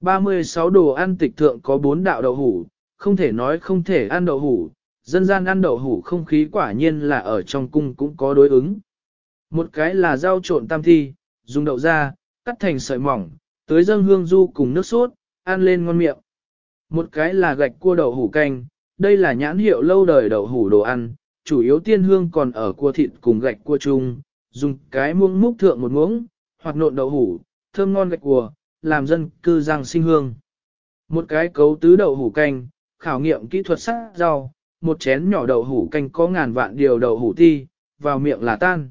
36 đồ ăn tịch thượng có 4 đạo đậu hủ, không thể nói không thể ăn đậu hủ, dân gian ăn đậu hủ không khí quả nhiên là ở trong cung cũng có đối ứng. Một cái là rau trộn tam thi, dùng đậu ra, cắt thành sợi mỏng, tới dâng hương du cùng nước sốt, ăn lên ngon miệng. Một cái là gạch cua đậu hủ canh, đây là nhãn hiệu lâu đời đậu hủ đồ ăn, chủ yếu tiên hương còn ở cua thịt cùng gạch cua chung, dùng cái muỗng múc thượng một muỗng, hoặc nộn đậu hủ, thơm ngon gạch cua, làm dân cư giang sinh hương. Một cái cấu tứ đậu hủ canh, khảo nghiệm kỹ thuật sắc rau, một chén nhỏ đậu hủ canh có ngàn vạn điều đậu hủ ti, vào miệng là tan.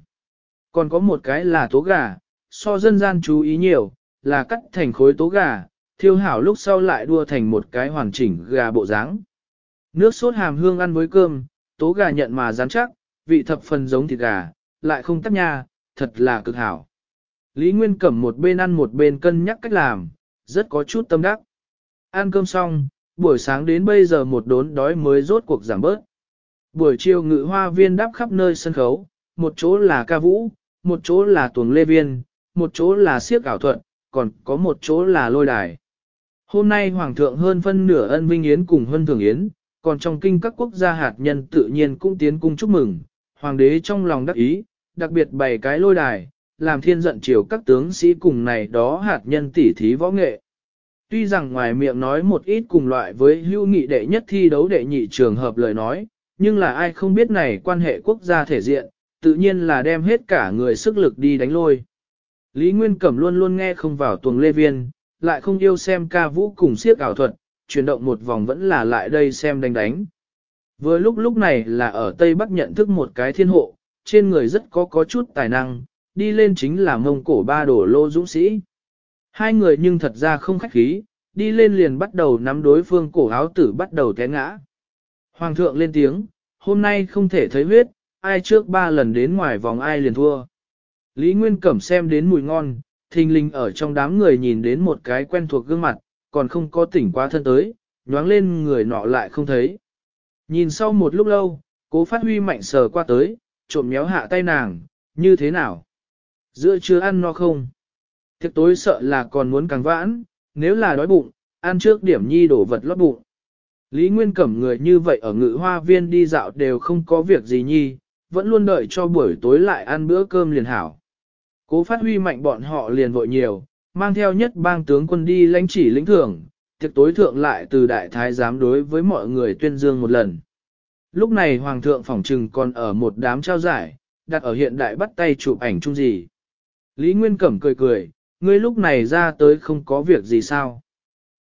Còn có một cái là tố gà, so dân gian chú ý nhiều, là cắt thành khối tố gà, thiêu hảo lúc sau lại đua thành một cái hoàn chỉnh gà bộ dáng. Nước sốt hàm hương ăn với cơm, tố gà nhận mà rắn chắc, vị thập phần giống thịt gà, lại không tắt nha, thật là cực hảo. Lý Nguyên Cẩm một bên ăn một bên cân nhắc cách làm, rất có chút tâm đắc. Ăn cơm xong, buổi sáng đến bây giờ một đốn đói mới rốt cuộc giảm bớt. Buổi chiều ngự hoa viên đáp khắp nơi sân khấu, một chỗ là ca vũ, một chỗ là tuồng lê viên, một chỗ là siếc ảo thuận, còn có một chỗ là lôi đài. Hôm nay Hoàng thượng hơn phân nửa ân vinh yến cùng hơn thường yến, còn trong kinh các quốc gia hạt nhân tự nhiên cũng tiến cung chúc mừng, Hoàng đế trong lòng đắc ý, đặc biệt bày cái lôi đài, làm thiên giận chiều các tướng sĩ cùng này đó hạt nhân tỉ thí võ nghệ. Tuy rằng ngoài miệng nói một ít cùng loại với hưu nghị đệ nhất thi đấu đệ nhị trường hợp lời nói, nhưng là ai không biết này quan hệ quốc gia thể diện, tự nhiên là đem hết cả người sức lực đi đánh lôi. Lý Nguyên Cẩm luôn luôn nghe không vào tuồng lê viên, lại không yêu xem ca vũ cùng siếc ảo thuật, chuyển động một vòng vẫn là lại đây xem đánh đánh. Vừa lúc lúc này là ở Tây Bắc nhận thức một cái thiên hộ, trên người rất có có chút tài năng, đi lên chính là mông cổ ba đổ lô dũng sĩ. Hai người nhưng thật ra không khách khí, đi lên liền bắt đầu nắm đối phương cổ áo tử bắt đầu té ngã. Hoàng thượng lên tiếng, hôm nay không thể thấy huyết, ai trước ba lần đến ngoài vòng ai liền thua. Lý Nguyên Cẩm xem đến mùi ngon, thình linh ở trong đám người nhìn đến một cái quen thuộc gương mặt, còn không có tỉnh quá thân tới, nhoáng lên người nọ lại không thấy. Nhìn sau một lúc lâu, cố phát huy mạnh sờ qua tới, trộm méo hạ tay nàng, như thế nào? Giữa chưa ăn no không? Thiệt tối sợ là còn muốn càng vãn, nếu là đói bụng, ăn trước điểm nhi đổ vật lót bụng. Lý Nguyên Cẩm người như vậy ở ngự hoa viên đi dạo đều không có việc gì nhi, vẫn luôn đợi cho buổi tối lại ăn bữa cơm liền hảo. Cố phát huy mạnh bọn họ liền vội nhiều, mang theo nhất bang tướng quân đi lãnh chỉ lĩnh thưởng, tiệc tối thượng lại từ đại thái giám đối với mọi người tuyên dương một lần. Lúc này hoàng thượng phỏng trừng còn ở một đám trao giải, đặt ở hiện đại bắt tay chụp ảnh chung gì. Lý Nguyên Cẩm cười cười, ngươi lúc này ra tới không có việc gì sao.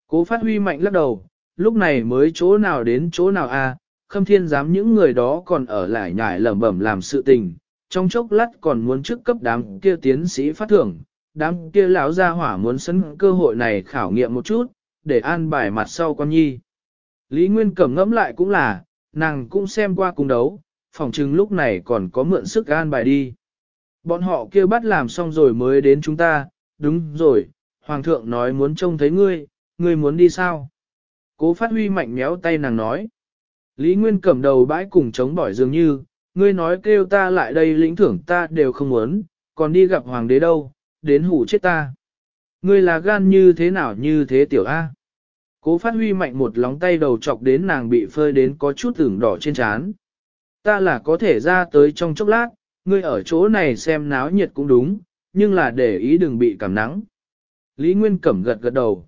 Cố phát huy mạnh lắc đầu, lúc này mới chỗ nào đến chỗ nào a à? khâm thiên dám những người đó còn ở lại nhải lẩm bẩm làm sự tình, trong chốc lát còn muốn trước cấp đám kia tiến sĩ phát thưởng, đám kia lão gia hỏa muốn sân cơ hội này khảo nghiệm một chút, để an bài mặt sau con nhi. Lý Nguyên Cẩm ngẫm lại cũng là, nàng cũng xem qua cùng đấu, phòng chừng lúc này còn có mượn sức an bài đi. Bọn họ kia bắt làm xong rồi mới đến chúng ta, đúng rồi, Hoàng thượng nói muốn trông thấy ngươi, ngươi muốn đi sao? Cố phát huy mạnh méo tay nàng nói. Lý Nguyên cầm đầu bãi cùng chống bỏi dường như, ngươi nói kêu ta lại đây lĩnh thưởng ta đều không muốn, còn đi gặp hoàng đế đâu, đến hủ chết ta. Ngươi là gan như thế nào như thế tiểu A. Cố phát huy mạnh một lóng tay đầu chọc đến nàng bị phơi đến có chút tưởng đỏ trên trán Ta là có thể ra tới trong chốc lát, ngươi ở chỗ này xem náo nhiệt cũng đúng, nhưng là để ý đừng bị cảm nắng. Lý Nguyên Cẩm gật gật đầu.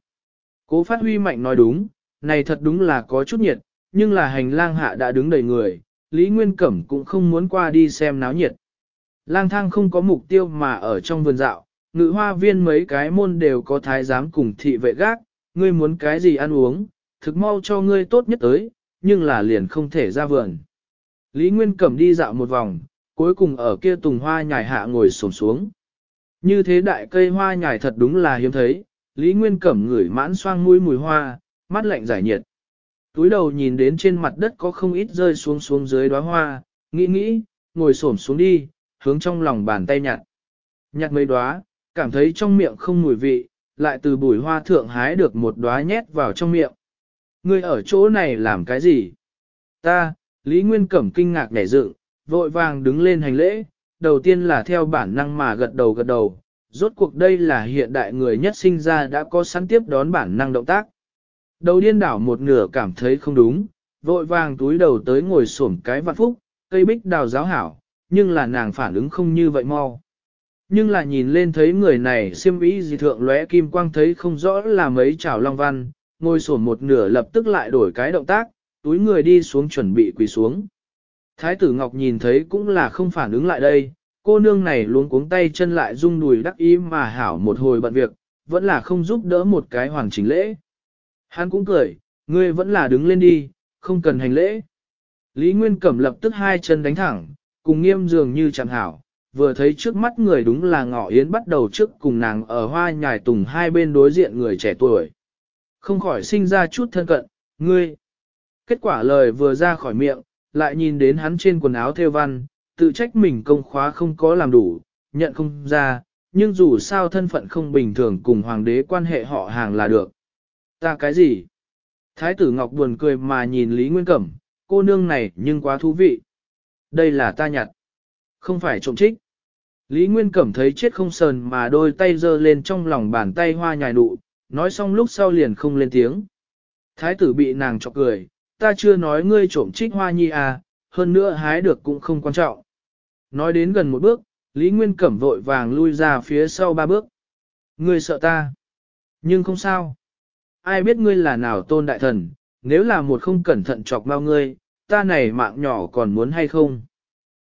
Cố phát huy mạnh nói đúng, này thật đúng là có chút nhiệt, nhưng là hành lang hạ đã đứng đầy người, Lý Nguyên Cẩm cũng không muốn qua đi xem náo nhiệt. Lang thang không có mục tiêu mà ở trong vườn dạo, ngự hoa viên mấy cái môn đều có thái giám cùng thị vệ gác, ngươi muốn cái gì ăn uống, thực mau cho ngươi tốt nhất tới, nhưng là liền không thể ra vườn. Lý Nguyên Cẩm đi dạo một vòng, cuối cùng ở kia tùng hoa nhài hạ ngồi xổm xuống. Như thế đại cây hoa nhài thật đúng là hiếm thấy, Lý Nguyên Cẩm ngửi mãn xoang mũi mùi hoa, mắt lạnh giải nhiệt. Túi đầu nhìn đến trên mặt đất có không ít rơi xuống xuống dưới đóa hoa, nghĩ nghĩ, ngồi xổm xuống đi, hướng trong lòng bàn tay nhặt. Nhặt mấy đóa, cảm thấy trong miệng không mùi vị, lại từ bùi hoa thượng hái được một đóa nhét vào trong miệng. người ở chỗ này làm cái gì? Ta, Lý Nguyên Cẩm kinh ngạc nhảy dựng, vội vàng đứng lên hành lễ, đầu tiên là theo bản năng mà gật đầu gật đầu, rốt cuộc đây là hiện đại người nhất sinh ra đã có sẵn tiếp đón bản năng động tác. Đầu điên đảo một nửa cảm thấy không đúng, vội vàng túi đầu tới ngồi xổm cái vạn phúc, cây bích đào giáo hảo, nhưng là nàng phản ứng không như vậy mau. Nhưng là nhìn lên thấy người này siêm ý gì thượng lóe kim quang thấy không rõ là mấy chảo long văn, ngồi xổm một nửa lập tức lại đổi cái động tác, túi người đi xuống chuẩn bị quỳ xuống. Thái tử Ngọc nhìn thấy cũng là không phản ứng lại đây, cô nương này luống cuống tay chân lại rung đùi đắc ý mà hảo một hồi bận việc, vẫn là không giúp đỡ một cái hoàng chính lễ. Hắn cũng cười, ngươi vẫn là đứng lên đi, không cần hành lễ. Lý Nguyên Cẩm lập tức hai chân đánh thẳng, cùng nghiêm dường như chẳng hảo, vừa thấy trước mắt người đúng là ngọ yến bắt đầu trước cùng nàng ở hoa nhài tùng hai bên đối diện người trẻ tuổi. Không khỏi sinh ra chút thân cận, ngươi. Kết quả lời vừa ra khỏi miệng, lại nhìn đến hắn trên quần áo theo văn, tự trách mình công khóa không có làm đủ, nhận không ra, nhưng dù sao thân phận không bình thường cùng hoàng đế quan hệ họ hàng là được. Ta cái gì? Thái tử Ngọc buồn cười mà nhìn Lý Nguyên Cẩm, cô nương này nhưng quá thú vị. Đây là ta nhặt, không phải trộm trích. Lý Nguyên Cẩm thấy chết không sờn mà đôi tay dơ lên trong lòng bàn tay hoa nhài nụ, nói xong lúc sau liền không lên tiếng. Thái tử bị nàng chọc cười, ta chưa nói ngươi trộm trích hoa nhi à, hơn nữa hái được cũng không quan trọng. Nói đến gần một bước, Lý Nguyên Cẩm vội vàng lui ra phía sau ba bước. Ngươi sợ ta. Nhưng không sao. Ai biết ngươi là nào tôn đại thần, nếu là một không cẩn thận chọc mau ngươi, ta này mạng nhỏ còn muốn hay không?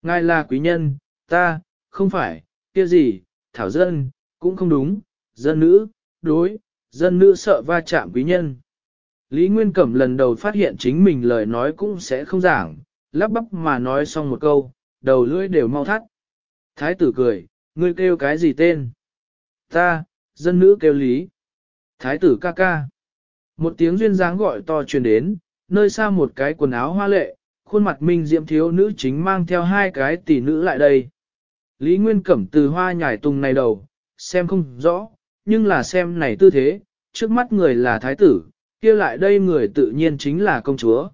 Ngài là quý nhân, ta, không phải, kia gì, thảo dân, cũng không đúng, dân nữ, đối, dân nữ sợ va chạm quý nhân. Lý Nguyên Cẩm lần đầu phát hiện chính mình lời nói cũng sẽ không giảng, lắp bắp mà nói xong một câu, đầu lưỡi đều mau thắt. Thái tử cười, ngươi kêu cái gì tên? Ta, dân nữ kêu Lý. Thái tử ca ca. Một tiếng duyên dáng gọi to truyền đến, nơi xa một cái quần áo hoa lệ, khuôn mặt minh diệm thiếu nữ chính mang theo hai cái tỷ nữ lại đây. Lý Nguyên Cẩm từ hoa nhải tùng này đầu, xem không rõ, nhưng là xem này tư thế, trước mắt người là thái tử, kia lại đây người tự nhiên chính là công chúa.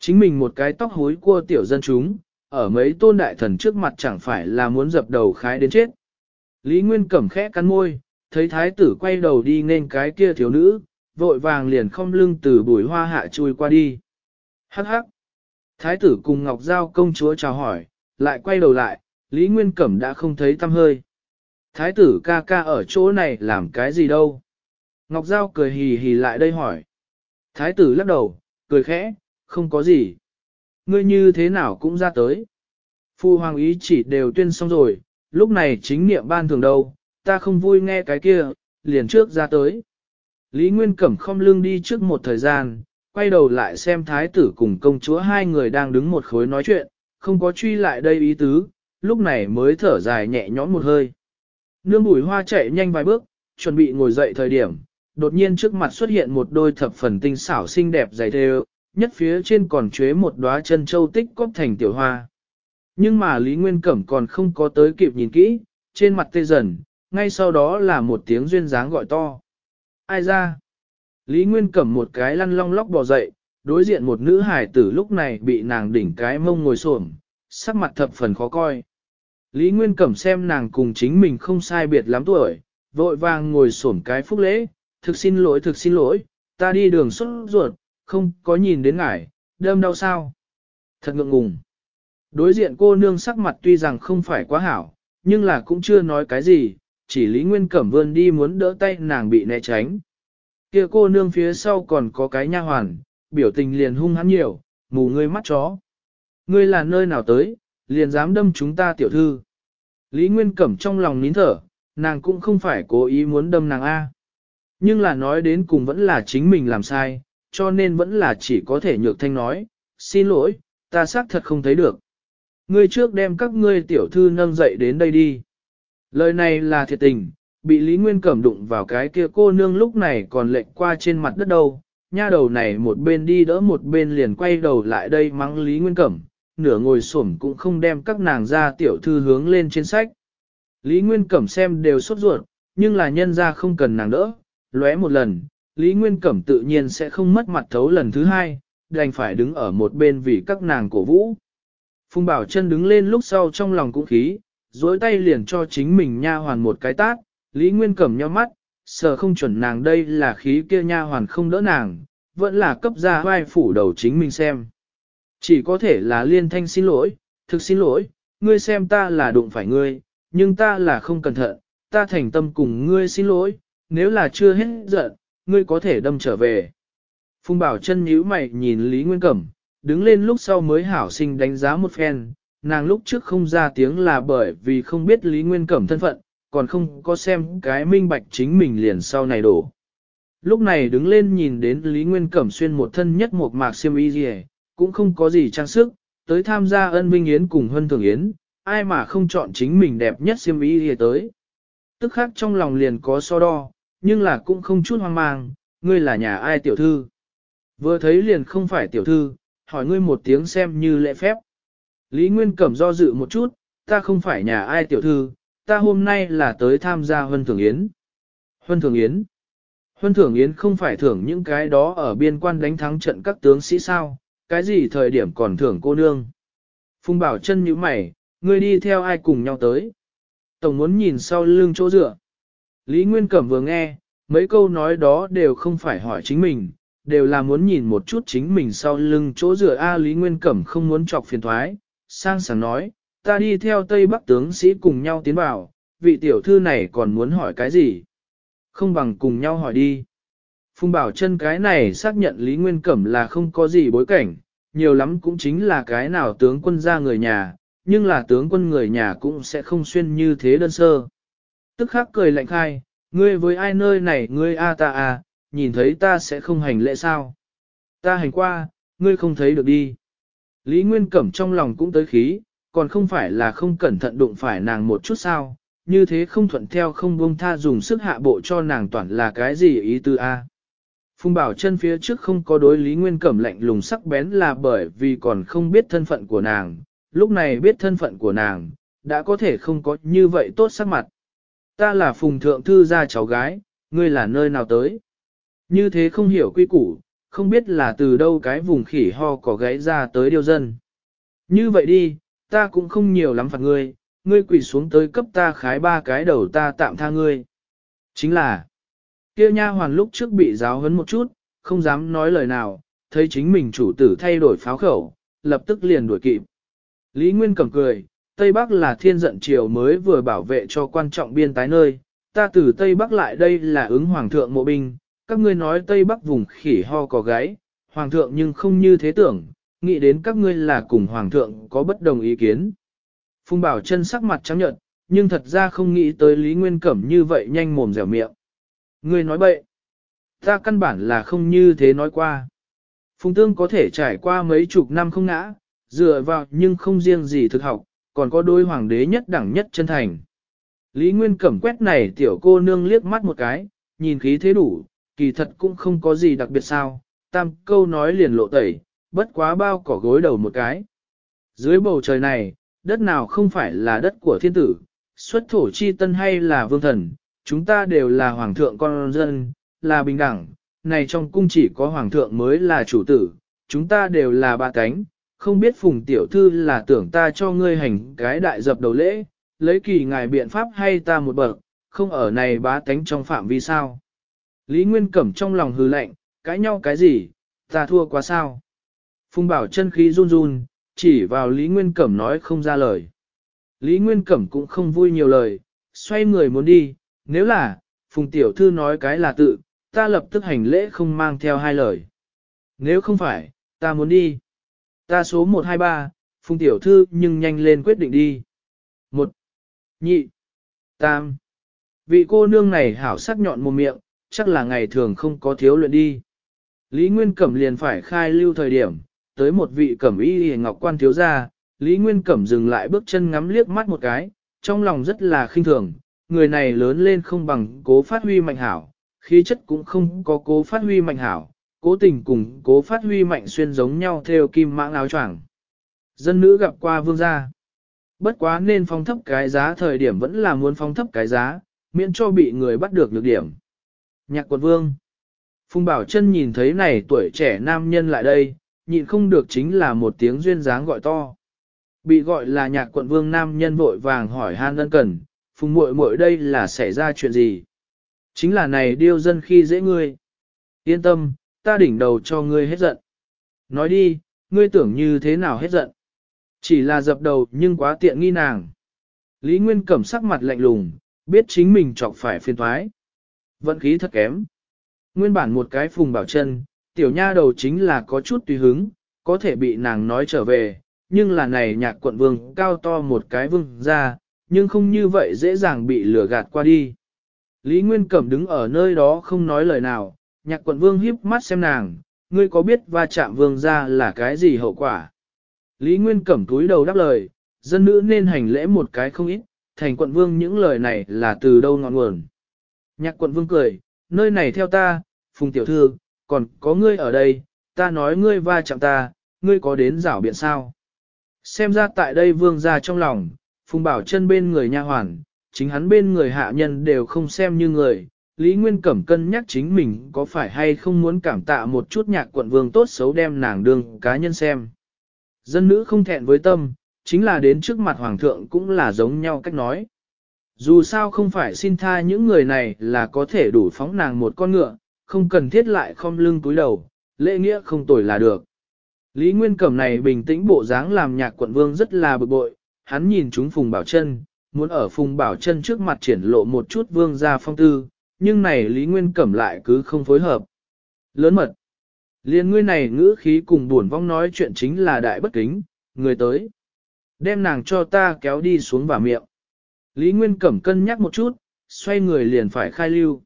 Chính mình một cái tóc hối cua tiểu dân chúng, ở mấy tôn đại thần trước mặt chẳng phải là muốn dập đầu khái đến chết. Lý Nguyên cẩm khẽ cắn môi, thấy thái tử quay đầu đi nên cái kia thiếu nữ, vội vàng liền không lưng từ bùi hoa hạ chui qua đi. Hắc hắc! Thái tử cùng Ngọc Giao công chúa chào hỏi, lại quay đầu lại, Lý Nguyên Cẩm đã không thấy tâm hơi. Thái tử ca ca ở chỗ này làm cái gì đâu? Ngọc Giao cười hì hì lại đây hỏi. Thái tử lắc đầu, cười khẽ, không có gì. Ngươi như thế nào cũng ra tới. Phu hoàng ý chỉ đều tuyên xong rồi, lúc này chính niệm ban thường đâu, ta không vui nghe cái kia, liền trước ra tới. Lý Nguyên Cẩm không lưng đi trước một thời gian, quay đầu lại xem thái tử cùng công chúa hai người đang đứng một khối nói chuyện, không có truy lại đây ý tứ, lúc này mới thở dài nhẹ nhõm một hơi. Nương bùi hoa chạy nhanh vài bước, chuẩn bị ngồi dậy thời điểm, đột nhiên trước mặt xuất hiện một đôi thập phần tinh xảo xinh đẹp dày thêu, nhất phía trên còn chuế một đóa chân châu tích cóp thành tiểu hoa. Nhưng mà Lý Nguyên Cẩm còn không có tới kịp nhìn kỹ, trên mặt tê dần, ngay sau đó là một tiếng duyên dáng gọi to. Ai ra? Lý Nguyên Cẩm một cái lăn long lóc bò dậy, đối diện một nữ hải tử lúc này bị nàng đỉnh cái mông ngồi xổm sắc mặt thập phần khó coi. Lý Nguyên Cẩm xem nàng cùng chính mình không sai biệt lắm tuổi, vội vàng ngồi xổm cái phúc lễ, thực xin lỗi thực xin lỗi, ta đi đường xuất ruột, không có nhìn đến ngải, đâm đau sao. Thật ngượng ngùng. Đối diện cô nương sắc mặt tuy rằng không phải quá hảo, nhưng là cũng chưa nói cái gì, chỉ Lý Nguyên Cẩm vươn đi muốn đỡ tay nàng bị né tránh. kia cô nương phía sau còn có cái nha hoàn, biểu tình liền hung hắn nhiều, mù ngươi mắt chó. Ngươi là nơi nào tới, liền dám đâm chúng ta tiểu thư. Lý Nguyên Cẩm trong lòng nín thở, nàng cũng không phải cố ý muốn đâm nàng A nhưng là nói đến cùng vẫn là chính mình làm sai, cho nên vẫn là chỉ có thể nhược thanh nói, xin lỗi, ta xác thật không thấy được. Ngươi trước đem các ngươi tiểu thư nâng dậy đến đây đi. Lời này là thiệt tình, bị Lý Nguyên cẩm đụng vào cái kia cô nương lúc này còn lệnh qua trên mặt đất đâu, nha đầu này một bên đi đỡ một bên liền quay đầu lại đây mắng Lý Nguyên cẩm, nửa ngồi xổm cũng không đem các nàng ra tiểu thư hướng lên trên sách. Lý Nguyên cẩm xem đều sốt ruột, nhưng là nhân ra không cần nàng đỡ, lóe một lần, Lý Nguyên Cẩm tự nhiên sẽ không mất mặt thấu lần thứ hai, đành phải đứng ở một bên vì các nàng cổ vũ. Phùng Bảo chân đứng lên lúc sau trong lòng cũng khí, dối tay liền cho chính mình nha hoàn một cái tát, Lý Nguyên Cẩm nhau mắt, sợ không chuẩn nàng đây là khí kia nha hoàn không đỡ nàng, vẫn là cấp ra vai phủ đầu chính mình xem. Chỉ có thể là liên thanh xin lỗi, thực xin lỗi, ngươi xem ta là đụng phải ngươi, nhưng ta là không cẩn thận, ta thành tâm cùng ngươi xin lỗi, nếu là chưa hết giận, ngươi có thể đâm trở về. Phùng Bảo chân nhíu mày nhìn Lý Nguyên Cẩm, đứng lên lúc sau mới hảo sinh đánh giá một phen, nàng lúc trước không ra tiếng là bởi vì không biết Lý Nguyên Cẩm thân phận, còn không có xem cái minh bạch chính mình liền sau này đổ. Lúc này đứng lên nhìn đến Lý Nguyên Cẩm xuyên một thân nhất một mạc siêm y gì, cũng không có gì trang sức, tới tham gia ân minh yến cùng hân thường yến, ai mà không chọn chính mình đẹp nhất siêm y gì tới. Tức khác trong lòng liền có so đo, nhưng là cũng không chút hoang mang, ngươi là nhà ai tiểu thư. Vừa thấy liền không phải tiểu thư, hỏi ngươi một tiếng xem như lễ phép. Lý Nguyên Cẩm do dự một chút, ta không phải nhà ai tiểu thư, ta hôm nay là tới tham gia Huân Thường Yến. Huân Thường Yến Huân Thường Yến không phải thưởng những cái đó ở biên quan đánh thắng trận các tướng sĩ sao, cái gì thời điểm còn thưởng cô nương. Phung bảo chân như mày, ngươi đi theo ai cùng nhau tới. Tổng muốn nhìn sau lưng chỗ dựa. Lý Nguyên Cẩm vừa nghe, mấy câu nói đó đều không phải hỏi chính mình, đều là muốn nhìn một chút chính mình sau lưng chỗ rửa A Lý Nguyên Cẩm không muốn chọc phiền thoái, sang sảng nói, ta đi theo Tây Bắc tướng sĩ cùng nhau tiến vào, vị tiểu thư này còn muốn hỏi cái gì? Không bằng cùng nhau hỏi đi. Phung Bảo chân cái này xác nhận Lý Nguyên Cẩm là không có gì bối cảnh, nhiều lắm cũng chính là cái nào tướng quân ra người nhà, nhưng là tướng quân người nhà cũng sẽ không xuyên như thế đơn sơ. Tức khắc cười lạnh khai, ngươi với ai nơi này ngươi a à ta à, nhìn thấy ta sẽ không hành lễ sao. Ta hành qua, ngươi không thấy được đi. Lý Nguyên Cẩm trong lòng cũng tới khí, còn không phải là không cẩn thận đụng phải nàng một chút sao, như thế không thuận theo không buông tha dùng sức hạ bộ cho nàng toàn là cái gì ý tư a à. Phùng Bảo chân phía trước không có đối Lý Nguyên Cẩm lạnh lùng sắc bén là bởi vì còn không biết thân phận của nàng, lúc này biết thân phận của nàng, đã có thể không có như vậy tốt sắc mặt ta là phùng thượng thư gia cháu gái, ngươi là nơi nào tới. Như thế không hiểu quy củ, không biết là từ đâu cái vùng khỉ ho có gáy ra tới điều dân. Như vậy đi, ta cũng không nhiều lắm phạt ngươi, ngươi quỳ xuống tới cấp ta khái ba cái đầu ta tạm tha ngươi. Chính là, kia nha hoàn lúc trước bị giáo huấn một chút, không dám nói lời nào, thấy chính mình chủ tử thay đổi pháo khẩu, lập tức liền đuổi kịp. Lý Nguyên cầm cười, Tây Bắc là thiên giận triều mới vừa bảo vệ cho quan trọng biên tái nơi, ta từ Tây Bắc lại đây là ứng hoàng thượng mộ binh, các ngươi nói Tây Bắc vùng khỉ ho có gáy, hoàng thượng nhưng không như thế tưởng, nghĩ đến các ngươi là cùng hoàng thượng có bất đồng ý kiến. Phùng Bảo chân sắc mặt trắng nhợt, nhưng thật ra không nghĩ tới Lý Nguyên Cẩm như vậy nhanh mồm dẻo miệng. Ngươi nói bậy. Ta căn bản là không như thế nói qua. Phùng Tương có thể trải qua mấy chục năm không ngã, dựa vào nhưng không riêng gì thực học, còn có đôi hoàng đế nhất đẳng nhất chân thành. Lý Nguyên Cẩm quét này tiểu cô nương liếc mắt một cái, nhìn khí thế đủ, kỳ thật cũng không có gì đặc biệt sao, tam câu nói liền lộ tẩy, bất quá bao cỏ gối đầu một cái. Dưới bầu trời này, đất nào không phải là đất của thiên tử, xuất thổ chi tân hay là vương thần, chúng ta đều là hoàng thượng con dân, là bình đẳng, này trong cung chỉ có hoàng thượng mới là chủ tử, chúng ta đều là ba cánh, không biết phùng tiểu thư là tưởng ta cho ngươi hành cái đại dập đầu lễ, lấy kỳ ngài biện pháp hay ta một bậc, không ở này bá tánh trong phạm vi sao. Lý Nguyên Cẩm trong lòng hư lạnh, cãi nhau cái gì, ta thua quá sao. Phùng bảo chân khí run run, chỉ vào Lý Nguyên Cẩm nói không ra lời. Lý Nguyên Cẩm cũng không vui nhiều lời, xoay người muốn đi, nếu là, Phùng Tiểu Thư nói cái là tự, ta lập tức hành lễ không mang theo hai lời. Nếu không phải, ta muốn đi. Ta số 123, Phùng Tiểu Thư nhưng nhanh lên quyết định đi. Một, nhị, tam. Vị cô nương này hảo sắc nhọn một miệng, chắc là ngày thường không có thiếu luyện đi. Lý Nguyên Cẩm liền phải khai lưu thời điểm, tới một vị cẩm y hề ngọc quan thiếu ra, Lý Nguyên Cẩm dừng lại bước chân ngắm liếc mắt một cái, trong lòng rất là khinh thường, người này lớn lên không bằng cố phát huy mạnh hảo, khí chất cũng không có cố phát huy mạnh hảo, cố tình cùng cố phát huy mạnh xuyên giống nhau theo kim mãng áo choàng. Dân nữ gặp qua vương gia. Bất quá nên phong thấp cái giá thời điểm vẫn là muốn phong thấp cái giá, miễn cho bị người bắt được lược điểm. Nhạc quật vương. Phùng Bảo chân nhìn thấy này tuổi trẻ nam nhân lại đây, nhịn không được chính là một tiếng duyên dáng gọi to. Bị gọi là nhạc quận vương nam nhân vội vàng hỏi han ân cần, phùng muội muội đây là xảy ra chuyện gì? Chính là này điêu dân khi dễ ngươi. Yên tâm, ta đỉnh đầu cho ngươi hết giận. Nói đi, ngươi tưởng như thế nào hết giận. Chỉ là dập đầu nhưng quá tiện nghi nàng. Lý Nguyên cẩm sắc mặt lạnh lùng, biết chính mình chọc phải phiền thoái. Vận khí thật kém. Nguyên bản một cái phùng bảo chân, tiểu nha đầu chính là có chút tùy hứng, có thể bị nàng nói trở về, nhưng là này nhạc quận vương cao to một cái vương ra, nhưng không như vậy dễ dàng bị lừa gạt qua đi. Lý Nguyên Cẩm đứng ở nơi đó không nói lời nào, nhạc quận vương hiếp mắt xem nàng, ngươi có biết va chạm vương ra là cái gì hậu quả? Lý Nguyên cẩm túi đầu đáp lời, dân nữ nên hành lễ một cái không ít, thành quận vương những lời này là từ đâu ngọn nguồn. Nhạc quận vương cười, nơi này theo ta, phùng tiểu thư, còn có ngươi ở đây, ta nói ngươi va chạm ta, ngươi có đến rảo biện sao? Xem ra tại đây vương ra trong lòng, phùng bảo chân bên người nha hoàn, chính hắn bên người hạ nhân đều không xem như người, Lý Nguyên Cẩm cân nhắc chính mình có phải hay không muốn cảm tạ một chút nhạc quận vương tốt xấu đem nàng đường cá nhân xem. Dân nữ không thẹn với tâm, chính là đến trước mặt hoàng thượng cũng là giống nhau cách nói. Dù sao không phải xin tha những người này là có thể đủ phóng nàng một con ngựa, không cần thiết lại không lưng túi đầu, lễ nghĩa không tồi là được. Lý Nguyên Cẩm này bình tĩnh bộ dáng làm nhạc quận vương rất là bực bội, hắn nhìn chúng Phùng Bảo Trân, muốn ở Phùng Bảo Trân trước mặt triển lộ một chút vương gia phong tư, nhưng này Lý Nguyên Cẩm lại cứ không phối hợp. Lớn mật. Liên ngươi này ngữ khí cùng buồn vong nói chuyện chính là đại bất kính, người tới. Đem nàng cho ta kéo đi xuống vào miệng. Lý Nguyên Cẩm cân nhắc một chút, xoay người liền phải khai lưu.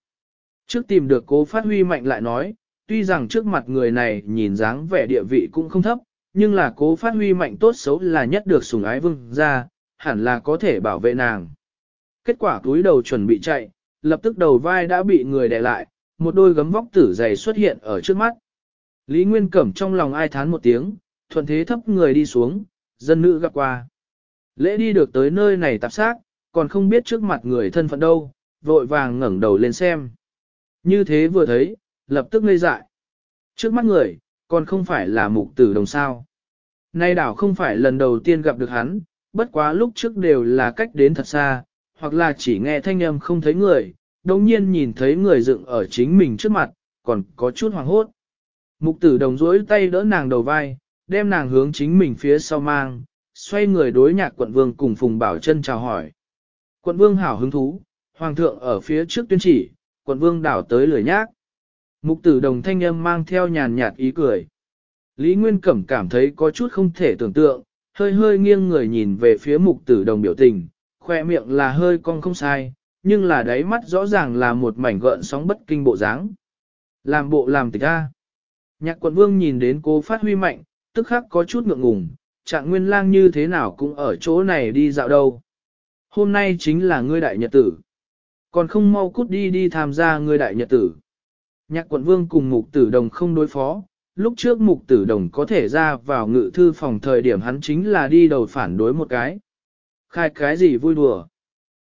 Trước tìm được cố phát huy mạnh lại nói, tuy rằng trước mặt người này nhìn dáng vẻ địa vị cũng không thấp, nhưng là cố phát huy mạnh tốt xấu là nhất được sùng ái vương ra, hẳn là có thể bảo vệ nàng. Kết quả túi đầu chuẩn bị chạy, lập tức đầu vai đã bị người đè lại, một đôi gấm vóc tử dày xuất hiện ở trước mắt. Lý Nguyên Cẩm trong lòng ai thán một tiếng, thuận thế thấp người đi xuống, dân nữ gặp qua. Lễ đi được tới nơi này tạp xác, còn không biết trước mặt người thân phận đâu, vội vàng ngẩn đầu lên xem. Như thế vừa thấy, lập tức ngây dại. Trước mắt người, còn không phải là mục tử đồng sao. Nay đảo không phải lần đầu tiên gặp được hắn, bất quá lúc trước đều là cách đến thật xa, hoặc là chỉ nghe thanh âm không thấy người, đồng nhiên nhìn thấy người dựng ở chính mình trước mặt, còn có chút hoàng hốt. Mục tử đồng rỗi tay đỡ nàng đầu vai, đem nàng hướng chính mình phía sau mang, xoay người đối nhạc quận vương cùng Phùng Bảo chân chào hỏi. Quận vương hảo hứng thú, hoàng thượng ở phía trước tuyên chỉ, quận vương đảo tới lười nhác. Mục tử đồng thanh âm mang theo nhàn nhạt ý cười. Lý Nguyên Cẩm cảm thấy có chút không thể tưởng tượng, hơi hơi nghiêng người nhìn về phía mục tử đồng biểu tình, khoe miệng là hơi cong không sai, nhưng là đáy mắt rõ ràng là một mảnh gợn sóng bất kinh bộ dáng. Làm bộ làm tịch a. Nhạc quận vương nhìn đến cô phát huy mạnh, tức khắc có chút ngượng ngùng, trạng nguyên lang như thế nào cũng ở chỗ này đi dạo đâu. Hôm nay chính là ngươi đại nhật tử. Còn không mau cút đi đi tham gia ngươi đại nhật tử. Nhạc quận vương cùng mục tử đồng không đối phó, lúc trước mục tử đồng có thể ra vào ngự thư phòng thời điểm hắn chính là đi đầu phản đối một cái. Khai cái gì vui đùa?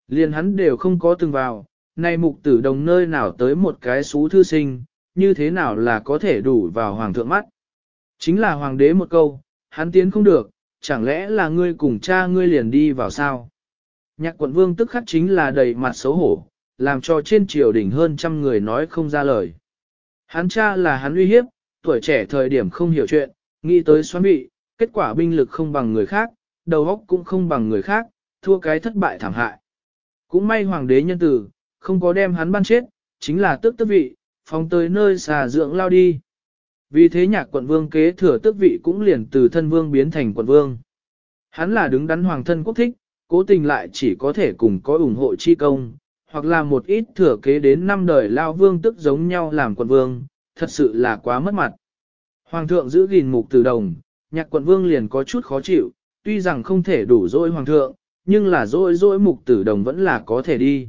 Liền hắn đều không có từng vào, nay mục tử đồng nơi nào tới một cái xú thư sinh, như thế nào là có thể đủ vào hoàng thượng mắt? Chính là hoàng đế một câu, hắn tiến không được, chẳng lẽ là ngươi cùng cha ngươi liền đi vào sao? Nhạc quận vương tức khắc chính là đầy mặt xấu hổ, làm cho trên triều đỉnh hơn trăm người nói không ra lời. Hắn cha là hắn uy hiếp, tuổi trẻ thời điểm không hiểu chuyện, nghĩ tới xoắn bị, kết quả binh lực không bằng người khác, đầu óc cũng không bằng người khác, thua cái thất bại thảm hại. Cũng may hoàng đế nhân tử, không có đem hắn ban chết, chính là tước tước vị, phóng tới nơi xà dưỡng lao đi. Vì thế nhạc quận vương kế thừa tước vị cũng liền từ thân vương biến thành quận vương. Hắn là đứng đắn hoàng thân quốc thích, cố tình lại chỉ có thể cùng có ủng hộ chi công, hoặc là một ít thừa kế đến năm đời lao vương tức giống nhau làm quận vương, thật sự là quá mất mặt. Hoàng thượng giữ gìn mục từ đồng, nhạc quận vương liền có chút khó chịu, tuy rằng không thể đủ dỗi hoàng thượng, nhưng là dỗi dỗi mục tử đồng vẫn là có thể đi.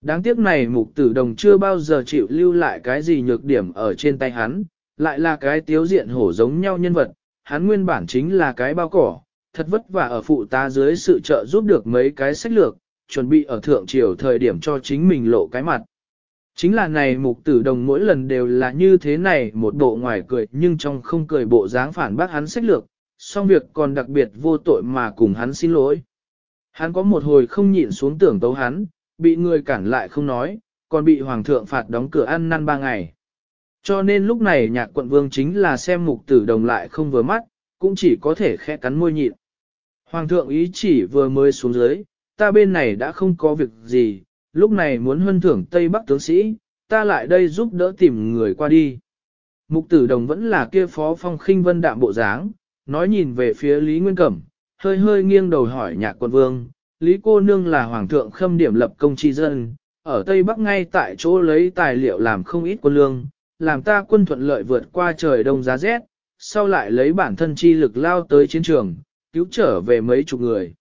Đáng tiếc này mục tử đồng chưa bao giờ chịu lưu lại cái gì nhược điểm ở trên tay hắn, lại là cái tiếu diện hổ giống nhau nhân vật, hắn nguyên bản chính là cái bao cỏ, thật vất vả ở phụ ta dưới sự trợ giúp được mấy cái sách lược, chuẩn bị ở thượng triều thời điểm cho chính mình lộ cái mặt. Chính là này mục tử đồng mỗi lần đều là như thế này một bộ ngoài cười nhưng trong không cười bộ dáng phản bác hắn sách lược, xong việc còn đặc biệt vô tội mà cùng hắn xin lỗi. Hắn có một hồi không nhịn xuống tưởng tấu hắn, bị người cản lại không nói, còn bị hoàng thượng phạt đóng cửa ăn năn ba ngày. Cho nên lúc này nhạc quận vương chính là xem mục tử đồng lại không vừa mắt, cũng chỉ có thể khẽ cắn môi nhịn. Hoàng thượng ý chỉ vừa mới xuống dưới, ta bên này đã không có việc gì, lúc này muốn huân thưởng Tây Bắc tướng sĩ, ta lại đây giúp đỡ tìm người qua đi. Mục tử đồng vẫn là kia phó phong khinh vân đạm bộ dáng, nói nhìn về phía Lý Nguyên Cẩm, hơi hơi nghiêng đầu hỏi nhạc quân vương, Lý cô nương là hoàng thượng khâm điểm lập công tri dân, ở Tây Bắc ngay tại chỗ lấy tài liệu làm không ít quân lương, làm ta quân thuận lợi vượt qua trời đông giá rét, sau lại lấy bản thân chi lực lao tới chiến trường, cứu trở về mấy chục người.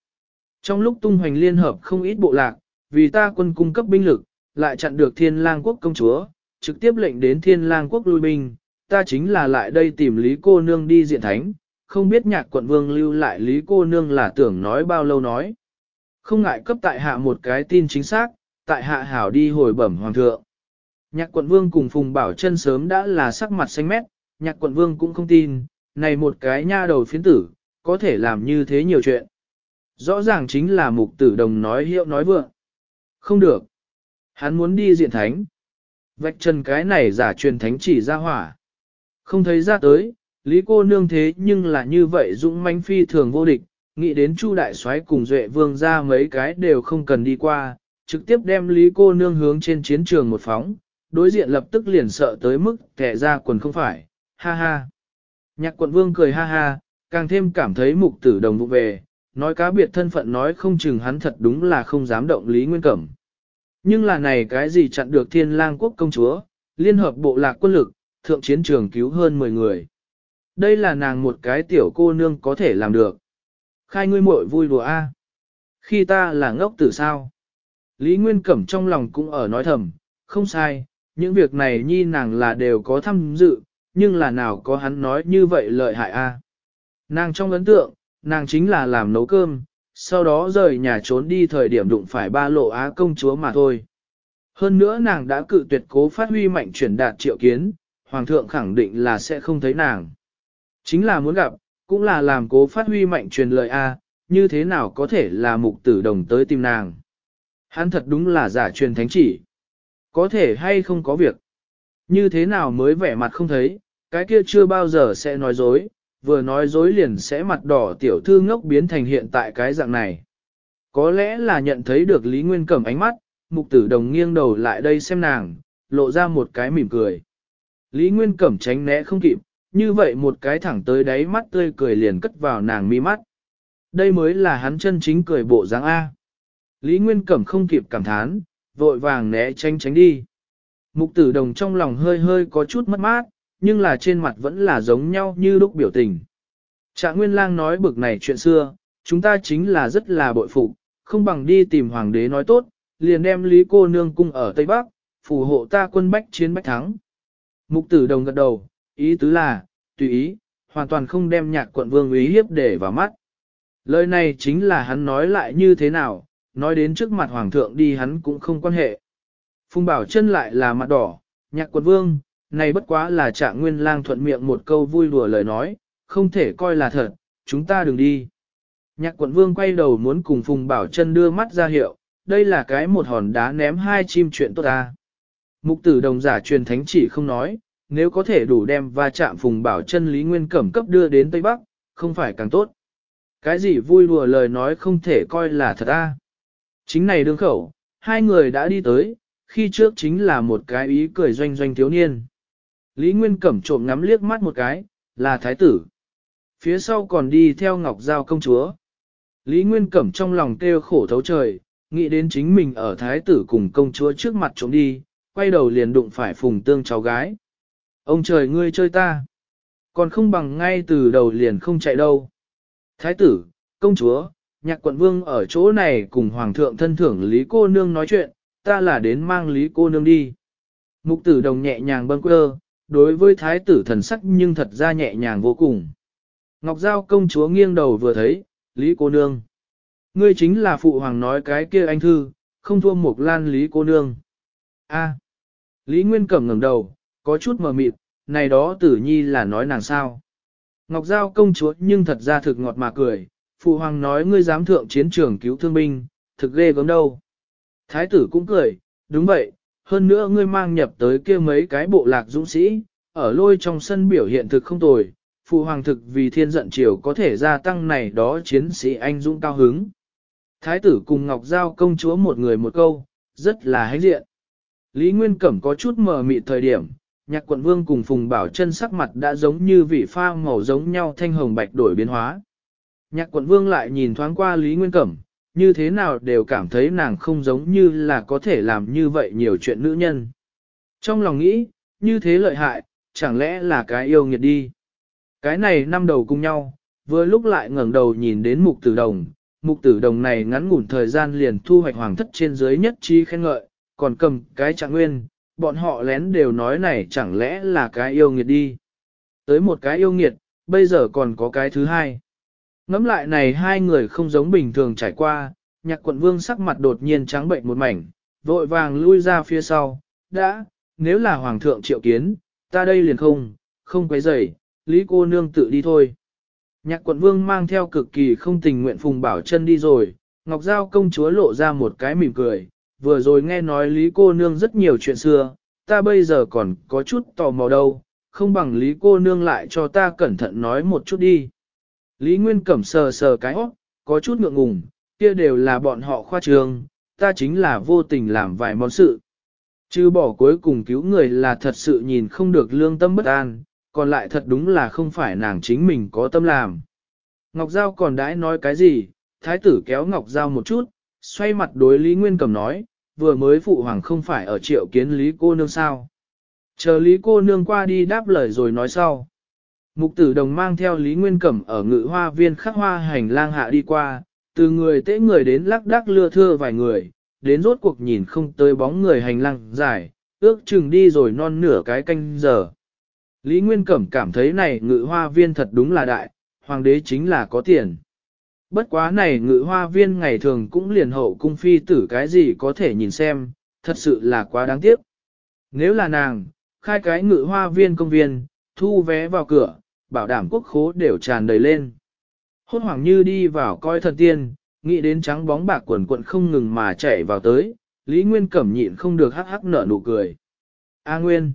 Trong lúc tung hoành liên hợp không ít bộ lạc, vì ta quân cung cấp binh lực, lại chặn được thiên lang quốc công chúa, trực tiếp lệnh đến thiên lang quốc lui binh, ta chính là lại đây tìm Lý cô nương đi diện thánh, không biết nhạc quận vương lưu lại lý cô nương là tưởng nói bao lâu nói. Không ngại cấp tại hạ một cái tin chính xác, tại hạ hảo đi hồi bẩm hoàng thượng. Nhạc quận vương cùng Phùng Bảo chân sớm đã là sắc mặt xanh mét, nhạc quận vương cũng không tin, này một cái nha đầu phiến tử, có thể làm như thế nhiều chuyện. Rõ ràng chính là mục tử đồng nói hiệu nói vượng. Không được. Hắn muốn đi diện thánh. Vạch trần cái này giả truyền thánh chỉ ra hỏa. Không thấy ra tới, Lý cô nương thế nhưng là như vậy dũng mãnh phi thường vô địch, nghĩ đến Chu đại soái cùng Duệ Vương ra mấy cái đều không cần đi qua, trực tiếp đem Lý cô nương hướng trên chiến trường một phóng, đối diện lập tức liền sợ tới mức kẻ ra quần không phải, ha ha. Nhạc quận vương cười ha ha, càng thêm cảm thấy mục tử đồng vụ về, nói cá biệt thân phận nói không chừng hắn thật đúng là không dám động Lý Nguyên Cẩm. Nhưng là này cái gì chặn được thiên lang quốc công chúa, liên hợp bộ lạc quân lực, thượng chiến trường cứu hơn 10 người đây là nàng một cái tiểu cô nương có thể làm được. Khai ngươi muội vui đùa a. Khi ta là ngốc tử sao? Lý Nguyên Cẩm trong lòng cũng ở nói thầm, không sai, những việc này nhi nàng là đều có tham dự, nhưng là nào có hắn nói như vậy lợi hại a. Nàng trong ấn tượng, nàng chính là làm nấu cơm, sau đó rời nhà trốn đi thời điểm đụng phải ba lộ á công chúa mà thôi. Hơn nữa nàng đã cự tuyệt cố phát huy mạnh chuyển đạt triệu kiến, hoàng thượng khẳng định là sẽ không thấy nàng. Chính là muốn gặp, cũng là làm cố phát huy mạnh truyền lời A, như thế nào có thể là mục tử đồng tới tìm nàng. Hắn thật đúng là giả truyền thánh chỉ. Có thể hay không có việc. Như thế nào mới vẻ mặt không thấy, cái kia chưa bao giờ sẽ nói dối, vừa nói dối liền sẽ mặt đỏ tiểu thư ngốc biến thành hiện tại cái dạng này. Có lẽ là nhận thấy được Lý Nguyên Cẩm ánh mắt, mục tử đồng nghiêng đầu lại đây xem nàng, lộ ra một cái mỉm cười. Lý Nguyên Cẩm tránh né không kịp, như vậy một cái thẳng tới đáy mắt tươi cười liền cất vào nàng mi mắt. Đây mới là hắn chân chính cười bộ dáng A. Lý Nguyên Cẩm không kịp cảm thán, vội vàng né tránh tránh đi. Mục tử đồng trong lòng hơi hơi có chút mất mát, nhưng là trên mặt vẫn là giống nhau như lúc biểu tình. Trạng Nguyên Lang nói bực này chuyện xưa, chúng ta chính là rất là bội phụ, không bằng đi tìm hoàng đế nói tốt, liền đem Lý cô nương cung ở Tây Bắc, phù hộ ta quân bách chiến bách thắng. Mục tử đồng gật đầu, Ý tứ là, tùy ý, hoàn toàn không đem nhạc quận vương ý hiếp để vào mắt. Lời này chính là hắn nói lại như thế nào, nói đến trước mặt hoàng thượng đi hắn cũng không quan hệ. Phùng bảo chân lại là mặt đỏ, nhạc quận vương, này bất quá là trạng nguyên lang thuận miệng một câu vui đùa lời nói, không thể coi là thật, chúng ta đừng đi. Nhạc quận vương quay đầu muốn cùng Phùng Bảo chân đưa mắt ra hiệu, đây là cái một hòn đá ném hai chim chuyện tốt ta. Mục tử đồng giả truyền thánh chỉ không nói, nếu có thể đủ đem va chạm phùng bảo chân Lý Nguyên Cẩm cấp đưa đến Tây Bắc, không phải càng tốt. Cái gì vui đùa lời nói không thể coi là thật a à. Chính này đương khẩu, hai người đã đi tới, khi trước chính là một cái ý cười doanh doanh thiếu niên. Lý Nguyên Cẩm trộm ngắm liếc mắt một cái, là thái tử. Phía sau còn đi theo Ngọc Giao công chúa. Lý Nguyên Cẩm trong lòng kêu khổ thấu trời, nghĩ đến chính mình ở thái tử cùng công chúa trước mặt trộm đi, quay đầu liền đụng phải phùng tương cháu gái. Ông trời ngươi chơi ta. Còn không bằng ngay từ đầu liền không chạy đâu. Thái tử, công chúa, nhạc quận vương ở chỗ này cùng hoàng thượng thân thưởng Lý cô nương nói chuyện, ta là đến mang Lý cô nương đi. Mục tử đồng nhẹ nhàng bâng quơ, đối với thái tử thần sắc nhưng thật ra nhẹ nhàng vô cùng. Ngọc Giao công chúa nghiêng đầu vừa thấy, Lý cô nương. Ngươi chính là phụ hoàng nói cái kia anh thư, không thua một lan Lý cô nương. a Lý Nguyên Cẩm ngẩng đầu, có chút mờ mịt, này đó tử nhi là nói nàng sao. Ngọc Giao công chúa nhưng thật ra thực ngọt mà cười, phụ hoàng nói ngươi dám thượng chiến trường cứu thương binh, thực ghê gớm đâu. Thái tử cũng cười, đúng vậy, hơn nữa ngươi mang nhập tới kia mấy cái bộ lạc dũng sĩ, ở lôi trong sân biểu hiện thực không tồi, phụ hoàng thực vì thiên giận triều có thể gia tăng này đó chiến sĩ anh dũng cao hứng. Thái tử cùng Ngọc Giao công chúa một người một câu, rất là hãnh diện. Lý Nguyên Cẩm có chút mờ mịt thời điểm, Nhạc quận vương cùng Phùng Bảo chân sắc mặt đã giống như vị pha màu giống nhau thanh hồng bạch đổi biến hóa. Nhạc quận vương lại nhìn thoáng qua Lý Nguyên Cẩm, như thế nào đều cảm thấy nàng không giống như là có thể làm như vậy nhiều chuyện nữ nhân. Trong lòng nghĩ, như thế lợi hại, chẳng lẽ là cái yêu nghiệt đi. Cái này năm đầu cùng nhau, vừa lúc lại ngẩng đầu nhìn đến mục tử đồng, mục tử đồng này ngắn ngủn thời gian liền thu hoạch hoàng thất trên dưới nhất trí khen ngợi, còn cầm cái trạng nguyên, bọn họ lén đều nói này chẳng lẽ là cái yêu nghiệt đi. Tới một cái yêu nghiệt, bây giờ còn có cái thứ hai. Ngắm lại này hai người không giống bình thường trải qua, nhạc quận vương sắc mặt đột nhiên trắng bệnh một mảnh, vội vàng lui ra phía sau, đã, nếu là hoàng thượng triệu kiến, ta đây liền không, không quấy rầy, lý cô nương tự đi thôi. Nhạc quận vương mang theo cực kỳ không tình nguyện phùng bảo chân đi rồi, ngọc giao công chúa lộ ra một cái mỉm cười, vừa rồi nghe nói Lý cô nương rất nhiều chuyện xưa, ta bây giờ còn có chút tò mò đâu, không bằng Lý cô nương lại cho ta cẩn thận nói một chút đi. Lý Nguyên Cẩm sờ sờ cái óc, có chút ngượng ngùng, kia đều là bọn họ khoa trường, ta chính là vô tình làm vài món sự. Chứ bỏ cuối cùng cứu người là thật sự nhìn không được lương tâm bất an, còn lại thật đúng là không phải nàng chính mình có tâm làm. Ngọc Giao còn đãi nói cái gì, thái tử kéo Ngọc Giao một chút, xoay mặt đối Lý Nguyên Cẩm nói, vừa mới phụ hoàng không phải ở triệu kiến Lý cô nương sao. Chờ Lý cô nương qua đi đáp lời rồi nói sau. Mục tử đồng mang theo Lý Nguyên Cẩm ở ngự hoa viên khắc hoa hành lang hạ đi qua, từ người tế người đến lắc đắc lưa thưa vài người, đến rốt cuộc nhìn không tới bóng người hành lang dài, ước chừng đi rồi non nửa cái canh giờ. Lý Nguyên Cẩm cảm thấy này ngự hoa viên thật đúng là đại, hoàng đế chính là có tiền bất quá này ngự hoa viên ngày thường cũng liền hậu cung phi tử cái gì có thể nhìn xem, thật sự là quá đáng tiếc. Nếu là nàng, khai cái ngự hoa viên công viên, thu vé vào cửa, bảo đảm quốc khố đều tràn đầy lên. Hốt hoảng như đi vào coi thần tiên, nghĩ đến trắng bóng bạc quần quận không ngừng mà chạy vào tới, Lý Nguyên cẩm nhịn không được hắc hắc nở nụ cười. A Nguyên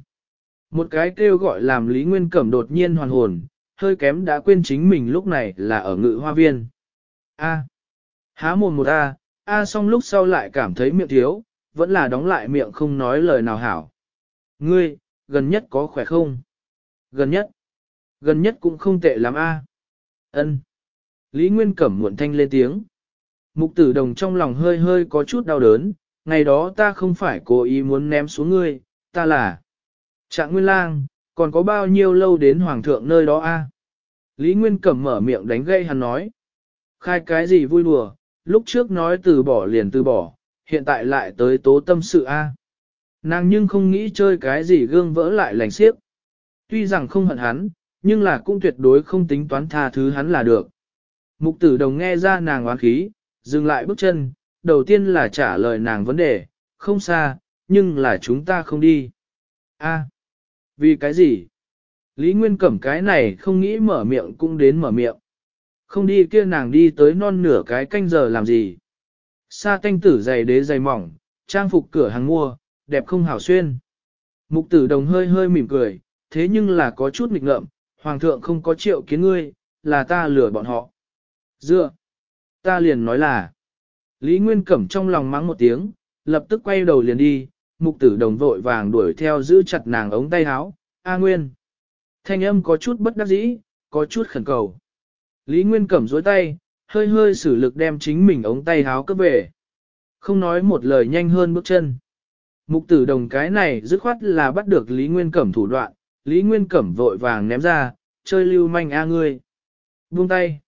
Một cái kêu gọi làm Lý Nguyên cẩm đột nhiên hoàn hồn, hơi kém đã quên chính mình lúc này là ở ngự hoa viên. A. Há mồm một A, A à xong lúc sau lại cảm thấy miệng thiếu, vẫn là đóng lại miệng không nói lời nào hảo. Ngươi, gần nhất có khỏe không? Gần nhất. Gần nhất cũng không tệ lắm A. Ân. Lý Nguyên Cẩm muộn thanh lên tiếng. Mục tử đồng trong lòng hơi hơi có chút đau đớn, ngày đó ta không phải cố ý muốn ném xuống ngươi, ta là. Trạng Nguyên Lang, còn có bao nhiêu lâu đến Hoàng thượng nơi đó a? Lý Nguyên Cẩm mở miệng đánh gây hắn nói, khai cái gì vui đùa, lúc trước nói từ bỏ liền từ bỏ, hiện tại lại tới tố tâm sự A. Nàng nhưng không nghĩ chơi cái gì gương vỡ lại lành xiếc. Tuy rằng không hận hắn, nhưng là cũng tuyệt đối không tính toán tha thứ hắn là được. Mục tử đồng nghe ra nàng oán khí, dừng lại bước chân, đầu tiên là trả lời nàng vấn đề, không xa, nhưng là chúng ta không đi. A, vì cái gì? Lý Nguyên Cẩm cái này không nghĩ mở miệng cũng đến mở miệng. Không đi kia nàng đi tới non nửa cái canh giờ làm gì. Sa tanh tử dày đế dày mỏng, trang phục cửa hàng mua, đẹp không hảo xuyên. Mục tử đồng hơi hơi mỉm cười, thế nhưng là có chút nghịch ngợm, hoàng thượng không có triệu kiến ngươi, là ta lừa bọn họ. Dựa, ta liền nói là. Lý Nguyên Cẩm trong lòng mắng một tiếng, lập tức quay đầu liền đi, mục tử đồng vội vàng đuổi theo giữ chặt nàng ống tay áo, A Nguyên. Thanh âm có chút bất đắc dĩ, có chút khẩn cầu. Lý Nguyên Cẩm dối tay, hơi hơi sử lực đem chính mình ống tay háo cấp về. Không nói một lời nhanh hơn bước chân. Mục tử đồng cái này dứt khoát là bắt được Lý Nguyên Cẩm thủ đoạn, Lý Nguyên Cẩm vội vàng ném ra, chơi lưu manh a à ngươi. Buông tay.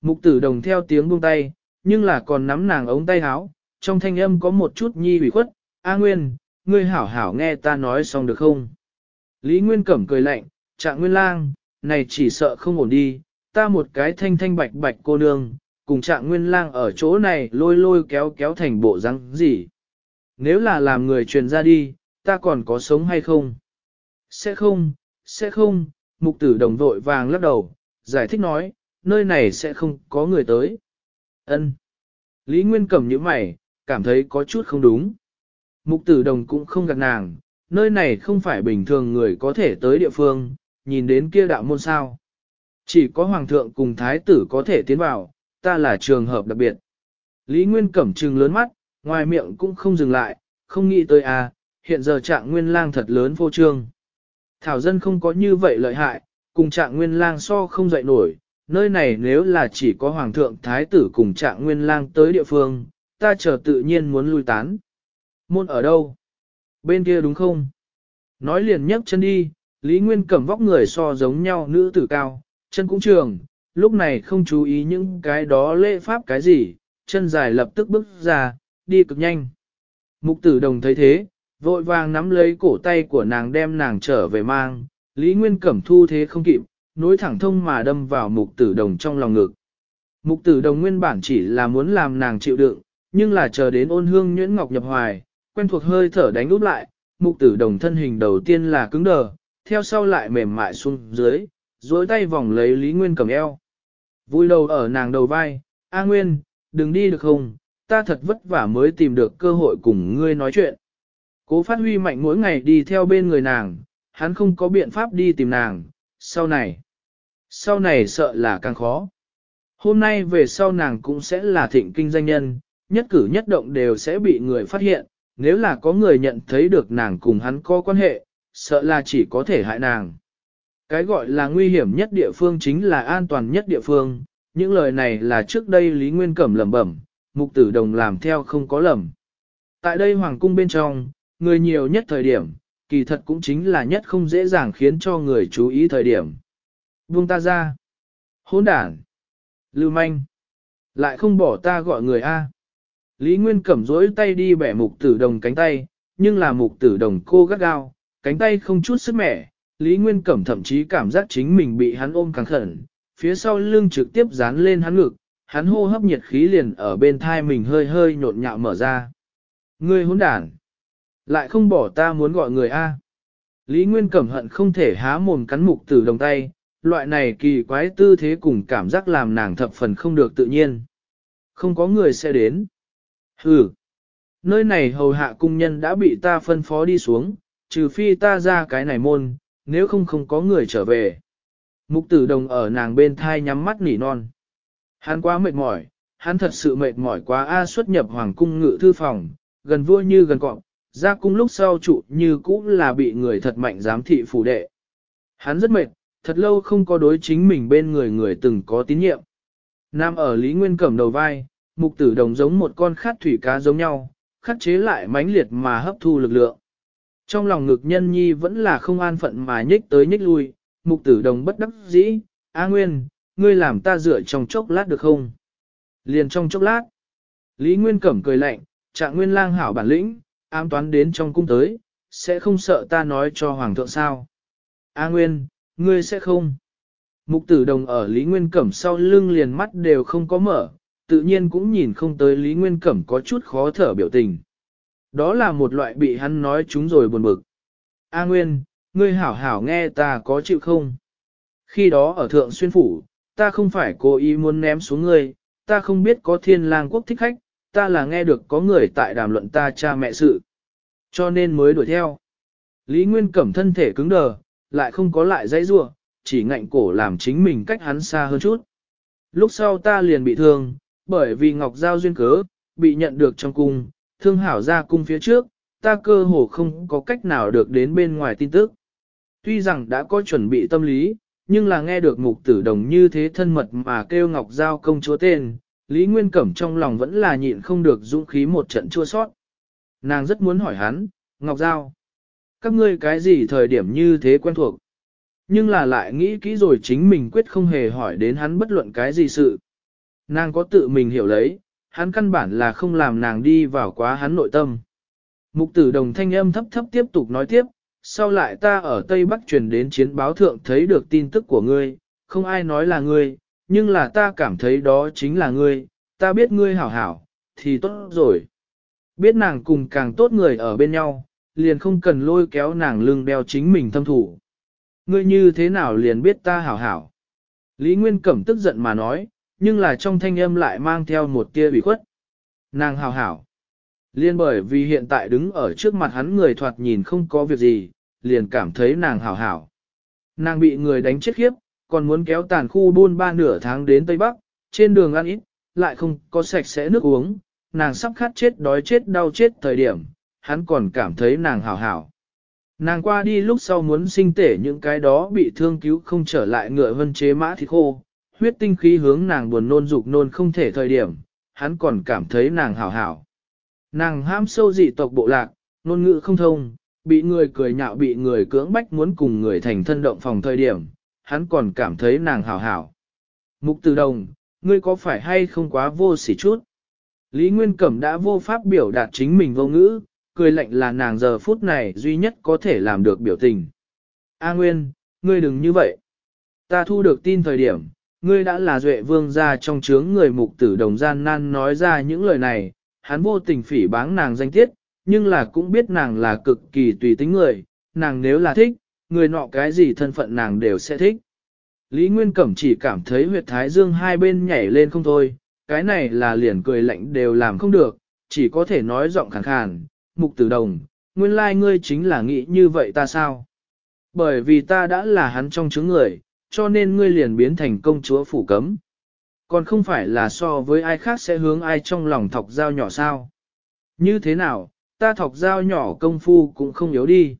Mục tử đồng theo tiếng buông tay, nhưng là còn nắm nàng ống tay háo, trong thanh âm có một chút nhi ủy khuất, A Nguyên, ngươi hảo hảo nghe ta nói xong được không? Lý Nguyên Cẩm cười lạnh, trạng Nguyên Lang, này chỉ sợ không ổn đi, ta một cái thanh thanh bạch bạch cô nương, cùng trạng nguyên lang ở chỗ này lôi lôi kéo kéo thành bộ răng gì. Nếu là làm người truyền ra đi, ta còn có sống hay không? Sẽ không, sẽ không, mục tử đồng vội vàng lắc đầu, giải thích nói, nơi này sẽ không có người tới. ân Lý Nguyên cầm những mày, cảm thấy có chút không đúng. Mục tử đồng cũng không gạt nàng, nơi này không phải bình thường người có thể tới địa phương, nhìn đến kia đạo môn sao. Chỉ có hoàng thượng cùng thái tử có thể tiến vào, ta là trường hợp đặc biệt. Lý Nguyên cẩm trừng lớn mắt, ngoài miệng cũng không dừng lại, không nghĩ tới à, hiện giờ trạng nguyên lang thật lớn vô trương. Thảo dân không có như vậy lợi hại, cùng trạng nguyên lang so không dậy nổi, nơi này nếu là chỉ có hoàng thượng thái tử cùng trạng nguyên lang tới địa phương, ta chờ tự nhiên muốn lui tán. Môn ở đâu? Bên kia đúng không? Nói liền nhấc chân đi, Lý Nguyên cẩm vóc người so giống nhau nữ tử cao, chân cũng trường, lúc này không chú ý những cái đó lễ pháp cái gì, chân dài lập tức bước ra, đi cực nhanh. Mục tử đồng thấy thế, vội vàng nắm lấy cổ tay của nàng đem nàng trở về mang, Lý Nguyên Cẩm thu thế không kịp, nối thẳng thông mà đâm vào mục tử đồng trong lòng ngực. Mục tử đồng nguyên bản chỉ là muốn làm nàng chịu đựng, nhưng là chờ đến ôn hương nhuyễn ngọc nhập hoài, quen thuộc hơi thở đánh úp lại, mục tử đồng thân hình đầu tiên là cứng đờ, theo sau lại mềm mại xuống dưới, duỗi tay vòng lấy Lý Nguyên cầm eo. Vui đầu ở nàng đầu vai, A Nguyên, đừng đi được không, ta thật vất vả mới tìm được cơ hội cùng ngươi nói chuyện. Cố phát huy mạnh mỗi ngày đi theo bên người nàng, hắn không có biện pháp đi tìm nàng, sau này. Sau này sợ là càng khó. Hôm nay về sau nàng cũng sẽ là thịnh kinh danh nhân, nhất cử nhất động đều sẽ bị người phát hiện, nếu là có người nhận thấy được nàng cùng hắn có quan hệ, sợ là chỉ có thể hại nàng. Cái gọi là nguy hiểm nhất địa phương chính là an toàn nhất địa phương, những lời này là trước đây Lý Nguyên Cẩm lầm bẩm, mục tử đồng làm theo không có lầm. Tại đây hoàng cung bên trong, người nhiều nhất thời điểm, kỳ thật cũng chính là nhất không dễ dàng khiến cho người chú ý thời điểm. Vương ta ra. Hôn đản. Lưu manh. Lại không bỏ ta gọi người A. Lý Nguyên cẩm rỗi tay đi bẻ mục tử đồng cánh tay, nhưng là mục tử đồng cô gắt gao, cánh tay không chút sức mẻ, Lý Nguyên Cẩm thậm chí cảm giác chính mình bị hắn ôm càng khẩn, phía sau lưng trực tiếp dán lên hắn ngực, hắn hô hấp nhiệt khí liền ở bên thai mình hơi hơi nhộn nhạo mở ra. Ngươi hỗn đản, lại không bỏ ta muốn gọi người A. Lý Nguyên Cẩm hận không thể há mồm cắn mục tử đồng tay, loại này kỳ quái tư thế cùng cảm giác làm nàng thập phần không được tự nhiên. Không có người sẽ đến. Ừ, nơi này hầu hạ cung nhân đã bị ta phân phó đi xuống, trừ phi ta ra cái này môn, nếu không không có người trở về. Mục tử đồng ở nàng bên thai nhắm mắt nỉ non. Hắn quá mệt mỏi, hắn thật sự mệt mỏi quá a xuất nhập hoàng cung ngự thư phòng, gần vua như gần cọng, ra cung lúc sau trụ như cũng là bị người thật mạnh giám thị phủ đệ. Hắn rất mệt, thật lâu không có đối chính mình bên người người từng có tín nhiệm. Nam ở Lý Nguyên Cẩm đầu vai, mục tử đồng giống một con khát thủy cá giống nhau, khắc chế lại mãnh liệt mà hấp thu lực lượng. Trong lòng ngực nhân nhi vẫn là không an phận mà nhích tới nhích lui, mục tử đồng bất đắc dĩ, A Nguyên, ngươi làm ta rửa trong chốc lát được không? Liền trong chốc lát, Lý Nguyên Cẩm cười lạnh, trạng nguyên lang hảo bản lĩnh, ám toán đến trong cung tới, sẽ không sợ ta nói cho Hoàng thượng sao? A Nguyên, ngươi sẽ không? Mục tử đồng ở Lý Nguyên Cẩm sau lưng liền mắt đều không có mở, tự nhiên cũng nhìn không tới Lý Nguyên Cẩm có chút khó thở biểu tình. Đó là một loại bị hắn nói chúng rồi buồn bực. A Nguyên, ngươi hảo hảo nghe ta có chịu không? Khi đó ở Thượng Xuyên Phủ, ta không phải cố ý muốn ném xuống ngươi, ta không biết có thiên lang quốc thích khách, ta là nghe được có người tại đàm luận ta cha mẹ sự. Cho nên mới đuổi theo. Lý Nguyên cẩm thân thể cứng đờ, lại không có lại dãy rua, chỉ ngạnh cổ làm chính mình cách hắn xa hơn chút. Lúc sau ta liền bị thương, bởi vì Ngọc Giao duyên cớ, bị nhận được trong cung, thương hảo ra cung phía trước, ta cơ hồ không có cách nào được đến bên ngoài tin tức. Tuy rằng đã có chuẩn bị tâm lý, nhưng là nghe được mục tử đồng như thế thân mật mà kêu ngọc giao công chúa tên, Lý Nguyên Cẩm trong lòng vẫn là nhịn không được dũng khí một trận chua sót. Nàng rất muốn hỏi hắn, Ngọc Giao, các ngươi cái gì thời điểm như thế quen thuộc? Nhưng là lại nghĩ kỹ rồi chính mình quyết không hề hỏi đến hắn bất luận cái gì sự. Nàng có tự mình hiểu lấy, hắn căn bản là không làm nàng đi vào quá hắn nội tâm. Mục tử đồng thanh âm thấp thấp tiếp tục nói tiếp, sau lại ta ở Tây Bắc truyền đến chiến báo thượng thấy được tin tức của ngươi, không ai nói là ngươi, nhưng là ta cảm thấy đó chính là ngươi, ta biết ngươi hảo hảo, thì tốt rồi. Biết nàng cùng càng tốt người ở bên nhau, liền không cần lôi kéo nàng lưng đeo chính mình thâm thủ. Ngươi như thế nào liền biết ta hảo hảo. Lý Nguyên Cẩm tức giận mà nói, nhưng là trong thanh âm lại mang theo một tia ủy khuất. Nàng hào hảo. Liên bởi vì hiện tại đứng ở trước mặt hắn người thoạt nhìn không có việc gì, liền cảm thấy nàng hào hảo. Nàng bị người đánh chết khiếp, còn muốn kéo tàn khu buôn ba nửa tháng đến Tây Bắc, trên đường ăn ít, lại không có sạch sẽ nước uống, nàng sắp khát chết đói chết đau chết thời điểm, hắn còn cảm thấy nàng hào hảo. Nàng qua đi lúc sau muốn sinh tể những cái đó bị thương cứu không trở lại ngựa vân chế mã thịt khô, huyết tinh khí hướng nàng buồn nôn dục nôn không thể thời điểm, hắn còn cảm thấy nàng hảo hảo. Nàng ham sâu dị tộc bộ lạc, ngôn ngữ không thông, bị người cười nhạo bị người cưỡng bách muốn cùng người thành thân động phòng thời điểm, hắn còn cảm thấy nàng hảo hảo. Mục từ đồng, ngươi có phải hay không quá vô sỉ chút? Lý Nguyên Cẩm đã vô pháp biểu đạt chính mình vô ngữ, cười lạnh là nàng giờ phút này duy nhất có thể làm được biểu tình. A Nguyên, ngươi đừng như vậy. Ta thu được tin thời điểm, ngươi đã là duệ vương gia trong chướng người mục tử đồng gian nan nói ra những lời này, hắn vô tình phỉ báng nàng danh tiết, nhưng là cũng biết nàng là cực kỳ tùy tính người, nàng nếu là thích, người nọ cái gì thân phận nàng đều sẽ thích. Lý Nguyên Cẩm chỉ cảm thấy huyệt thái dương hai bên nhảy lên không thôi, cái này là liền cười lạnh đều làm không được, chỉ có thể nói giọng khàn khàn, mục tử đồng, nguyên lai ngươi chính là nghĩ như vậy ta sao? Bởi vì ta đã là hắn trong chứng người, cho nên ngươi liền biến thành công chúa phủ cấm. Còn không phải là so với ai khác sẽ hướng ai trong lòng thọc dao nhỏ sao. Như thế nào, ta thọc dao nhỏ công phu cũng không yếu đi.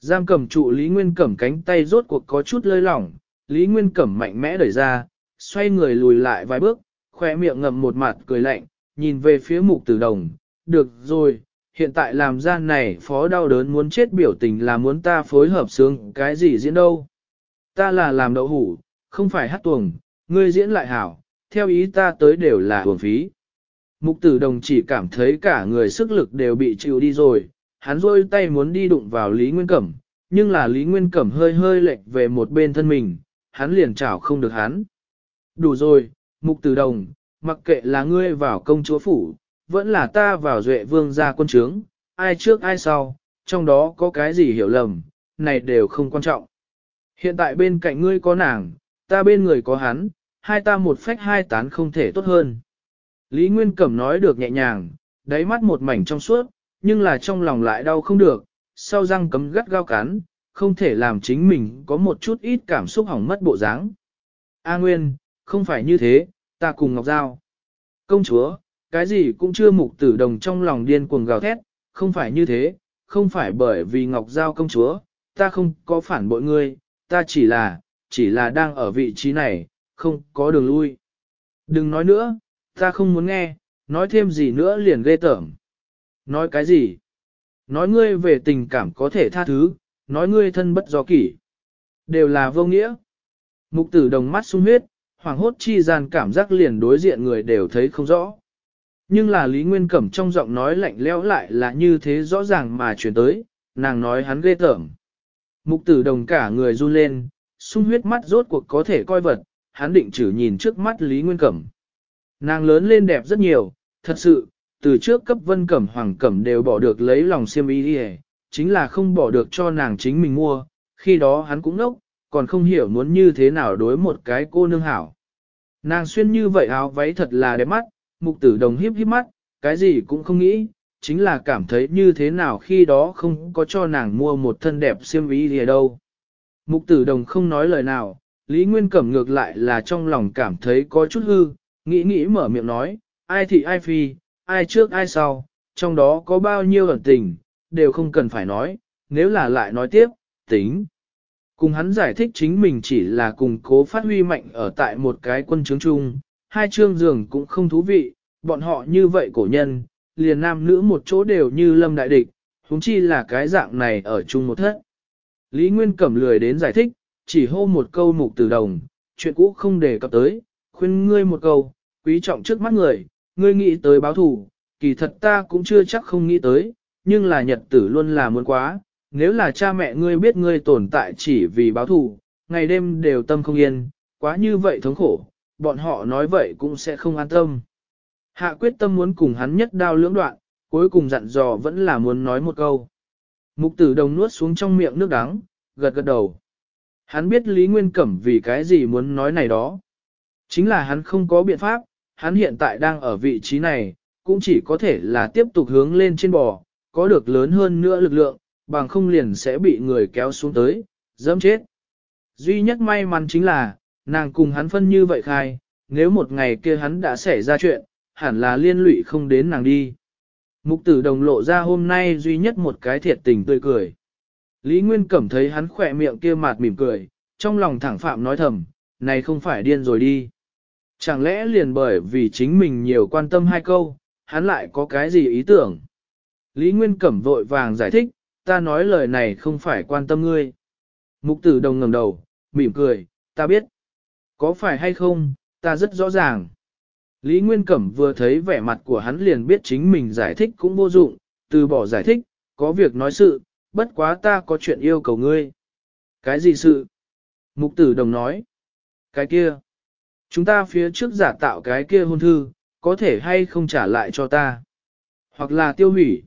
Giam cầm trụ Lý Nguyên cẩm cánh tay rốt cuộc có chút lơi lỏng, Lý Nguyên cẩm mạnh mẽ đẩy ra, xoay người lùi lại vài bước, khỏe miệng ngậm một mặt cười lạnh, nhìn về phía mục tử đồng, được rồi, hiện tại làm gian này phó đau đớn muốn chết biểu tình là muốn ta phối hợp sướng cái gì diễn đâu, ta là làm đậu hủ, không phải hát tuồng, ngươi diễn lại hảo, theo ý ta tới đều là hưởng phí. Mục tử đồng chỉ cảm thấy cả người sức lực đều bị chịu đi rồi, hắn rôi tay muốn đi đụng vào Lý Nguyên Cẩm, nhưng là Lý Nguyên Cẩm hơi hơi lệch về một bên thân mình, hắn liền chảo không được hắn. Đủ rồi, mục tử đồng, mặc kệ là ngươi vào công chúa phủ, vẫn là ta vào duệ vương gia quân trướng, ai trước ai sau, trong đó có cái gì hiểu lầm, này đều không quan trọng. Hiện tại bên cạnh ngươi có nàng, ta bên người có hắn, hai ta một phách hai tán không thể tốt hơn. Lý Nguyên Cẩm nói được nhẹ nhàng, đáy mắt một mảnh trong suốt, nhưng là trong lòng lại đau không được, sau răng cấm gắt gao cắn, không thể làm chính mình có một chút ít cảm xúc hỏng mất bộ dáng. A Nguyên, không phải như thế, ta cùng Ngọc Giao. Công chúa, cái gì cũng chưa mục tử đồng trong lòng điên cuồng gào thét, không phải như thế, không phải bởi vì Ngọc Giao công chúa, ta không có phản bội ngươi, ta chỉ là, chỉ là đang ở vị trí này, không có đường lui. Đừng nói nữa, ta không muốn nghe, nói thêm gì nữa liền ghê tởm. Nói cái gì? Nói ngươi về tình cảm có thể tha thứ, nói ngươi thân bất do kỷ. Đều là vô nghĩa. Mục tử đồng mắt sung huyết, hoàng hốt chi gian cảm giác liền đối diện người đều thấy không rõ. Nhưng là Lý Nguyên Cẩm trong giọng nói lạnh lẽo lại là như thế rõ ràng mà chuyển tới, nàng nói hắn ghê tởm. Mục tử đồng cả người run lên, sung huyết mắt rốt cuộc có thể coi vật, hắn định chử nhìn trước mắt Lý Nguyên Cẩm. Nàng lớn lên đẹp rất nhiều, thật sự, từ trước cấp vân cẩm hoàng cẩm đều bỏ được lấy lòng siêm ý đi chính là không bỏ được cho nàng chính mình mua, khi đó hắn cũng nốc, còn không hiểu muốn như thế nào đối một cái cô nương hảo. Nàng xuyên như vậy áo váy thật là đẹp mắt, mục tử đồng hiếp hiếp mắt, cái gì cũng không nghĩ, chính là cảm thấy như thế nào khi đó không có cho nàng mua một thân đẹp xiêm y gì đâu. Mục tử đồng không nói lời nào, Lý Nguyên Cẩm ngược lại là trong lòng cảm thấy có chút hư, nghĩ nghĩ mở miệng nói, ai thì ai phi, ai trước ai sau, trong đó có bao nhiêu ẩn tình, đều không cần phải nói, nếu là lại nói tiếp, tính. Cùng hắn giải thích chính mình chỉ là cùng cố phát huy mạnh ở tại một cái quân chứng chung, hai chương giường cũng không thú vị, bọn họ như vậy cổ nhân, liền nam nữ một chỗ đều như lâm đại địch, huống chi là cái dạng này ở chung một thất. Lý Nguyên Cẩm lười đến giải thích, chỉ hô một câu mục từ đồng, chuyện cũ không đề cập tới, khuyên ngươi một câu, quý trọng trước mắt người, ngươi nghĩ tới báo thủ, kỳ thật ta cũng chưa chắc không nghĩ tới, nhưng là nhật tử luôn là muốn quá, nếu là cha mẹ ngươi biết ngươi tồn tại chỉ vì báo thủ, ngày đêm đều tâm không yên, quá như vậy thống khổ, bọn họ nói vậy cũng sẽ không an tâm. Hạ quyết tâm muốn cùng hắn nhất đao lưỡng đoạn, cuối cùng dặn dò vẫn là muốn nói một câu. Mục tử đồng nuốt xuống trong miệng nước đắng, gật gật đầu. Hắn biết Lý Nguyên Cẩm vì cái gì muốn nói này đó. Chính là hắn không có biện pháp, hắn hiện tại đang ở vị trí này, cũng chỉ có thể là tiếp tục hướng lên trên bò, có được lớn hơn nữa lực lượng, bằng không liền sẽ bị người kéo xuống tới, dẫm chết. Duy nhất may mắn chính là, nàng cùng hắn phân như vậy khai, nếu một ngày kia hắn đã xảy ra chuyện, hẳn là liên lụy không đến nàng đi. Mục tử đồng lộ ra hôm nay duy nhất một cái thiệt tình tươi cười. Lý Nguyên Cẩm thấy hắn khỏe miệng kia mạt mỉm cười, trong lòng thẳng phạm nói thầm, này không phải điên rồi đi. Chẳng lẽ liền bởi vì chính mình nhiều quan tâm hai câu, hắn lại có cái gì ý tưởng? Lý Nguyên Cẩm vội vàng giải thích, ta nói lời này không phải quan tâm ngươi. Mục tử đồng ngầm đầu, mỉm cười, ta biết. Có phải hay không, ta rất rõ ràng. Lý Nguyên Cẩm vừa thấy vẻ mặt của hắn liền biết chính mình giải thích cũng vô dụng, từ bỏ giải thích, có việc nói sự, bất quá ta có chuyện yêu cầu ngươi. Cái gì sự? Mục tử đồng nói. Cái kia. Chúng ta phía trước giả tạo cái kia hôn thư, có thể hay không trả lại cho ta. Hoặc là tiêu hủy.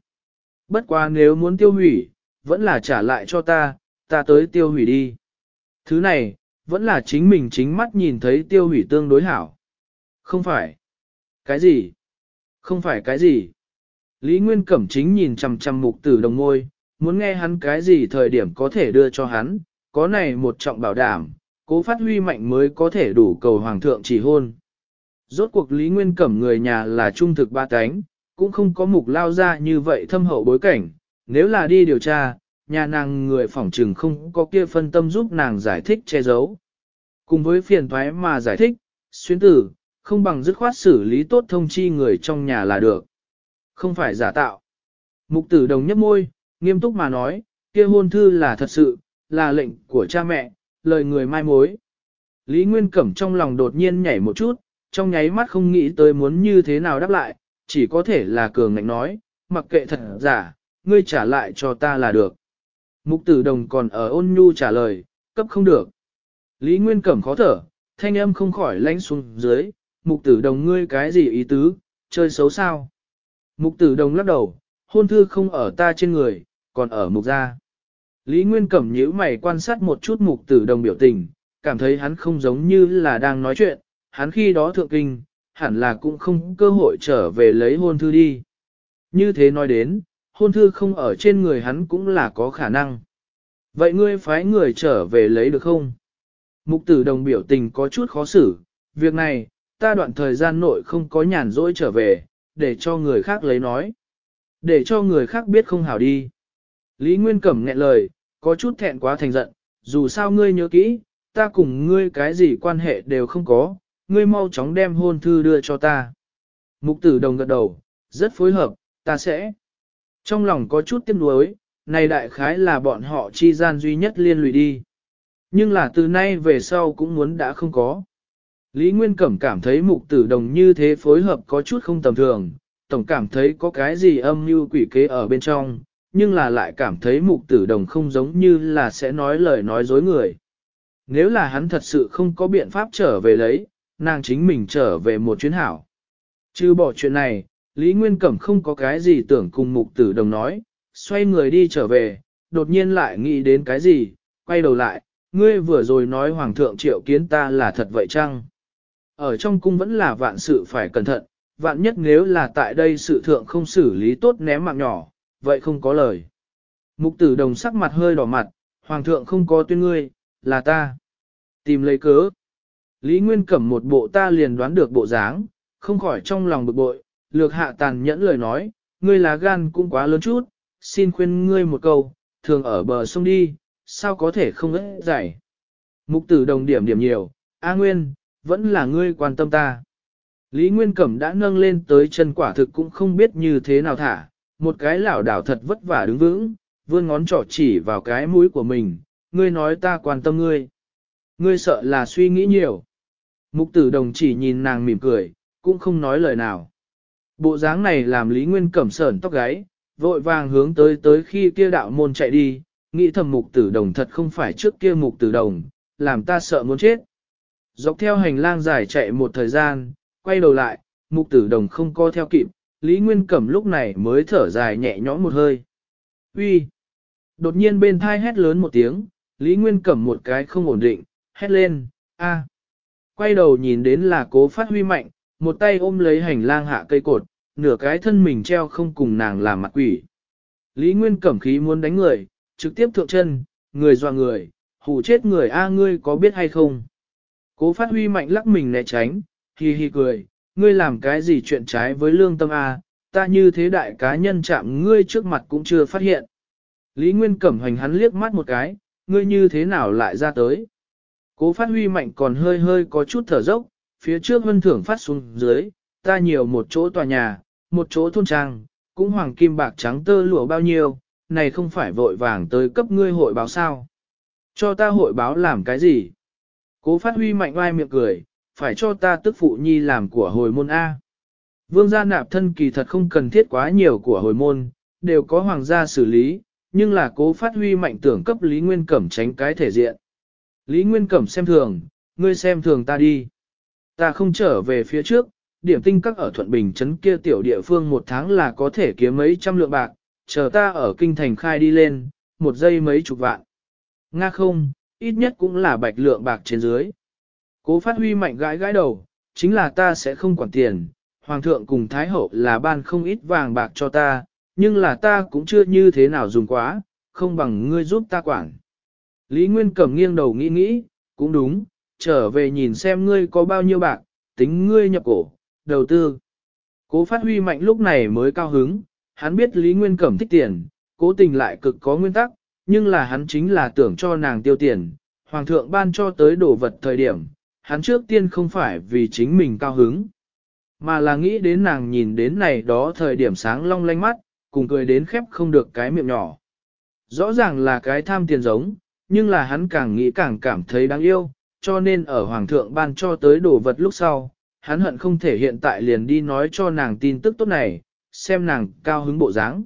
Bất quá nếu muốn tiêu hủy, vẫn là trả lại cho ta, ta tới tiêu hủy đi. Thứ này, vẫn là chính mình chính mắt nhìn thấy tiêu hủy tương đối hảo. Không phải. Cái gì? Không phải cái gì? Lý Nguyên Cẩm chính nhìn chằm chằm mục tử đồng ngôi, muốn nghe hắn cái gì thời điểm có thể đưa cho hắn, có này một trọng bảo đảm, cố phát huy mạnh mới có thể đủ cầu hoàng thượng chỉ hôn. Rốt cuộc Lý Nguyên Cẩm người nhà là trung thực ba cánh, cũng không có mục lao ra như vậy thâm hậu bối cảnh, nếu là đi điều tra, nhà nàng người phòng trừng không có kia phân tâm giúp nàng giải thích che giấu. Cùng với phiền thoái mà giải thích, xuyến tử, không bằng dứt khoát xử lý tốt thông chi người trong nhà là được. Không phải giả tạo. Mục tử đồng nhấp môi, nghiêm túc mà nói, kia hôn thư là thật sự, là lệnh của cha mẹ, lời người mai mối. Lý Nguyên Cẩm trong lòng đột nhiên nhảy một chút, trong nháy mắt không nghĩ tới muốn như thế nào đáp lại, chỉ có thể là cường ngạnh nói, mặc kệ thật giả, ngươi trả lại cho ta là được. Mục tử đồng còn ở ôn nhu trả lời, cấp không được. Lý Nguyên Cẩm khó thở, thanh âm không khỏi lánh xuống dưới, mục tử đồng ngươi cái gì ý tứ, chơi xấu sao? Mục tử đồng lắc đầu, hôn thư không ở ta trên người, còn ở mục gia. Lý Nguyên Cẩm nhíu mày quan sát một chút mục tử đồng biểu tình, cảm thấy hắn không giống như là đang nói chuyện, hắn khi đó thượng kinh, hẳn là cũng không cơ hội trở về lấy hôn thư đi. Như thế nói đến, hôn thư không ở trên người hắn cũng là có khả năng. Vậy ngươi phái người trở về lấy được không? Mục tử đồng biểu tình có chút khó xử, việc này, ta đoạn thời gian nội không có nhàn rỗi trở về, để cho người khác lấy nói. Để cho người khác biết không hảo đi. Lý Nguyên Cẩm nghẹn lời, có chút thẹn quá thành giận, dù sao ngươi nhớ kỹ, ta cùng ngươi cái gì quan hệ đều không có, ngươi mau chóng đem hôn thư đưa cho ta. Mục tử đồng gật đầu, rất phối hợp, ta sẽ. Trong lòng có chút tiếc nuối, này đại khái là bọn họ chi gian duy nhất liên lụy đi. Nhưng là từ nay về sau cũng muốn đã không có. Lý Nguyên Cẩm cảm thấy mục tử đồng như thế phối hợp có chút không tầm thường, tổng cảm thấy có cái gì âm như quỷ kế ở bên trong, nhưng là lại cảm thấy mục tử đồng không giống như là sẽ nói lời nói dối người. Nếu là hắn thật sự không có biện pháp trở về lấy, nàng chính mình trở về một chuyến hảo. Chứ bỏ chuyện này, Lý Nguyên Cẩm không có cái gì tưởng cùng mục tử đồng nói, xoay người đi trở về, đột nhiên lại nghĩ đến cái gì, quay đầu lại, ngươi vừa rồi nói Hoàng thượng triệu kiến ta là thật vậy chăng? Ở trong cung vẫn là vạn sự phải cẩn thận, vạn nhất nếu là tại đây sự thượng không xử lý tốt ném mạng nhỏ, vậy không có lời. Mục tử đồng sắc mặt hơi đỏ mặt, hoàng thượng không có tuyên ngươi, là ta. Tìm lấy cớ. Lý Nguyên cẩm một bộ ta liền đoán được bộ dáng, không khỏi trong lòng bực bội, lược hạ tàn nhẫn lời nói, ngươi lá gan cũng quá lớn chút, xin khuyên ngươi một câu, thường ở bờ sông đi, sao có thể không ế giải. Mục tử đồng điểm điểm nhiều, A Nguyên, vẫn là ngươi quan tâm ta. Lý Nguyên Cẩm đã nâng lên tới chân quả thực cũng không biết như thế nào thả, một cái lảo đảo thật vất vả đứng vững, vươn ngón trỏ chỉ vào cái mũi của mình, ngươi nói ta quan tâm ngươi. Ngươi sợ là suy nghĩ nhiều. Mục tử đồng chỉ nhìn nàng mỉm cười, cũng không nói lời nào. Bộ dáng này làm Lý Nguyên Cẩm sởn tóc gáy, vội vàng hướng tới tới khi kia đạo môn chạy đi, nghĩ thầm mục tử đồng thật không phải trước kia mục tử đồng, làm ta sợ muốn chết. Dọc theo hành lang dài chạy một thời gian, quay đầu lại, mục tử đồng không co theo kịp, Lý Nguyên Cẩm lúc này mới thở dài nhẹ nhõm một hơi. Uy Đột nhiên bên thai hét lớn một tiếng, Lý Nguyên Cẩm một cái không ổn định, hét lên, a. Quay đầu nhìn đến là cố phát huy mạnh, một tay ôm lấy hành lang hạ cây cột, nửa cái thân mình treo không cùng nàng làm mặt quỷ. Lý Nguyên Cẩm khí muốn đánh người, trực tiếp thượng chân, người dọa người, hù chết người a ngươi có biết hay không. Cố phát huy mạnh lắc mình né tránh, hi hi cười, ngươi làm cái gì chuyện trái với lương tâm A, ta như thế đại cá nhân chạm ngươi trước mặt cũng chưa phát hiện. Lý Nguyên cẩm hành hắn liếc mắt một cái, ngươi như thế nào lại ra tới. Cố phát huy mạnh còn hơi hơi có chút thở dốc phía trước vân thưởng phát xuống dưới, ta nhiều một chỗ tòa nhà, một chỗ thôn trang, cũng hoàng kim bạc trắng tơ lụa bao nhiêu, này không phải vội vàng tới cấp ngươi hội báo sao. Cho ta hội báo làm cái gì? Cố phát huy mạnh oai miệng cười, phải cho ta tức phụ nhi làm của hồi môn A. Vương gia nạp thân kỳ thật không cần thiết quá nhiều của hồi môn, đều có hoàng gia xử lý, nhưng là cố phát huy mạnh tưởng cấp Lý Nguyên Cẩm tránh cái thể diện. Lý Nguyên Cẩm xem thường, ngươi xem thường ta đi. Ta không trở về phía trước, điểm tinh các ở Thuận Bình trấn kia tiểu địa phương một tháng là có thể kiếm mấy trăm lượng bạc, chờ ta ở kinh thành khai đi lên, một giây mấy chục vạn. Nga không, ít nhất cũng là bạch lượng bạc trên dưới. Cố phát huy mạnh gãi gãi đầu, chính là ta sẽ không quản tiền, hoàng thượng cùng thái hậu là ban không ít vàng bạc cho ta, nhưng là ta cũng chưa như thế nào dùng quá, không bằng ngươi giúp ta quản. Lý Nguyên cầm nghiêng đầu nghĩ nghĩ, cũng đúng, trở về nhìn xem ngươi có bao nhiêu bạc, tính ngươi nhập cổ, đầu tư. Cố phát huy mạnh lúc này mới cao hứng, hắn biết Lý Nguyên cầm thích tiền, cố tình lại cực có nguyên tắc, nhưng là hắn chính là tưởng cho nàng tiêu tiền, hoàng thượng ban cho tới đồ vật thời điểm, hắn trước tiên không phải vì chính mình cao hứng, mà là nghĩ đến nàng nhìn đến này đó thời điểm sáng long lanh mắt, cùng cười đến khép không được cái miệng nhỏ. Rõ ràng là cái tham tiền giống, nhưng là hắn càng nghĩ càng cảm thấy đáng yêu, cho nên ở hoàng thượng ban cho tới đồ vật lúc sau, hắn hận không thể hiện tại liền đi nói cho nàng tin tức tốt này, xem nàng cao hứng bộ dáng.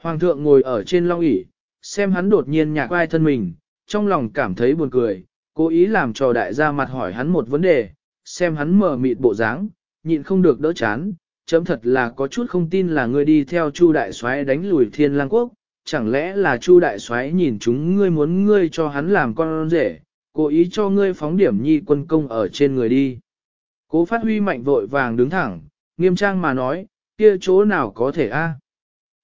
Hoàng thượng ngồi ở trên long ỷ, xem hắn đột nhiên nhạc vai thân mình, trong lòng cảm thấy buồn cười, cố ý làm trò đại gia mặt hỏi hắn một vấn đề, xem hắn mở mịt bộ dáng, nhịn không được đỡ chán, chấm thật là có chút không tin là ngươi đi theo Chu đại soái đánh lùi Thiên Lang quốc, chẳng lẽ là Chu đại soái nhìn chúng ngươi muốn ngươi cho hắn làm con rể, cố ý cho ngươi phóng điểm nhi quân công ở trên người đi. Cố Phát Huy mạnh vội vàng đứng thẳng, nghiêm trang mà nói, kia chỗ nào có thể a?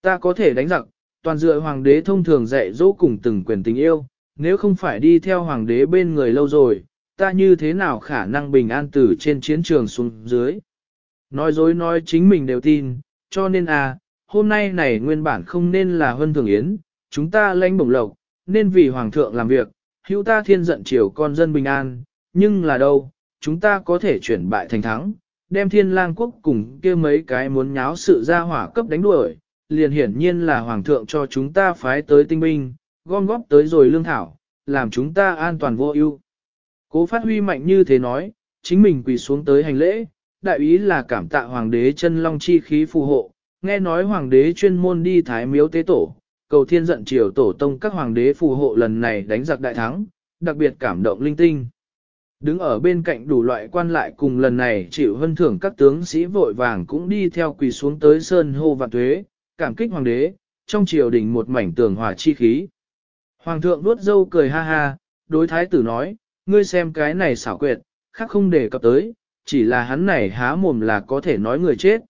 Ta có thể đánh giặc, Toàn dựa hoàng đế thông thường dạy dỗ cùng từng quyền tình yêu, nếu không phải đi theo hoàng đế bên người lâu rồi, ta như thế nào khả năng bình an từ trên chiến trường xuống dưới. Nói dối nói chính mình đều tin, cho nên à, hôm nay này nguyên bản không nên là huân thường yến, chúng ta lãnh bổng lộc, nên vì hoàng thượng làm việc, hữu ta thiên giận chiều con dân bình an, nhưng là đâu, chúng ta có thể chuyển bại thành thắng, đem thiên lang quốc cùng kia mấy cái muốn nháo sự ra hỏa cấp đánh đuổi, liền hiển nhiên là hoàng thượng cho chúng ta phái tới tinh binh, gom góp tới rồi lương thảo, làm chúng ta an toàn vô ưu. Cố phát huy mạnh như thế nói, chính mình quỳ xuống tới hành lễ, đại ý là cảm tạ hoàng đế chân long chi khí phù hộ, nghe nói hoàng đế chuyên môn đi thái miếu tế tổ, cầu thiên giận triều tổ tông các hoàng đế phù hộ lần này đánh giặc đại thắng, đặc biệt cảm động linh tinh. Đứng ở bên cạnh đủ loại quan lại cùng lần này chịu hân thưởng các tướng sĩ vội vàng cũng đi theo quỳ xuống tới sơn hô và thuế cảm kích hoàng đế, trong triều đình một mảnh tường hòa chi khí. Hoàng thượng nuốt dâu cười ha ha, đối thái tử nói, ngươi xem cái này xảo quyệt, khác không để cập tới, chỉ là hắn này há mồm là có thể nói người chết.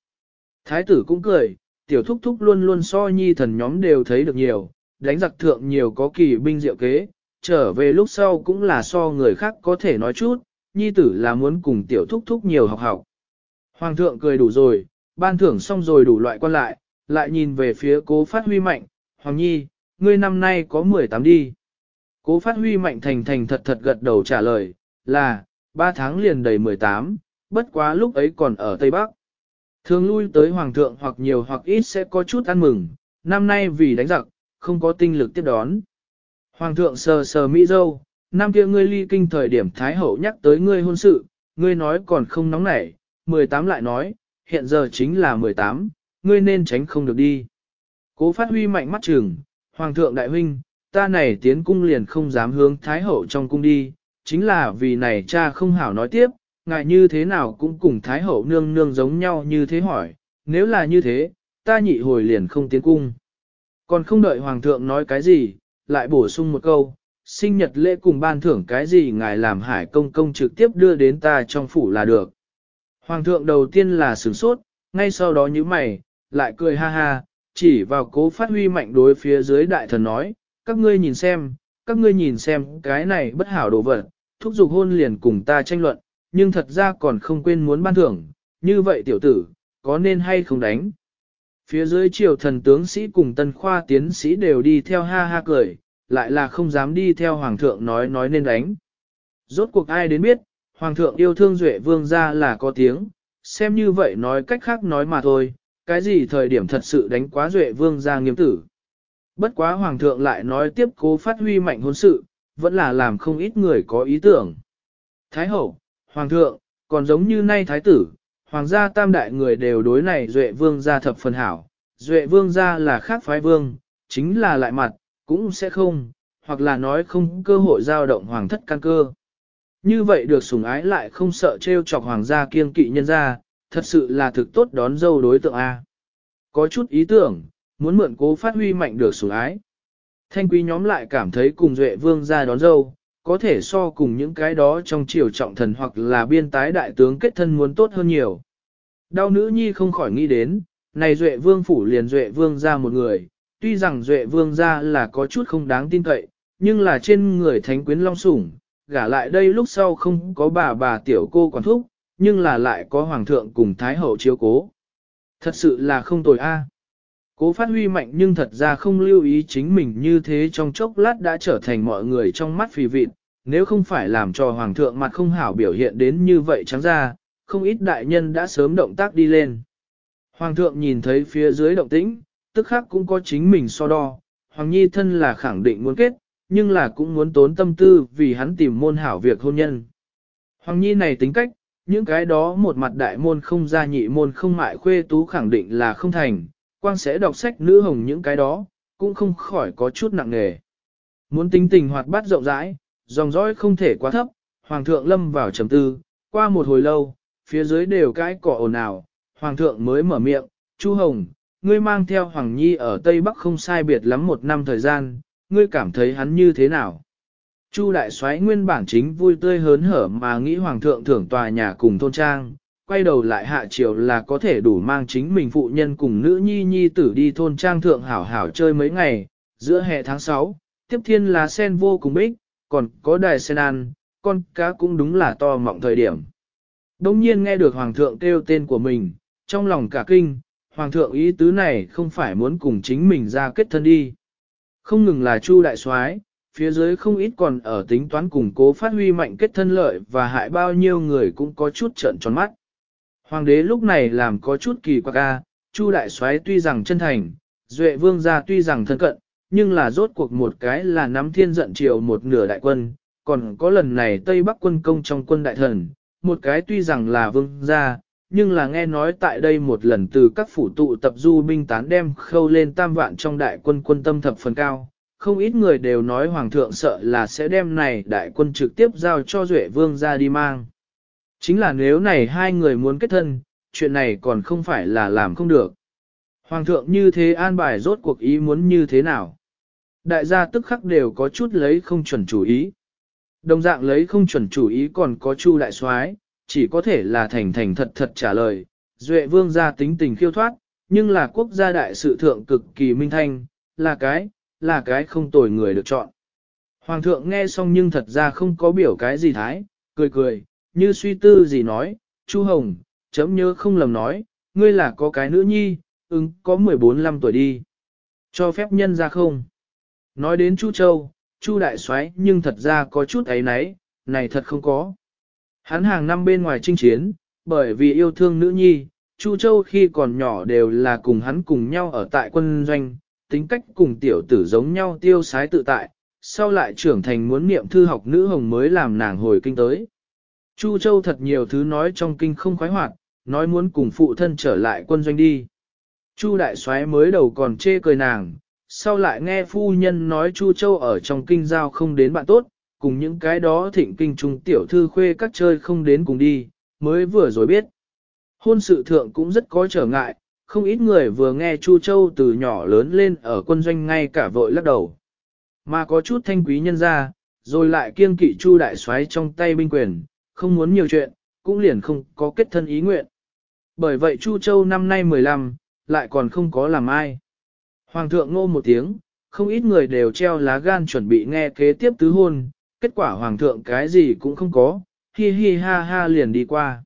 Thái tử cũng cười, tiểu thúc thúc luôn luôn so nhi thần nhóm đều thấy được nhiều, đánh giặc thượng nhiều có kỳ binh diệu kế, trở về lúc sau cũng là so người khác có thể nói chút, nhi tử là muốn cùng tiểu thúc thúc nhiều học học. Hoàng thượng cười đủ rồi, ban thưởng xong rồi đủ loại quan lại, lại nhìn về phía cố phát huy mạnh, Hoàng Nhi, ngươi năm nay có 18 đi. Cố phát huy mạnh thành thành thật thật gật đầu trả lời, là, 3 tháng liền đầy 18, bất quá lúc ấy còn ở Tây Bắc. Thường lui tới Hoàng thượng hoặc nhiều hoặc ít sẽ có chút ăn mừng, năm nay vì đánh giặc, không có tinh lực tiếp đón. Hoàng thượng sờ sờ Mỹ dâu, năm kia ngươi ly kinh thời điểm Thái Hậu nhắc tới ngươi hôn sự, ngươi nói còn không nóng nảy, 18 lại nói, hiện giờ chính là 18, ngươi nên tránh không được đi. Cố phát huy mạnh mắt trường, Hoàng thượng đại huynh, ta này tiến cung liền không dám hướng Thái hậu trong cung đi, chính là vì này cha không hảo nói tiếp, ngại như thế nào cũng cùng Thái hậu nương nương giống nhau như thế hỏi, nếu là như thế, ta nhị hồi liền không tiến cung. Còn không đợi Hoàng thượng nói cái gì, lại bổ sung một câu, sinh nhật lễ cùng ban thưởng cái gì ngài làm hải công công trực tiếp đưa đến ta trong phủ là được. Hoàng thượng đầu tiên là sửng sốt, ngay sau đó như mày, lại cười ha ha, chỉ vào cố phát huy mạnh đối phía dưới đại thần nói, các ngươi nhìn xem, các ngươi nhìn xem cái này bất hảo đồ vật, thúc giục hôn liền cùng ta tranh luận, nhưng thật ra còn không quên muốn ban thưởng, như vậy tiểu tử, có nên hay không đánh. Phía dưới triều thần tướng sĩ cùng tân khoa tiến sĩ đều đi theo ha ha cười, lại là không dám đi theo hoàng thượng nói nói nên đánh. Rốt cuộc ai đến biết, hoàng thượng yêu thương duệ vương ra là có tiếng, xem như vậy nói cách khác nói mà thôi, cái gì thời điểm thật sự đánh quá duệ vương ra nghiêm tử. Bất quá hoàng thượng lại nói tiếp cố phát huy mạnh hôn sự, vẫn là làm không ít người có ý tưởng. Thái hậu, hoàng thượng, còn giống như nay thái tử, hoàng gia tam đại người đều đối này duệ vương gia thập phần hảo, duệ vương gia là khác phái vương, chính là lại mặt, cũng sẽ không, hoặc là nói không cơ hội giao động hoàng thất căn cơ. Như vậy được sủng ái lại không sợ trêu chọc hoàng gia kiên kỵ nhân gia, Thật sự là thực tốt đón dâu đối tượng A. Có chút ý tưởng, muốn mượn cố phát huy mạnh được sủng ái. Thanh quý nhóm lại cảm thấy cùng Duệ Vương ra đón dâu, có thể so cùng những cái đó trong triều trọng thần hoặc là biên tái đại tướng kết thân muốn tốt hơn nhiều. Đau nữ nhi không khỏi nghĩ đến, này Duệ Vương phủ liền Duệ Vương ra một người, tuy rằng Duệ Vương ra là có chút không đáng tin cậy, nhưng là trên người thánh quyến long sủng, gả lại đây lúc sau không có bà bà tiểu cô quản thúc, nhưng là lại có hoàng thượng cùng thái hậu chiếu cố. Thật sự là không tồi a. Cố phát huy mạnh nhưng thật ra không lưu ý chính mình như thế trong chốc lát đã trở thành mọi người trong mắt phì vịt, nếu không phải làm cho hoàng thượng mặt không hảo biểu hiện đến như vậy trắng ra, không ít đại nhân đã sớm động tác đi lên. Hoàng thượng nhìn thấy phía dưới động tĩnh, tức khác cũng có chính mình so đo, hoàng nhi thân là khẳng định muốn kết, nhưng là cũng muốn tốn tâm tư vì hắn tìm môn hảo việc hôn nhân. Hoàng nhi này tính cách, những cái đó một mặt đại môn không ra nhị môn không mại khuê tú khẳng định là không thành, quang sẽ đọc sách nữ hồng những cái đó, cũng không khỏi có chút nặng nghề. Muốn tính tình hoạt bát rộng rãi, dòng dõi không thể quá thấp, Hoàng thượng lâm vào trầm tư, qua một hồi lâu, phía dưới đều cái cỏ ồn ào, Hoàng thượng mới mở miệng, Chu Hồng, ngươi mang theo Hoàng Nhi ở Tây Bắc không sai biệt lắm một năm thời gian, ngươi cảm thấy hắn như thế nào? Chu đại soái nguyên bản chính vui tươi hớn hở mà nghĩ hoàng thượng thưởng tòa nhà cùng thôn trang, quay đầu lại hạ triều là có thể đủ mang chính mình phụ nhân cùng nữ nhi nhi tử đi thôn trang thượng hảo hảo chơi mấy ngày, giữa hè tháng 6, tiếp thiên là sen vô cùng bích, còn có đài sen ăn, con cá cũng đúng là to mọng thời điểm. Đông nhiên nghe được hoàng thượng kêu tên của mình, trong lòng cả kinh, hoàng thượng ý tứ này không phải muốn cùng chính mình ra kết thân đi. Không ngừng là Chu đại soái, phía dưới không ít còn ở tính toán củng cố phát huy mạnh kết thân lợi và hại bao nhiêu người cũng có chút trận tròn mắt. Hoàng đế lúc này làm có chút kỳ quặc a, Chu đại soái tuy rằng chân thành, Duệ vương gia tuy rằng thân cận, nhưng là rốt cuộc một cái là nắm thiên giận triều một nửa đại quân, còn có lần này Tây Bắc quân công trong quân đại thần, một cái tuy rằng là vương gia, nhưng là nghe nói tại đây một lần từ các phủ tụ tập du binh tán đem khâu lên tam vạn trong đại quân quân tâm thập phần cao, không ít người đều nói hoàng thượng sợ là sẽ đem này đại quân trực tiếp giao cho Duệ Vương ra đi mang. Chính là nếu này hai người muốn kết thân, chuyện này còn không phải là làm không được. Hoàng thượng như thế an bài rốt cuộc ý muốn như thế nào? Đại gia tức khắc đều có chút lấy không chuẩn chủ ý. Đồng dạng lấy không chuẩn chủ ý còn có chu đại soái chỉ có thể là thành thành thật thật trả lời. Duệ vương gia tính tình khiêu thoát, nhưng là quốc gia đại sự thượng cực kỳ minh thanh, là cái, là cái không tồi người được chọn. Hoàng thượng nghe xong nhưng thật ra không có biểu cái gì thái, cười cười, như suy tư gì nói, Chu Hồng, chấm nhớ không lầm nói, ngươi là có cái nữ nhi, ứng có 14 năm tuổi đi. Cho phép nhân ra không? Nói đến Chu Châu, Chu Đại soái nhưng thật ra có chút ấy nấy, này thật không có. Hắn hàng năm bên ngoài chinh chiến, bởi vì yêu thương nữ nhi, Chu Châu khi còn nhỏ đều là cùng hắn cùng nhau ở tại quân doanh, tính cách cùng tiểu tử giống nhau tiêu sái tự tại, sau lại trưởng thành muốn niệm thư học nữ hồng mới làm nàng hồi kinh tới. Chu Châu thật nhiều thứ nói trong kinh không khoái hoạt, nói muốn cùng phụ thân trở lại quân doanh đi. Chu đại soái mới đầu còn chê cười nàng, sau lại nghe phu nhân nói Chu Châu ở trong kinh giao không đến bạn tốt, cùng những cái đó thịnh kinh trung tiểu thư khuê các chơi không đến cùng đi, mới vừa rồi biết. Hôn sự thượng cũng rất có trở ngại, không ít người vừa nghe Chu Châu từ nhỏ lớn lên ở quân doanh ngay cả vội lắc đầu. Mà có chút thanh quý nhân ra, rồi lại kiêng kỵ Chu Đại soái trong tay binh quyền, không muốn nhiều chuyện, cũng liền không có kết thân ý nguyện. Bởi vậy Chu Châu năm nay 15, lại còn không có làm ai. Hoàng thượng ngô một tiếng, không ít người đều treo lá gan chuẩn bị nghe kế tiếp tứ hôn, kết quả hoàng thượng cái gì cũng không có, hi hi ha ha liền đi qua.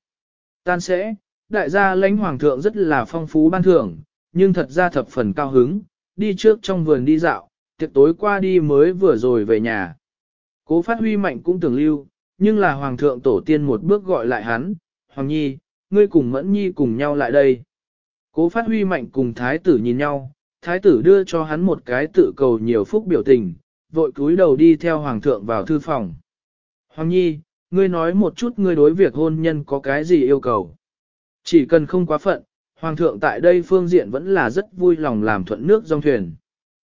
Tan sẽ, đại gia lãnh hoàng thượng rất là phong phú ban thưởng, nhưng thật ra thập phần cao hứng, đi trước trong vườn đi dạo, tiệc tối qua đi mới vừa rồi về nhà. Cố phát huy mạnh cũng tưởng lưu, nhưng là hoàng thượng tổ tiên một bước gọi lại hắn, Hoàng Nhi, ngươi cùng Mẫn Nhi cùng nhau lại đây. Cố phát huy mạnh cùng thái tử nhìn nhau, thái tử đưa cho hắn một cái tự cầu nhiều phúc biểu tình, vội cúi đầu đi theo hoàng thượng vào thư phòng. Hoàng Nhi, ngươi nói một chút ngươi đối việc hôn nhân có cái gì yêu cầu. Chỉ cần không quá phận, Hoàng thượng tại đây phương diện vẫn là rất vui lòng làm thuận nước dòng thuyền.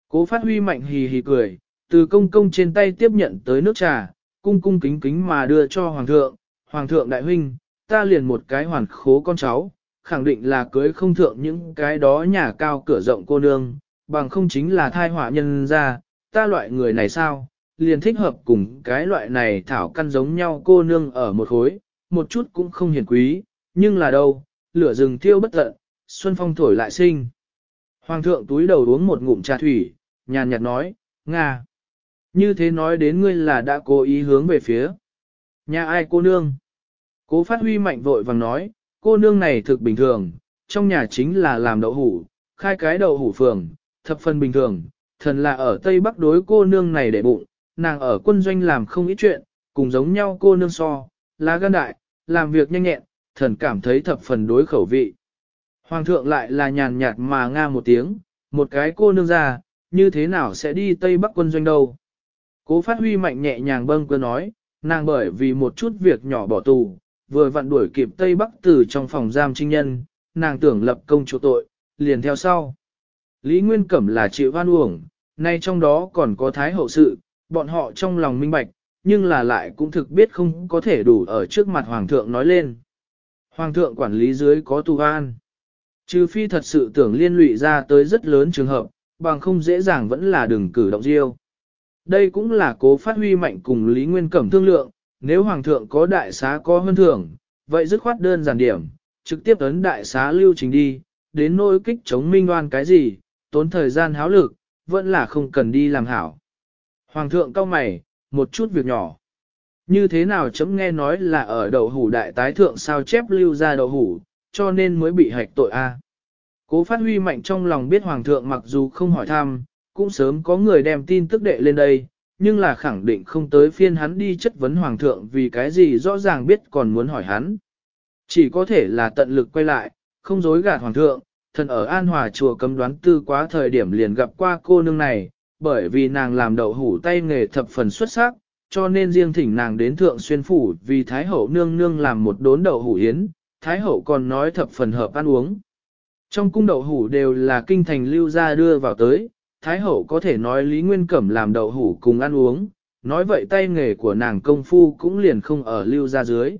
Cố phát huy mạnh hì hì cười, từ công công trên tay tiếp nhận tới nước trà, cung cung kính kính mà đưa cho Hoàng thượng. Hoàng thượng đại huynh, ta liền một cái hoàn khố con cháu, khẳng định là cưới không thượng những cái đó nhà cao cửa rộng cô nương, bằng không chính là thai họa nhân ra, ta loại người này sao, liền thích hợp cùng cái loại này thảo căn giống nhau cô nương ở một khối, một chút cũng không hiền quý, nhưng là đâu, lửa rừng thiêu bất tận, xuân phong thổi lại sinh. Hoàng thượng túi đầu uống một ngụm trà thủy, nhàn nhạt nói, Nga. Như thế nói đến ngươi là đã cố ý hướng về phía. Nhà ai cô nương? Cố phát huy mạnh vội vàng nói, cô nương này thực bình thường, trong nhà chính là làm đậu hủ, khai cái đậu hủ phường, thập phần bình thường, thần là ở Tây Bắc đối cô nương này để bụng, nàng ở quân doanh làm không ít chuyện, cùng giống nhau cô nương so, lá gan đại, làm việc nhanh nhẹn, thần cảm thấy thập phần đối khẩu vị. Hoàng thượng lại là nhàn nhạt mà nga một tiếng, một cái cô nương ra, như thế nào sẽ đi Tây Bắc quân doanh đâu. Cố phát huy mạnh nhẹ nhàng bâng cơ nói, nàng bởi vì một chút việc nhỏ bỏ tù, vừa vặn đuổi kịp Tây Bắc từ trong phòng giam trinh nhân, nàng tưởng lập công chỗ tội, liền theo sau. Lý Nguyên Cẩm là chịu văn uổng, nay trong đó còn có thái hậu sự, bọn họ trong lòng minh bạch, nhưng là lại cũng thực biết không có thể đủ ở trước mặt hoàng thượng nói lên. Hoàng thượng quản lý dưới có tù an. Trừ phi thật sự tưởng liên lụy ra tới rất lớn trường hợp, bằng không dễ dàng vẫn là đừng cử động riêu. Đây cũng là cố phát huy mạnh cùng Lý Nguyên Cẩm thương lượng, nếu Hoàng thượng có đại xá có hơn thưởng, vậy dứt khoát đơn giản điểm, trực tiếp ấn đại xá lưu trình đi, đến nỗi kích chống minh oan cái gì, tốn thời gian háo lực, vẫn là không cần đi làm hảo. Hoàng thượng cao mày, một chút việc nhỏ như thế nào chấm nghe nói là ở đậu hủ đại tái thượng sao chép lưu ra đậu hủ, cho nên mới bị hạch tội a. Cố phát huy mạnh trong lòng biết hoàng thượng mặc dù không hỏi thăm, cũng sớm có người đem tin tức đệ lên đây, nhưng là khẳng định không tới phiên hắn đi chất vấn hoàng thượng vì cái gì rõ ràng biết còn muốn hỏi hắn. Chỉ có thể là tận lực quay lại, không dối gạt hoàng thượng, thần ở An Hòa chùa cấm đoán tư quá thời điểm liền gặp qua cô nương này, bởi vì nàng làm đậu hủ tay nghề thập phần xuất sắc, cho nên riêng thỉnh nàng đến thượng xuyên phủ vì Thái Hậu nương nương làm một đốn đậu hủ yến, Thái Hậu còn nói thập phần hợp ăn uống. Trong cung đậu hủ đều là kinh thành lưu ra đưa vào tới, Thái Hậu có thể nói Lý Nguyên Cẩm làm đậu hủ cùng ăn uống, nói vậy tay nghề của nàng công phu cũng liền không ở lưu ra dưới.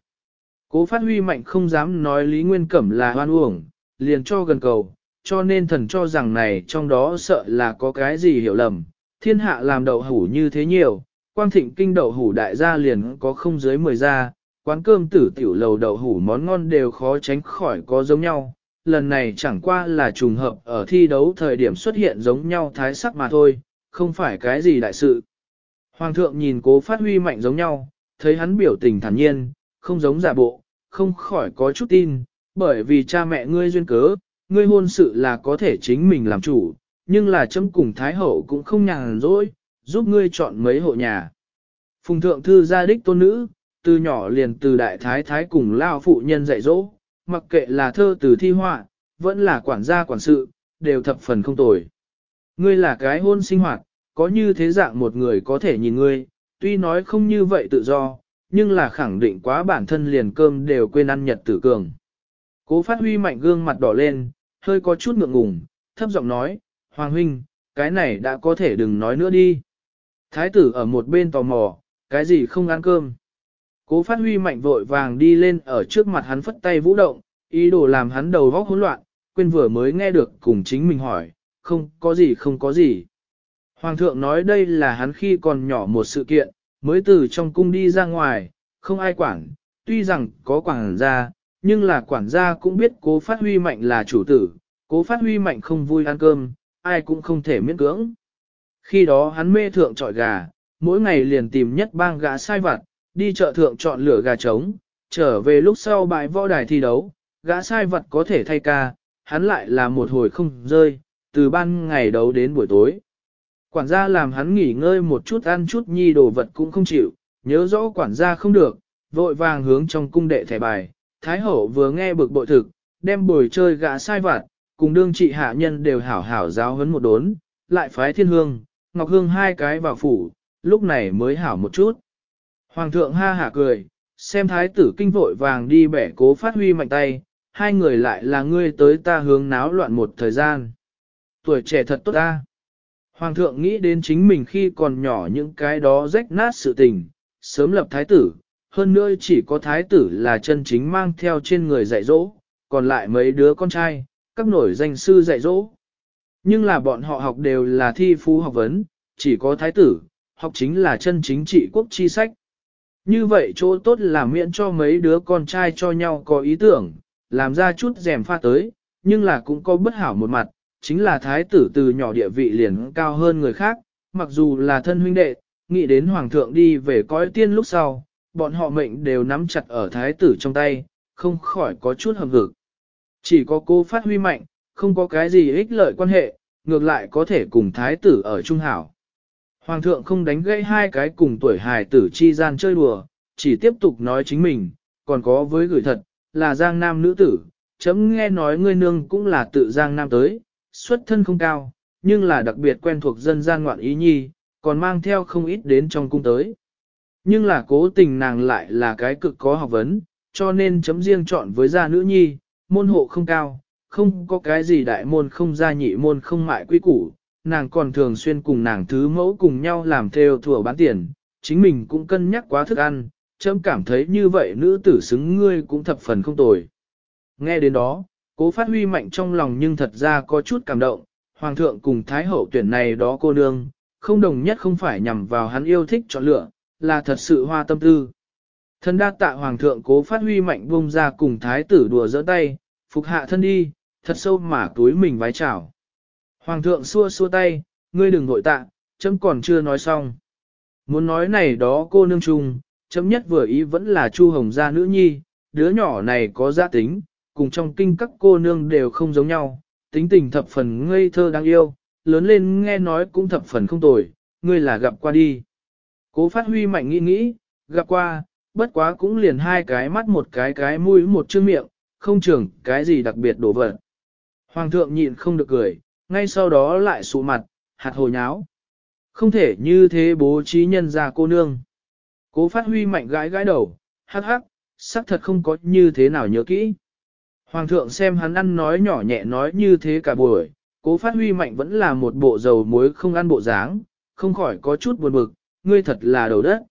Cố phát huy mạnh không dám nói Lý Nguyên Cẩm là hoan uổng, liền cho gần cầu, cho nên thần cho rằng này trong đó sợ là có cái gì hiểu lầm, thiên hạ làm đậu hủ như thế nhiều, quang thịnh kinh đậu hủ đại gia liền có không dưới 10 gia, quán cơm tử tiểu lầu đậu hủ món ngon đều khó tránh khỏi có giống nhau, lần này chẳng qua là trùng hợp ở thi đấu thời điểm xuất hiện giống nhau thái sắc mà thôi, không phải cái gì đại sự. Hoàng thượng nhìn cố phát huy mạnh giống nhau, thấy hắn biểu tình thản nhiên, không giống giả bộ, không khỏi có chút tin, bởi vì cha mẹ ngươi duyên cớ, ngươi hôn sự là có thể chính mình làm chủ, nhưng là chấm cùng thái hậu cũng không nhàn rỗi, giúp ngươi chọn mấy hộ nhà. Phùng thượng thư gia đích tôn nữ, từ nhỏ liền từ đại thái thái cùng lao phụ nhân dạy dỗ, mặc kệ là thơ từ thi họa, vẫn là quản gia quản sự, đều thập phần không tồi. Ngươi là cái hôn sinh hoạt, có như thế dạng một người có thể nhìn ngươi, tuy nói không như vậy tự do, nhưng là khẳng định quá bản thân liền cơm đều quên ăn nhật tử cường. Cố phát huy mạnh gương mặt đỏ lên, hơi có chút ngượng ngùng, thấp giọng nói, Hoàng huynh, cái này đã có thể đừng nói nữa đi. Thái tử ở một bên tò mò, cái gì không ăn cơm. Cố phát huy mạnh vội vàng đi lên ở trước mặt hắn phất tay vũ động, ý đồ làm hắn đầu vóc hỗn loạn, quên vừa mới nghe được cùng chính mình hỏi, không có gì không có gì. Hoàng thượng nói đây là hắn khi còn nhỏ một sự kiện, mới từ trong cung đi ra ngoài, không ai quản, tuy rằng có quản gia, nhưng là quản gia cũng biết cố phát huy mạnh là chủ tử, cố phát huy mạnh không vui ăn cơm, ai cũng không thể miễn cưỡng khi đó hắn mê thượng trọi gà, mỗi ngày liền tìm nhất bang gà sai vặt, đi chợ thượng chọn lửa gà trống, trở về lúc sau bãi võ đài thi đấu, gã sai vật có thể thay ca, hắn lại là một hồi không rơi, từ ban ngày đấu đến buổi tối. Quản gia làm hắn nghỉ ngơi một chút ăn chút nhi đồ vật cũng không chịu, nhớ rõ quản gia không được, vội vàng hướng trong cung đệ thẻ bài, thái hậu vừa nghe bực bội thực, đem buổi chơi gã sai vặt, cùng đương trị hạ nhân đều hảo hảo giáo huấn một đốn, lại phái thiên hương, Ngọc Hương hai cái vào phủ, lúc này mới hảo một chút. Hoàng thượng ha hả cười, xem thái tử kinh vội vàng đi bẻ cố phát huy mạnh tay, hai người lại là ngươi tới ta hướng náo loạn một thời gian. Tuổi trẻ thật tốt ta. Hoàng thượng nghĩ đến chính mình khi còn nhỏ những cái đó rách nát sự tình, sớm lập thái tử, hơn nữa chỉ có thái tử là chân chính mang theo trên người dạy dỗ, còn lại mấy đứa con trai, các nổi danh sư dạy dỗ. Nhưng là bọn họ học đều là thi phú học vấn, chỉ có thái tử, học chính là chân chính trị quốc chi sách. Như vậy chỗ tốt là miễn cho mấy đứa con trai cho nhau có ý tưởng, làm ra chút rèm pha tới, nhưng là cũng có bất hảo một mặt, chính là thái tử từ nhỏ địa vị liền cao hơn người khác, mặc dù là thân huynh đệ, nghĩ đến hoàng thượng đi về cõi tiên lúc sau, bọn họ mệnh đều nắm chặt ở thái tử trong tay, không khỏi có chút hầm hực. Chỉ có cô phát huy mạnh, không có cái gì ích lợi quan hệ, ngược lại có thể cùng thái tử ở trung hảo. Hoàng thượng không đánh gãy hai cái cùng tuổi hài tử chi gian chơi đùa, chỉ tiếp tục nói chính mình, còn có với gửi thật, là giang nam nữ tử, chấm nghe nói ngươi nương cũng là tự giang nam tới, xuất thân không cao, nhưng là đặc biệt quen thuộc dân gian ngoạn ý nhi, còn mang theo không ít đến trong cung tới. Nhưng là cố tình nàng lại là cái cực có học vấn, cho nên chấm riêng chọn với gia nữ nhi, môn hộ không cao, không có cái gì đại môn không ra nhị môn không mại quy củ, nàng còn thường xuyên cùng nàng thứ mẫu cùng nhau làm theo thừa bán tiền, chính mình cũng cân nhắc quá thức ăn, chấm cảm thấy như vậy nữ tử xứng ngươi cũng thập phần không tồi. Nghe đến đó, cố phát huy mạnh trong lòng nhưng thật ra có chút cảm động, hoàng thượng cùng thái hậu tuyển này đó cô nương, không đồng nhất không phải nhằm vào hắn yêu thích chọn lựa, là thật sự hoa tâm tư. Thân đa tạ hoàng thượng cố phát huy mạnh buông ra cùng thái tử đùa giỡn tay, phục hạ thân đi, thật sâu mà túi mình vái chào. Hoàng thượng xua xua tay, ngươi đừng vội tạ, chấm còn chưa nói xong. Muốn nói này đó cô nương trung, chấm nhất vừa ý vẫn là Chu Hồng gia nữ nhi, đứa nhỏ này có gia tính, cùng trong kinh các cô nương đều không giống nhau, tính tình thập phần ngây thơ đáng yêu, lớn lên nghe nói cũng thập phần không tồi, ngươi là gặp qua đi. Cố phát huy mạnh nghĩ nghĩ, gặp qua, bất quá cũng liền hai cái mắt một cái cái mũi một chữ miệng, không trưởng cái gì đặc biệt đổ vật. Hoàng thượng nhịn không được cười, ngay sau đó lại sụ mặt, hạt hồ nháo. Không thể như thế bố trí nhân ra cô nương. Cố phát huy mạnh gãi gãi đầu, hắc hắc, xác thật không có như thế nào nhớ kỹ. Hoàng thượng xem hắn ăn nói nhỏ nhẹ nói như thế cả buổi, cố phát huy mạnh vẫn là một bộ dầu muối không ăn bộ dáng, không khỏi có chút buồn bực, ngươi thật là đầu đất.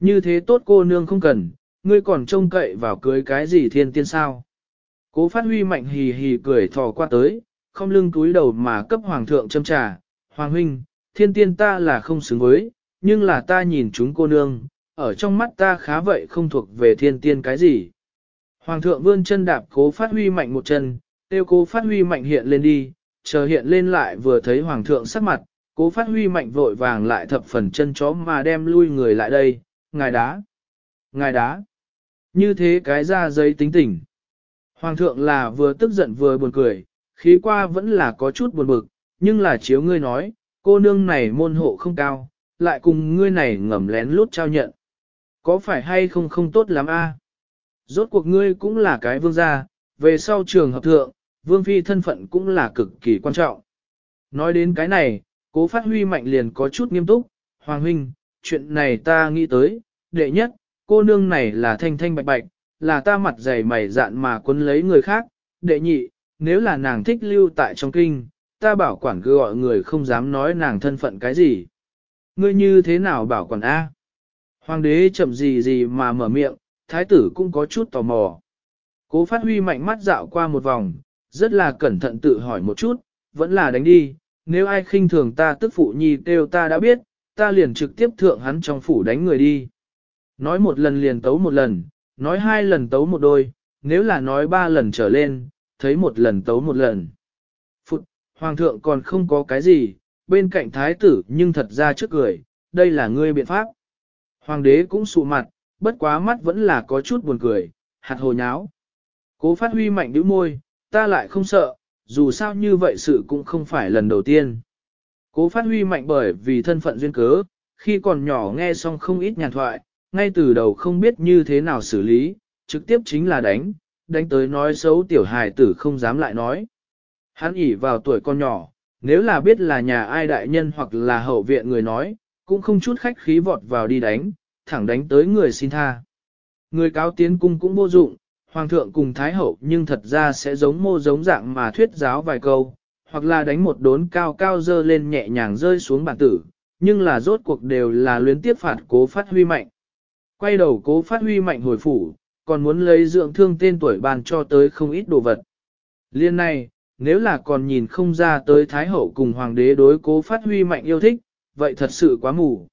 Như thế tốt cô nương không cần, ngươi còn trông cậy vào cưới cái gì thiên tiên sao. Cố phát huy mạnh hì hì cười thò qua tới, không lưng túi đầu mà cấp hoàng thượng châm trà. Hoàng huynh, thiên tiên ta là không xứng với, nhưng là ta nhìn chúng cô nương, ở trong mắt ta khá vậy không thuộc về thiên tiên cái gì. Hoàng thượng vươn chân đạp cố phát huy mạnh một chân, tiêu cố phát huy mạnh hiện lên đi, chờ hiện lên lại vừa thấy hoàng thượng sắc mặt, cố phát huy mạnh vội vàng lại thập phần chân chó mà đem lui người lại đây, ngài đá, ngài đá, như thế cái ra giấy tính tỉnh. Hoàng thượng là vừa tức giận vừa buồn cười, khí qua vẫn là có chút buồn bực, nhưng là chiếu ngươi nói, cô nương này môn hộ không cao, lại cùng ngươi này ngầm lén lút trao nhận. Có phải hay không không tốt lắm a? À? Rốt cuộc ngươi cũng là cái vương gia, về sau trường hợp thượng, vương phi thân phận cũng là cực kỳ quan trọng. Nói đến cái này, cố phát huy mạnh liền có chút nghiêm túc, Hoàng huynh, chuyện này ta nghĩ tới, đệ nhất, cô nương này là thanh thanh bạch bạch, là ta mặt dày mày dạn mà quấn lấy người khác, đệ nhị, nếu là nàng thích lưu tại trong kinh, ta bảo quản cứ gọi người không dám nói nàng thân phận cái gì. Ngươi như thế nào bảo quản A? Hoàng đế chậm gì gì mà mở miệng, thái tử cũng có chút tò mò. Cố phát huy mạnh mắt dạo qua một vòng, rất là cẩn thận tự hỏi một chút, vẫn là đánh đi, nếu ai khinh thường ta tức phụ nhi đều ta đã biết, ta liền trực tiếp thượng hắn trong phủ đánh người đi. Nói một lần liền tấu một lần, Nói hai lần tấu một đôi, nếu là nói ba lần trở lên, thấy một lần tấu một lần. Phụt, hoàng thượng còn không có cái gì, bên cạnh thái tử nhưng thật ra trước cười, đây là ngươi biện pháp. Hoàng đế cũng sụ mặt, bất quá mắt vẫn là có chút buồn cười, hạt hồ nháo. Cố phát huy mạnh đứa môi, ta lại không sợ, dù sao như vậy sự cũng không phải lần đầu tiên. Cố phát huy mạnh bởi vì thân phận duyên cớ, khi còn nhỏ nghe xong không ít nhàn thoại, ngay từ đầu không biết như thế nào xử lý, trực tiếp chính là đánh, đánh tới nói xấu tiểu hài tử không dám lại nói. Hắn ỉ vào tuổi con nhỏ, nếu là biết là nhà ai đại nhân hoặc là hậu viện người nói, cũng không chút khách khí vọt vào đi đánh, thẳng đánh tới người xin tha. Người cáo tiến cung cũng vô dụng, hoàng thượng cùng thái hậu nhưng thật ra sẽ giống mô giống dạng mà thuyết giáo vài câu, hoặc là đánh một đốn cao cao dơ lên nhẹ nhàng rơi xuống bản tử, nhưng là rốt cuộc đều là luyến tiếp phạt cố phát huy mạnh. Quay đầu cố phát huy mạnh hồi phủ, còn muốn lấy dưỡng thương tên tuổi bàn cho tới không ít đồ vật. Liên này, nếu là còn nhìn không ra tới Thái Hậu cùng Hoàng đế đối cố phát huy mạnh yêu thích, vậy thật sự quá mù.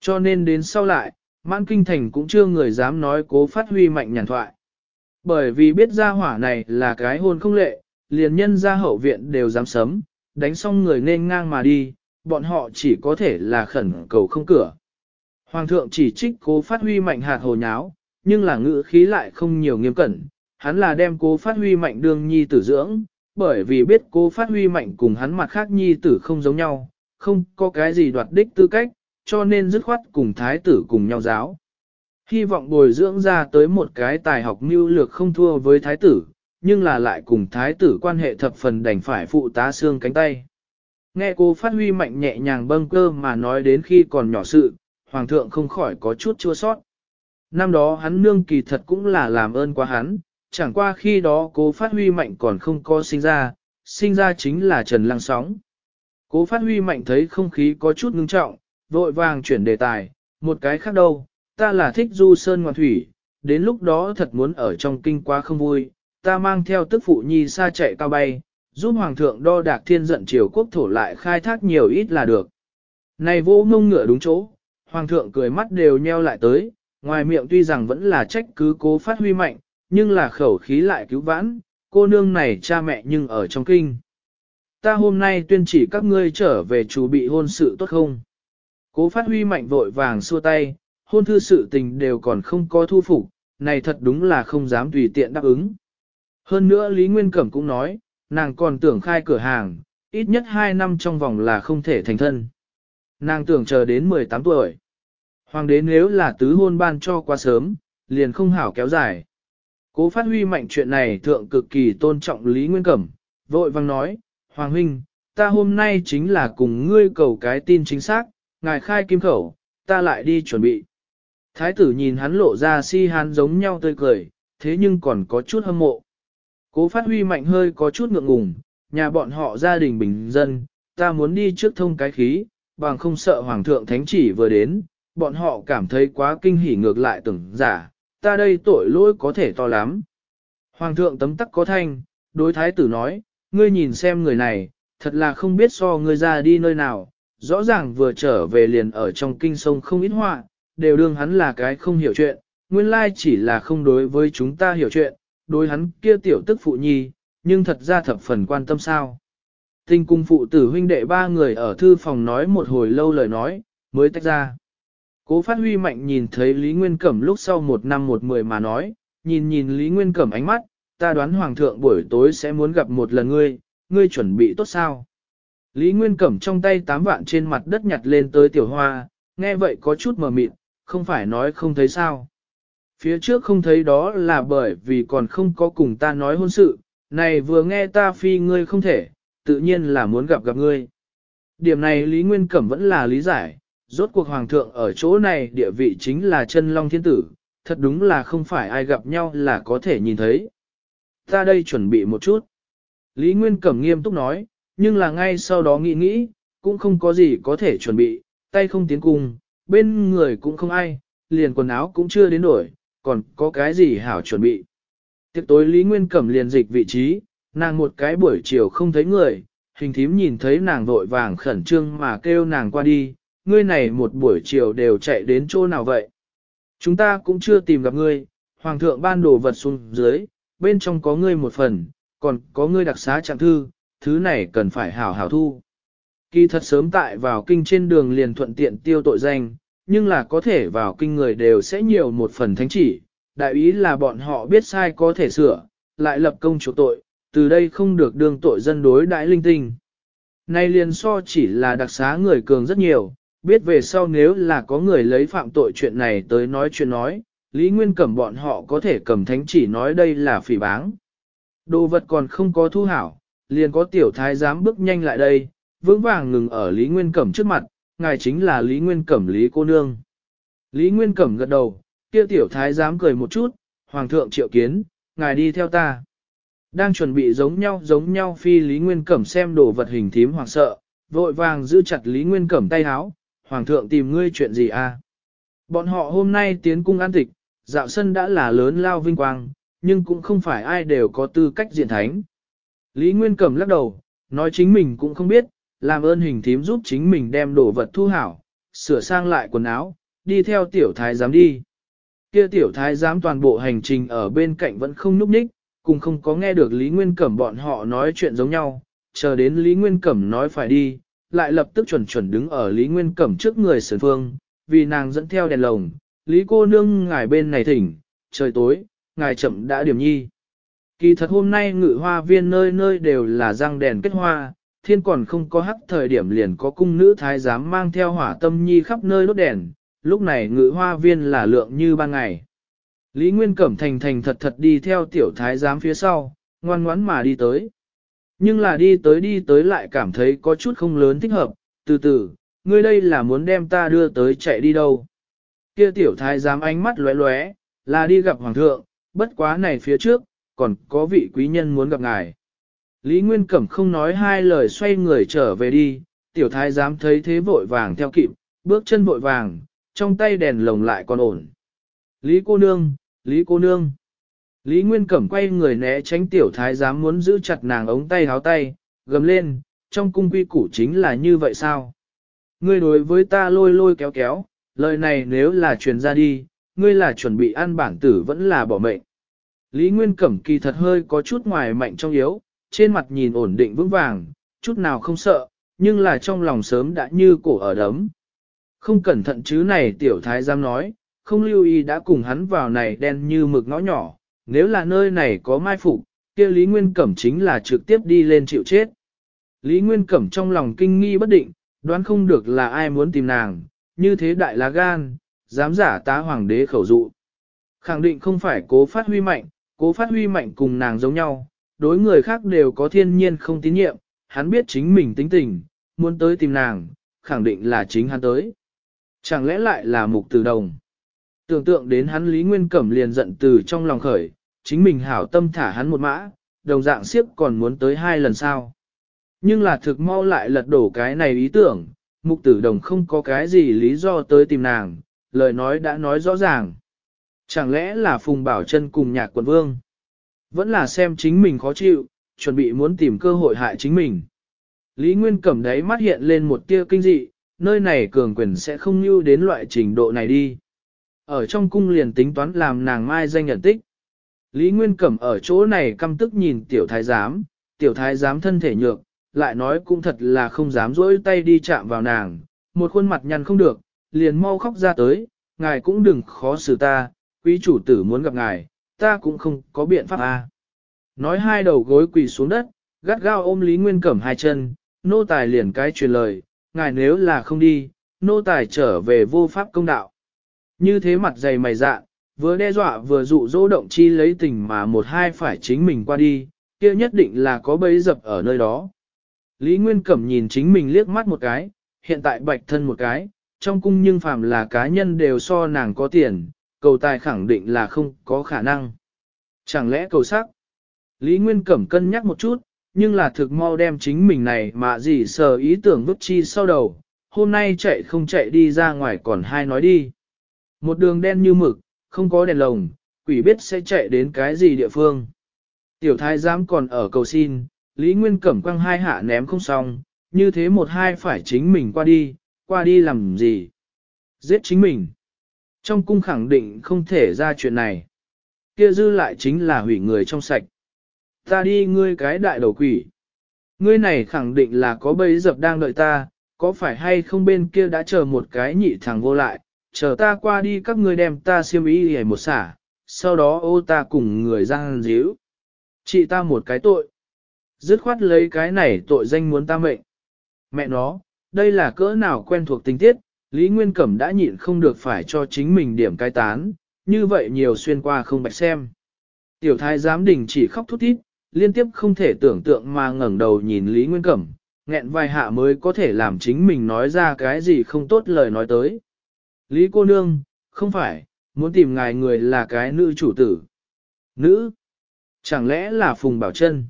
Cho nên đến sau lại, mãn kinh thành cũng chưa người dám nói cố phát huy mạnh nhàn thoại. Bởi vì biết ra hỏa này là cái hôn không lệ, liền nhân ra hậu viện đều dám sấm, đánh xong người nên ngang mà đi, bọn họ chỉ có thể là khẩn cầu không cửa. Hoàng thượng chỉ trích cố phát huy mạnh hạt hồ nháo, nhưng là ngữ khí lại không nhiều nghiêm cẩn, hắn là đem cố phát huy mạnh đương nhi tử dưỡng, bởi vì biết cố phát huy mạnh cùng hắn mặt khác nhi tử không giống nhau, không có cái gì đoạt đích tư cách, cho nên dứt khoát cùng thái tử cùng nhau giáo. Hy vọng bồi dưỡng ra tới một cái tài học mưu lược không thua với thái tử, nhưng là lại cùng thái tử quan hệ thập phần đành phải phụ tá xương cánh tay. Nghe cô phát huy mạnh nhẹ nhàng bâng cơ mà nói đến khi còn nhỏ sự, hoàng thượng không khỏi có chút chua sót. Năm đó hắn nương kỳ thật cũng là làm ơn quá hắn, chẳng qua khi đó cố phát huy mạnh còn không có sinh ra, sinh ra chính là Trần Lăng Sóng. Cố phát huy mạnh thấy không khí có chút ngưng trọng, vội vàng chuyển đề tài, một cái khác đâu, ta là thích du sơn ngoạn thủy, đến lúc đó thật muốn ở trong kinh quá không vui, ta mang theo tức phụ nhi xa chạy cao bay, giúp hoàng thượng đo đạc thiên giận triều quốc thổ lại khai thác nhiều ít là được. Này vô ngông ngựa đúng chỗ, Hoàng thượng cười mắt đều nheo lại tới, ngoài miệng tuy rằng vẫn là trách cứ cố phát huy mạnh, nhưng là khẩu khí lại cứu vãn, cô nương này cha mẹ nhưng ở trong kinh. Ta hôm nay tuyên chỉ các ngươi trở về chủ bị hôn sự tốt không? Cố phát huy mạnh vội vàng xua tay, hôn thư sự tình đều còn không có thu phục, này thật đúng là không dám tùy tiện đáp ứng. Hơn nữa Lý Nguyên Cẩm cũng nói, nàng còn tưởng khai cửa hàng, ít nhất 2 năm trong vòng là không thể thành thân. Nàng tưởng chờ đến 18 tuổi. Hoàng đế nếu là tứ hôn ban cho quá sớm, liền không hảo kéo dài. Cố phát huy mạnh chuyện này thượng cực kỳ tôn trọng Lý Nguyên Cẩm, vội vang nói, Hoàng huynh, ta hôm nay chính là cùng ngươi cầu cái tin chính xác, ngài khai kim khẩu, ta lại đi chuẩn bị. Thái tử nhìn hắn lộ ra si hắn giống nhau tươi cười, thế nhưng còn có chút hâm mộ. Cố phát huy mạnh hơi có chút ngượng ngùng, nhà bọn họ gia đình bình dân, ta muốn đi trước thông cái khí, bằng không sợ hoàng thượng thánh chỉ vừa đến, bọn họ cảm thấy quá kinh hỉ ngược lại tưởng giả, ta đây tội lỗi có thể to lắm. Hoàng thượng tấm tắc có thanh, đối thái tử nói, ngươi nhìn xem người này, thật là không biết so ngươi ra đi nơi nào, rõ ràng vừa trở về liền ở trong kinh sông không ít họa, đều đương hắn là cái không hiểu chuyện, nguyên lai chỉ là không đối với chúng ta hiểu chuyện, đối hắn kia tiểu tức phụ nhi, nhưng thật ra thập phần quan tâm sao. Tình cung phụ tử huynh đệ ba người ở thư phòng nói một hồi lâu lời nói, mới tách ra. Cố phát huy mạnh nhìn thấy Lý Nguyên Cẩm lúc sau một năm một mười mà nói, nhìn nhìn Lý Nguyên Cẩm ánh mắt, ta đoán Hoàng thượng buổi tối sẽ muốn gặp một lần ngươi, ngươi chuẩn bị tốt sao? Lý Nguyên Cẩm trong tay tám vạn trên mặt đất nhặt lên tới tiểu hoa, nghe vậy có chút mờ mịt, không phải nói không thấy sao. Phía trước không thấy đó là bởi vì còn không có cùng ta nói hôn sự, này vừa nghe ta phi ngươi không thể, tự nhiên là muốn gặp gặp ngươi. Điểm này Lý Nguyên Cẩm vẫn là lý giải, Rốt cuộc hoàng thượng ở chỗ này địa vị chính là chân long thiên tử, thật đúng là không phải ai gặp nhau là có thể nhìn thấy. Ta đây chuẩn bị một chút. Lý Nguyên Cẩm nghiêm túc nói, nhưng là ngay sau đó nghĩ nghĩ, cũng không có gì có thể chuẩn bị, tay không tiến cung, bên người cũng không ai, liền quần áo cũng chưa đến đổi, còn có cái gì hảo chuẩn bị. Tiếp tối Lý Nguyên Cẩm liền dịch vị trí, nàng một cái buổi chiều không thấy người, hình thím nhìn thấy nàng vội vàng khẩn trương mà kêu nàng qua đi, ngươi này một buổi chiều đều chạy đến chỗ nào vậy? Chúng ta cũng chưa tìm gặp ngươi, hoàng thượng ban đồ vật xuống dưới, bên trong có ngươi một phần, còn có ngươi đặc xá trạng thư, thứ này cần phải hảo hảo thu. Kỳ thật sớm tại vào kinh trên đường liền thuận tiện tiêu tội danh, nhưng là có thể vào kinh người đều sẽ nhiều một phần thánh chỉ, đại ý là bọn họ biết sai có thể sửa, lại lập công chuộc tội, từ đây không được đương tội dân đối đại linh tinh. Nay liền so chỉ là đặc xá người cường rất nhiều, biết về sau nếu là có người lấy phạm tội chuyện này tới nói chuyện nói, Lý Nguyên Cẩm bọn họ có thể cầm thánh chỉ nói đây là phỉ báng. Đồ vật còn không có thu hảo, liền có tiểu thái dám bước nhanh lại đây, vững vàng ngừng ở Lý Nguyên Cẩm trước mặt, ngài chính là Lý Nguyên Cẩm Lý cô nương. Lý Nguyên Cẩm gật đầu, kia tiểu thái dám cười một chút, Hoàng thượng triệu kiến, ngài đi theo ta. Đang chuẩn bị giống nhau giống nhau phi Lý Nguyên Cẩm xem đồ vật hình thím hoàng sợ, vội vàng giữ chặt Lý Nguyên Cẩm tay háo, hoàng thượng tìm ngươi chuyện gì à? Bọn họ hôm nay tiến cung an tịch, dạo sân đã là lớn lao vinh quang, nhưng cũng không phải ai đều có tư cách diện thánh. Lý Nguyên Cẩm lắc đầu, nói chính mình cũng không biết, làm ơn hình thím giúp chính mình đem đồ vật thu hảo, sửa sang lại quần áo, đi theo tiểu thái giám đi. Kia tiểu thái giám toàn bộ hành trình ở bên cạnh vẫn không núp ních, cùng không có nghe được Lý Nguyên Cẩm bọn họ nói chuyện giống nhau, chờ đến Lý Nguyên Cẩm nói phải đi, lại lập tức chuẩn chuẩn đứng ở Lý Nguyên Cẩm trước người sườn phương, vì nàng dẫn theo đèn lồng, Lý cô nương ngài bên này thỉnh, trời tối, ngài chậm đã điểm nhi. Kỳ thật hôm nay ngự hoa viên nơi nơi đều là răng đèn kết hoa, thiên còn không có hắc thời điểm liền có cung nữ thái giám mang theo hỏa tâm nhi khắp nơi đốt đèn, lúc này ngự hoa viên là lượng như ban ngày. Lý Nguyên Cẩm thành thành thật thật đi theo tiểu thái giám phía sau, ngoan ngoãn mà đi tới. Nhưng là đi tới đi tới lại cảm thấy có chút không lớn thích hợp, từ từ, ngươi đây là muốn đem ta đưa tới chạy đi đâu. Kia tiểu thái giám ánh mắt lóe lóe, là đi gặp hoàng thượng, bất quá này phía trước, còn có vị quý nhân muốn gặp ngài. Lý Nguyên Cẩm không nói hai lời xoay người trở về đi, tiểu thái giám thấy thế vội vàng theo kịp, bước chân vội vàng, trong tay đèn lồng lại còn ổn. Lý cô nương, Lý cô nương. Lý Nguyên Cẩm quay người né tránh tiểu thái giám muốn giữ chặt nàng ống tay háo tay, gầm lên, trong cung quy củ chính là như vậy sao? Ngươi đối với ta lôi lôi kéo kéo, lời này nếu là truyền ra đi, ngươi là chuẩn bị ăn bản tử vẫn là bỏ mệnh. Lý Nguyên Cẩm kỳ thật hơi có chút ngoài mạnh trong yếu, trên mặt nhìn ổn định vững vàng, chút nào không sợ, nhưng là trong lòng sớm đã như cổ ở đấm. Không cẩn thận chứ này tiểu thái giám nói, không lưu ý đã cùng hắn vào này đen như mực ngõ nhỏ, nếu là nơi này có mai phục, kia Lý Nguyên Cẩm chính là trực tiếp đi lên chịu chết. Lý Nguyên Cẩm trong lòng kinh nghi bất định, đoán không được là ai muốn tìm nàng, như thế đại lá gan, dám giả tá hoàng đế khẩu dụ. Khẳng định không phải cố phát huy mạnh, cố phát huy mạnh cùng nàng giống nhau, đối người khác đều có thiên nhiên không tín nhiệm, hắn biết chính mình tính tình, muốn tới tìm nàng, khẳng định là chính hắn tới. Chẳng lẽ lại là mục tử đồng? Tưởng tượng đến hắn Lý Nguyên Cẩm liền giận từ trong lòng khởi, chính mình hảo tâm thả hắn một mã, đồng dạng siếp còn muốn tới hai lần sau. Nhưng là thực mau lại lật đổ cái này ý tưởng, mục tử đồng không có cái gì lý do tới tìm nàng, lời nói đã nói rõ ràng. Chẳng lẽ là Phùng Bảo chân cùng nhạc quận vương? Vẫn là xem chính mình khó chịu, chuẩn bị muốn tìm cơ hội hại chính mình. Lý Nguyên Cẩm đấy mắt hiện lên một tia kinh dị, nơi này cường quyền sẽ không như đến loại trình độ này đi. Ở trong cung liền tính toán làm nàng mai danh nhận tích. Lý Nguyên Cẩm ở chỗ này căm tức nhìn tiểu thái giám, tiểu thái giám thân thể nhược, lại nói cũng thật là không dám dỗi tay đi chạm vào nàng, một khuôn mặt nhăn không được, liền mau khóc ra tới, ngài cũng đừng khó xử ta, quý chủ tử muốn gặp ngài, ta cũng không có biện pháp a, Nói hai đầu gối quỳ xuống đất, gắt gao ôm Lý Nguyên Cẩm hai chân, nô tài liền cái truyền lời, ngài nếu là không đi, nô tài trở về vô pháp công đạo. Như thế mặt dày mày dạ, vừa đe dọa vừa dụ dỗ động chi lấy tình mà một hai phải chính mình qua đi, kia nhất định là có bấy dập ở nơi đó. Lý Nguyên Cẩm nhìn chính mình liếc mắt một cái, hiện tại bạch thân một cái, trong cung nhưng phàm là cá nhân đều so nàng có tiền, cầu tài khẳng định là không có khả năng. Chẳng lẽ cầu sắc? Lý Nguyên Cẩm cân nhắc một chút, nhưng là thực mau đem chính mình này mà gì sờ ý tưởng vứt chi sau đầu, hôm nay chạy không chạy đi ra ngoài còn hai nói đi. Một đường đen như mực, không có đèn lồng, quỷ biết sẽ chạy đến cái gì địa phương. Tiểu thái giám còn ở cầu xin, Lý Nguyên cẩm quăng hai hạ ném không xong, như thế một hai phải chính mình qua đi, qua đi làm gì? Giết chính mình. Trong cung khẳng định không thể ra chuyện này. Kia dư lại chính là hủy người trong sạch. Ta đi ngươi cái đại đầu quỷ. Ngươi này khẳng định là có bấy dập đang đợi ta, có phải hay không bên kia đã chờ một cái nhị thằng vô lại, chờ ta qua đi các ngươi đem ta siêu ý hề một xả, sau đó ô ta cùng người giang díu. Chị ta một cái tội. Dứt khoát lấy cái này tội danh muốn ta mệnh. Mẹ nó, đây là cỡ nào quen thuộc tình tiết, Lý Nguyên Cẩm đã nhịn không được phải cho chính mình điểm cai tán, như vậy nhiều xuyên qua không bạch xem. Tiểu thái giám đình chỉ khóc thút thít, liên tiếp không thể tưởng tượng mà ngẩn đầu nhìn Lý Nguyên Cẩm, nghẹn vài hạ mới có thể làm chính mình nói ra cái gì không tốt lời nói tới. Lý cô nương, không phải, muốn tìm ngài người là cái nữ chủ tử. Nữ? Chẳng lẽ là Phùng Bảo Trân?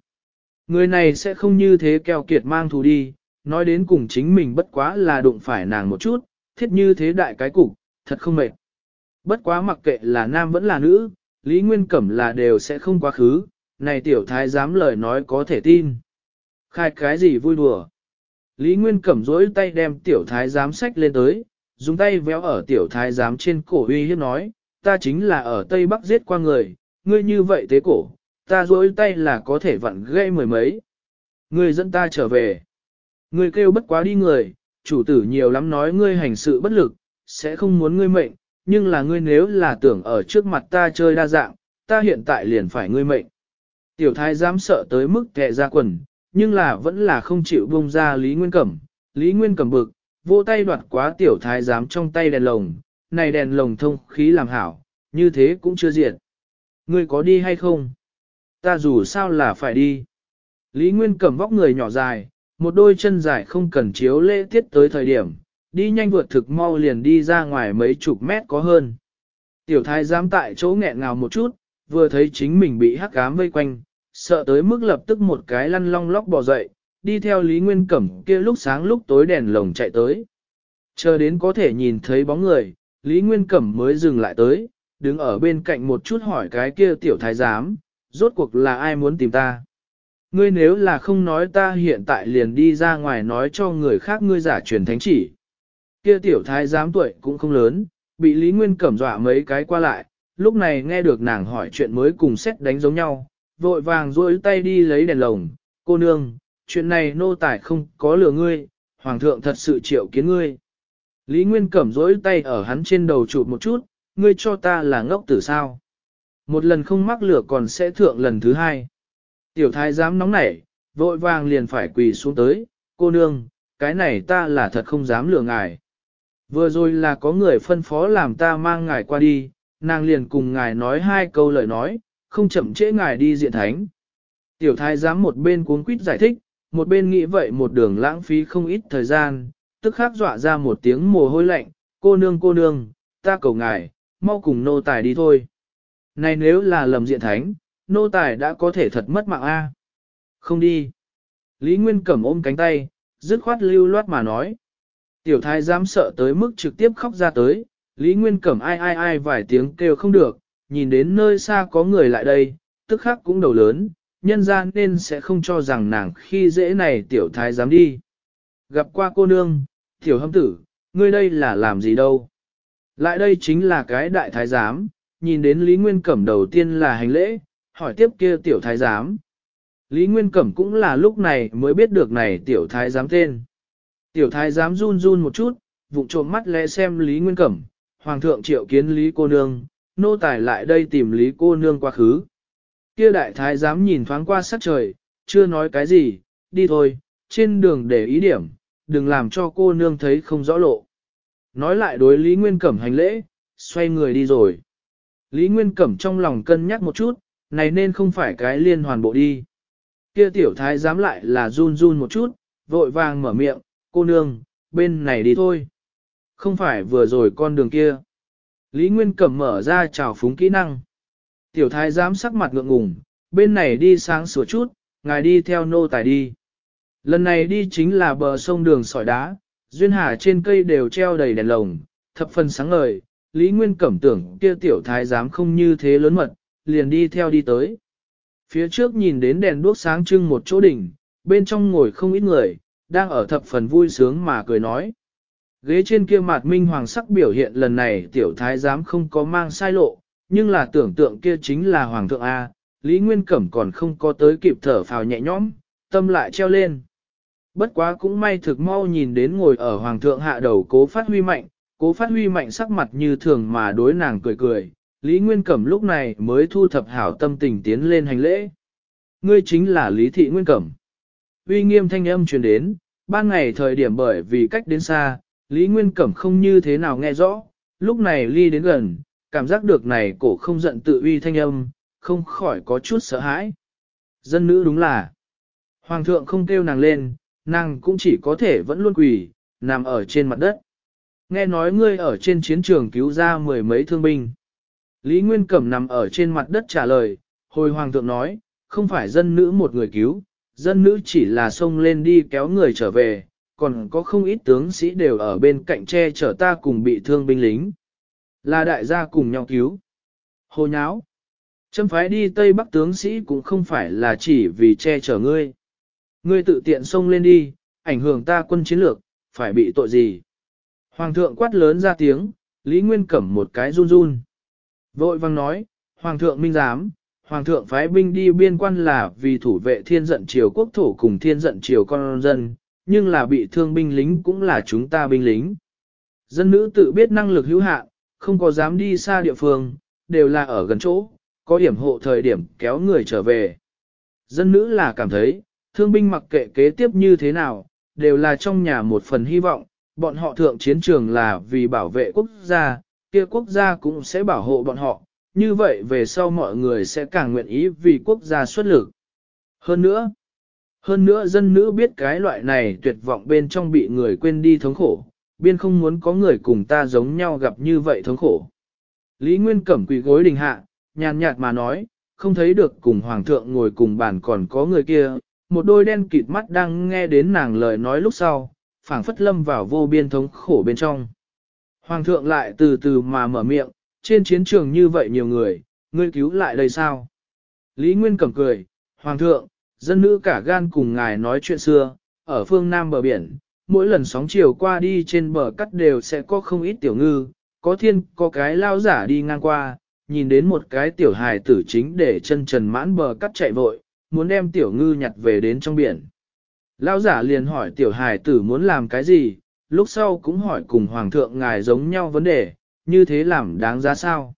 Người này sẽ không như thế keo kiệt mang thù đi, nói đến cùng chính mình bất quá là đụng phải nàng một chút, thiết như thế đại cái cục, thật không mệt. Bất quá mặc kệ là nam vẫn là nữ, Lý Nguyên Cẩm là đều sẽ không quá khứ, này tiểu thái dám lời nói có thể tin. Khai cái gì vui đùa. Lý Nguyên Cẩm dối tay đem tiểu thái giám sách lên tới, dùng tay véo ở tiểu thái giám trên cổ uy hiếp nói, ta chính là ở Tây Bắc giết qua người, ngươi như vậy tế cổ, ta duỗi tay là có thể vặn gây mười mấy. Ngươi dẫn ta trở về. Ngươi kêu bất quá đi người, chủ tử nhiều lắm nói ngươi hành sự bất lực, sẽ không muốn ngươi mệnh, nhưng là ngươi nếu là tưởng ở trước mặt ta chơi đa dạng, ta hiện tại liền phải ngươi mệnh. Tiểu thái giám sợ tới mức tệ ra quần, nhưng là vẫn là không chịu buông ra Lý Nguyên Cẩm. Lý Nguyên Cẩm bực, vỗ tay đoạt quá tiểu thái giám trong tay đèn lồng, này đèn lồng thông khí làm hảo, như thế cũng chưa diệt. Ngươi có đi hay không? Ta dù sao là phải đi. Lý Nguyên cầm vóc người nhỏ dài, một đôi chân dài không cần chiếu lễ tiết tới thời điểm, đi nhanh vượt thực mau liền đi ra ngoài mấy chục mét có hơn. Tiểu thái giám tại chỗ nghẹn ngào một chút, vừa thấy chính mình bị hắc ám vây quanh, sợ tới mức lập tức một cái lăn long lóc bò dậy, đi theo Lý Nguyên Cẩm kia lúc sáng lúc tối đèn lồng chạy tới. Chờ đến có thể nhìn thấy bóng người, Lý Nguyên Cẩm mới dừng lại tới, đứng ở bên cạnh một chút hỏi cái kia tiểu thái giám, rốt cuộc là ai muốn tìm ta. Ngươi nếu là không nói ta hiện tại liền đi ra ngoài nói cho người khác ngươi giả truyền thánh chỉ. Kia tiểu thái giám tuổi cũng không lớn, bị Lý Nguyên Cẩm dọa mấy cái qua lại, lúc này nghe được nàng hỏi chuyện mới cùng xét đánh giống nhau, vội vàng rôi tay đi lấy đèn lồng, cô nương, chuyện này nô tài không có lừa ngươi, hoàng thượng thật sự triệu kiến ngươi. Lý Nguyên Cẩm rỗi tay ở hắn trên đầu chụp một chút, ngươi cho ta là ngốc tử sao. Một lần không mắc lửa còn sẽ thượng lần thứ hai. Tiểu thái dám nóng nảy, vội vàng liền phải quỳ xuống tới, cô nương, cái này ta là thật không dám lừa ngài. Vừa rồi là có người phân phó làm ta mang ngài qua đi, nàng liền cùng ngài nói hai câu lời nói, không chậm trễ ngài đi diện thánh. Tiểu thái dám một bên cuốn quýt giải thích, một bên nghĩ vậy một đường lãng phí không ít thời gian, tức khắc dọa ra một tiếng mồ hôi lạnh, cô nương cô nương, ta cầu ngài, mau cùng nô tài đi thôi. Này nếu là lầm diện thánh, nô tài đã có thể thật mất mạng a. Không đi. Lý Nguyên Cẩm ôm cánh tay, dứt khoát lưu loát mà nói. Tiểu thái dám sợ tới mức trực tiếp khóc ra tới, Lý Nguyên Cẩm ai ai ai vài tiếng kêu không được, nhìn đến nơi xa có người lại đây, tức khắc cũng đầu lớn, nhân ra nên sẽ không cho rằng nàng khi dễ này tiểu thái dám đi. Gặp qua cô nương, tiểu hâm tử, ngươi đây là làm gì đâu. Lại đây chính là cái đại thái giám, nhìn đến Lý Nguyên Cẩm đầu tiên là hành lễ, hỏi tiếp kia tiểu thái giám. Lý Nguyên Cẩm cũng là lúc này mới biết được này tiểu thái giám tên. Tiểu thái giám run run một chút, vụng trộm mắt lẽ xem Lý Nguyên Cẩm, Hoàng thượng triệu kiến Lý cô nương, nô tài lại đây tìm Lý cô nương quá khứ. Kia đại thái dám nhìn thoáng qua sát trời, chưa nói cái gì, đi thôi, trên đường để ý điểm, đừng làm cho cô nương thấy không rõ lộ. Nói lại đối Lý Nguyên Cẩm hành lễ, xoay người đi rồi. Lý Nguyên Cẩm trong lòng cân nhắc một chút, này nên không phải cái liên hoàn bộ đi. Kia tiểu thái dám lại là run run một chút, vội vàng mở miệng, cô nương, bên này đi thôi. Không phải vừa rồi con đường kia. Lý Nguyên Cẩm mở ra trào phúng kỹ năng. Tiểu thái giám sắc mặt ngượng ngùng, bên này đi sáng sửa chút, ngài đi theo nô tài đi. Lần này đi chính là bờ sông đường sỏi đá, duyên hà trên cây đều treo đầy đèn lồng, thập phần sáng ngời, Lý Nguyên cẩm tưởng kia tiểu thái giám không như thế lớn mật, liền đi theo đi tới. Phía trước nhìn đến đèn đuốc sáng trưng một chỗ đỉnh, bên trong ngồi không ít người, đang ở thập phần vui sướng mà cười nói. Ghế trên kia mặt minh hoàng sắc biểu hiện lần này tiểu thái giám không có mang sai lộ, nhưng là tưởng tượng kia chính là Hoàng thượng A, Lý Nguyên Cẩm còn không có tới kịp thở phào nhẹ nhõm, tâm lại treo lên. Bất quá cũng may thực mau nhìn đến ngồi ở Hoàng thượng hạ đầu cố phát huy mạnh, cố phát huy mạnh sắc mặt như thường mà đối nàng cười cười, Lý Nguyên Cẩm lúc này mới thu thập hảo tâm tình tiến lên hành lễ. Ngươi chính là Lý Thị Nguyên Cẩm. Uy nghiêm thanh âm truyền đến, ban ngày thời điểm bởi vì cách đến xa, Lý Nguyên Cẩm không như thế nào nghe rõ, lúc này ly đến gần, cảm giác được này cổ không giận tự uy thanh âm, không khỏi có chút sợ hãi. Dân nữ đúng là, hoàng thượng không kêu nàng lên, nàng cũng chỉ có thể vẫn luôn quỳ, nằm ở trên mặt đất. Nghe nói ngươi ở trên chiến trường cứu ra mười mấy thương binh. Lý Nguyên Cẩm nằm ở trên mặt đất trả lời, hồi hoàng thượng nói, không phải dân nữ một người cứu, dân nữ chỉ là xông lên đi kéo người trở về, còn có không ít tướng sĩ đều ở bên cạnh che chở ta cùng bị thương binh lính. Là đại gia cùng nhau cứu. Hồ nháo. Châm phái đi Tây Bắc tướng sĩ cũng không phải là chỉ vì che chở ngươi. Ngươi tự tiện xông lên đi, ảnh hưởng ta quân chiến lược, phải bị tội gì. Hoàng thượng quát lớn ra tiếng, Lý Nguyên cẩm một cái run run. Vội vang nói, Hoàng thượng minh giám, Hoàng thượng phái binh đi biên quan là vì thủ vệ thiên giận triều quốc thổ cùng thiên giận triều con dân, nhưng là bị thương binh lính cũng là chúng ta binh lính. Dân nữ tự biết năng lực hữu hạn, không có dám đi xa địa phương, đều là ở gần chỗ, có hiểm hộ thời điểm kéo người trở về. Dân nữ là cảm thấy, thương binh mặc kệ kế tiếp như thế nào, đều là trong nhà một phần hy vọng, bọn họ thượng chiến trường là vì bảo vệ quốc gia, kia quốc gia cũng sẽ bảo hộ bọn họ, như vậy về sau mọi người sẽ càng nguyện ý vì quốc gia xuất lực. Hơn nữa, hơn nữa dân nữ biết cái loại này tuyệt vọng bên trong bị người quên đi thống khổ, biên không muốn có người cùng ta giống nhau gặp như vậy thống khổ. Lý Nguyên Cẩm quỳ gối đình hạ, nhàn nhạt mà nói, không thấy được cùng hoàng thượng ngồi cùng bàn còn có người kia, một đôi đen kịt mắt đang nghe đến nàng lời nói lúc sau, phảng phất lâm vào vô biên thống khổ bên trong. Hoàng thượng lại từ từ mà mở miệng, trên chiến trường như vậy nhiều người, ngươi cứu lại đây sao? Lý Nguyên Cẩm cười, Hoàng thượng, dân nữ cả gan cùng ngài nói chuyện xưa, ở phương Nam bờ biển, mỗi lần sóng chiều qua đi trên bờ cắt đều sẽ có không ít tiểu ngư, có thiên có cái lao giả đi ngang qua, nhìn đến một cái tiểu hài tử chính để chân trần mãn bờ cắt chạy vội, muốn đem tiểu ngư nhặt về đến trong biển. Lao giả liền hỏi tiểu hài tử muốn làm cái gì, lúc sau cũng hỏi cùng hoàng thượng ngài giống nhau vấn đề, như thế làm đáng giá sao?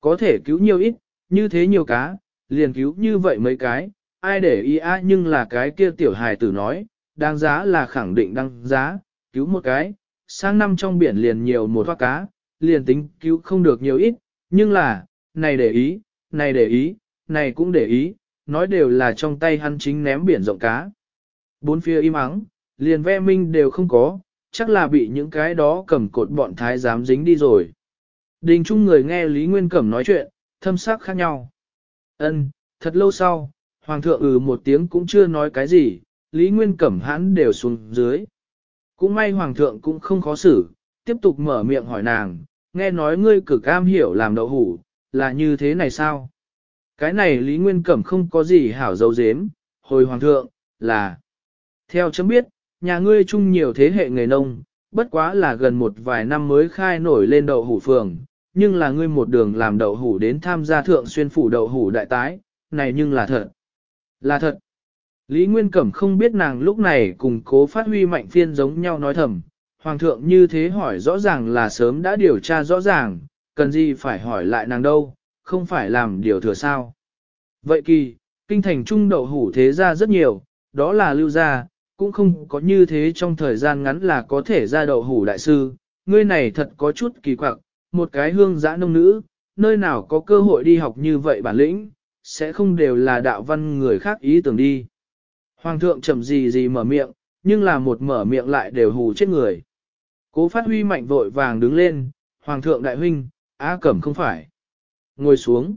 Có thể cứu nhiều ít, như thế nhiều cá, liền cứu như vậy mấy cái, ai để ý á nhưng là cái kia tiểu hài tử nói, đáng giá là khẳng định đáng giá, cứu một cái, sang năm trong biển liền nhiều một hoa cá, liền tính cứu không được nhiều ít, nhưng là, này để ý, này để ý, này cũng để ý, nói đều là trong tay hắn chính ném biển rộng cá. Bốn phía im ắng, liền ve minh đều không có, chắc là bị những cái đó cầm cột bọn thái giám dính đi rồi. Đình chung người nghe Lý Nguyên Cẩm nói chuyện, thâm sắc khác nhau. ân thật lâu sau, Hoàng thượng ừ một tiếng cũng chưa nói cái gì, Lý Nguyên Cẩm hãn đều xuống dưới. Cũng may Hoàng thượng cũng không khó xử, tiếp tục mở miệng hỏi nàng, nghe nói ngươi cực am hiểu làm đậu hủ, là như thế này sao? Cái này Lý Nguyên Cẩm không có gì hảo dấu dếm, hồi Hoàng thượng, là... Theo chấm biết, nhà ngươi chung nhiều thế hệ nghề nông, bất quá là gần một vài năm mới khai nổi lên đậu hủ phường, nhưng là ngươi một đường làm đậu hủ đến tham gia thượng xuyên phủ đậu hủ đại tái, này nhưng là thật. Là thật, Lý Nguyên Cẩm không biết nàng lúc này cùng cố phát huy mạnh phiên giống nhau nói thầm, Hoàng thượng như thế hỏi rõ ràng là sớm đã điều tra rõ ràng, cần gì phải hỏi lại nàng đâu, không phải làm điều thừa sao. Vậy kỳ, kinh thành trung đậu hủ thế ra rất nhiều, đó là lưu gia, cũng không có như thế trong thời gian ngắn là có thể ra đậu hủ đại sư, ngươi này thật có chút kỳ quặc, một cái hương giã nông nữ, nơi nào có cơ hội đi học như vậy bản lĩnh, sẽ không đều là đạo văn người khác ý tưởng đi. Hoàng thượng chậm gì gì mở miệng, nhưng là một mở miệng lại đều hù chết người. Cố phát huy mạnh vội vàng đứng lên, Hoàng thượng đại huynh, á cẩm không phải. Ngồi xuống.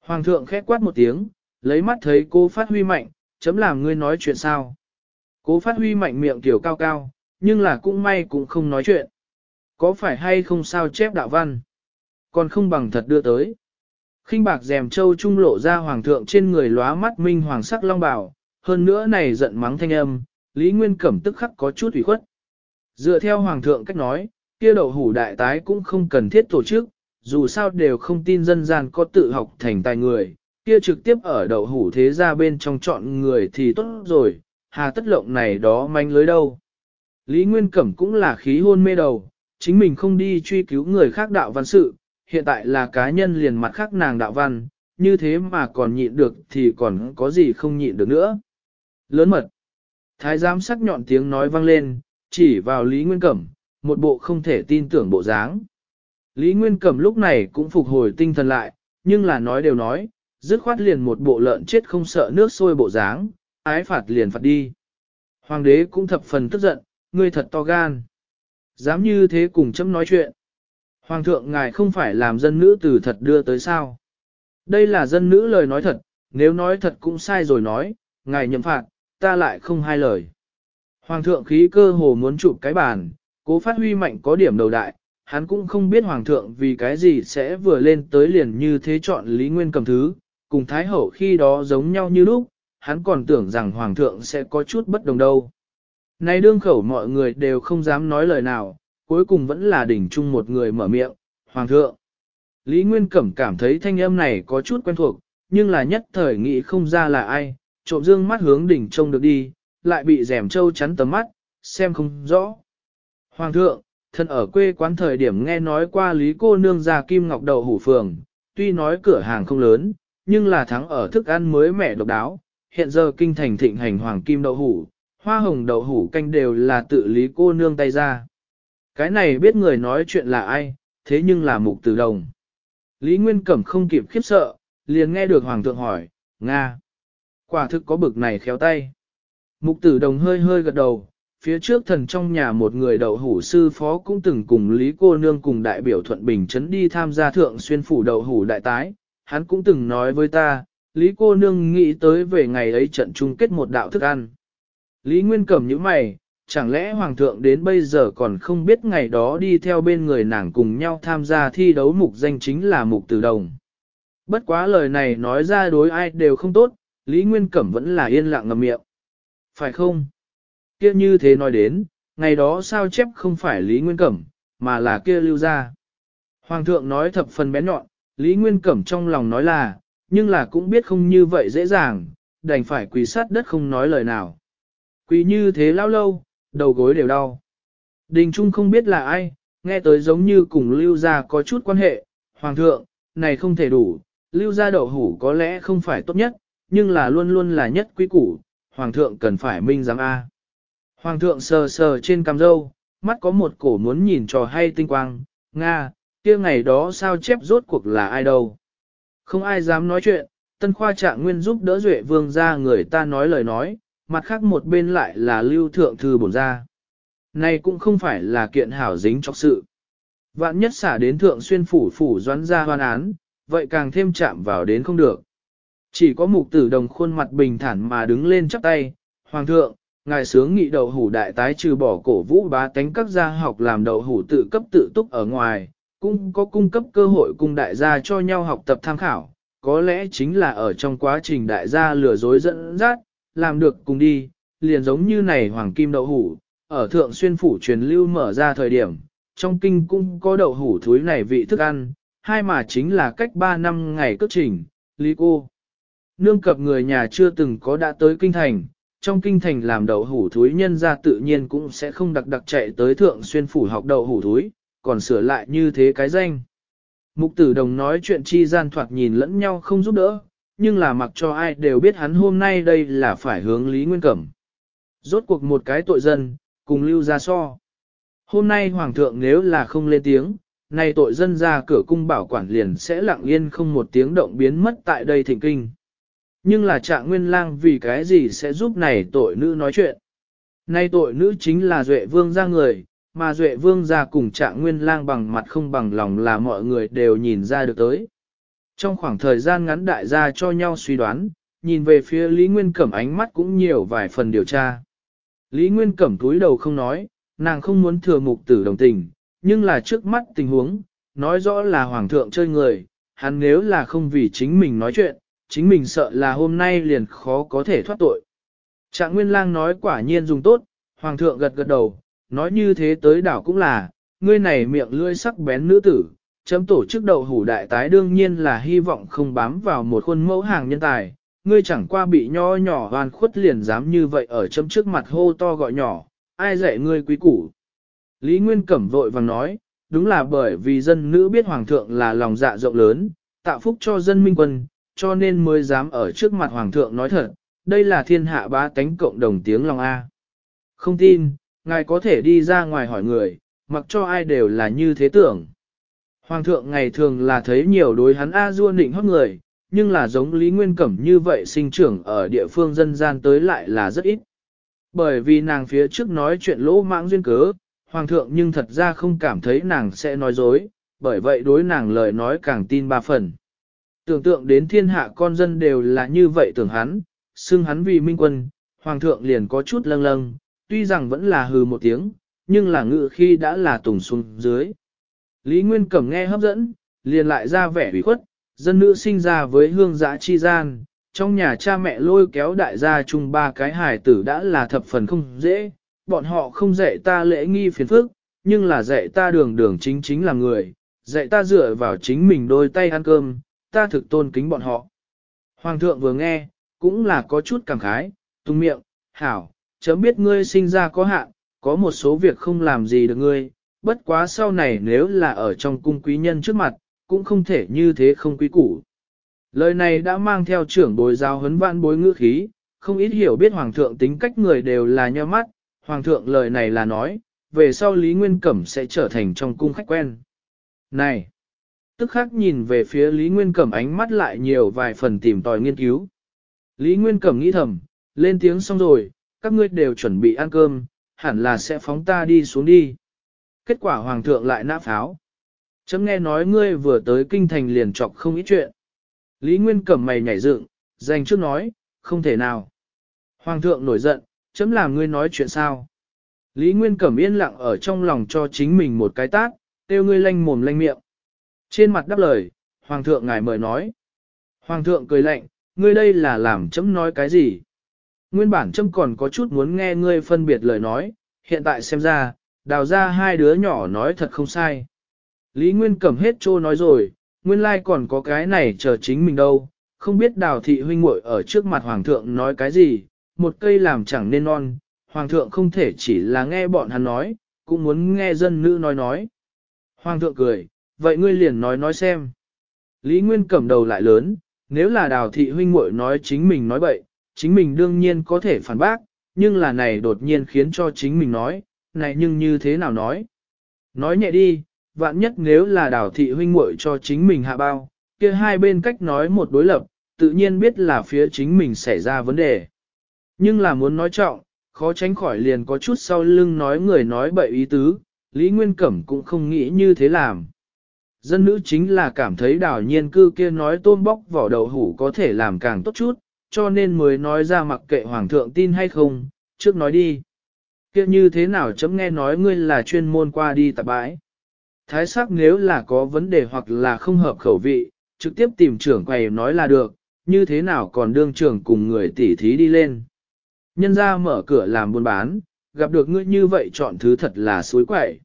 Hoàng thượng khét quát một tiếng, lấy mắt thấy cô phát huy mạnh, chấm làm ngươi nói chuyện sao. Cố phát huy mạnh miệng tiểu cao cao, nhưng là cũng may cũng không nói chuyện. Có phải hay không sao chép đạo văn? Còn không bằng thật đưa tới. khinh bạc dèm châu trung lộ ra hoàng thượng trên người lóa mắt minh hoàng sắc long bào hơn nữa này giận mắng thanh âm, Lý Nguyên Cẩm tức khắc có chút ủy khuất. Dựa theo Hoàng thượng cách nói, kia đậu hủ đại tái cũng không cần thiết tổ chức, dù sao đều không tin dân gian có tự học thành tài người, kia trực tiếp ở đậu hủ thế ra bên trong chọn người thì tốt rồi, hà tất lộng này đó manh lưới đâu. Lý Nguyên Cẩm cũng là khí hôn mê đầu, chính mình không đi truy cứu người khác đạo văn sự, hiện tại là cá nhân liền mặt khác nàng đạo văn, như thế mà còn nhịn được thì còn có gì không nhịn được nữa. Lớn mật. Thái giám sắc nhọn tiếng nói vang lên, chỉ vào Lý Nguyên Cẩm, một bộ không thể tin tưởng bộ dáng. Lý Nguyên Cẩm lúc này cũng phục hồi tinh thần lại, nhưng là nói đều nói, dứt khoát liền một bộ lợn chết không sợ nước sôi bộ dáng, ái phạt liền phạt đi. Hoàng đế cũng thập phần tức giận, ngươi thật to gan. Dám như thế cùng chấm nói chuyện. Hoàng thượng ngài không phải làm dân nữ từ thật đưa tới sao. Đây là dân nữ lời nói thật, nếu nói thật cũng sai rồi nói, ngài nhậm phạt, ta lại không hai lời. Hoàng thượng khí cơ hồ muốn chụp cái bàn, cố phát huy mạnh có điểm đầu đại, hắn cũng không biết hoàng thượng vì cái gì sẽ vừa lên tới liền như thế chọn Lý Nguyên cầm thứ, cùng Thái Hậu khi đó giống nhau như lúc, hắn còn tưởng rằng hoàng thượng sẽ có chút bất đồng đâu. Nay đương khẩu mọi người đều không dám nói lời nào, cuối cùng vẫn là đỉnh chung một người mở miệng, hoàng thượng. Lý Nguyên Cẩm cảm thấy thanh âm này có chút quen thuộc, nhưng là nhất thời nghĩ không ra là ai, trộm dương mắt hướng đỉnh trông được đi, lại bị rèm trâu chắn tầm mắt, xem không rõ. Hoàng thượng, thân ở quê quán thời điểm nghe nói qua lý cô nương ra kim ngọc đầu hủ phường, tuy nói cửa hàng không lớn, nhưng là thắng ở thức ăn mới mẻ độc đáo, hiện giờ kinh thành thịnh hành hoàng kim đậu hủ, hoa hồng đậu hủ canh đều là tự lý cô nương tay ra. Cái này biết người nói chuyện là ai, thế nhưng là mục tử đồng. Lý Nguyên Cẩm không kịp khiếp sợ, liền nghe được hoàng thượng hỏi, Nga. Quả thực có bực này khéo tay. Mục tử đồng hơi hơi gật đầu, phía trước thần trong nhà một người đậu hủ sư phó cũng từng cùng Lý cô nương cùng đại biểu Thuận Bình Trấn đi tham gia thượng xuyên phủ đậu hủ đại tái. Hắn cũng từng nói với ta, Lý cô nương nghĩ tới về ngày ấy trận chung kết một đạo thức ăn. Lý Nguyên cẩm những mày, chẳng lẽ Hoàng thượng đến bây giờ còn không biết ngày đó đi theo bên người nàng cùng nhau tham gia thi đấu mục danh chính là mục tử đồng. Bất quá lời này nói ra đối ai đều không tốt, Lý Nguyên Cẩm vẫn là yên lặng ngầm miệng. Phải không? Kia như thế nói đến, ngày đó sao chép không phải Lý Nguyên Cẩm, mà là kia lưu ra. Hoàng thượng nói thập phần bén nhọn, Lý Nguyên Cẩm trong lòng nói là, nhưng là cũng biết không như vậy dễ dàng, đành phải quỳ sát đất không nói lời nào. Quỳ như thế lao lâu, đầu gối đều đau. Đình Trung không biết là ai, nghe tới giống như cùng lưu ra có chút quan hệ, Hoàng thượng, này không thể đủ, lưu ra đậu hủ có lẽ không phải tốt nhất, nhưng là luôn luôn là nhất quý củ, hoàng thượng cần phải minh giám A. Hoàng thượng sờ sờ trên cằm râu, mắt có một cổ muốn nhìn trò hay tinh quang, Nga, kia ngày đó sao chép rốt cuộc là ai đâu. Không ai dám nói chuyện, tân khoa trạng nguyên giúp đỡ duệ vương ra người ta nói lời nói, mặt khác một bên lại là lưu thượng thư bổn ra. Này cũng không phải là kiện hảo dính chọc sự. Vạn nhất xả đến thượng xuyên phủ phủ doán ra hoan án, vậy càng thêm chạm vào đến không được. Chỉ có mục tử đồng khuôn mặt bình thản mà đứng lên chắp tay, Hoàng thượng, ngài sướng nghị đậu hủ đại tái trừ bỏ cổ vũ bá tánh các gia học làm đậu hủ tự cấp tự túc ở ngoài, cũng có cung cấp cơ hội cùng đại gia cho nhau học tập tham khảo, có lẽ chính là ở trong quá trình đại gia lừa dối dẫn dắt, làm được cùng đi, liền giống như này hoàng kim đậu hủ, ở thượng xuyên phủ truyền lưu mở ra thời điểm, trong kinh cung có đậu hủ thúi này vị thức ăn, hai mà chính là cách 3 năm ngày cất trình, lý cô nương cập người nhà chưa từng có đã tới kinh thành, trong kinh thành làm đậu hủ thúi nhân ra tự nhiên cũng sẽ không đặc đặc chạy tới thượng xuyên phủ học đậu hủ thúi, còn sửa lại như thế cái danh. Mục tử đồng nói chuyện chi gian thoạt nhìn lẫn nhau không giúp đỡ, nhưng là mặc cho ai đều biết hắn hôm nay đây là phải hướng Lý Nguyên Cẩm. Rốt cuộc một cái tội dân, cùng lưu ra so. Hôm nay Hoàng thượng nếu là không lên tiếng, nay tội dân ra cửa cung bảo quản liền sẽ lặng yên không một tiếng động biến mất tại đây thỉnh kinh. Nhưng là trạng nguyên lang vì cái gì sẽ giúp này tội nữ nói chuyện. Nay tội nữ chính là duệ vương ra người, mà duệ vương ra cùng trạng nguyên lang bằng mặt không bằng lòng là mọi người đều nhìn ra được tới. Trong khoảng thời gian ngắn đại gia cho nhau suy đoán, nhìn về phía Lý Nguyên Cẩm ánh mắt cũng nhiều vài phần điều tra. Lý Nguyên Cẩm túi đầu không nói, nàng không muốn thừa mục tử đồng tình, nhưng là trước mắt tình huống, nói rõ là hoàng thượng chơi người, hắn nếu là không vì chính mình nói chuyện, chính mình sợ là hôm nay liền khó có thể thoát tội. Trạng Nguyên Lang nói quả nhiên dùng tốt, Hoàng thượng gật gật đầu, nói như thế tới đảo cũng là, ngươi này miệng lưỡi sắc bén nữ tử, chấm tổ chức đậu hủ đại tái đương nhiên là hy vọng không bám vào một khuôn mẫu hàng nhân tài, ngươi chẳng qua bị nho nhỏ hoàn khuất liền dám như vậy ở chấm trước mặt hô to gọi nhỏ, ai dạy ngươi quý củ. Lý Nguyên Cẩm vội vàng nói, đúng là bởi vì dân nữ biết Hoàng thượng là lòng dạ rộng lớn, tạo phúc cho dân minh quân, cho nên mới dám ở trước mặt Hoàng thượng nói thật, đây là thiên hạ bá tánh cộng đồng tiếng lòng A. Không tin, ngài có thể đi ra ngoài hỏi người, mặc cho ai đều là như thế tưởng. Hoàng thượng ngày thường là thấy nhiều đối hắn A dua nịnh hót người, nhưng là giống Lý Nguyên Cẩm như vậy sinh trưởng ở địa phương dân gian tới lại là rất ít. Bởi vì nàng phía trước nói chuyện lỗ mãng duyên cớ, Hoàng thượng nhưng thật ra không cảm thấy nàng sẽ nói dối, bởi vậy đối nàng lời nói càng tin ba phần tưởng tượng đến thiên hạ con dân đều là như vậy tưởng hắn, xưng hắn vì minh quân, hoàng thượng liền có chút lâng lâng, tuy rằng vẫn là hừ một tiếng, nhưng là ngự khi đã là tùng xuống dưới. Lý Nguyên Cẩm nghe hấp dẫn, liền lại ra vẻ ủy khuất, dân nữ sinh ra với hương giã chi gian, trong nhà cha mẹ lôi kéo đại gia chung ba cái hài tử đã là thập phần không dễ, bọn họ không dạy ta lễ nghi phiền phức, nhưng là dạy ta đường đường chính chính là người, dạy ta dựa vào chính mình đôi tay ăn cơm, ta thực tôn kính bọn họ. Hoàng thượng vừa nghe, cũng là có chút cảm khái, tung miệng, hảo, chấm biết ngươi sinh ra có hạn, có một số việc không làm gì được ngươi, bất quá sau này nếu là ở trong cung quý nhân trước mặt, cũng không thể như thế không quý củ. Lời này đã mang theo trưởng bồi giáo huấn vạn bối ngữ khí, không ít hiểu biết hoàng thượng tính cách người đều là nho mắt, hoàng thượng lời này là nói, về sau Lý Nguyên Cẩm sẽ trở thành trong cung khách quen. Này! tức khắc nhìn về phía Lý Nguyên Cẩm ánh mắt lại nhiều vài phần tìm tòi nghiên cứu. Lý Nguyên Cẩm nghĩ thầm, lên tiếng xong rồi, các ngươi đều chuẩn bị ăn cơm, hẳn là sẽ phóng ta đi xuống đi. Kết quả Hoàng thượng lại nã pháo. Chấm nghe nói ngươi vừa tới kinh thành liền chọc không ít chuyện. Lý Nguyên Cẩm mày nhảy dựng, dành trước nói, không thể nào. Hoàng thượng nổi giận, chấm làm ngươi nói chuyện sao. Lý Nguyên Cẩm yên lặng ở trong lòng cho chính mình một cái tác kêu ngươi lanh mồm lanh miệng. Trên mặt đáp lời, Hoàng thượng ngài mời nói. Hoàng thượng cười lạnh, ngươi đây là làm chấm nói cái gì? Nguyên bản chấm còn có chút muốn nghe ngươi phân biệt lời nói, hiện tại xem ra, đào ra hai đứa nhỏ nói thật không sai. Lý Nguyên cầm hết trô nói rồi, nguyên lai còn có cái này chờ chính mình đâu, không biết đào thị huynh muội ở trước mặt hoàng thượng nói cái gì, một cây làm chẳng nên non, hoàng thượng không thể chỉ là nghe bọn hắn nói, cũng muốn nghe dân nữ nói nói. Hoàng thượng cười, vậy ngươi liền nói nói xem. Lý Nguyên cầm đầu lại lớn, nếu là đào thị huynh muội nói chính mình nói bậy, chính mình đương nhiên có thể phản bác, nhưng là này đột nhiên khiến cho chính mình nói, này nhưng như thế nào nói. Nói nhẹ đi, vạn nhất nếu là đào thị huynh muội cho chính mình hạ bao, kia hai bên cách nói một đối lập, tự nhiên biết là phía chính mình xảy ra vấn đề. Nhưng là muốn nói trọng, khó tránh khỏi liền có chút sau lưng nói người nói bậy ý tứ, Lý Nguyên Cẩm cũng không nghĩ như thế làm. Dân nữ chính là cảm thấy đảo nhiên cư kia nói tôm bóc vỏ đầu hủ có thể làm càng tốt chút, cho nên mới nói ra mặc kệ hoàng thượng tin hay không, trước nói đi. Kia như thế nào chấm nghe nói ngươi là chuyên môn qua đi tạp bãi. Thái sắc nếu là có vấn đề hoặc là không hợp khẩu vị, trực tiếp tìm trưởng quầy nói là được, như thế nào còn đương trưởng cùng người tỉ thí đi lên. Nhân ra mở cửa làm buôn bán, gặp được ngươi như vậy chọn thứ thật là suối quậy.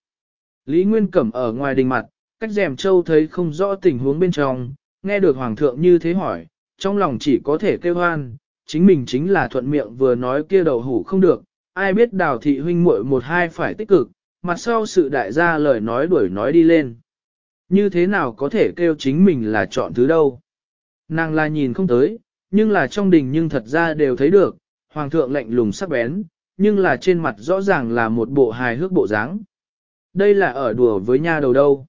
Lý Nguyên Cẩm ở ngoài đình mặt, cách rèm châu thấy không rõ tình huống bên trong, nghe được hoàng thượng như thế hỏi, trong lòng chỉ có thể kêu hoan, chính mình chính là thuận miệng vừa nói kia đầu hủ không được, ai biết đào thị huynh muội một hai phải tích cực, mặt sau sự đại gia lời nói đuổi nói đi lên. Như thế nào có thể kêu chính mình là chọn thứ đâu? Nàng là nhìn không tới, nhưng là trong đình nhưng thật ra đều thấy được, hoàng thượng lạnh lùng sắc bén, nhưng là trên mặt rõ ràng là một bộ hài hước bộ dáng. Đây là ở đùa với nha đầu đâu.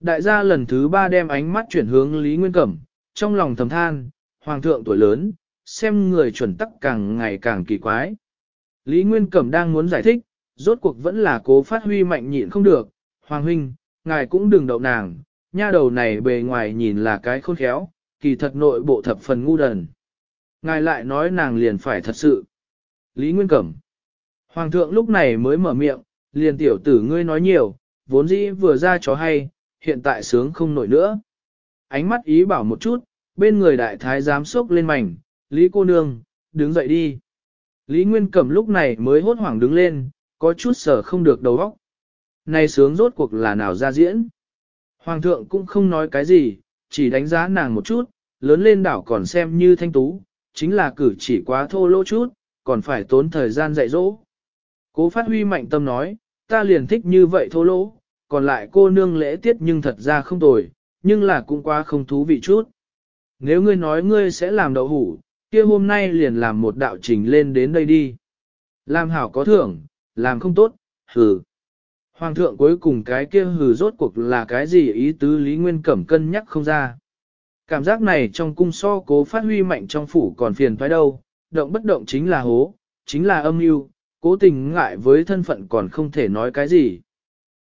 Đại gia lần thứ ba đem ánh mắt chuyển hướng Lý Nguyên Cẩm, trong lòng thầm than, hoàng thượng tuổi lớn, xem người chuẩn tắc càng ngày càng kỳ quái. Lý Nguyên Cẩm đang muốn giải thích, rốt cuộc vẫn là cố phát huy mạnh nhịn không được, hoàng huynh, ngài cũng đừng đậu nàng, nha đầu này bề ngoài nhìn là cái khôn khéo, kỳ thật nội bộ thập phần ngu đần. Ngài lại nói nàng liền phải thật sự. Lý Nguyên Cẩm. Hoàng thượng lúc này mới mở miệng, liền tiểu tử ngươi nói nhiều, vốn dĩ vừa ra chó hay, hiện tại sướng không nổi nữa. Ánh mắt ý bảo một chút, bên người đại thái giám sốc lên mảnh, Lý cô nương, đứng dậy đi. Lý Nguyên Cẩm lúc này mới hốt hoảng đứng lên, có chút sở không được đầu óc. Này sướng rốt cuộc là nào ra diễn? Hoàng thượng cũng không nói cái gì, chỉ đánh giá nàng một chút, lớn lên đảo còn xem như thanh tú, chính là cử chỉ quá thô lỗ chút, còn phải tốn thời gian dạy dỗ. Cố phát huy mạnh tâm nói, ta liền thích như vậy thô lỗ, còn lại cô nương lễ tiết nhưng thật ra không tồi, nhưng là cũng quá không thú vị chút. Nếu ngươi nói ngươi sẽ làm đậu hủ, kia hôm nay liền làm một đạo trình lên đến đây đi. Làm hảo có thưởng, làm không tốt, hừ. Hoàng thượng cuối cùng cái kia hừ rốt cuộc là cái gì ý tứ Lý Nguyên Cẩm cân nhắc không ra. Cảm giác này trong cung so cố phát huy mạnh trong phủ còn phiền thoái đâu, động bất động chính là hố, chính là âm mưu cố tình ngại với thân phận còn không thể nói cái gì.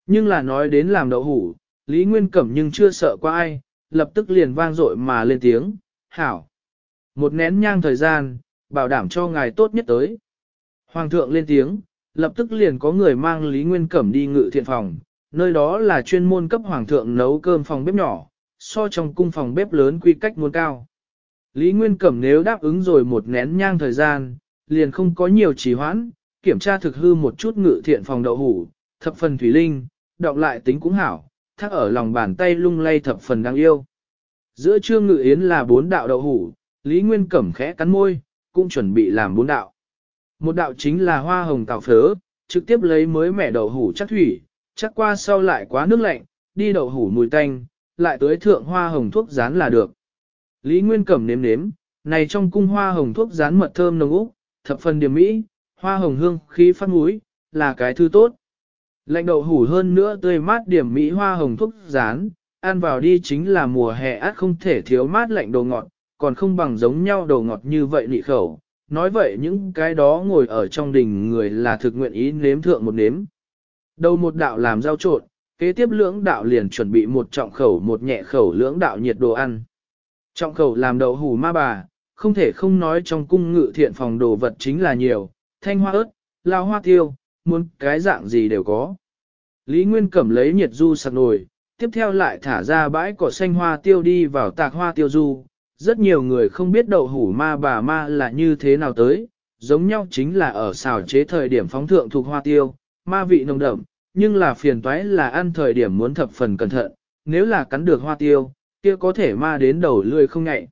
Nhưng là nói đến làm đậu hủ, Lý Nguyên Cẩm nhưng chưa sợ qua ai, lập tức liền vang dội mà lên tiếng, hảo. Một nén nhang thời gian, bảo đảm cho ngài tốt nhất tới. Hoàng thượng lên tiếng, lập tức liền có người mang Lý Nguyên Cẩm đi ngự thiện phòng, nơi đó là chuyên môn cấp hoàng thượng nấu cơm phòng bếp nhỏ, so trong cung phòng bếp lớn quy cách muôn cao. Lý Nguyên Cẩm nếu đáp ứng rồi một nén nhang thời gian, liền không có nhiều trì hoãn, kiểm tra thực hư một chút ngự thiện phòng đậu hủ, thập phần thủy linh, đọc lại tính cũng hảo, thác ở lòng bàn tay lung lay thập phần đáng yêu. Giữa trưa ngự yến là bốn đạo đậu hủ, Lý Nguyên cẩm khẽ cắn môi, cũng chuẩn bị làm bốn đạo. Một đạo chính là hoa hồng tạo phớ, trực tiếp lấy mới mẻ đậu hủ chắc thủy, chắc qua sau lại quá nước lạnh, đi đậu hủ mùi tanh, lại tới thượng hoa hồng thuốc rán là được. Lý Nguyên cẩm nếm nếm, này trong cung hoa hồng thuốc rán mật thơm nồng úc, thập phần điểm mỹ, hoa hồng hương khí phát mũi, là cái thứ tốt. Lạnh đậu hủ hơn nữa tươi mát điểm mỹ hoa hồng thuốc rán, ăn vào đi chính là mùa hè át không thể thiếu mát lạnh đồ ngọt, còn không bằng giống nhau đồ ngọt như vậy nị khẩu. Nói vậy những cái đó ngồi ở trong đình người là thực nguyện ý nếm thượng một nếm. Đầu một đạo làm rau trộn, kế tiếp lưỡng đạo liền chuẩn bị một trọng khẩu một nhẹ khẩu lưỡng đạo nhiệt đồ ăn. Trọng khẩu làm đậu hủ ma bà, không thể không nói trong cung ngự thiện phòng đồ vật chính là nhiều, thanh hoa ớt, lao hoa tiêu, muốn cái dạng gì đều có. Lý Nguyên Cẩm lấy nhiệt du sạc nồi, tiếp theo lại thả ra bãi cỏ xanh hoa tiêu đi vào tạc hoa tiêu du. Rất nhiều người không biết đậu hủ ma bà ma là như thế nào tới, giống nhau chính là ở xào chế thời điểm phóng thượng thuộc hoa tiêu, ma vị nồng đậm, nhưng là phiền toái là ăn thời điểm muốn thập phần cẩn thận, nếu là cắn được hoa tiêu, kia có thể ma đến đầu lươi không ngại.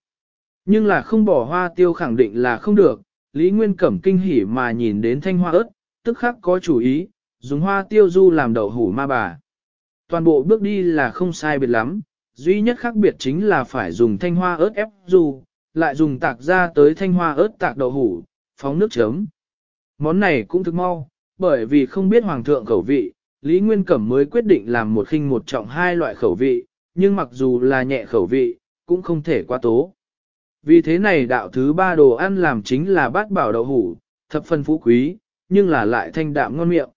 Nhưng là không bỏ hoa tiêu khẳng định là không được, Lý Nguyên Cẩm kinh hỉ mà nhìn đến thanh hoa ớt, tức khắc có chủ ý, dùng hoa tiêu du làm đậu hủ ma bà. Toàn bộ bước đi là không sai biệt lắm, duy nhất khác biệt chính là phải dùng thanh hoa ớt ép du, lại dùng tạc ra tới thanh hoa ớt tạc đậu hủ, phóng nước chấm. Món này cũng thực mau, bởi vì không biết hoàng thượng khẩu vị, Lý Nguyên Cẩm mới quyết định làm một khinh một trọng hai loại khẩu vị, nhưng mặc dù là nhẹ khẩu vị, cũng không thể quá tố. Vì thế này đạo thứ ba đồ ăn làm chính là bát bảo đậu hủ, thập phân phú quý, nhưng là lại thanh đạm ngon miệng.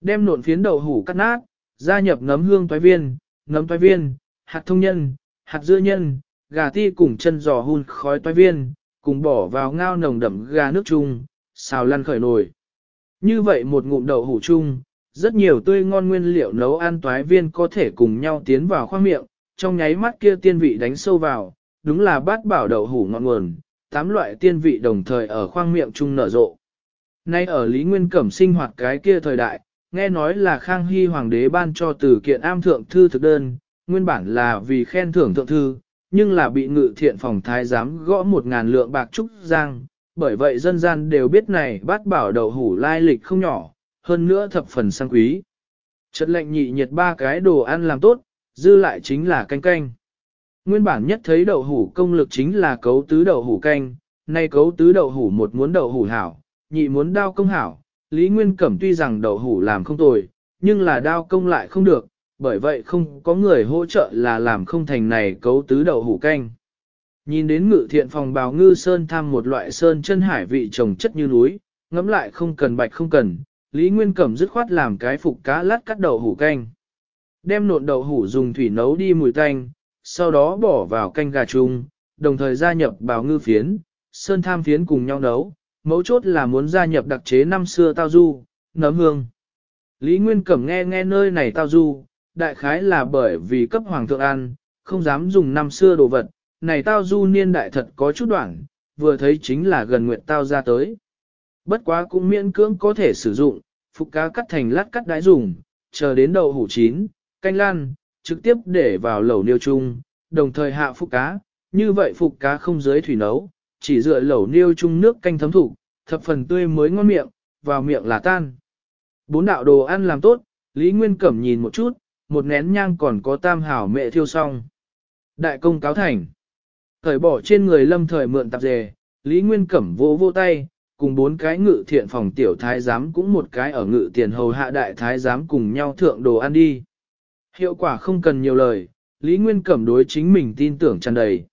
Đem nộn phiến đậu hủ cắt nát, gia nhập nấm hương toái viên, nấm toái viên, hạt thông nhân, hạt dưa nhân, gà ti cùng chân giò hun khói toái viên, cùng bỏ vào ngao nồng đậm gà nước chung, xào lăn khởi nồi. Như vậy một ngụm đậu hủ chung, rất nhiều tươi ngon nguyên liệu nấu ăn toái viên có thể cùng nhau tiến vào khoang miệng, trong nháy mắt kia tiên vị đánh sâu vào, đúng là bát bảo đậu hủ ngon nguồn, tám loại tiên vị đồng thời ở khoang miệng chung nở rộ. Nay ở Lý Nguyên Cẩm sinh hoạt cái kia thời đại, nghe nói là Khang Hy Hoàng đế ban cho từ kiện am thượng thư thực đơn, nguyên bản là vì khen thưởng thượng thư, nhưng là bị ngự thiện phòng thái giám gõ một ngàn lượng bạc trúc giang, bởi vậy dân gian đều biết này bát bảo đậu hủ lai lịch không nhỏ, hơn nữa thập phần sang quý. trận lệnh nhị nhiệt ba cái đồ ăn làm tốt, dư lại chính là canh canh. Nguyên bản nhất thấy đậu hủ công lực chính là cấu tứ đậu hủ canh, nay cấu tứ đậu hủ một muốn đậu hủ hảo, nhị muốn đao công hảo, Lý Nguyên Cẩm tuy rằng đậu hủ làm không tồi, nhưng là đao công lại không được, bởi vậy không có người hỗ trợ là làm không thành này cấu tứ đậu hủ canh. Nhìn đến ngự thiện phòng bào ngư sơn tham một loại sơn chân hải vị trồng chất như núi, ngẫm lại không cần bạch không cần, Lý Nguyên Cẩm dứt khoát làm cái phục cá lát cắt đậu hủ canh. Đem nộn đậu hủ dùng thủy nấu đi mùi tanh, sau đó bỏ vào canh gà chung, đồng thời gia nhập bào ngư phiến, sơn tham phiến cùng nhau nấu, mấu chốt là muốn gia nhập đặc chế năm xưa tao du, nấm hương. Lý Nguyên Cẩm nghe nghe nơi này tao du, đại khái là bởi vì cấp hoàng thượng ăn, không dám dùng năm xưa đồ vật, này tao du niên đại thật có chút đoạn, vừa thấy chính là gần nguyện tao ra tới. Bất quá cũng miễn cưỡng có thể sử dụng, phục cá cắt thành lát cắt đái dùng, chờ đến đầu hủ chín, canh lan, trực tiếp để vào lẩu niêu chung, đồng thời hạ phục cá, như vậy phục cá không dưới thủy nấu, chỉ dựa lẩu niêu chung nước canh thấm thủ, thập phần tươi mới ngon miệng, vào miệng là tan. Bốn đạo đồ ăn làm tốt, Lý Nguyên Cẩm nhìn một chút, một nén nhang còn có tam hảo mẹ thiêu xong. Đại công cáo thành. Thời bỏ trên người lâm thời mượn tạp dề, Lý Nguyên Cẩm vô vô tay, cùng bốn cái ngự thiện phòng tiểu thái giám cũng một cái ở ngự tiền hầu hạ đại thái giám cùng nhau thượng đồ ăn đi. Hiệu quả không cần nhiều lời, Lý Nguyên Cẩm đối chính mình tin tưởng tràn đầy.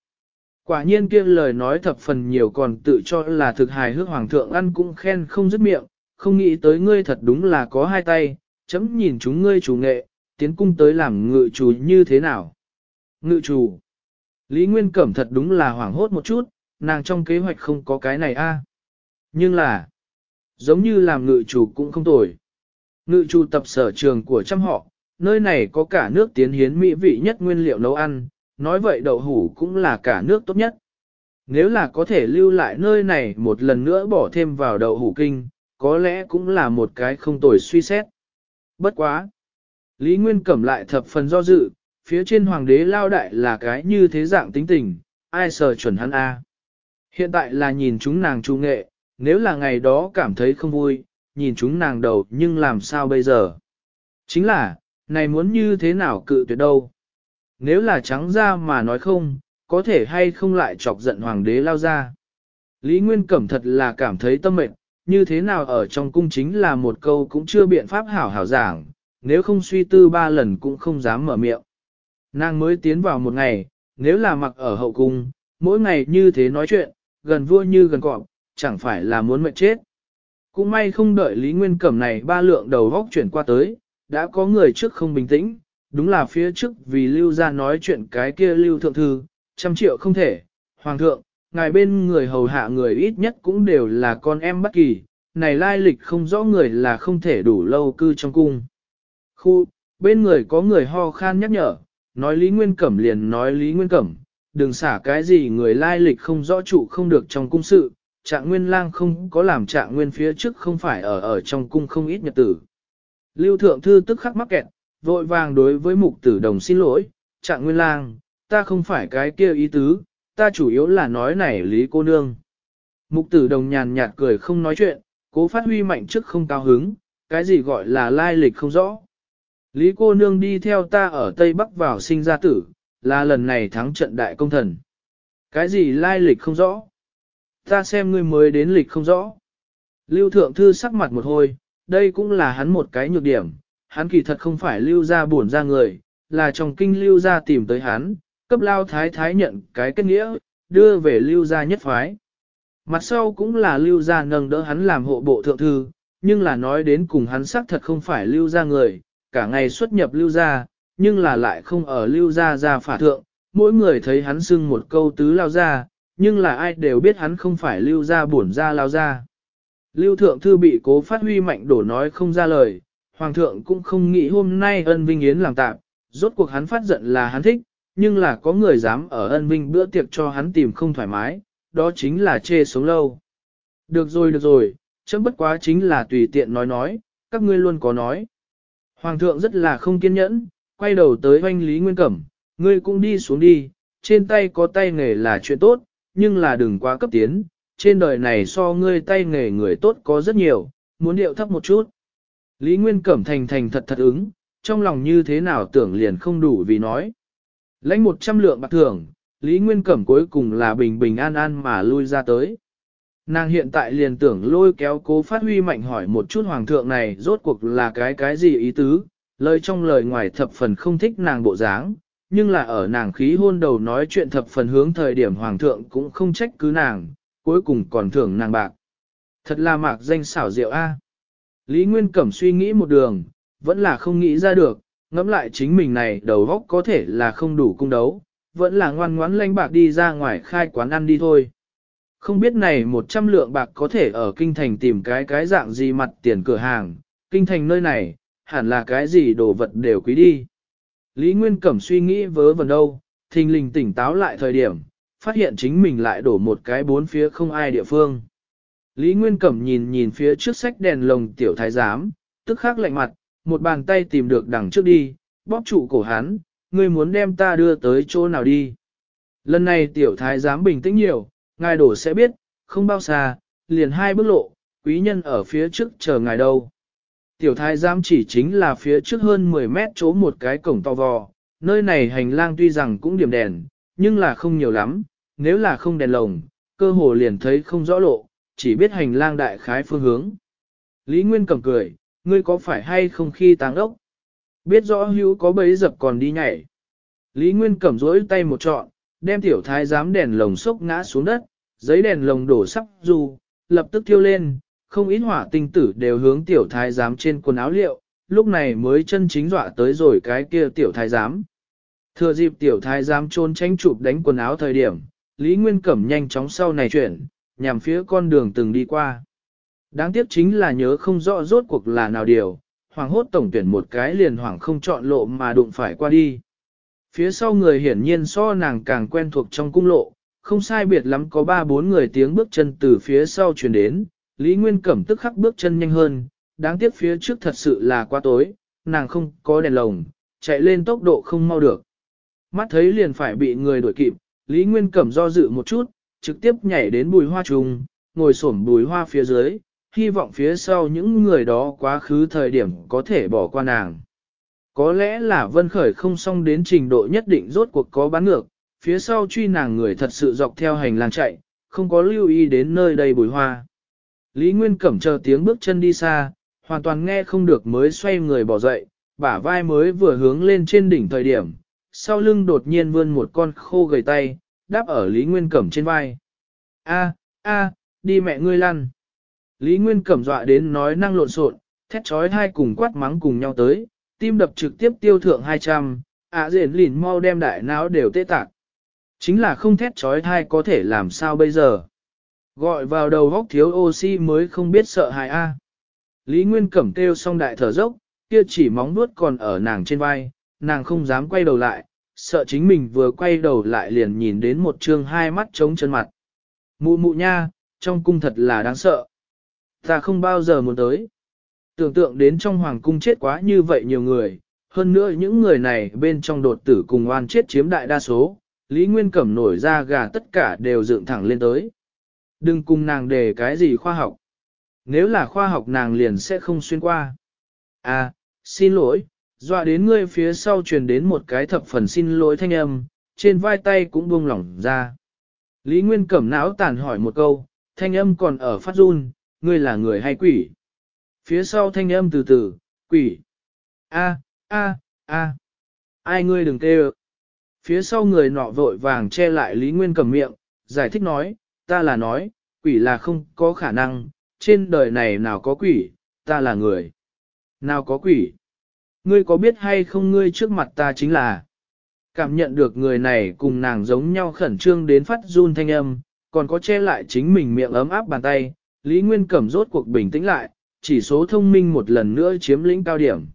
Quả nhiên kia lời nói thập phần nhiều còn tự cho là thực hài hước hoàng thượng ăn cũng khen không dứt miệng, không nghĩ tới ngươi thật đúng là có hai tay, chấm nhìn chúng ngươi chủ nghệ, tiến cung tới làm ngự chủ như thế nào. Ngự chủ. Lý Nguyên Cẩm thật đúng là hoảng hốt một chút, nàng trong kế hoạch không có cái này a. Nhưng là, giống như làm ngự chủ cũng không tồi. Ngự chủ tập sở trường của trăm họ, nơi này có cả nước tiến hiến mỹ vị nhất nguyên liệu nấu ăn, nói vậy đậu hủ cũng là cả nước tốt nhất. Nếu là có thể lưu lại nơi này một lần nữa bỏ thêm vào đậu hủ kinh, có lẽ cũng là một cái không tồi suy xét. Bất quá. Lý Nguyên cẩm lại thập phần do dự, phía trên hoàng đế lao đại là cái như thế dạng tính tình, ai sờ chuẩn hắn A. Hiện tại là nhìn chúng nàng trung nghệ, nếu là ngày đó cảm thấy không vui, nhìn chúng nàng đầu nhưng làm sao bây giờ? Chính là, này muốn như thế nào cự tuyệt đâu? nếu là trắng ra mà nói không, có thể hay không lại chọc giận hoàng đế lao ra. Lý Nguyên Cẩm thật là cảm thấy tâm mệnh, như thế nào ở trong cung chính là một câu cũng chưa biện pháp hảo hảo giảng, nếu không suy tư ba lần cũng không dám mở miệng. Nàng mới tiến vào một ngày, nếu là mặc ở hậu cung, mỗi ngày như thế nói chuyện, gần vua như gần cọp, chẳng phải là muốn mệnh chết. Cũng may không đợi Lý Nguyên Cẩm này ba lượng đầu góc chuyển qua tới, đã có người trước không bình tĩnh, đúng là phía trước vì lưu ra nói chuyện cái kia lưu thượng thư, trăm triệu không thể, hoàng thượng, ngài bên người hầu hạ người ít nhất cũng đều là con em bất kỳ, này lai lịch không rõ người là không thể đủ lâu cư trong cung. Khu, bên người có người ho khan nhắc nhở, nói Lý Nguyên Cẩm liền nói Lý Nguyên Cẩm, đừng xả cái gì người lai lịch không rõ trụ không được trong cung sự, trạng nguyên lang không có làm trạng nguyên phía trước không phải ở ở trong cung không ít nhật tử. Lưu Thượng Thư tức khắc mắc kẹt, vội vàng đối với mục tử đồng xin lỗi, trạng nguyên lang, ta không phải cái kia ý tứ, ta chủ yếu là nói này lý cô nương. Mục tử đồng nhàn nhạt cười không nói chuyện, cố phát huy mạnh trước không cao hứng, cái gì gọi là lai lịch không rõ. Lý cô nương đi theo ta ở Tây Bắc vào sinh ra tử, là lần này thắng trận đại công thần. Cái gì lai lịch không rõ? Ta xem ngươi mới đến lịch không rõ. Lưu thượng thư sắc mặt một hồi, đây cũng là hắn một cái nhược điểm, hắn kỳ thật không phải lưu ra buồn ra người, là trong kinh lưu ra tìm tới hắn, cấp lao thái thái nhận cái kết nghĩa, đưa về lưu ra nhất phái. Mặt sau cũng là lưu ra nâng đỡ hắn làm hộ bộ thượng thư, nhưng là nói đến cùng hắn xác thật không phải lưu ra người, cả ngày xuất nhập lưu ra, nhưng là lại không ở lưu ra ra phả thượng, mỗi người thấy hắn xưng một câu tứ lao ra, nhưng là ai đều biết hắn không phải lưu ra buồn ra lao ra. Lưu thượng thư bị cố phát huy mạnh đổ nói không ra lời, Hoàng thượng cũng không nghĩ hôm nay ân vinh yến làm tạm, rốt cuộc hắn phát giận là hắn thích, nhưng là có người dám ở ân vinh bữa tiệc cho hắn tìm không thoải mái, đó chính là chê sống lâu. Được rồi được rồi, chấm bất quá chính là tùy tiện nói nói, các ngươi luôn có nói. Hoàng thượng rất là không kiên nhẫn, quay đầu tới oanh Lý Nguyên Cẩm, ngươi cũng đi xuống đi, trên tay có tay nghề là chuyện tốt, nhưng là đừng quá cấp tiến, trên đời này so ngươi tay nghề người tốt có rất nhiều, muốn điệu thấp một chút. Lý Nguyên Cẩm thành thành thật thật ứng, trong lòng như thế nào tưởng liền không đủ vì nói. Lãnh 100 lượng bạc thưởng, Lý Nguyên Cẩm cuối cùng là bình bình an an mà lui ra tới. Nàng hiện tại liền tưởng lôi kéo cố phát huy mạnh hỏi một chút hoàng thượng này rốt cuộc là cái cái gì ý tứ, lời trong lời ngoài thập phần không thích nàng bộ dáng, nhưng là ở nàng khí hôn đầu nói chuyện thập phần hướng thời điểm hoàng thượng cũng không trách cứ nàng, cuối cùng còn thưởng nàng bạc. Thật là mạc danh xảo diệu A. Lý Nguyên Cẩm suy nghĩ một đường, vẫn là không nghĩ ra được, ngẫm lại chính mình này đầu góc có thể là không đủ cung đấu, vẫn là ngoan ngoãn lanh bạc đi ra ngoài khai quán ăn đi thôi. Không biết này 100 lượng bạc có thể ở kinh thành tìm cái cái dạng gì mặt tiền cửa hàng, kinh thành nơi này, hẳn là cái gì đồ vật đều quý đi. Lý Nguyên Cẩm suy nghĩ vớ vẩn đâu, thình lình tỉnh táo lại thời điểm, phát hiện chính mình lại đổ một cái bốn phía không ai địa phương. Lý Nguyên Cẩm nhìn nhìn phía trước sách đèn lồng tiểu thái giám, tức khắc lạnh mặt, một bàn tay tìm được đằng trước đi, bóp trụ cổ hắn, ngươi muốn đem ta đưa tới chỗ nào đi. Lần này tiểu thái giám bình tĩnh nhiều, ngài đổ sẽ biết, không bao xa, liền hai bước lộ, quý nhân ở phía trước chờ ngài đâu. Tiểu thái giám chỉ chính là phía trước hơn 10 mét chỗ một cái cổng to vò, nơi này hành lang tuy rằng cũng điểm đèn, nhưng là không nhiều lắm, nếu là không đèn lồng, cơ hồ liền thấy không rõ lộ, chỉ biết hành lang đại khái phương hướng. Lý Nguyên cầm cười, ngươi có phải hay không khi táng ốc? Biết rõ hữu có bấy dập còn đi nhảy. Lý Nguyên cầm rỗi tay một trọn, đem tiểu thái giám đèn lồng sốc ngã xuống đất, giấy đèn lồng đổ sắp dù, lập tức thiêu lên, không ít hỏa tinh tử đều hướng tiểu thái giám trên quần áo liệu, lúc này mới chân chính dọa tới rồi cái kia tiểu thái giám. Thừa dịp tiểu thái giám trôn tranh chụp đánh quần áo thời điểm, Lý Nguyên cầm nhanh chóng sau này chuyển, nhằm phía con đường từng đi qua. Đáng tiếc chính là nhớ không rõ rốt cuộc là nào điều, hoàng hốt tổng tuyển một cái liền hoảng không chọn lộ mà đụng phải qua đi. Phía sau người hiển nhiên so nàng càng quen thuộc trong cung lộ, không sai biệt lắm có ba bốn người tiếng bước chân từ phía sau truyền đến, Lý Nguyên Cẩm tức khắc bước chân nhanh hơn, đáng tiếc phía trước thật sự là quá tối, nàng không có đèn lồng, chạy lên tốc độ không mau được. Mắt thấy liền phải bị người đuổi kịp, Lý Nguyên Cẩm do dự một chút, trực tiếp nhảy đến bùi hoa trùng, ngồi xổm bùi hoa phía dưới, hy vọng phía sau những người đó quá khứ thời điểm có thể bỏ qua nàng. Có lẽ là Vân Khởi không xong đến trình độ nhất định rốt cuộc có bán ngược, phía sau truy nàng người thật sự dọc theo hành lang chạy, không có lưu ý đến nơi đây bùi hoa. Lý Nguyên Cẩm chờ tiếng bước chân đi xa, hoàn toàn nghe không được mới xoay người bỏ dậy, bả vai mới vừa hướng lên trên đỉnh thời điểm, sau lưng đột nhiên vươn một con khô gầy tay, đáp ở Lý Nguyên Cẩm trên vai. A, a, đi mẹ ngươi lăn. Lý Nguyên Cẩm dọa đến nói năng lộn xộn, thét trói hai cùng quát mắng cùng nhau tới, tim đập trực tiếp tiêu thượng 200, ạ à diện lìn mau đem đại não đều tê tạc. Chính là không thét trói thai có thể làm sao bây giờ. Gọi vào đầu góc thiếu oxy mới không biết sợ hại a. Lý Nguyên Cẩm kêu xong đại thở dốc, kia chỉ móng vuốt còn ở nàng trên vai, nàng không dám quay đầu lại, sợ chính mình vừa quay đầu lại liền nhìn đến một trương hai mắt trống chân mặt. Mụ mụ nha, trong cung thật là đáng sợ. Ta không bao giờ muốn tới. Tưởng tượng đến trong hoàng cung chết quá như vậy nhiều người, hơn nữa những người này bên trong đột tử cùng oan chết chiếm đại đa số, Lý Nguyên Cẩm nổi ra gà tất cả đều dựng thẳng lên tới. Đừng cùng nàng đề cái gì khoa học. Nếu là khoa học nàng liền sẽ không xuyên qua. À, xin lỗi, Dọa đến ngươi phía sau truyền đến một cái thập phần xin lỗi thanh âm, trên vai tay cũng buông lỏng ra. Lý Nguyên cẩm não tàn hỏi một câu, thanh âm còn ở phát run, ngươi là người hay quỷ? Phía sau thanh âm từ từ, quỷ. a a a Ai ngươi đừng kêu Phía sau người nọ vội vàng che lại Lý Nguyên cầm miệng, giải thích nói, ta là nói, quỷ là không có khả năng, trên đời này nào có quỷ, ta là người. Nào có quỷ? ngươi có biết hay không ngươi trước mặt ta chính là. Cảm nhận được người này cùng nàng giống nhau khẩn trương đến phát run thanh âm, còn có che lại chính mình miệng ấm áp bàn tay, Lý Nguyên Cẩm rốt cuộc bình tĩnh lại, chỉ số thông minh một lần nữa chiếm lĩnh cao điểm.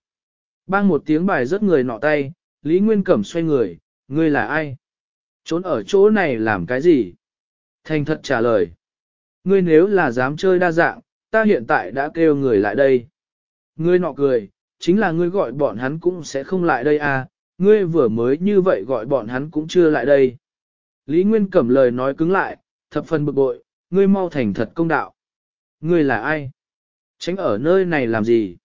Bang một tiếng bài rớt người nọ tay, Lý Nguyên Cẩm xoay người, ngươi là ai? Trốn ở chỗ này làm cái gì? Thành thật trả lời. Ngươi nếu là dám chơi đa dạng, ta hiện tại đã kêu người lại đây. Ngươi nọ cười, chính là ngươi gọi bọn hắn cũng sẽ không lại đây à, ngươi vừa mới như vậy gọi bọn hắn cũng chưa lại đây. Lý Nguyên Cẩm lời nói cứng lại, thập phần bực bội, ngươi mau thành thật công đạo. Ngươi là ai? Tránh ở nơi này làm gì?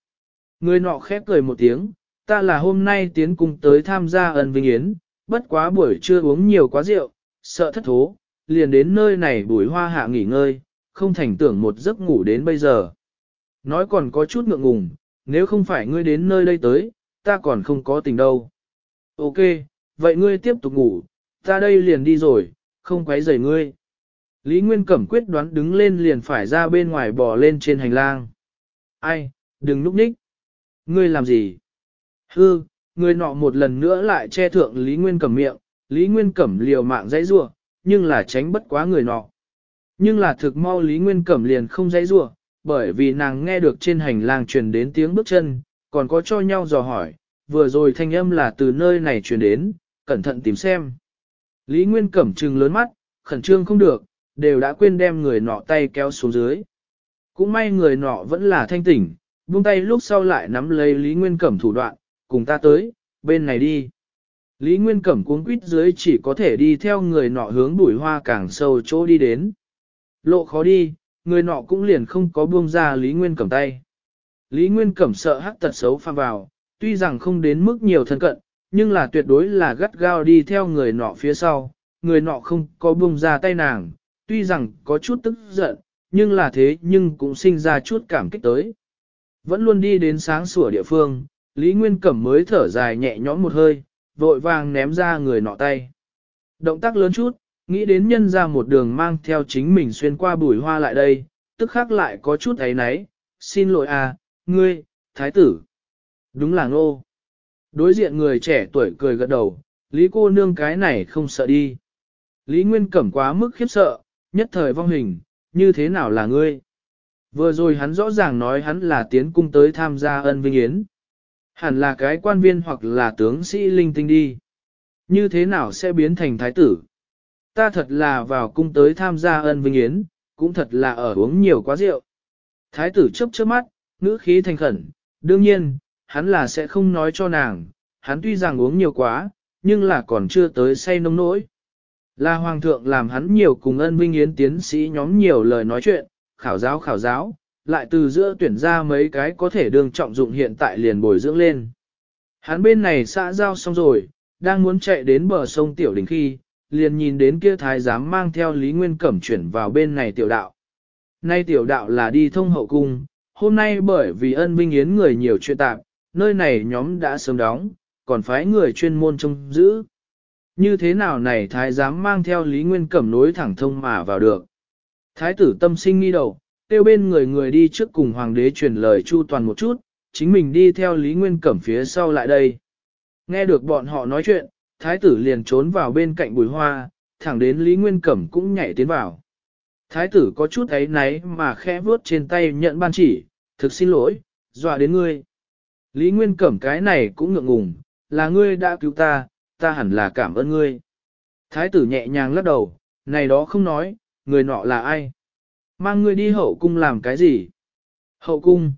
Ngươi nọ khép cười một tiếng, ta là hôm nay tiến cùng tới tham gia ẩn vinh yến, bất quá buổi trưa uống nhiều quá rượu, sợ thất thố, liền đến nơi này bùi hoa hạ nghỉ ngơi, không thành tưởng một giấc ngủ đến bây giờ. Nói còn có chút ngượng ngùng, nếu không phải ngươi đến nơi đây tới, ta còn không có tình đâu. Ok, vậy ngươi tiếp tục ngủ, ta đây liền đi rồi, không quấy rầy ngươi. Lý Nguyên Cẩm quyết đoán đứng lên liền phải ra bên ngoài bò lên trên hành lang. Ai, đừng núp ních. Ngươi làm gì? Hư, ngươi nọ một lần nữa lại che thượng Lý Nguyên Cẩm miệng, Lý Nguyên Cẩm liều mạng dãy rua, nhưng là tránh bất quá người nọ. Nhưng là thực mau Lý Nguyên Cẩm liền không dãy rua, bởi vì nàng nghe được trên hành lang truyền đến tiếng bước chân, còn có cho nhau dò hỏi, vừa rồi thanh âm là từ nơi này truyền đến, cẩn thận tìm xem. Lý Nguyên cẩm trừng lớn mắt, khẩn trương không được, đều đã quên đem người nọ tay kéo xuống dưới. Cũng may người nọ vẫn là thanh tỉnh, buông tay lúc sau lại nắm lấy Lý Nguyên cẩm thủ đoạn, cùng ta tới, bên này đi. Lý Nguyên Cẩm cuốn quýt dưới chỉ có thể đi theo người nọ hướng bụi hoa càng sâu chỗ đi đến. Lộ khó đi, người nọ cũng liền không có buông ra Lý Nguyên Cẩm tay. Lý Nguyên Cẩm sợ hắc tật xấu pha vào, tuy rằng không đến mức nhiều thân cận, nhưng là tuyệt đối là gắt gao đi theo người nọ phía sau, người nọ không có buông ra tay nàng, tuy rằng có chút tức giận, nhưng là thế nhưng cũng sinh ra chút cảm kích tới. Vẫn luôn đi đến sáng sủa địa phương, Lý Nguyên Cẩm mới thở dài nhẹ nhõm một hơi, vội vàng ném ra người nọ tay. Động tác lớn chút, nghĩ đến nhân ra một đường mang theo chính mình xuyên qua bùi hoa lại đây, tức khắc lại có chút ấy náy, xin lỗi à, ngươi, thái tử. Đúng là ngô. Đối diện người trẻ tuổi cười gật đầu, Lý cô nương cái này không sợ đi. Lý Nguyên Cẩm quá mức khiếp sợ, nhất thời vong hình, như thế nào là ngươi? Vừa rồi hắn rõ ràng nói hắn là tiến cung tới tham gia ân vinh yến. Hẳn là cái quan viên hoặc là tướng sĩ linh tinh đi. Như thế nào sẽ biến thành thái tử? Ta thật là vào cung tới tham gia ân vinh yến, cũng thật là ở uống nhiều quá rượu. Thái tử chớp chớp mắt, ngữ khí thành khẩn, đương nhiên, hắn là sẽ không nói cho nàng, hắn tuy rằng uống nhiều quá, nhưng là còn chưa tới say nông nỗi. Là hoàng thượng làm hắn nhiều cùng ân vinh yến tiến sĩ nhóm nhiều lời nói chuyện, khảo giáo khảo giáo, lại từ giữa tuyển ra mấy cái có thể đương trọng dụng hiện tại liền bồi dưỡng lên. Hắn bên này xã giao xong rồi, đang muốn chạy đến bờ sông Tiểu Đình khi, liền nhìn đến kia thái giám mang theo Lý Nguyên Cẩm chuyển vào bên này tiểu đạo. Nay tiểu đạo là đi thông hậu cung, hôm nay bởi vì ân vinh yến người nhiều chuyện tạp, nơi này nhóm đã sớm đóng, còn phái người chuyên môn trông giữ. Như thế nào này thái giám mang theo Lý Nguyên Cẩm nối thẳng thông mà vào được. Thái tử tâm sinh nghi đầu, tiêu bên người người đi trước cùng hoàng đế truyền lời chu toàn một chút, chính mình đi theo Lý Nguyên Cẩm phía sau lại đây. Nghe được bọn họ nói chuyện, thái tử liền trốn vào bên cạnh bùi hoa, thẳng đến Lý Nguyên Cẩm cũng nhảy tiến vào. Thái tử có chút ấy náy mà khẽ vuốt trên tay nhận ban chỉ, thực xin lỗi, dọa đến ngươi. Lý Nguyên Cẩm cái này cũng ngượng ngùng, là ngươi đã cứu ta, ta hẳn là cảm ơn ngươi. Thái tử nhẹ nhàng lắc đầu, này đó không nói, người nọ là ai? Mang ngươi đi hậu cung làm cái gì? Hậu cung.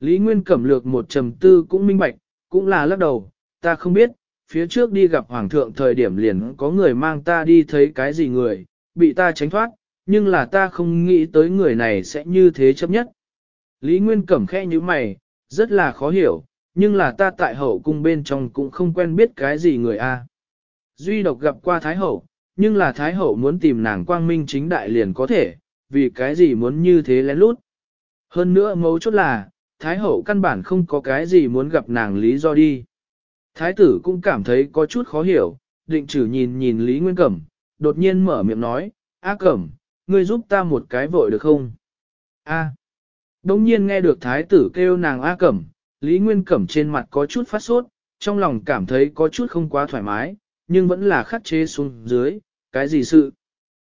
Lý Nguyên Cẩm lược một trầm tư cũng minh bạch, cũng là lắc đầu, ta không biết, phía trước đi gặp hoàng thượng thời điểm liền có người mang ta đi thấy cái gì người, bị ta tránh thoát, nhưng là ta không nghĩ tới người này sẽ như thế chấp nhất. Lý Nguyên Cẩm khẽ như mày, rất là khó hiểu, nhưng là ta tại hậu cung bên trong cũng không quen biết cái gì người a. Duy độc gặp qua Thái Hậu, nhưng là Thái Hậu muốn tìm nàng quang minh chính đại liền có thể, vì cái gì muốn như thế lén lút. Hơn nữa mấu chốt là, Thái Hậu căn bản không có cái gì muốn gặp nàng lý do đi. Thái tử cũng cảm thấy có chút khó hiểu, định chử nhìn nhìn Lý Nguyên Cẩm, đột nhiên mở miệng nói, A Cẩm, ngươi giúp ta một cái vội được không? A. À. Đông nhiên nghe được thái tử kêu nàng A Cẩm, Lý Nguyên Cẩm trên mặt có chút phát sốt trong lòng cảm thấy có chút không quá thoải mái, nhưng vẫn là khắc chế xuống dưới, cái gì sự?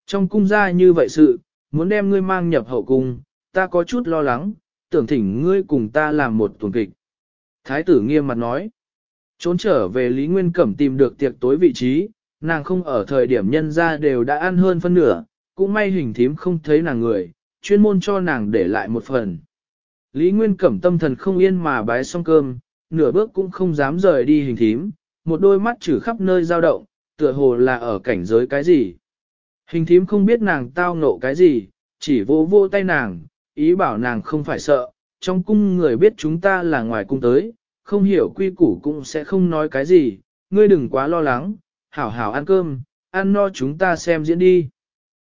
Trong cung gia như vậy sự, muốn đem ngươi mang nhập hậu cung, ta có chút lo lắng, tưởng thỉnh ngươi cùng ta làm một tuần kịch. Thái tử nghiêm mặt nói, Trốn trở về Lý Nguyên Cẩm tìm được tiệc tối vị trí, nàng không ở thời điểm nhân ra đều đã ăn hơn phân nửa, cũng may hình thím không thấy nàng người, chuyên môn cho nàng để lại một phần. Lý Nguyên Cẩm tâm thần không yên mà bái xong cơm, nửa bước cũng không dám rời đi hình thím, một đôi mắt chử khắp nơi dao động, tựa hồ là ở cảnh giới cái gì. Hình thím không biết nàng tao nộ cái gì, chỉ vô vô tay nàng, ý bảo nàng không phải sợ, trong cung người biết chúng ta là ngoài cung tới, không hiểu quy củ cũng sẽ không nói cái gì, ngươi đừng quá lo lắng, hảo hảo ăn cơm, ăn no chúng ta xem diễn đi.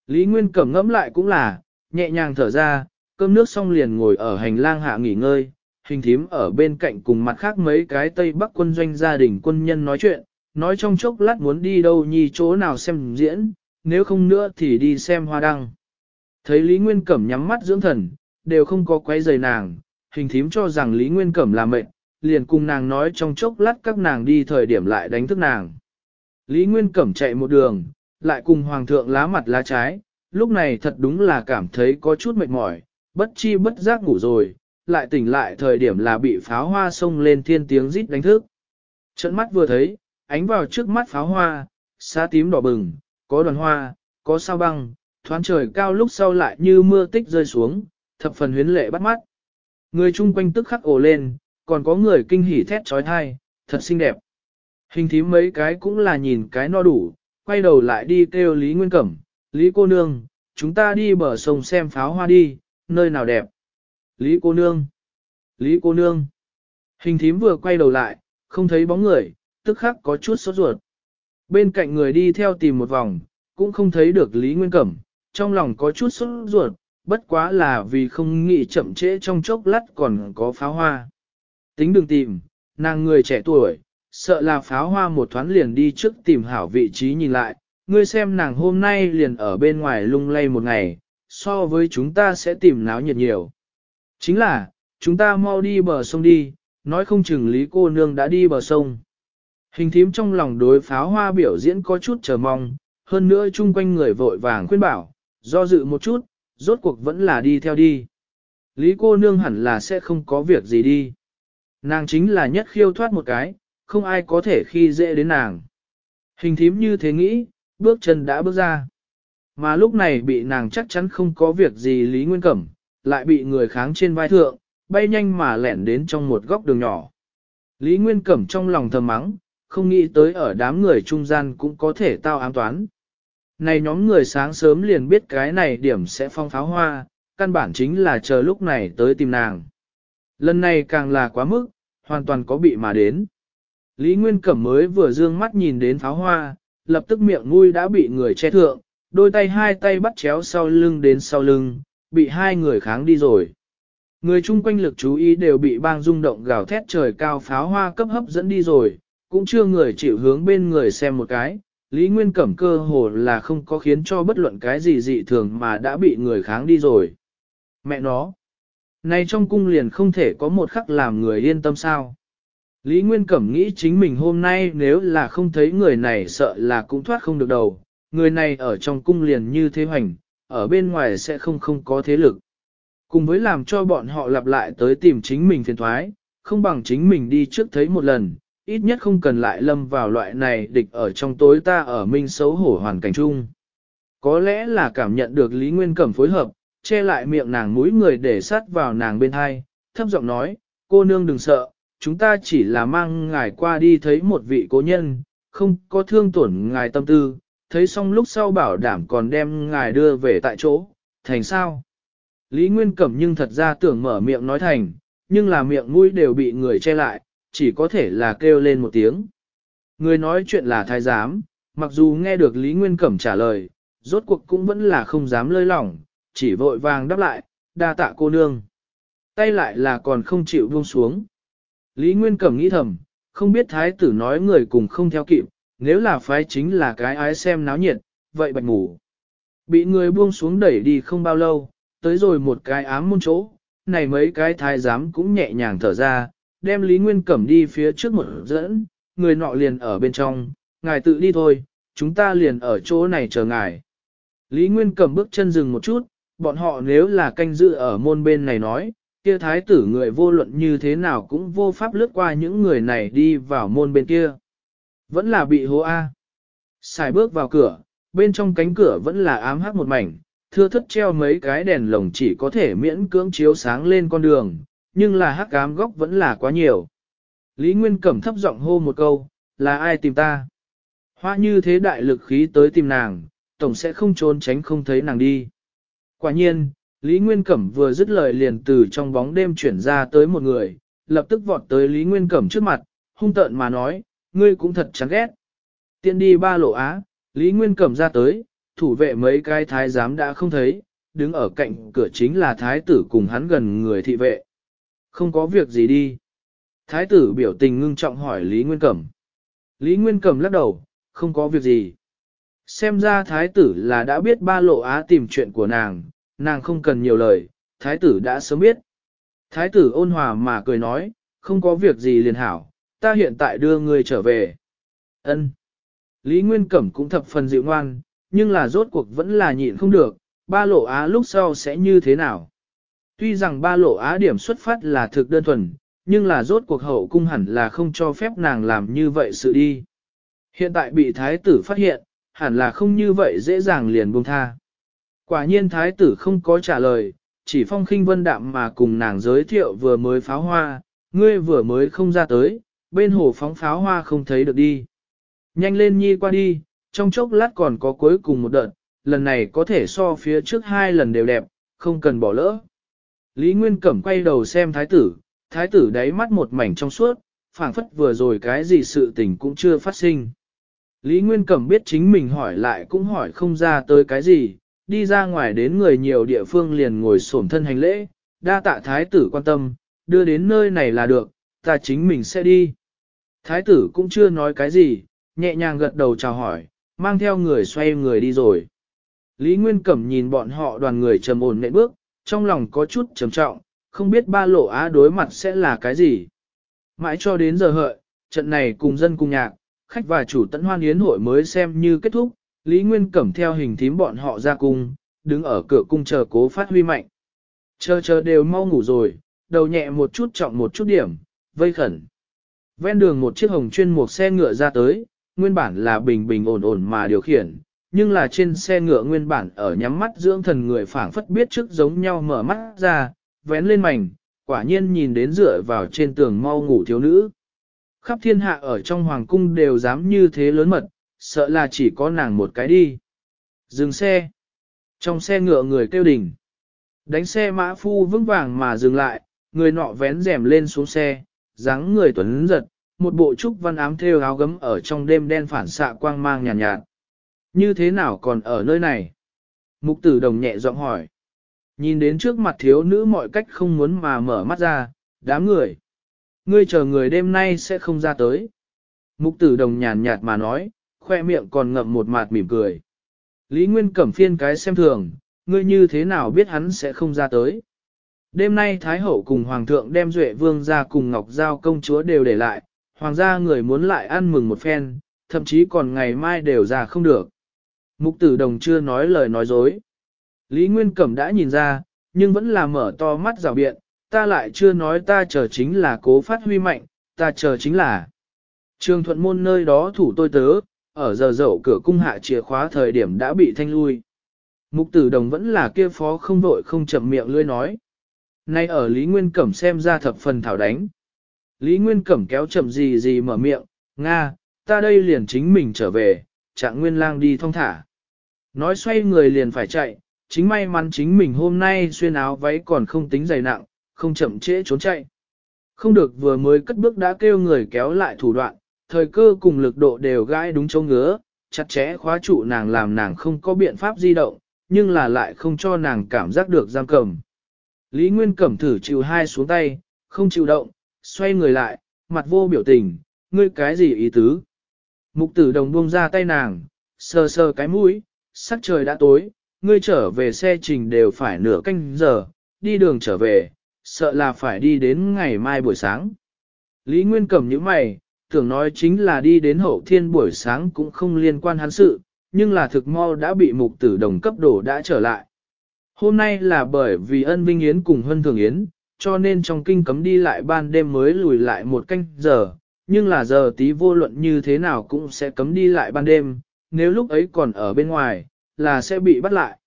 Lý Nguyên Cẩm ngẫm lại cũng là, nhẹ nhàng thở ra, cơm nước xong liền ngồi ở hành lang hạ nghỉ ngơi, hình thím ở bên cạnh cùng mặt khác mấy cái Tây Bắc quân doanh gia đình quân nhân nói chuyện, nói trong chốc lát muốn đi đâu nhì chỗ nào xem diễn, nếu không nữa thì đi xem hoa đăng. Thấy Lý Nguyên Cẩm nhắm mắt dưỡng thần, đều không có quay giày nàng, hình thím cho rằng Lý Nguyên Cẩm là mệnh, liền cùng nàng nói trong chốc lát các nàng đi thời điểm lại đánh thức nàng. Lý Nguyên Cẩm chạy một đường, lại cùng Hoàng thượng lá mặt lá trái, lúc này thật đúng là cảm thấy có chút mệt mỏi, bất chi bất giác ngủ rồi, lại tỉnh lại thời điểm là bị pháo hoa xông lên thiên tiếng rít đánh thức. Trận mắt vừa thấy, ánh vào trước mắt pháo hoa, xá tím đỏ bừng, có đoàn hoa, có sao băng, thoáng trời cao lúc sau lại như mưa tích rơi xuống, thập phần huyến lệ bắt mắt. Người chung quanh tức khắc ồ lên, còn có người kinh hỉ thét trói thai, thật xinh đẹp. Hình thím mấy cái cũng là nhìn cái no đủ, quay đầu lại đi kêu Lý Nguyên Cẩm, Lý cô nương, chúng ta đi bờ sông xem pháo hoa đi, nơi nào đẹp. Lý cô nương, Lý cô nương. Hình thím vừa quay đầu lại, không thấy bóng người, tức khắc có chút sốt ruột. Bên cạnh người đi theo tìm một vòng, cũng không thấy được Lý Nguyên Cẩm, trong lòng có chút sốt ruột, bất quá là vì không nghĩ chậm trễ trong chốc lát còn có pháo hoa. Tính đường tìm, nàng người trẻ tuổi, sợ là pháo hoa một thoáng liền đi trước tìm hảo vị trí nhìn lại, ngươi xem nàng hôm nay liền ở bên ngoài lung lay một ngày, so với chúng ta sẽ tìm náo nhiệt nhiều. Chính là, chúng ta mau đi bờ sông đi, nói không chừng lý cô nương đã đi bờ sông. Hình thím trong lòng đối pháo hoa biểu diễn có chút chờ mong, hơn nữa chung quanh người vội vàng khuyên bảo, do dự một chút, rốt cuộc vẫn là đi theo đi. Lý cô nương hẳn là sẽ không có việc gì đi. Nàng chính là nhất khiêu thoát một cái, không ai có thể khi dễ đến nàng. Hình thím như thế nghĩ, bước chân đã bước ra. Mà lúc này bị nàng chắc chắn không có việc gì Lý Nguyên Cẩm, lại bị người kháng trên vai thượng, bay nhanh mà lẻn đến trong một góc đường nhỏ. Lý Nguyên Cẩm trong lòng thầm mắng, không nghĩ tới ở đám người trung gian cũng có thể tao ám toán. Này nhóm người sáng sớm liền biết cái này điểm sẽ phong pháo hoa, căn bản chính là chờ lúc này tới tìm nàng. Lần này càng là quá mức, hoàn toàn có bị mà đến. Lý Nguyên Cẩm mới vừa dương mắt nhìn đến pháo hoa, lập tức miệng mũi đã bị người che thượng, đôi tay hai tay bắt chéo sau lưng đến sau lưng, bị hai người kháng đi rồi. Người chung quanh lực chú ý đều bị bang rung động gào thét trời cao pháo hoa cấp hấp dẫn đi rồi, cũng chưa người chịu hướng bên người xem một cái. Lý Nguyên Cẩm cơ hồ là không có khiến cho bất luận cái gì dị thường mà đã bị người kháng đi rồi. Mẹ nó, Nay trong cung liền không thể có một khắc làm người yên tâm sao. Lý Nguyên Cẩm nghĩ chính mình hôm nay nếu là không thấy người này sợ là cũng thoát không được đầu, người này ở trong cung liền như thế hoành, ở bên ngoài sẽ không không có thế lực. Cùng với làm cho bọn họ lặp lại tới tìm chính mình phiền thoái, không bằng chính mình đi trước thấy một lần, ít nhất không cần lại lâm vào loại này địch ở trong tối ta ở minh xấu hổ hoàn cảnh chung. Có lẽ là cảm nhận được Lý Nguyên Cẩm phối hợp, che lại miệng nàng mũi người để sát vào nàng bên hai, thấp giọng nói, cô nương đừng sợ, chúng ta chỉ là mang ngài qua đi thấy một vị cố nhân, không có thương tổn ngài tâm tư, thấy xong lúc sau bảo đảm còn đem ngài đưa về tại chỗ, thành sao? Lý Nguyên Cẩm nhưng thật ra tưởng mở miệng nói thành, nhưng là miệng mũi đều bị người che lại, chỉ có thể là kêu lên một tiếng. Người nói chuyện là thái giám, mặc dù nghe được Lý Nguyên Cẩm trả lời, rốt cuộc cũng vẫn là không dám lơi lỏng, chỉ vội vàng đáp lại, đa tạ cô nương. Tay lại là còn không chịu buông xuống. Lý Nguyên Cẩm nghĩ thầm, không biết thái tử nói người cùng không theo kịp, nếu là phái chính là cái ái xem náo nhiệt, vậy bạch ngủ. Bị người buông xuống đẩy đi không bao lâu, tới rồi một cái ám môn chỗ, này mấy cái thái giám cũng nhẹ nhàng thở ra, đem Lý Nguyên Cẩm đi phía trước một dẫn, người nọ liền ở bên trong, ngài tự đi thôi, chúng ta liền ở chỗ này chờ ngài. Lý Nguyên Cẩm bước chân dừng một chút, bọn họ nếu là canh dự ở môn bên này nói, kia thái tử người vô luận như thế nào cũng vô pháp lướt qua những người này đi vào môn bên kia. Vẫn là bị hố A. Xài bước vào cửa, bên trong cánh cửa vẫn là ám hắc một mảnh, thưa thất treo mấy cái đèn lồng chỉ có thể miễn cưỡng chiếu sáng lên con đường, nhưng là hắc ám góc vẫn là quá nhiều. Lý Nguyên Cẩm thấp giọng hô một câu, là ai tìm ta? Hoa như thế đại lực khí tới tìm nàng, tổng sẽ không trốn tránh không thấy nàng đi. Quả nhiên, Lý Nguyên Cẩm vừa dứt lời liền từ trong bóng đêm chuyển ra tới một người, lập tức vọt tới Lý Nguyên Cẩm trước mặt, hung tợn mà nói, ngươi cũng thật chán ghét. Tiện đi ba lộ á, Lý Nguyên Cẩm ra tới, thủ vệ mấy cái thái giám đã không thấy, đứng ở cạnh cửa chính là thái tử cùng hắn gần người thị vệ. Không có việc gì đi. Thái tử biểu tình ngưng trọng hỏi Lý Nguyên Cẩm. Lý Nguyên Cẩm lắc đầu, không có việc gì xem ra thái tử là đã biết ba lộ á tìm chuyện của nàng, nàng không cần nhiều lời, thái tử đã sớm biết. Thái tử ôn hòa mà cười nói, không có việc gì liền hảo, ta hiện tại đưa ngươi trở về. Ân. Lý Nguyên Cẩm cũng thập phần dịu ngoan, nhưng là rốt cuộc vẫn là nhịn không được, ba lộ á lúc sau sẽ như thế nào. Tuy rằng ba lộ á điểm xuất phát là thực đơn thuần, nhưng là rốt cuộc hậu cung hẳn là không cho phép nàng làm như vậy sự đi. Hiện tại bị thái tử phát hiện, hẳn là không như vậy dễ dàng liền buông tha. Quả nhiên thái tử không có trả lời, chỉ phong khinh vân đạm mà cùng nàng giới thiệu vừa mới pháo hoa, ngươi vừa mới không ra tới, bên hồ phóng pháo hoa không thấy được đi. Nhanh lên nhi qua đi, trong chốc lát còn có cuối cùng một đợt, lần này có thể so phía trước hai lần đều đẹp, không cần bỏ lỡ. Lý Nguyên Cẩm quay đầu xem thái tử, thái tử đáy mắt một mảnh trong suốt, phảng phất vừa rồi cái gì sự tình cũng chưa phát sinh. Lý Nguyên Cẩm biết chính mình hỏi lại cũng hỏi không ra tới cái gì, đi ra ngoài đến người nhiều địa phương liền ngồi xổm thân hành lễ, đa tạ thái tử quan tâm, đưa đến nơi này là được, ta chính mình sẽ đi. Thái tử cũng chưa nói cái gì, nhẹ nhàng gật đầu chào hỏi, mang theo người xoay người đi rồi. Lý Nguyên Cẩm nhìn bọn họ đoàn người trầm ổn nệ bước, trong lòng có chút trầm trọng, không biết ba lộ á đối mặt sẽ là cái gì. Mãi cho đến giờ hợi, trận này cùng dân cùng nhạc, khách và chủ tận hoan yến hội mới xem như kết thúc, Lý Nguyên Cẩm theo hình thím bọn họ ra cung, đứng ở cửa cung chờ cố phát huy mạnh. Chờ chờ đều mau ngủ rồi, đầu nhẹ một chút trọng một chút điểm, vây khẩn. Ven đường một chiếc hồng chuyên một xe ngựa ra tới, nguyên bản là bình bình ổn ổn mà điều khiển, nhưng là trên xe ngựa nguyên bản ở nhắm mắt dưỡng thần người phảng phất biết trước giống nhau mở mắt ra, vén lên mảnh, quả nhiên nhìn đến dựa vào trên tường mau ngủ thiếu nữ. Khắp thiên hạ ở trong hoàng cung đều dám như thế lớn mật, sợ là chỉ có nàng một cái đi. Dừng xe. Trong xe ngựa người kêu đỉnh. Đánh xe mã phu vững vàng mà dừng lại, người nọ vén rèm lên xuống xe, dáng người tuấn giật, một bộ trúc văn ám thêu áo gấm ở trong đêm đen phản xạ quang mang nhàn nhạt, nhạt. Như thế nào còn ở nơi này? Mục tử đồng nhẹ giọng hỏi. Nhìn đến trước mặt thiếu nữ mọi cách không muốn mà mở mắt ra, đám người ngươi chờ người đêm nay sẽ không ra tới. Mục tử đồng nhàn nhạt mà nói, khoe miệng còn ngậm một mạt mỉm cười. Lý Nguyên cẩm phiên cái xem thường, ngươi như thế nào biết hắn sẽ không ra tới. Đêm nay Thái Hậu cùng Hoàng thượng đem Duệ Vương ra cùng Ngọc Giao công chúa đều để lại, Hoàng gia người muốn lại ăn mừng một phen, thậm chí còn ngày mai đều ra không được. Mục tử đồng chưa nói lời nói dối. Lý Nguyên Cẩm đã nhìn ra, nhưng vẫn là mở to mắt rào biện, ta lại chưa nói ta chờ chính là cố phát huy mạnh, ta chờ chính là. Trường thuận môn nơi đó thủ tôi tớ, ở giờ dậu cửa cung hạ chìa khóa thời điểm đã bị thanh lui. Mục tử đồng vẫn là kia phó không vội không chậm miệng lươi nói. Nay ở Lý Nguyên Cẩm xem ra thập phần thảo đánh. Lý Nguyên Cẩm kéo chậm gì gì mở miệng, Nga, ta đây liền chính mình trở về, trạng nguyên lang đi thong thả. Nói xoay người liền phải chạy, chính may mắn chính mình hôm nay xuyên áo váy còn không tính dày nặng, không chậm trễ trốn chạy. Không được vừa mới cất bước đã kêu người kéo lại thủ đoạn, thời cơ cùng lực độ đều gãi đúng chỗ ngứa, chặt chẽ khóa trụ nàng làm nàng không có biện pháp di động, nhưng là lại không cho nàng cảm giác được giam cầm. Lý Nguyên Cẩm thử chịu hai xuống tay, không chịu động, xoay người lại, mặt vô biểu tình, ngươi cái gì ý tứ? Mục tử đồng buông ra tay nàng, sờ sờ cái mũi, sắc trời đã tối, ngươi trở về xe trình đều phải nửa canh giờ, đi đường trở về, sợ là phải đi đến ngày mai buổi sáng. Lý Nguyên cầm những mày, tưởng nói chính là đi đến hậu thiên buổi sáng cũng không liên quan hắn sự, nhưng là thực mau đã bị mục tử đồng cấp đổ đã trở lại. Hôm nay là bởi vì ân vinh yến cùng hân thường yến, cho nên trong kinh cấm đi lại ban đêm mới lùi lại một canh giờ, nhưng là giờ tí vô luận như thế nào cũng sẽ cấm đi lại ban đêm, nếu lúc ấy còn ở bên ngoài, là sẽ bị bắt lại.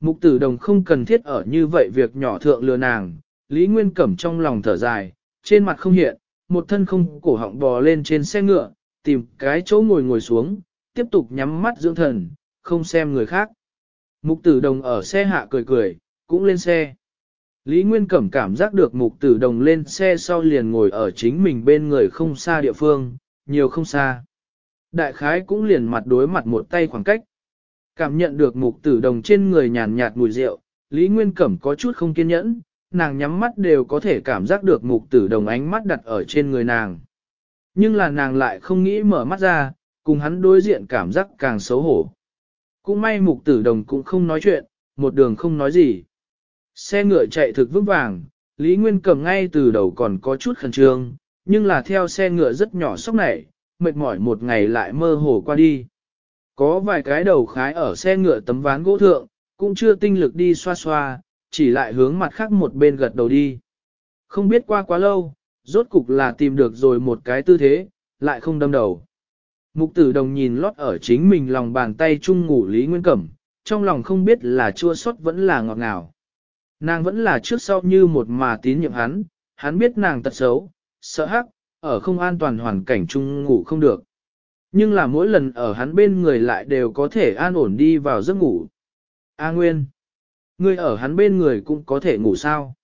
Mục tử đồng không cần thiết ở như vậy việc nhỏ thượng lừa nàng, Lý Nguyên Cẩm trong lòng thở dài, trên mặt không hiện, một thân không cổ họng bò lên trên xe ngựa, tìm cái chỗ ngồi ngồi xuống, tiếp tục nhắm mắt dưỡng thần, không xem người khác. Mục tử đồng ở xe hạ cười cười, cũng lên xe. Lý Nguyên Cẩm cảm giác được mục tử đồng lên xe sau liền ngồi ở chính mình bên người không xa địa phương, nhiều không xa. Đại khái cũng liền mặt đối mặt một tay khoảng cách. Cảm nhận được mục tử đồng trên người nhàn nhạt mùi rượu, Lý Nguyên Cẩm có chút không kiên nhẫn, nàng nhắm mắt đều có thể cảm giác được mục tử đồng ánh mắt đặt ở trên người nàng. Nhưng là nàng lại không nghĩ mở mắt ra, cùng hắn đối diện cảm giác càng xấu hổ. Cũng may mục tử đồng cũng không nói chuyện, một đường không nói gì. Xe ngựa chạy thực vững vàng, Lý Nguyên cầm ngay từ đầu còn có chút khẩn trương, nhưng là theo xe ngựa rất nhỏ sóc nảy, mệt mỏi một ngày lại mơ hồ qua đi. Có vài cái đầu khái ở xe ngựa tấm ván gỗ thượng, cũng chưa tinh lực đi xoa xoa, chỉ lại hướng mặt khác một bên gật đầu đi. Không biết qua quá lâu, rốt cục là tìm được rồi một cái tư thế, lại không đâm đầu. Mục tử đồng nhìn lót ở chính mình lòng bàn tay chung ngủ Lý Nguyên Cẩm, trong lòng không biết là chua xót vẫn là ngọt ngào. Nàng vẫn là trước sau như một mà tín nhiệm hắn, hắn biết nàng tật xấu, sợ hắc, ở không an toàn hoàn cảnh chung ngủ không được. Nhưng là mỗi lần ở hắn bên người lại đều có thể an ổn đi vào giấc ngủ. A Nguyên ngươi ở hắn bên người cũng có thể ngủ sao.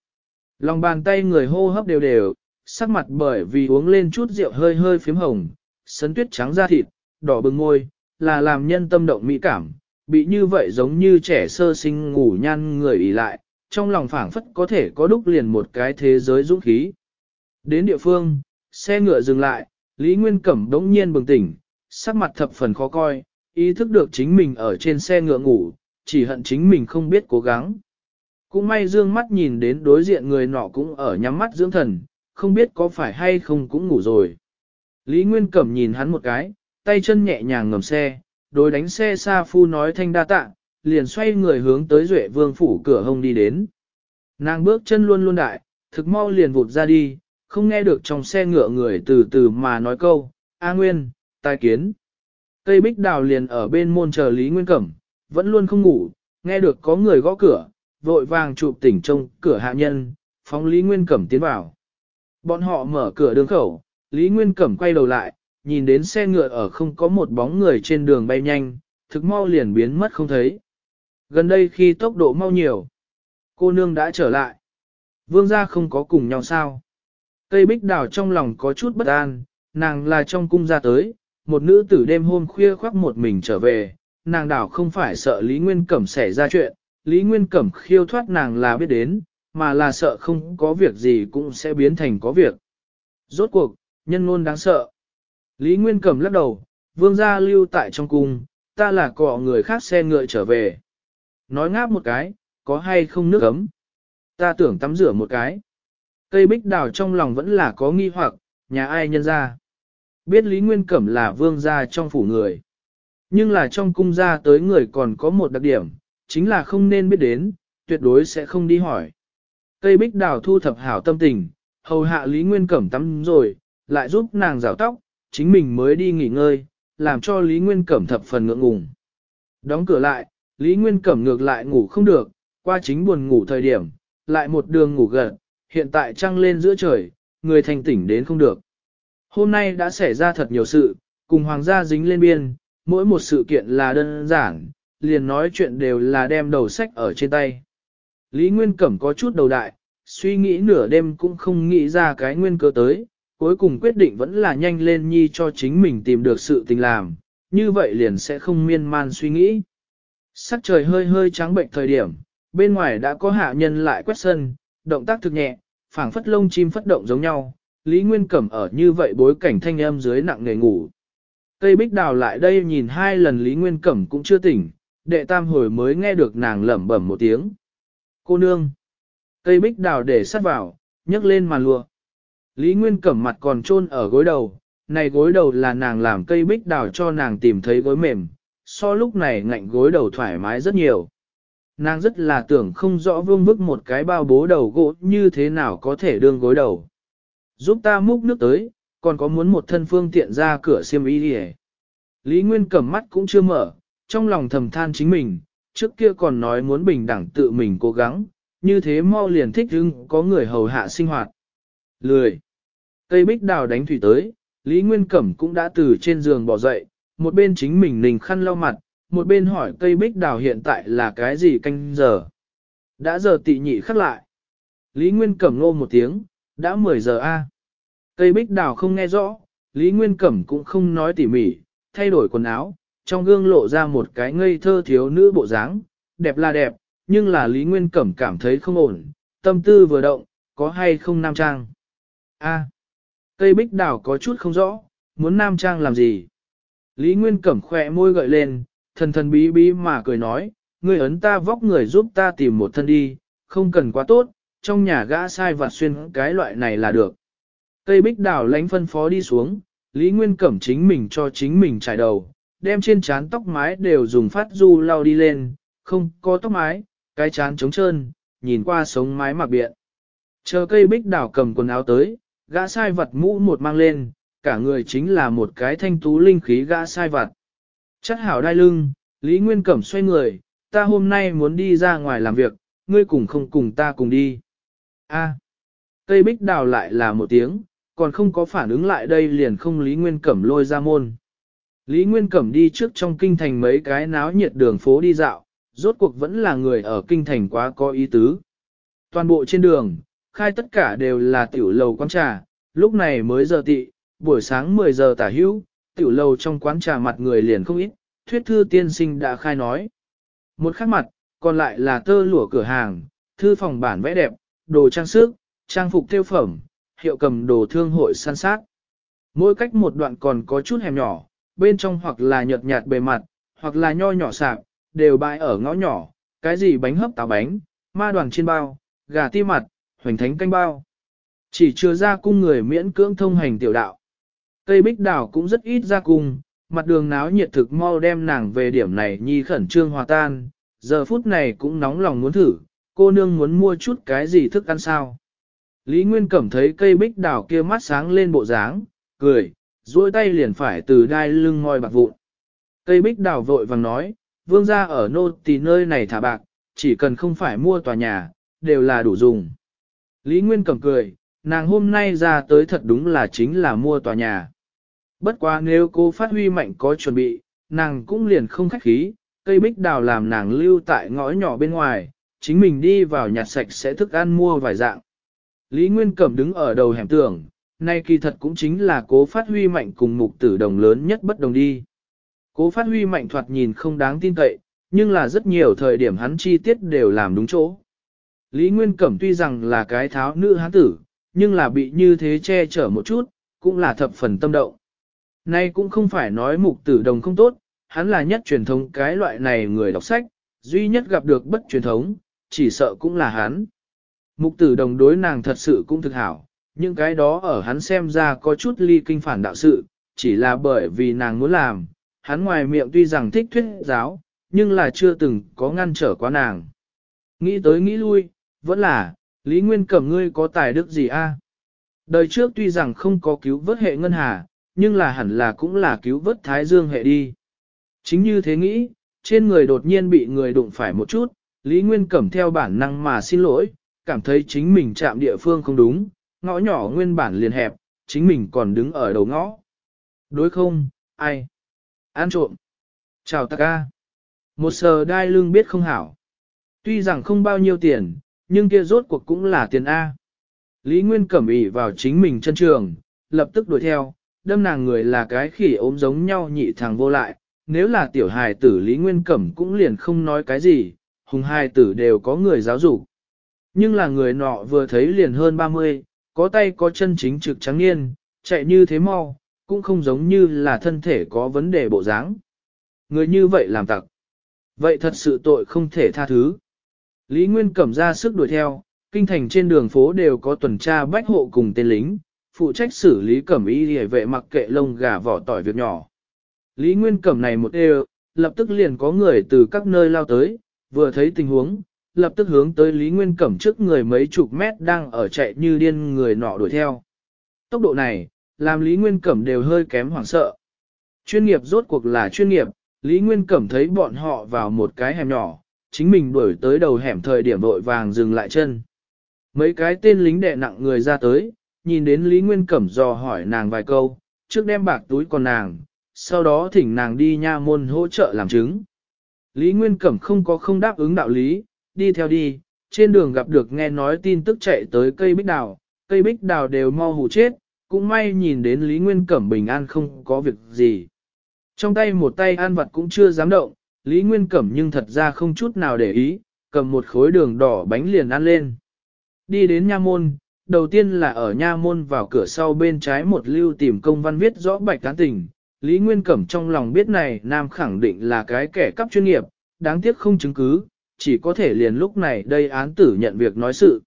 Lòng bàn tay người hô hấp đều đều, sắc mặt bởi vì uống lên chút rượu hơi hơi phím hồng, sấn tuyết trắng da thịt, đỏ bừng môi, là làm nhân tâm động mỹ cảm, bị như vậy giống như trẻ sơ sinh ngủ nhan người ỉ lại, trong lòng phảng phất có thể có đúc liền một cái thế giới dũng khí. Đến địa phương, xe ngựa dừng lại, Lý Nguyên Cẩm đống nhiên bừng tỉnh, sắc mặt thập phần khó coi, ý thức được chính mình ở trên xe ngựa ngủ, chỉ hận chính mình không biết cố gắng. Cũng may dương mắt nhìn đến đối diện người nọ cũng ở nhắm mắt dưỡng thần, không biết có phải hay không cũng ngủ rồi. Lý Nguyên Cẩm nhìn hắn một cái, tay chân nhẹ nhàng ngầm xe, đối đánh xe xa phu nói thanh đa tạ, liền xoay người hướng tới Duệ Vương phủ cửa hông đi đến. Nàng bước chân luôn luôn đại, thực mau liền vụt ra đi, không nghe được trong xe ngựa người từ từ mà nói câu, A Nguyên, tai kiến. Cây bích đào liền ở bên môn chờ Lý Nguyên Cẩm, vẫn luôn không ngủ, nghe được có người gõ cửa, vội vàng chụp tỉnh trông cửa hạ nhân, phóng Lý Nguyên Cẩm tiến vào. Bọn họ mở cửa đường khẩu, Lý Nguyên Cẩm quay đầu lại, nhìn đến xe ngựa ở không có một bóng người trên đường bay nhanh, thực mau liền biến mất không thấy. Gần đây khi tốc độ mau nhiều, cô nương đã trở lại. Vương gia không có cùng nhau sao. tây bích đào trong lòng có chút bất an, nàng là trong cung gia tới, một nữ tử đêm hôm khuya khoác một mình trở về, nàng đảo không phải sợ Lý Nguyên Cẩm xảy ra chuyện, Lý Nguyên Cẩm khiêu thoát nàng là biết đến, mà là sợ không có việc gì cũng sẽ biến thành có việc. Rốt cuộc, nhân ngôn đáng sợ. Lý Nguyên Cẩm lắc đầu, vương gia lưu tại trong cung, ta là cọ người khác xe ngựa trở về. Nói ngáp một cái, có hay không nước ấm. Ta tưởng tắm rửa một cái. Cây bích đào trong lòng vẫn là có nghi hoặc, nhà ai nhân ra. Biết Lý Nguyên Cẩm là vương gia trong phủ người. Nhưng là trong cung gia tới người còn có một đặc điểm, chính là không nên biết đến, tuyệt đối sẽ không đi hỏi. Cây bích đào thu thập hảo tâm tình, hầu hạ Lý Nguyên Cẩm tắm rồi, lại giúp nàng rào tóc, chính mình mới đi nghỉ ngơi, làm cho Lý Nguyên Cẩm thập phần ngượng ngùng. Đóng cửa lại, Lý Nguyên Cẩm ngược lại ngủ không được, qua chính buồn ngủ thời điểm, lại một đường ngủ gần hiện tại trăng lên giữa trời, người thành tỉnh đến không được. Hôm nay đã xảy ra thật nhiều sự, cùng hoàng gia dính lên biên, mỗi một sự kiện là đơn giản, liền nói chuyện đều là đem đầu sách ở trên tay. Lý Nguyên Cẩm có chút đầu đại, suy nghĩ nửa đêm cũng không nghĩ ra cái nguyên cơ tới, cuối cùng quyết định vẫn là nhanh lên nhi cho chính mình tìm được sự tình làm, như vậy liền sẽ không miên man suy nghĩ. Sắc trời hơi hơi trắng bệnh thời điểm, bên ngoài đã có hạ nhân lại quét sân, động tác thực nhẹ, phảng phất lông chim phất động giống nhau, Lý Nguyên Cẩm ở như vậy bối cảnh thanh âm dưới nặng nghề ngủ. Cây bích đào lại đây nhìn hai lần Lý Nguyên Cẩm cũng chưa tỉnh, đệ tam hồi mới nghe được nàng lẩm bẩm một tiếng. Cô nương! Cây bích đào để sắt vào, nhấc lên màn lụa. Lý Nguyên Cẩm mặt còn chôn ở gối đầu, này gối đầu là nàng làm cây bích đào cho nàng tìm thấy gối mềm, so lúc này ngạnh gối đầu thoải mái rất nhiều. Nàng rất là tưởng không rõ vương bức một cái bao bố đầu gỗ như thế nào có thể đương gối đầu. Giúp ta múc nước tới, còn có muốn một thân phương tiện ra cửa xiêm y đi Lý Nguyên cầm mắt cũng chưa mở, trong lòng thầm than chính mình, trước kia còn nói muốn bình đẳng tự mình cố gắng, như thế mau liền thích hưng có người hầu hạ sinh hoạt. Lười! Cây bích đào đánh thủy tới, Lý Nguyên Cẩm cũng đã từ trên giường bỏ dậy, một bên chính mình nình khăn lau mặt, một bên hỏi cây bích đào hiện tại là cái gì canh giờ. Đã giờ tị nhị khắc lại. Lý Nguyên Cẩm ngô một tiếng, đã 10 giờ A. Cây bích đào không nghe rõ, Lý Nguyên Cẩm cũng không nói tỉ mỉ, thay đổi quần áo, trong gương lộ ra một cái ngây thơ thiếu nữ bộ dáng, đẹp là đẹp, nhưng là Lý Nguyên Cẩm cảm thấy không ổn, tâm tư vừa động, có hay không nam trang. a à, cây bích đào có chút không rõ, muốn nam trang làm gì. Lý Nguyên Cẩm khỏe môi gợi lên, thần thần bí bí mà cười nói, người ấn ta vóc người giúp ta tìm một thân đi, không cần quá tốt, trong nhà gã sai vặt xuyên cái loại này là được. Cây bích đảo lánh phân phó đi xuống, Lý Nguyên Cẩm chính mình cho chính mình trải đầu, đem trên trán tóc mái đều dùng phát du lau đi lên, không có tóc mái, cái chán trống trơn, nhìn qua sống mái mặc biện. Chờ cây bích đảo cầm quần áo tới, gã sai vật mũ một mang lên, cả người chính là một cái thanh tú linh khí gã sai vật. Chắc hảo đai lưng, Lý Nguyên Cẩm xoay người, ta hôm nay muốn đi ra ngoài làm việc, ngươi cùng không cùng ta cùng đi. a cây bích đào lại là một tiếng, còn không có phản ứng lại đây liền không Lý Nguyên Cẩm lôi ra môn. Lý Nguyên Cẩm đi trước trong kinh thành mấy cái náo nhiệt đường phố đi dạo, rốt cuộc vẫn là người ở kinh thành quá có ý tứ. Toàn bộ trên đường, khai tất cả đều là tiểu lầu quán trà, lúc này mới giờ tị, buổi sáng 10 giờ tả hữu, tiểu lầu trong quán trà mặt người liền không ít, thuyết thư tiên sinh đã khai nói. Một khác mặt, còn lại là tơ lụa cửa hàng, thư phòng bản vẽ đẹp, đồ trang sức, trang phục tiêu phẩm, hiệu cầm đồ thương hội san sát. Mỗi cách một đoạn còn có chút hẻm nhỏ, bên trong hoặc là nhợt nhạt bề mặt, hoặc là nho nhỏ sạp, đều bày ở ngõ nhỏ, cái gì bánh hấp táo bánh, ma đoàn trên bao, gà ti mặt, hoành thánh canh bao. Chỉ chưa ra cung người miễn cưỡng thông hành tiểu đạo. tây bích đảo cũng rất ít ra cung, mặt đường náo nhiệt thực mau đem nàng về điểm này nhi khẩn trương hòa tan, giờ phút này cũng nóng lòng muốn thử, cô nương muốn mua chút cái gì thức ăn sao. Lý Nguyên Cẩm thấy cây bích đào kia mắt sáng lên bộ dáng, cười, duỗi tay liền phải từ đai lưng ngoi bạc vụn. Cây bích đào vội vàng nói, vương ra ở nô tỳ nơi này thả bạc, chỉ cần không phải mua tòa nhà, đều là đủ dùng. Lý Nguyên Cẩm cười, nàng hôm nay ra tới thật đúng là chính là mua tòa nhà. Bất quá nếu cô phát huy mạnh có chuẩn bị, nàng cũng liền không khách khí, cây bích đào làm nàng lưu tại ngõ nhỏ bên ngoài, chính mình đi vào nhà sạch sẽ thức ăn mua vài dạng. Lý Nguyên Cẩm đứng ở đầu hẻm tưởng, nay kỳ thật cũng chính là cố phát huy mạnh cùng mục tử đồng lớn nhất bất đồng đi. Cố phát huy mạnh thoạt nhìn không đáng tin cậy, nhưng là rất nhiều thời điểm hắn chi tiết đều làm đúng chỗ. Lý Nguyên Cẩm tuy rằng là cái tháo nữ hán tử, nhưng là bị như thế che chở một chút, cũng là thập phần tâm động. Nay cũng không phải nói mục tử đồng không tốt, hắn là nhất truyền thống cái loại này người đọc sách, duy nhất gặp được bất truyền thống, chỉ sợ cũng là hắn. Mục tử đồng đối nàng thật sự cũng thực hảo, nhưng cái đó ở hắn xem ra có chút ly kinh phản đạo sự, chỉ là bởi vì nàng muốn làm, hắn ngoài miệng tuy rằng thích thuyết giáo, nhưng là chưa từng có ngăn trở quá nàng. Nghĩ tới nghĩ lui, vẫn là, Lý Nguyên Cẩm ngươi có tài đức gì a? Đời trước tuy rằng không có cứu vớt hệ ngân hà, nhưng là hẳn là cũng là cứu vớt thái dương hệ đi. Chính như thế nghĩ, trên người đột nhiên bị người đụng phải một chút, Lý Nguyên Cẩm theo bản năng mà xin lỗi, cảm thấy chính mình chạm địa phương không đúng, ngõ nhỏ nguyên bản liền hẹp, chính mình còn đứng ở đầu ngõ. Đối không, ai? An trộm. Chào ta ca. Một sờ đai lương biết không hảo. Tuy rằng không bao nhiêu tiền, nhưng kia rốt cuộc cũng là tiền A. Lý Nguyên cẩm ỉ vào chính mình chân trường, lập tức đuổi theo, đâm nàng người là cái khỉ ốm giống nhau nhị thằng vô lại. Nếu là tiểu hài tử Lý Nguyên cẩm cũng liền không nói cái gì, hùng hài tử đều có người giáo dục nhưng là người nọ vừa thấy liền hơn 30, có tay có chân chính trực trắng niên, chạy như thế mau, cũng không giống như là thân thể có vấn đề bộ dáng. Người như vậy làm tặc. Vậy thật sự tội không thể tha thứ. Lý Nguyên cẩm ra sức đuổi theo, kinh thành trên đường phố đều có tuần tra bách hộ cùng tên lính, phụ trách xử lý cẩm y hề vệ mặc kệ lông gà vỏ tỏi việc nhỏ. Lý Nguyên cẩm này một đều, lập tức liền có người từ các nơi lao tới, vừa thấy tình huống, lập tức hướng tới Lý Nguyên Cẩm trước người mấy chục mét đang ở chạy như điên người nọ đuổi theo. Tốc độ này, làm Lý Nguyên Cẩm đều hơi kém hoảng sợ. Chuyên nghiệp rốt cuộc là chuyên nghiệp, Lý Nguyên Cẩm thấy bọn họ vào một cái hẻm nhỏ, chính mình đuổi tới đầu hẻm thời điểm vội vàng dừng lại chân. Mấy cái tên lính đè nặng người ra tới, nhìn đến Lý Nguyên Cẩm dò hỏi nàng vài câu, trước đem bạc túi còn nàng, sau đó thỉnh nàng đi nha môn hỗ trợ làm chứng. Lý Nguyên Cẩm không có không đáp ứng đạo lý, đi theo đi, trên đường gặp được nghe nói tin tức chạy tới cây bích đào, cây bích đào đều mau hù chết, cũng may nhìn đến Lý Nguyên Cẩm bình an không có việc gì. Trong tay một tay an vật cũng chưa dám động, Lý Nguyên Cẩm nhưng thật ra không chút nào để ý, cầm một khối đường đỏ bánh liền ăn lên. Đi đến nha môn, đầu tiên là ở nha môn vào cửa sau bên trái một lưu tìm công văn viết rõ bạch tán tình. Lý Nguyên Cẩm trong lòng biết này Nam khẳng định là cái kẻ cắp chuyên nghiệp, đáng tiếc không chứng cứ, chỉ có thể liền lúc này đây án tử nhận việc nói sự.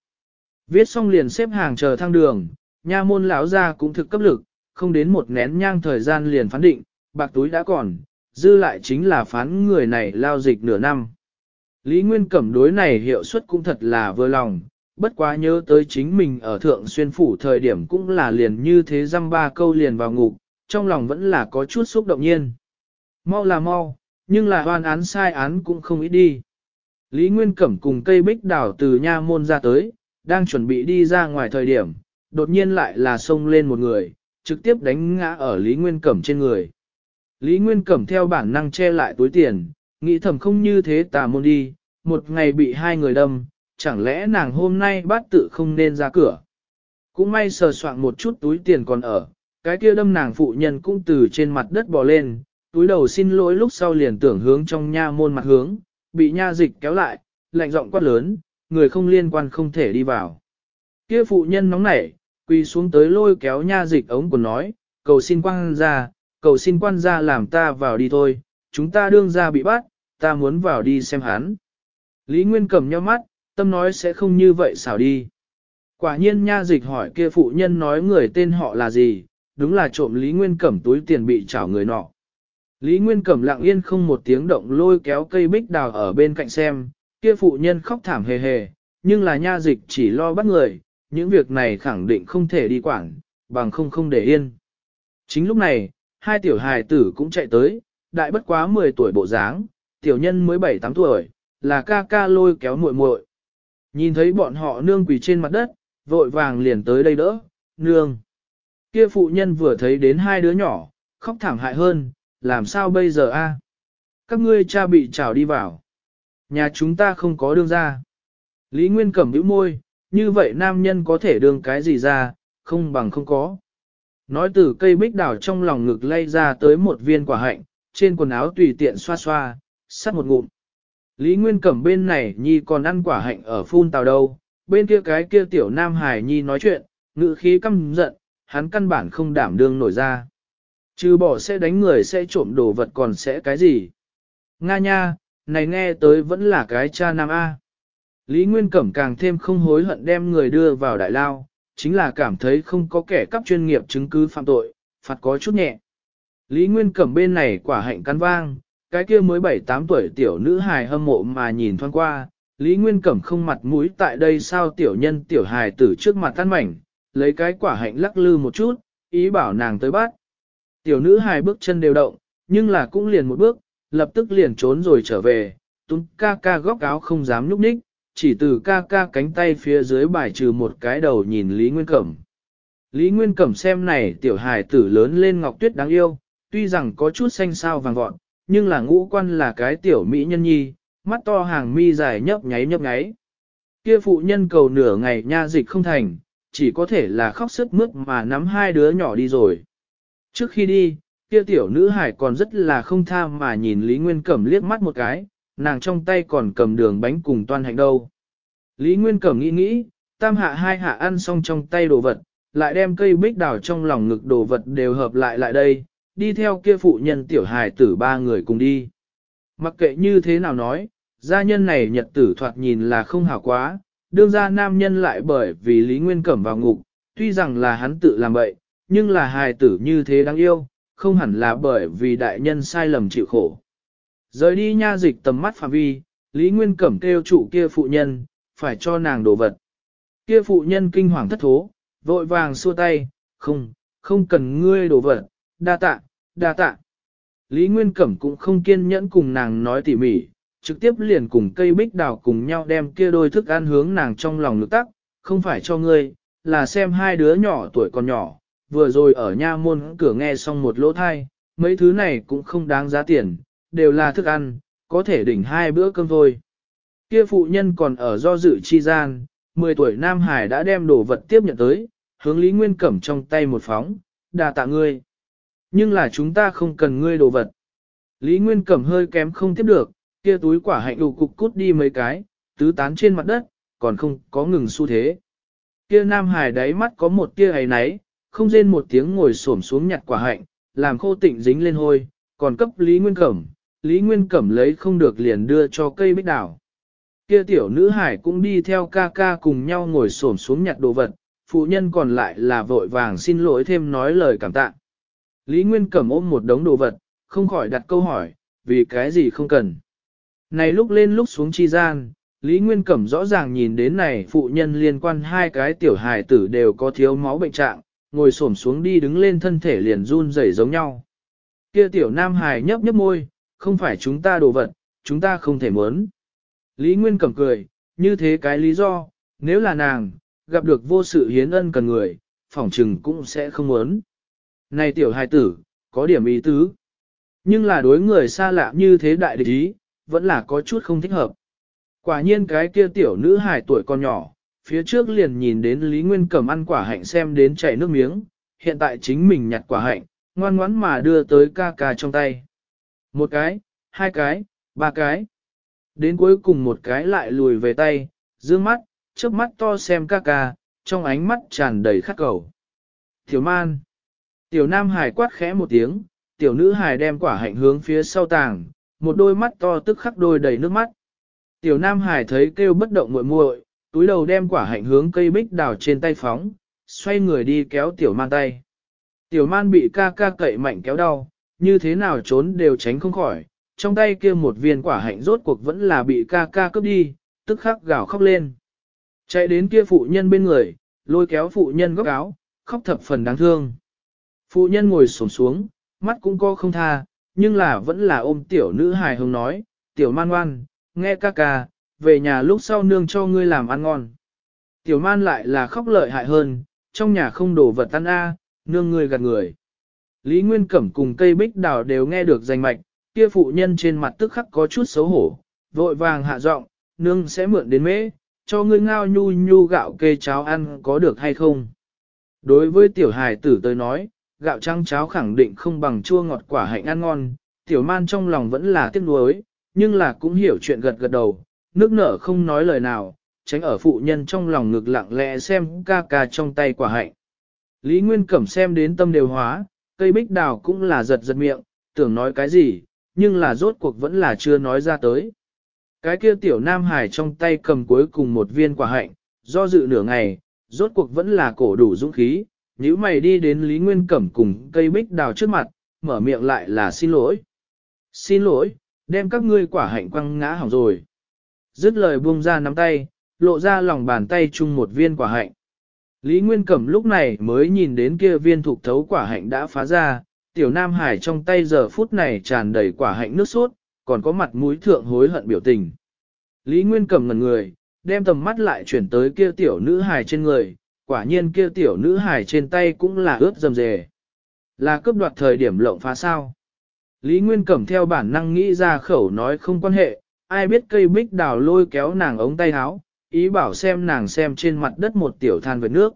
Viết xong liền xếp hàng chờ thang đường, nha môn lão ra cũng thực cấp lực, không đến một nén nhang thời gian liền phán định, bạc túi đã còn, dư lại chính là phán người này lao dịch nửa năm. Lý Nguyên Cẩm đối này hiệu suất cũng thật là vừa lòng, bất quá nhớ tới chính mình ở Thượng Xuyên Phủ thời điểm cũng là liền như thế răm ba câu liền vào ngục, trong lòng vẫn là có chút xúc động nhiên. Mau là mau, nhưng là hoàn án sai án cũng không ít đi. Lý Nguyên Cẩm cùng cây bích đảo từ nha môn ra tới, đang chuẩn bị đi ra ngoài thời điểm, đột nhiên lại là xông lên một người, trực tiếp đánh ngã ở Lý Nguyên Cẩm trên người. Lý Nguyên Cẩm theo bản năng che lại túi tiền, nghĩ thầm không như thế tà môn đi, một ngày bị hai người đâm, chẳng lẽ nàng hôm nay bát tự không nên ra cửa. Cũng may sờ soạn một chút túi tiền còn ở, cái kia đâm nàng phụ nhân cũng từ trên mặt đất bò lên, túi đầu xin lỗi lúc sau liền tưởng hướng trong nha môn mặt hướng, bị nha dịch kéo lại, lạnh giọng quát lớn, người không liên quan không thể đi vào. Kia phụ nhân nóng nảy, quỳ xuống tới lôi kéo nha dịch ống của nói, cầu xin quan ra, cầu xin quan ra làm ta vào đi thôi, chúng ta đương ra bị bắt, ta muốn vào đi xem hắn. Lý Nguyên cầm nhau mắt, tâm nói sẽ không như vậy xảo đi. Quả nhiên nha dịch hỏi kia phụ nhân nói người tên họ là gì, đúng là trộm Lý Nguyên cẩm túi tiền bị trảo người nọ. Lý Nguyên Cẩm lặng yên không một tiếng động lôi kéo cây bích đào ở bên cạnh xem, kia phụ nhân khóc thảm hề hề, nhưng là nha dịch chỉ lo bắt người, những việc này khẳng định không thể đi quản, bằng không không để yên. Chính lúc này, hai tiểu hài tử cũng chạy tới, đại bất quá 10 tuổi bộ dáng, tiểu nhân mới 7-8 tuổi, là ca ca lôi kéo muội muội. Nhìn thấy bọn họ nương quỳ trên mặt đất, vội vàng liền tới đây đỡ, nương. Kia phụ nhân vừa thấy đến hai đứa nhỏ, khóc thảm hại hơn, làm sao bây giờ a? Các ngươi cha bị trào đi vào. Nhà chúng ta không có đường ra. Lý Nguyên cẩm bĩu môi, như vậy nam nhân có thể đường cái gì ra, không bằng không có. Nói từ cây bích đảo trong lòng ngực lay ra tới một viên quả hạnh, trên quần áo tùy tiện xoa xoa, sắt một ngụm. Lý Nguyên cẩm bên này nhi còn ăn quả hạnh ở phun tàu đâu, bên kia cái kia tiểu nam hải nhi nói chuyện, ngự khí căm giận, hắn căn bản không đảm đương nổi ra. Chứ bỏ sẽ đánh người sẽ trộm đồ vật còn sẽ cái gì? Nga nha, này nghe tới vẫn là cái cha nam A. Lý Nguyên Cẩm càng thêm không hối hận đem người đưa vào đại lao, chính là cảm thấy không có kẻ cắp chuyên nghiệp chứng cứ phạm tội, phạt có chút nhẹ. Lý Nguyên Cẩm bên này quả hạnh cắn vang, cái kia mới 7-8 tuổi tiểu nữ hài hâm mộ mà nhìn thoáng qua, Lý Nguyên Cẩm không mặt mũi tại đây sao tiểu nhân tiểu hài tử trước mặt tan mảnh, lấy cái quả hạnh lắc lư một chút, ý bảo nàng tới bắt. Tiểu nữ hài bước chân đều động, nhưng là cũng liền một bước, lập tức liền trốn rồi trở về, túng ca ca góc áo không dám nhúc nhích, chỉ từ ca ca cánh tay phía dưới bài trừ một cái đầu nhìn Lý Nguyên Cẩm. Lý Nguyên Cẩm xem này tiểu hài tử lớn lên ngọc tuyết đáng yêu, tuy rằng có chút xanh sao vàng vọt, nhưng là ngũ quan là cái tiểu mỹ nhân nhi, mắt to hàng mi dài nhấp nháy nhấp nháy. Kia phụ nhân cầu nửa ngày nha dịch không thành, chỉ có thể là khóc sức mướt mà nắm hai đứa nhỏ đi rồi. Trước khi đi, kia tiểu nữ hải còn rất là không tha mà nhìn Lý Nguyên Cẩm liếc mắt một cái, nàng trong tay còn cầm đường bánh cùng toàn hạnh đâu. Lý Nguyên Cẩm nghĩ nghĩ, tam hạ hai hạ ăn xong trong tay đồ vật, lại đem cây bích đào trong lòng ngực đồ vật đều hợp lại lại đây, đi theo kia phụ nhân tiểu hải tử ba người cùng đi. Mặc kệ như thế nào nói, gia nhân này nhật tử thoạt nhìn là không hảo quá, đương ra nam nhân lại bởi vì Lý Nguyên Cẩm vào ngục, tuy rằng là hắn tự làm vậy nhưng là hài tử như thế đáng yêu, không hẳn là bởi vì đại nhân sai lầm chịu khổ. Rời đi nha dịch tầm mắt phạm vi, Lý Nguyên Cẩm kêu chủ kia phụ nhân, phải cho nàng đồ vật. Kia phụ nhân kinh hoàng thất thố, vội vàng xua tay, không, không cần ngươi đồ vật, đa tạ, đa tạ. Lý Nguyên Cẩm cũng không kiên nhẫn cùng nàng nói tỉ mỉ, trực tiếp liền cùng cây bích đào cùng nhau đem kia đôi thức ăn hướng nàng trong lòng lực tắc, không phải cho ngươi, là xem hai đứa nhỏ tuổi còn nhỏ, vừa rồi ở nha môn cửa nghe xong một lỗ thai, mấy thứ này cũng không đáng giá tiền, đều là thức ăn, có thể đỉnh hai bữa cơm thôi. Kia phụ nhân còn ở do dự chi gian, 10 tuổi Nam Hải đã đem đồ vật tiếp nhận tới, hướng Lý Nguyên Cẩm trong tay một phóng, đà tạ ngươi. Nhưng là chúng ta không cần ngươi đồ vật. Lý Nguyên Cẩm hơi kém không tiếp được, kia túi quả hạnh đủ cục cút đi mấy cái, tứ tán trên mặt đất, còn không có ngừng xu thế. Kia Nam Hải đáy mắt có một tia ấy náy, không rên một tiếng ngồi xổm xuống nhặt quả hạnh, làm khô tịnh dính lên hôi, còn cấp Lý Nguyên Cẩm, Lý Nguyên Cẩm lấy không được liền đưa cho cây bích đảo. Kia tiểu nữ hải cũng đi theo ca ca cùng nhau ngồi xổm xuống nhặt đồ vật, phụ nhân còn lại là vội vàng xin lỗi thêm nói lời cảm tạ. Lý Nguyên Cẩm ôm một đống đồ vật, không khỏi đặt câu hỏi, vì cái gì không cần. Này lúc lên lúc xuống chi gian, Lý Nguyên Cẩm rõ ràng nhìn đến này phụ nhân liên quan hai cái tiểu hài tử đều có thiếu máu bệnh trạng, ngồi xổm xuống đi đứng lên thân thể liền run rẩy giống nhau. Kia tiểu nam hài nhấp nhấp môi, không phải chúng ta đồ vật, chúng ta không thể muốn. Lý Nguyên cầm cười, như thế cái lý do, nếu là nàng, gặp được vô sự hiến ân cần người, phỏng trừng cũng sẽ không muốn. Này tiểu hài tử, có điểm ý tứ. Nhưng là đối người xa lạ như thế đại địch ý, vẫn là có chút không thích hợp. Quả nhiên cái kia tiểu nữ hài tuổi còn nhỏ, phía trước liền nhìn đến Lý Nguyên Cẩm ăn quả hạnh xem đến chảy nước miếng, hiện tại chính mình nhặt quả hạnh, ngoan ngoắn mà đưa tới ca ca trong tay. Một cái, hai cái, ba cái. Đến cuối cùng một cái lại lùi về tay, dương mắt, trước mắt to xem ca ca, trong ánh mắt tràn đầy khắc cầu. Tiểu man. Tiểu nam hài quát khẽ một tiếng, tiểu nữ hài đem quả hạnh hướng phía sau tàng, một đôi mắt to tức khắc đôi đầy nước mắt. Tiểu nam hài thấy kêu bất động muội muội, túi đầu đem quả hạnh hướng cây bích đào trên tay phóng, xoay người đi kéo tiểu man tay. Tiểu man bị ca ca cậy mạnh kéo đau, như thế nào trốn đều tránh không khỏi, trong tay kia một viên quả hạnh rốt cuộc vẫn là bị ca ca cướp đi, tức khắc gào khóc lên. Chạy đến kia phụ nhân bên người, lôi kéo phụ nhân góc áo, khóc thập phần đáng thương. Phụ nhân ngồi xổm xuống, mắt cũng co không tha, nhưng là vẫn là ôm tiểu nữ hài hồng nói, tiểu man ngoan, nghe ca ca, về nhà lúc sau nương cho ngươi làm ăn ngon. Tiểu man lại là khóc lợi hại hơn, trong nhà không đổ vật tan a, nương ngươi gạt người. Lý Nguyên Cẩm cùng cây bích đào đều nghe được danh mạch, kia phụ nhân trên mặt tức khắc có chút xấu hổ, vội vàng hạ giọng, nương sẽ mượn đến mễ, cho ngươi ngao nhu nhu gạo kê cháo ăn có được hay không. Đối với tiểu hài tử tới nói, gạo trắng cháo khẳng định không bằng chua ngọt quả hạnh ăn ngon, tiểu man trong lòng vẫn là tiếc nuối, nhưng là cũng hiểu chuyện gật gật đầu, nước nở không nói lời nào, tránh ở phụ nhân trong lòng ngực lặng lẽ xem ca ca trong tay quả hạnh. Lý Nguyên Cẩm xem đến tâm đều hóa, cây bích đào cũng là giật giật miệng, tưởng nói cái gì, nhưng là rốt cuộc vẫn là chưa nói ra tới. Cái kia tiểu nam hải trong tay cầm cuối cùng một viên quả hạnh, do dự nửa ngày, rốt cuộc vẫn là cổ đủ dũng khí, nếu mày đi đến Lý Nguyên Cẩm cùng cây bích đào trước mặt, mở miệng lại là xin lỗi. Xin lỗi, đem các ngươi quả hạnh quăng ngã hỏng rồi dứt lời buông ra nắm tay, lộ ra lòng bàn tay chung một viên quả hạnh. Lý Nguyên Cẩm lúc này mới nhìn đến kia viên thuộc thấu quả hạnh đã phá ra, tiểu Nam Hải trong tay giờ phút này tràn đầy quả hạnh nước sốt, còn có mặt mũi thượng hối hận biểu tình. Lý Nguyên Cẩm ngần người, đem tầm mắt lại chuyển tới kia tiểu nữ Hải trên người, quả nhiên kia tiểu nữ Hải trên tay cũng là ướt dầm dề. Là cướp đoạt thời điểm lộng phá sao. Lý Nguyên Cẩm theo bản năng nghĩ ra khẩu nói không quan hệ, ai biết cây bích đào lôi kéo nàng ống tay áo, ý bảo xem nàng xem trên mặt đất một tiểu than vệt nước.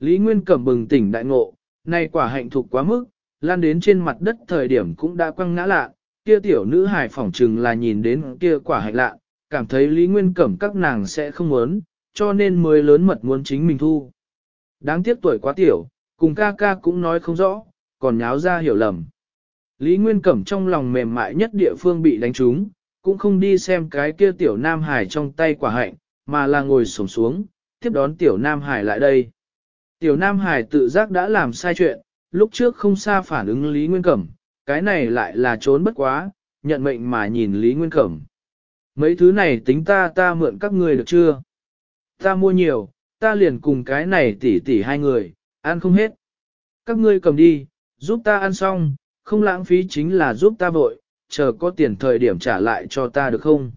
Lý Nguyên Cẩm bừng tỉnh đại ngộ, nay quả hạnh thục quá mức, lan đến trên mặt đất thời điểm cũng đã quăng ngã lạ, kia tiểu nữ hài phỏng trừng là nhìn đến kia quả hạnh lạ, cảm thấy Lý Nguyên Cẩm các nàng sẽ không muốn, cho nên mới lớn mật muốn chính mình thu. Đáng tiếc tuổi quá tiểu, cùng ca ca cũng nói không rõ, còn nháo ra hiểu lầm. Lý Nguyên Cẩm trong lòng mềm mại nhất địa phương bị đánh trúng, cũng không đi xem cái kia tiểu Nam Hải trong tay quả hạnh, mà là ngồi sổng xuống, tiếp đón tiểu Nam Hải lại đây. Tiểu Nam Hải tự giác đã làm sai chuyện, lúc trước không xa phản ứng Lý Nguyên Cẩm, cái này lại là trốn bất quá, nhận mệnh mà nhìn Lý Nguyên Cẩm. Mấy thứ này tính ta ta mượn các người được chưa? Ta mua nhiều, ta liền cùng cái này tỉ tỉ hai người, ăn không hết. Các ngươi cầm đi, giúp ta ăn xong, không lãng phí chính là giúp ta vội, chờ có tiền thời điểm trả lại cho ta được không?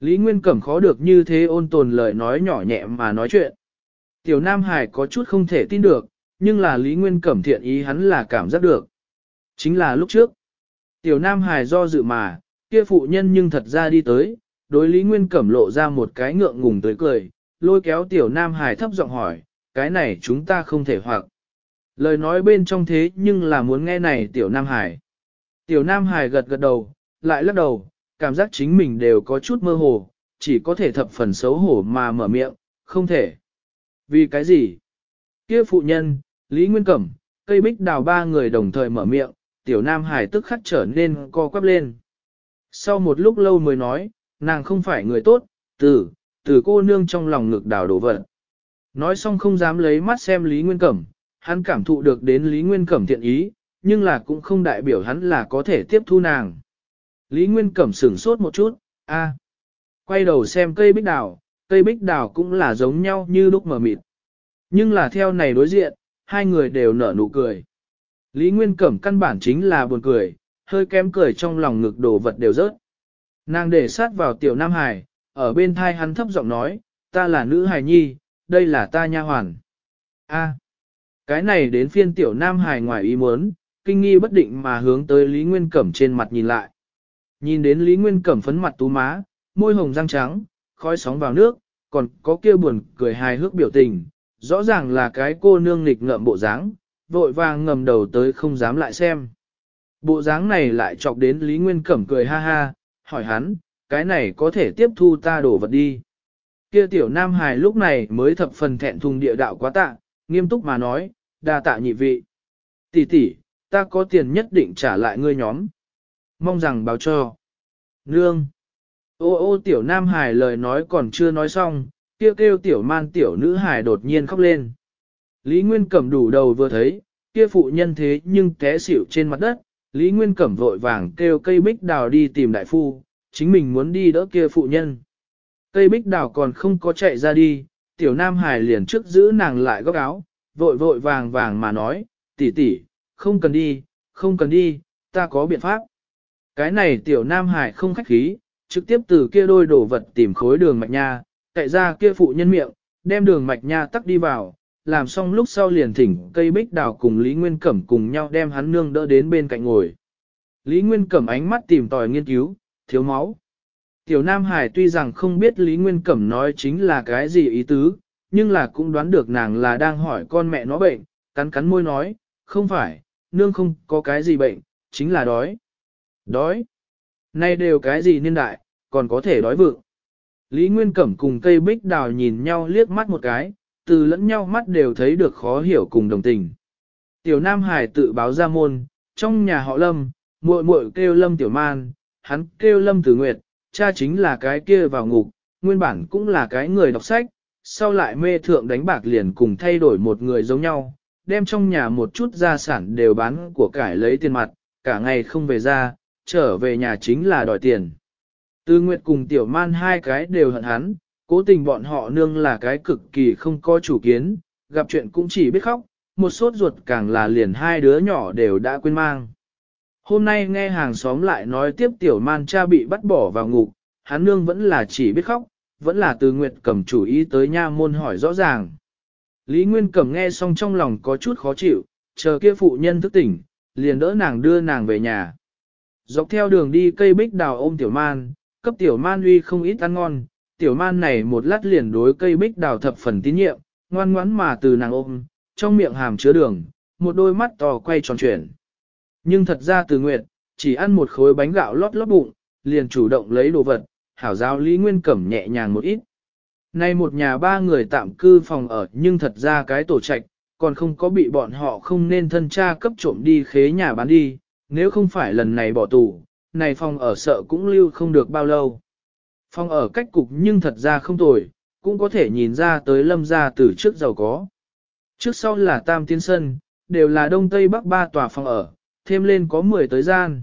Lý Nguyên Cẩm khó được như thế ôn tồn lời nói nhỏ nhẹ mà nói chuyện. Tiểu Nam Hải có chút không thể tin được, nhưng là Lý Nguyên Cẩm thiện ý hắn là cảm giác được. Chính là lúc trước, Tiểu Nam Hải do dự mà, kia phụ nhân nhưng thật ra đi tới, đối Lý Nguyên Cẩm lộ ra một cái ngượng ngùng tới cười, lôi kéo Tiểu Nam Hải thấp giọng hỏi, cái này chúng ta không thể hoặc. Lời nói bên trong thế nhưng là muốn nghe này Tiểu Nam Hải. Tiểu Nam Hải gật gật đầu, lại lắc đầu, cảm giác chính mình đều có chút mơ hồ, chỉ có thể thập phần xấu hổ mà mở miệng, không thể. Vì cái gì? Kia phụ nhân, Lý Nguyên Cẩm, cây bích đào ba người đồng thời mở miệng, tiểu Nam Hải tức khắc trở nên co quắp lên. Sau một lúc lâu mới nói, nàng không phải người tốt, từ, từ cô nương trong lòng ngực đào đổ vật. Nói xong không dám lấy mắt xem Lý Nguyên Cẩm, hắn cảm thụ được đến Lý Nguyên Cẩm thiện ý, nhưng là cũng không đại biểu hắn là có thể tiếp thu nàng. Lý Nguyên Cẩm sửng sốt một chút, a quay đầu xem cây bích đào, cây bích đào cũng là giống nhau như lúc mở mịt. Nhưng là theo này đối diện, hai người đều nở nụ cười. Lý Nguyên Cẩm căn bản chính là buồn cười, hơi kém cười trong lòng ngực đồ vật đều rớt. Nàng để sát vào tiểu Nam Hải, ở bên thai hắn thấp giọng nói, ta là nữ hài nhi, đây là ta nha hoàn. a cái này đến phiên tiểu Nam Hải ngoài ý muốn, kinh nghi bất định mà hướng tới Lý Nguyên Cẩm trên mặt nhìn lại. Nhìn đến Lý Nguyên Cẩm phấn mặt tú má, môi hồng răng trắng, khói sóng vào nước, còn có kia buồn cười hài hước biểu tình, rõ ràng là cái cô nương nghịch ngợm bộ dáng, vội vàng ngầm đầu tới không dám lại xem. Bộ dáng này lại chọc đến Lý Nguyên Cẩm cười ha ha, hỏi hắn, cái này có thể tiếp thu ta đổ vật đi. Kia tiểu nam hài lúc này mới thập phần thẹn thùng địa đạo quá tạ, nghiêm túc mà nói, đa tạ nhị vị. Tỷ tỷ, ta có tiền nhất định trả lại ngươi nhóm. Mong rằng báo cho. Nương. Ô ô tiểu nam hải lời nói còn chưa nói xong, kêu kêu tiểu man tiểu nữ hải đột nhiên khóc lên. Lý Nguyên Cẩm đủ đầu vừa thấy, kia phụ nhân thế nhưng té xỉu trên mặt đất, Lý Nguyên Cẩm vội vàng kêu cây bích đào đi tìm đại phu, chính mình muốn đi đỡ kia phụ nhân. Cây bích đào còn không có chạy ra đi, tiểu nam hải liền trước giữ nàng lại góc áo, vội vội vàng vàng mà nói, tỷ tỷ, không cần đi, không cần đi, ta có biện pháp. Cái này tiểu Nam Hải không khách khí, trực tiếp từ kia đôi đồ vật tìm khối đường mạch nha, cậy ra kia phụ nhân miệng, đem đường mạch nha tắc đi vào, làm xong lúc sau liền thỉnh cây bích đào cùng Lý Nguyên Cẩm cùng nhau đem hắn nương đỡ đến bên cạnh ngồi. Lý Nguyên Cẩm ánh mắt tìm tòi nghiên cứu, thiếu máu. Tiểu Nam Hải tuy rằng không biết Lý Nguyên Cẩm nói chính là cái gì ý tứ, nhưng là cũng đoán được nàng là đang hỏi con mẹ nó bệnh, cắn cắn môi nói, không phải, nương không có cái gì bệnh, chính là đói. Đói. Nay đều cái gì niên đại, còn có thể đói vượng. Lý Nguyên Cẩm cùng tây bích đào nhìn nhau liếc mắt một cái, từ lẫn nhau mắt đều thấy được khó hiểu cùng đồng tình. Tiểu Nam Hải tự báo ra môn, trong nhà họ Lâm, muội muội kêu Lâm Tiểu Man, hắn kêu Lâm Tử Nguyệt, cha chính là cái kia vào ngục, nguyên bản cũng là cái người đọc sách, sau lại mê thượng đánh bạc liền cùng thay đổi một người giống nhau, đem trong nhà một chút gia sản đều bán của cải lấy tiền mặt, cả ngày không về ra, trở về nhà chính là đòi tiền. Tư Nguyệt cùng Tiểu Man hai cái đều hận hắn, cố tình bọn họ nương là cái cực kỳ không có chủ kiến, gặp chuyện cũng chỉ biết khóc, một sốt ruột càng là liền hai đứa nhỏ đều đã quên mang. Hôm nay nghe hàng xóm lại nói tiếp Tiểu Man cha bị bắt bỏ vào ngục, hắn nương vẫn là chỉ biết khóc, vẫn là Tư Nguyệt cầm chủ ý tới nha môn hỏi rõ ràng. Lý Nguyên Cẩm nghe xong trong lòng có chút khó chịu, chờ kia phụ nhân thức tỉnh, liền đỡ nàng đưa nàng về nhà. Dọc theo đường đi cây bích đào ôm tiểu man, cấp tiểu man uy không ít ăn ngon, tiểu man này một lát liền đối cây bích đào thập phần tín nhiệm, ngoan ngoắn mà từ nàng ôm, trong miệng hàm chứa đường, một đôi mắt to quay tròn chuyển. Nhưng thật ra từ nguyệt, chỉ ăn một khối bánh gạo lót lót bụng, liền chủ động lấy đồ vật, hảo giáo Lý Nguyên Cẩm nhẹ nhàng một ít. Nay một nhà ba người tạm cư phòng ở nhưng thật ra cái tổ trạch, còn không có bị bọn họ không nên thân cha cấp trộm đi khế nhà bán đi, nếu không phải lần này bỏ tù, này phòng ở sợ cũng lưu không được bao lâu. Phòng ở cách cục nhưng thật ra không tồi, cũng có thể nhìn ra tới lâm gia từ trước giàu có. Trước sau là tam tiến sân, đều là đông tây bắc ba tòa phòng ở, thêm lên có 10 tới gian.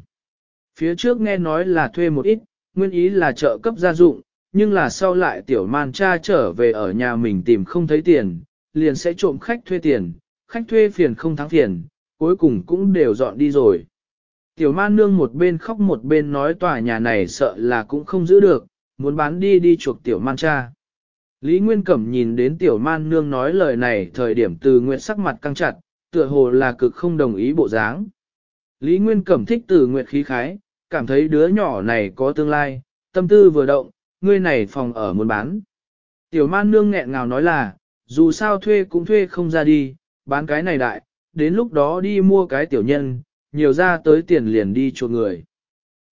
Phía trước nghe nói là thuê một ít, nguyên ý là trợ cấp gia dụng, nhưng là sau lại tiểu man cha trở về ở nhà mình tìm không thấy tiền, liền sẽ trộm khách thuê tiền, khách thuê phiền không thắng phiền, cuối cùng cũng đều dọn đi rồi. Tiểu man nương một bên khóc một bên nói tòa nhà này sợ là cũng không giữ được, muốn bán đi đi chuộc tiểu man cha. Lý Nguyên Cẩm nhìn đến tiểu man nương nói lời này thời điểm từ nguyện sắc mặt căng chặt, tựa hồ là cực không đồng ý bộ dáng. Lý Nguyên Cẩm thích từ nguyện khí khái, cảm thấy đứa nhỏ này có tương lai, tâm tư vừa động, ngươi này phòng ở muốn bán. Tiểu man nương nghẹn ngào nói là, dù sao thuê cũng thuê không ra đi, bán cái này đại, đến lúc đó đi mua cái tiểu nhân, nhiều ra tới tiền liền đi cho người.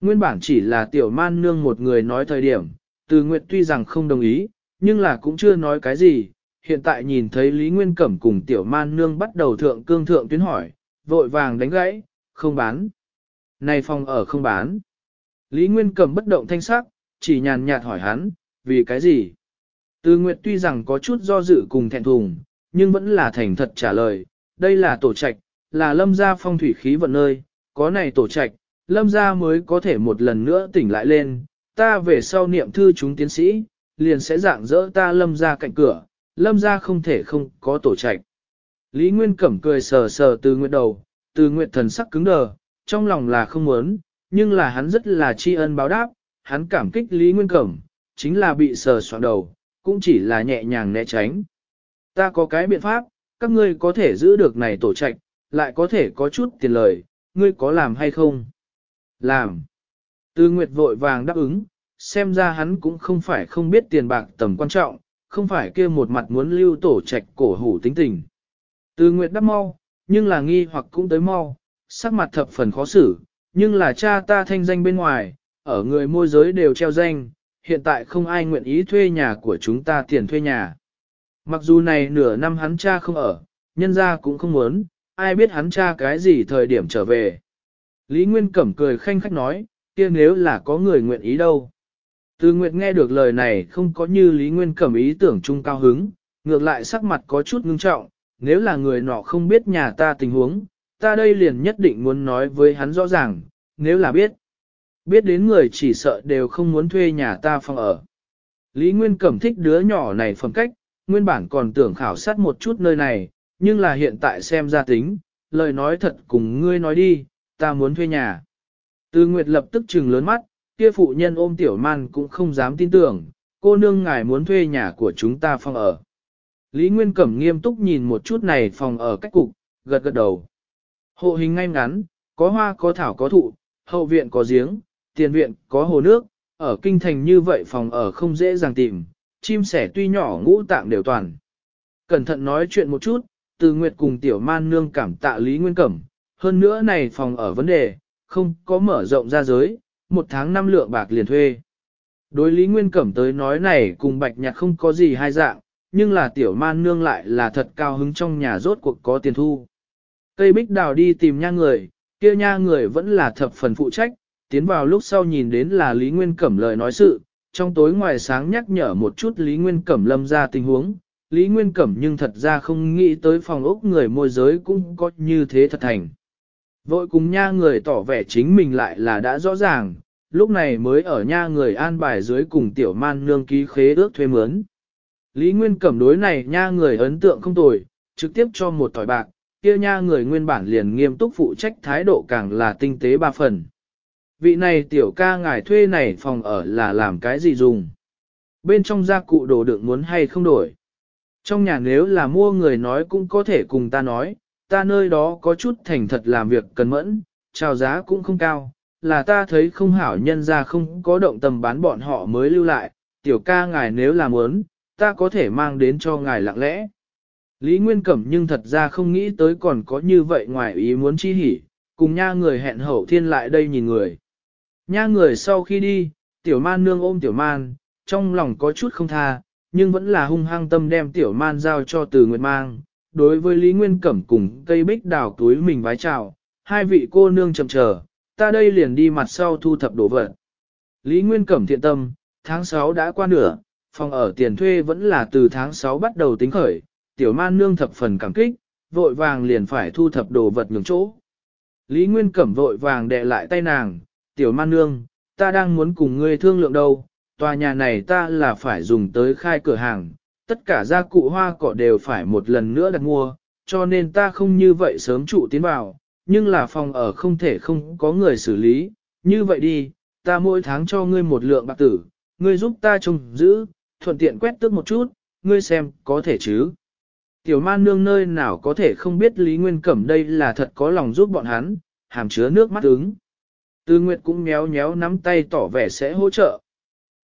Nguyên bản chỉ là tiểu man nương một người nói thời điểm, từ nguyện tuy rằng không đồng ý, nhưng là cũng chưa nói cái gì, hiện tại nhìn thấy Lý Nguyên Cẩm cùng tiểu man nương bắt đầu thượng cương thượng tuyến hỏi, vội vàng đánh gãy, không bán. Này phòng ở không bán. Lý Nguyên Cẩm bất động thanh sắc, chỉ nhàn nhạt hỏi hắn, vì cái gì? Từ Nguyệt tuy rằng có chút do dự cùng thẹn thùng, nhưng vẫn là thành thật trả lời, đây là tổ trạch, là lâm gia phong thủy khí vận nơi, có này tổ trạch, lâm gia mới có thể một lần nữa tỉnh lại lên, ta về sau niệm thư chúng tiến sĩ, liền sẽ dạng dỡ ta lâm gia cạnh cửa, lâm gia không thể không có tổ trạch. Lý Nguyên Cẩm cười sờ sờ từ Nguyệt đầu, từ Nguyệt thần sắc cứng đờ, trong lòng là không muốn, nhưng là hắn rất là tri ân báo đáp, hắn cảm kích Lý Nguyên Cẩm, chính là bị sờ soạn đầu, cũng chỉ là nhẹ nhàng né tránh. Ta có cái biện pháp, các ngươi có thể giữ được này tổ trạch, lại có thể có chút tiền lời, ngươi có làm hay không? Làm. Tư Nguyệt vội vàng đáp ứng, xem ra hắn cũng không phải không biết tiền bạc tầm quan trọng, không phải kia một mặt muốn lưu tổ trạch cổ hủ tính tình. Tư Nguyệt đáp mau, nhưng là nghi hoặc cũng tới mau, sắc mặt thập phần khó xử, nhưng là cha ta thanh danh bên ngoài, ở người môi giới đều treo danh, hiện tại không ai nguyện ý thuê nhà của chúng ta tiền thuê nhà. Mặc dù này nửa năm hắn cha không ở, nhân gia cũng không muốn, ai biết hắn cha cái gì thời điểm trở về. Lý Nguyên Cẩm cười khanh khách nói, kia nếu là có người nguyện ý đâu. Từ Nguyệt nghe được lời này không có như Lý Nguyên Cẩm ý tưởng chung cao hứng, ngược lại sắc mặt có chút ngưng trọng, nếu là người nọ không biết nhà ta tình huống, ta đây liền nhất định muốn nói với hắn rõ ràng, nếu là biết. Biết đến người chỉ sợ đều không muốn thuê nhà ta phòng ở. Lý Nguyên Cẩm thích đứa nhỏ này phẩm cách, nguyên bản còn tưởng khảo sát một chút nơi này, nhưng là hiện tại xem ra tính, lời nói thật cùng ngươi nói đi, ta muốn thuê nhà. Tư Nguyệt lập tức trừng lớn mắt, kia phụ nhân ôm tiểu man cũng không dám tin tưởng, cô nương ngài muốn thuê nhà của chúng ta phòng ở. Lý Nguyên Cẩm nghiêm túc nhìn một chút này phòng ở cách cục, gật gật đầu. Hộ hình ngay ngắn, có hoa có thảo có thụ, hậu viện có giếng, tiền viện có hồ nước, ở kinh thành như vậy phòng ở không dễ dàng tìm, chim sẻ tuy nhỏ ngũ tạng đều toàn. Cẩn thận nói chuyện một chút, từ Nguyệt cùng tiểu man nương cảm tạ Lý Nguyên Cẩm, hơn nữa này phòng ở vấn đề, không có mở rộng ra giới, một tháng năm lượng bạc liền thuê. Đối Lý Nguyên Cẩm tới nói này cùng bạch nhạc không có gì hai dạng, nhưng là tiểu man nương lại là thật cao hứng trong nhà rốt cuộc có tiền thu. Cây bích đào đi tìm nha người, kia nha người vẫn là thập phần phụ trách, tiến vào lúc sau nhìn đến là Lý Nguyên Cẩm lời nói sự, trong tối ngoài sáng nhắc nhở một chút Lý Nguyên Cẩm lâm ra tình huống, Lý Nguyên Cẩm nhưng thật ra không nghĩ tới phòng ốc người môi giới cũng có như thế thật thành. Vội cùng nha người tỏ vẻ chính mình lại là đã rõ ràng, lúc này mới ở nha người an bài dưới cùng tiểu man nương ký khế ước thuê mướn. Lý Nguyên Cẩm đối này nha người ấn tượng không tồi, trực tiếp cho một tỏi bạc, kia nha người nguyên bản liền nghiêm túc phụ trách thái độ càng là tinh tế ba phần vị này tiểu ca ngài thuê này phòng ở là làm cái gì dùng? Bên trong gia cụ đồ đựng muốn hay không đổi? Trong nhà nếu là mua người nói cũng có thể cùng ta nói, ta nơi đó có chút thành thật làm việc cần mẫn, chào giá cũng không cao, là ta thấy không hảo nhân ra không có động tầm bán bọn họ mới lưu lại, tiểu ca ngài nếu là muốn, ta có thể mang đến cho ngài lặng lẽ. Lý Nguyên Cẩm nhưng thật ra không nghĩ tới còn có như vậy ngoài ý muốn chi hỉ, cùng nha người hẹn hậu thiên lại đây nhìn người. Nha người sau khi đi, tiểu man nương ôm tiểu man, trong lòng có chút không tha, nhưng vẫn là hung hăng tâm đem tiểu man giao cho từ nguyệt mang. Đối với Lý Nguyên Cẩm cùng cây bích đào túi mình vái chào, hai vị cô nương chậm chờ, ta đây liền đi mặt sau thu thập đồ vật. Lý Nguyên Cẩm thiện tâm, tháng 6 đã qua nửa, phòng ở tiền thuê vẫn là từ tháng 6 bắt đầu tính khởi, tiểu man nương thập phần cảm kích, vội vàng liền phải thu thập đồ vật nhường chỗ. Lý Nguyên Cẩm vội vàng đè lại tay nàng, tiểu man nương, ta đang muốn cùng ngươi thương lượng đâu, tòa nhà này ta là phải dùng tới khai cửa hàng, tất cả gia cụ hoa cỏ đều phải một lần nữa đặt mua, cho nên ta không như vậy sớm trụ tiến vào, nhưng là phòng ở không thể không có người xử lý, như vậy đi, ta mỗi tháng cho ngươi một lượng bạc tử, ngươi giúp ta trông giữ, thuận tiện quét tước một chút, ngươi xem có thể chứ. Tiểu man nương nơi nào có thể không biết Lý Nguyên Cẩm đây là thật có lòng giúp bọn hắn, hàm chứa nước mắt ứng. Tư Nguyệt cũng méo méo nắm tay tỏ vẻ sẽ hỗ trợ.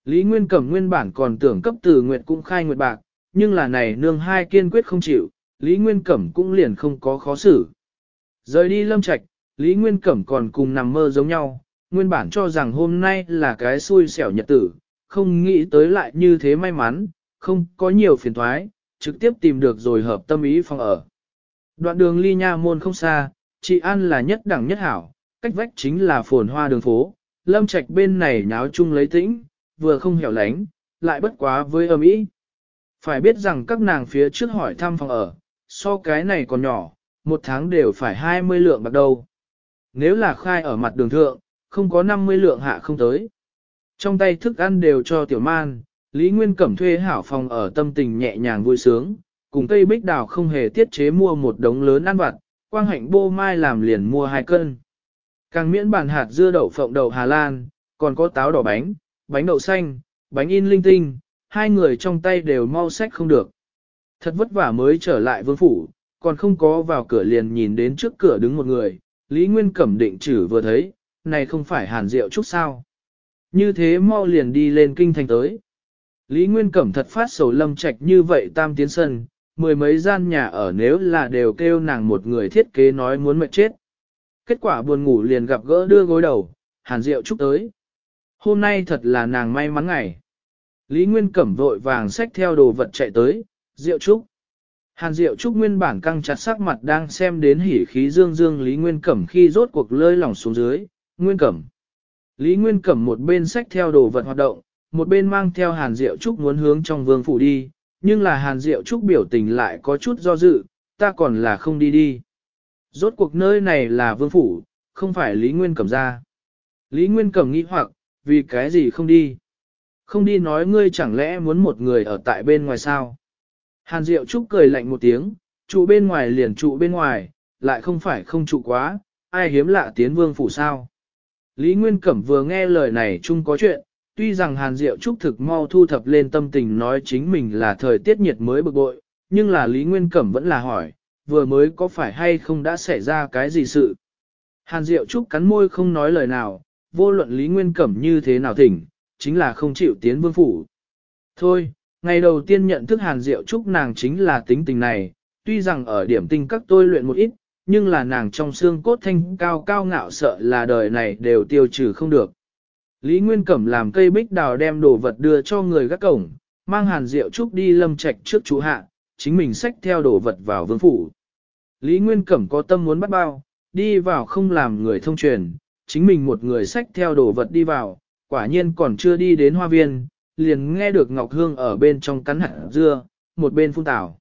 Lý Nguyên Cẩm nguyên bản còn tưởng cấp Từ Nguyệt cũng khai nguyệt bạc, nhưng là này nương hai kiên quyết không chịu, Lý Nguyên Cẩm cũng liền không có khó xử. Rời đi lâm Trạch Lý Nguyên Cẩm còn cùng nằm mơ giống nhau, nguyên bản cho rằng hôm nay là cái xui xẻo nhật tử, không nghĩ tới lại như thế may mắn, không có nhiều phiền thoái, trực tiếp tìm được rồi hợp tâm ý phòng ở. Đoạn đường ly nha môn không xa, chị An là nhất đẳng nhất hảo, cách vách chính là phồn hoa đường phố, lâm trạch bên này nháo chung lấy tĩnh, vừa không hẻo lánh, lại bất quá với âm ý. Phải biết rằng các nàng phía trước hỏi thăm phòng ở, so cái này còn nhỏ, một tháng đều phải 20 lượng bạc đầu. Nếu là khai ở mặt đường thượng, không có 50 lượng hạ không tới. Trong tay thức ăn đều cho tiểu man, Lý Nguyên Cẩm thuê hảo phòng ở tâm tình nhẹ nhàng vui sướng, cùng cây bích đào không hề tiết chế mua một đống lớn ăn vặt, quang hạnh bô mai làm liền mua hai cân. Càng miễn bản hạt dưa đậu phộng đậu Hà Lan, còn có táo đỏ bánh, bánh đậu xanh, bánh in linh tinh, hai người trong tay đều mau sách không được. Thật vất vả mới trở lại vương phủ, còn không có vào cửa liền nhìn đến trước cửa đứng một người, Lý Nguyên Cẩm định chử vừa thấy, này không phải hàn diệu chút sao. Như thế mau liền đi lên kinh thành tới. Lý Nguyên Cẩm thật phát sầu lâm Trạch như vậy tam tiến sân, mười mấy gian nhà ở nếu là đều kêu nàng một người thiết kế nói muốn mệt chết kết quả buồn ngủ liền gặp gỡ đưa gối đầu, hàn Diệu chúc tới. Hôm nay thật là nàng may mắn ngày. Lý Nguyên Cẩm vội vàng xách theo đồ vật chạy tới, Diệu trúc. Hàn Diệu Trúc nguyên bản căng chặt sắc mặt đang xem đến hỉ khí dương dương Lý Nguyên Cẩm khi rốt cuộc lơi lòng xuống dưới, Nguyên Cẩm. Lý Nguyên Cẩm một bên xách theo đồ vật hoạt động, một bên mang theo Hàn Diệu Trúc muốn hướng trong vương phủ đi, nhưng là Hàn Diệu Trúc biểu tình lại có chút do dự, ta còn là không đi đi. Rốt cuộc nơi này là vương phủ, không phải Lý Nguyên Cẩm ra. Lý Nguyên Cẩm nghĩ hoặc, vì cái gì không đi? Không đi nói ngươi chẳng lẽ muốn một người ở tại bên ngoài sao? Hàn Diệu Trúc cười lạnh một tiếng, trụ bên ngoài liền trụ bên ngoài, lại không phải không trụ quá, ai hiếm lạ tiến vương phủ sao? Lý Nguyên Cẩm vừa nghe lời này chung có chuyện, tuy rằng Hàn Diệu Trúc thực mau thu thập lên tâm tình nói chính mình là thời tiết nhiệt mới bực bội, nhưng là Lý Nguyên Cẩm vẫn là hỏi, vừa mới có phải hay không đã xảy ra cái gì sự. Hàn Diệu Trúc cắn môi không nói lời nào, vô luận Lý Nguyên Cẩm như thế nào thỉnh, chính là không chịu tiến vương phủ. Thôi, ngày đầu tiên nhận thức Hàn Diệu Trúc nàng chính là tính tình này, tuy rằng ở điểm tinh các tôi luyện một ít, nhưng là nàng trong xương cốt thanh cao cao ngạo sợ là đời này đều tiêu trừ không được. Lý Nguyên Cẩm làm cây bích đào đem đồ vật đưa cho người gác cổng, mang Hàn Diệu Trúc đi lâm Trạch trước chú hạ, chính mình xách theo đồ vật vào vương phủ. Lý Nguyên Cẩm có tâm muốn bắt bao, đi vào không làm người thông truyền, chính mình một người sách theo đồ vật đi vào, quả nhiên còn chưa đi đến hoa viên, liền nghe được Ngọc Hương ở bên trong cắn hạt dưa, một bên phun tảo.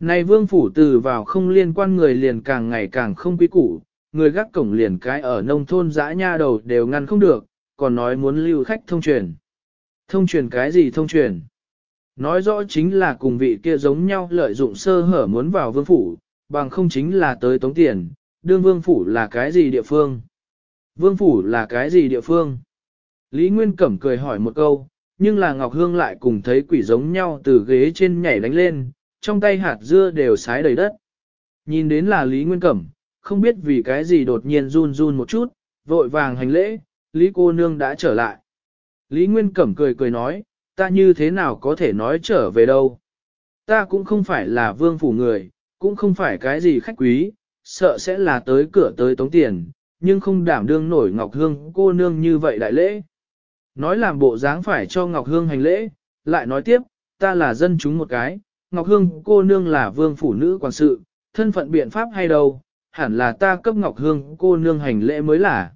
Này vương phủ từ vào không liên quan người liền càng ngày càng không quý củ, người gác cổng liền cái ở nông thôn dã nha đầu đều ngăn không được, còn nói muốn lưu khách thông truyền. Thông truyền cái gì thông truyền? Nói rõ chính là cùng vị kia giống nhau lợi dụng sơ hở muốn vào vương phủ, bằng không chính là tới tống tiền, đương vương phủ là cái gì địa phương? Vương phủ là cái gì địa phương? Lý Nguyên Cẩm cười hỏi một câu, nhưng là Ngọc Hương lại cùng thấy quỷ giống nhau từ ghế trên nhảy đánh lên, trong tay hạt dưa đều sái đầy đất. Nhìn đến là Lý Nguyên Cẩm, không biết vì cái gì đột nhiên run run một chút, vội vàng hành lễ, Lý cô nương đã trở lại. Lý Nguyên Cẩm cười cười nói, ta như thế nào có thể nói trở về đâu? Ta cũng không phải là vương phủ người, cũng không phải cái gì khách quý, sợ sẽ là tới cửa tới tống tiền, nhưng không đảm đương nổi Ngọc Hương cô nương như vậy đại lễ. Nói làm bộ dáng phải cho Ngọc Hương hành lễ, lại nói tiếp, ta là dân chúng một cái, Ngọc Hương cô nương là vương phủ nữ quản sự, thân phận biện pháp hay đâu, hẳn là ta cấp Ngọc Hương cô nương hành lễ mới là.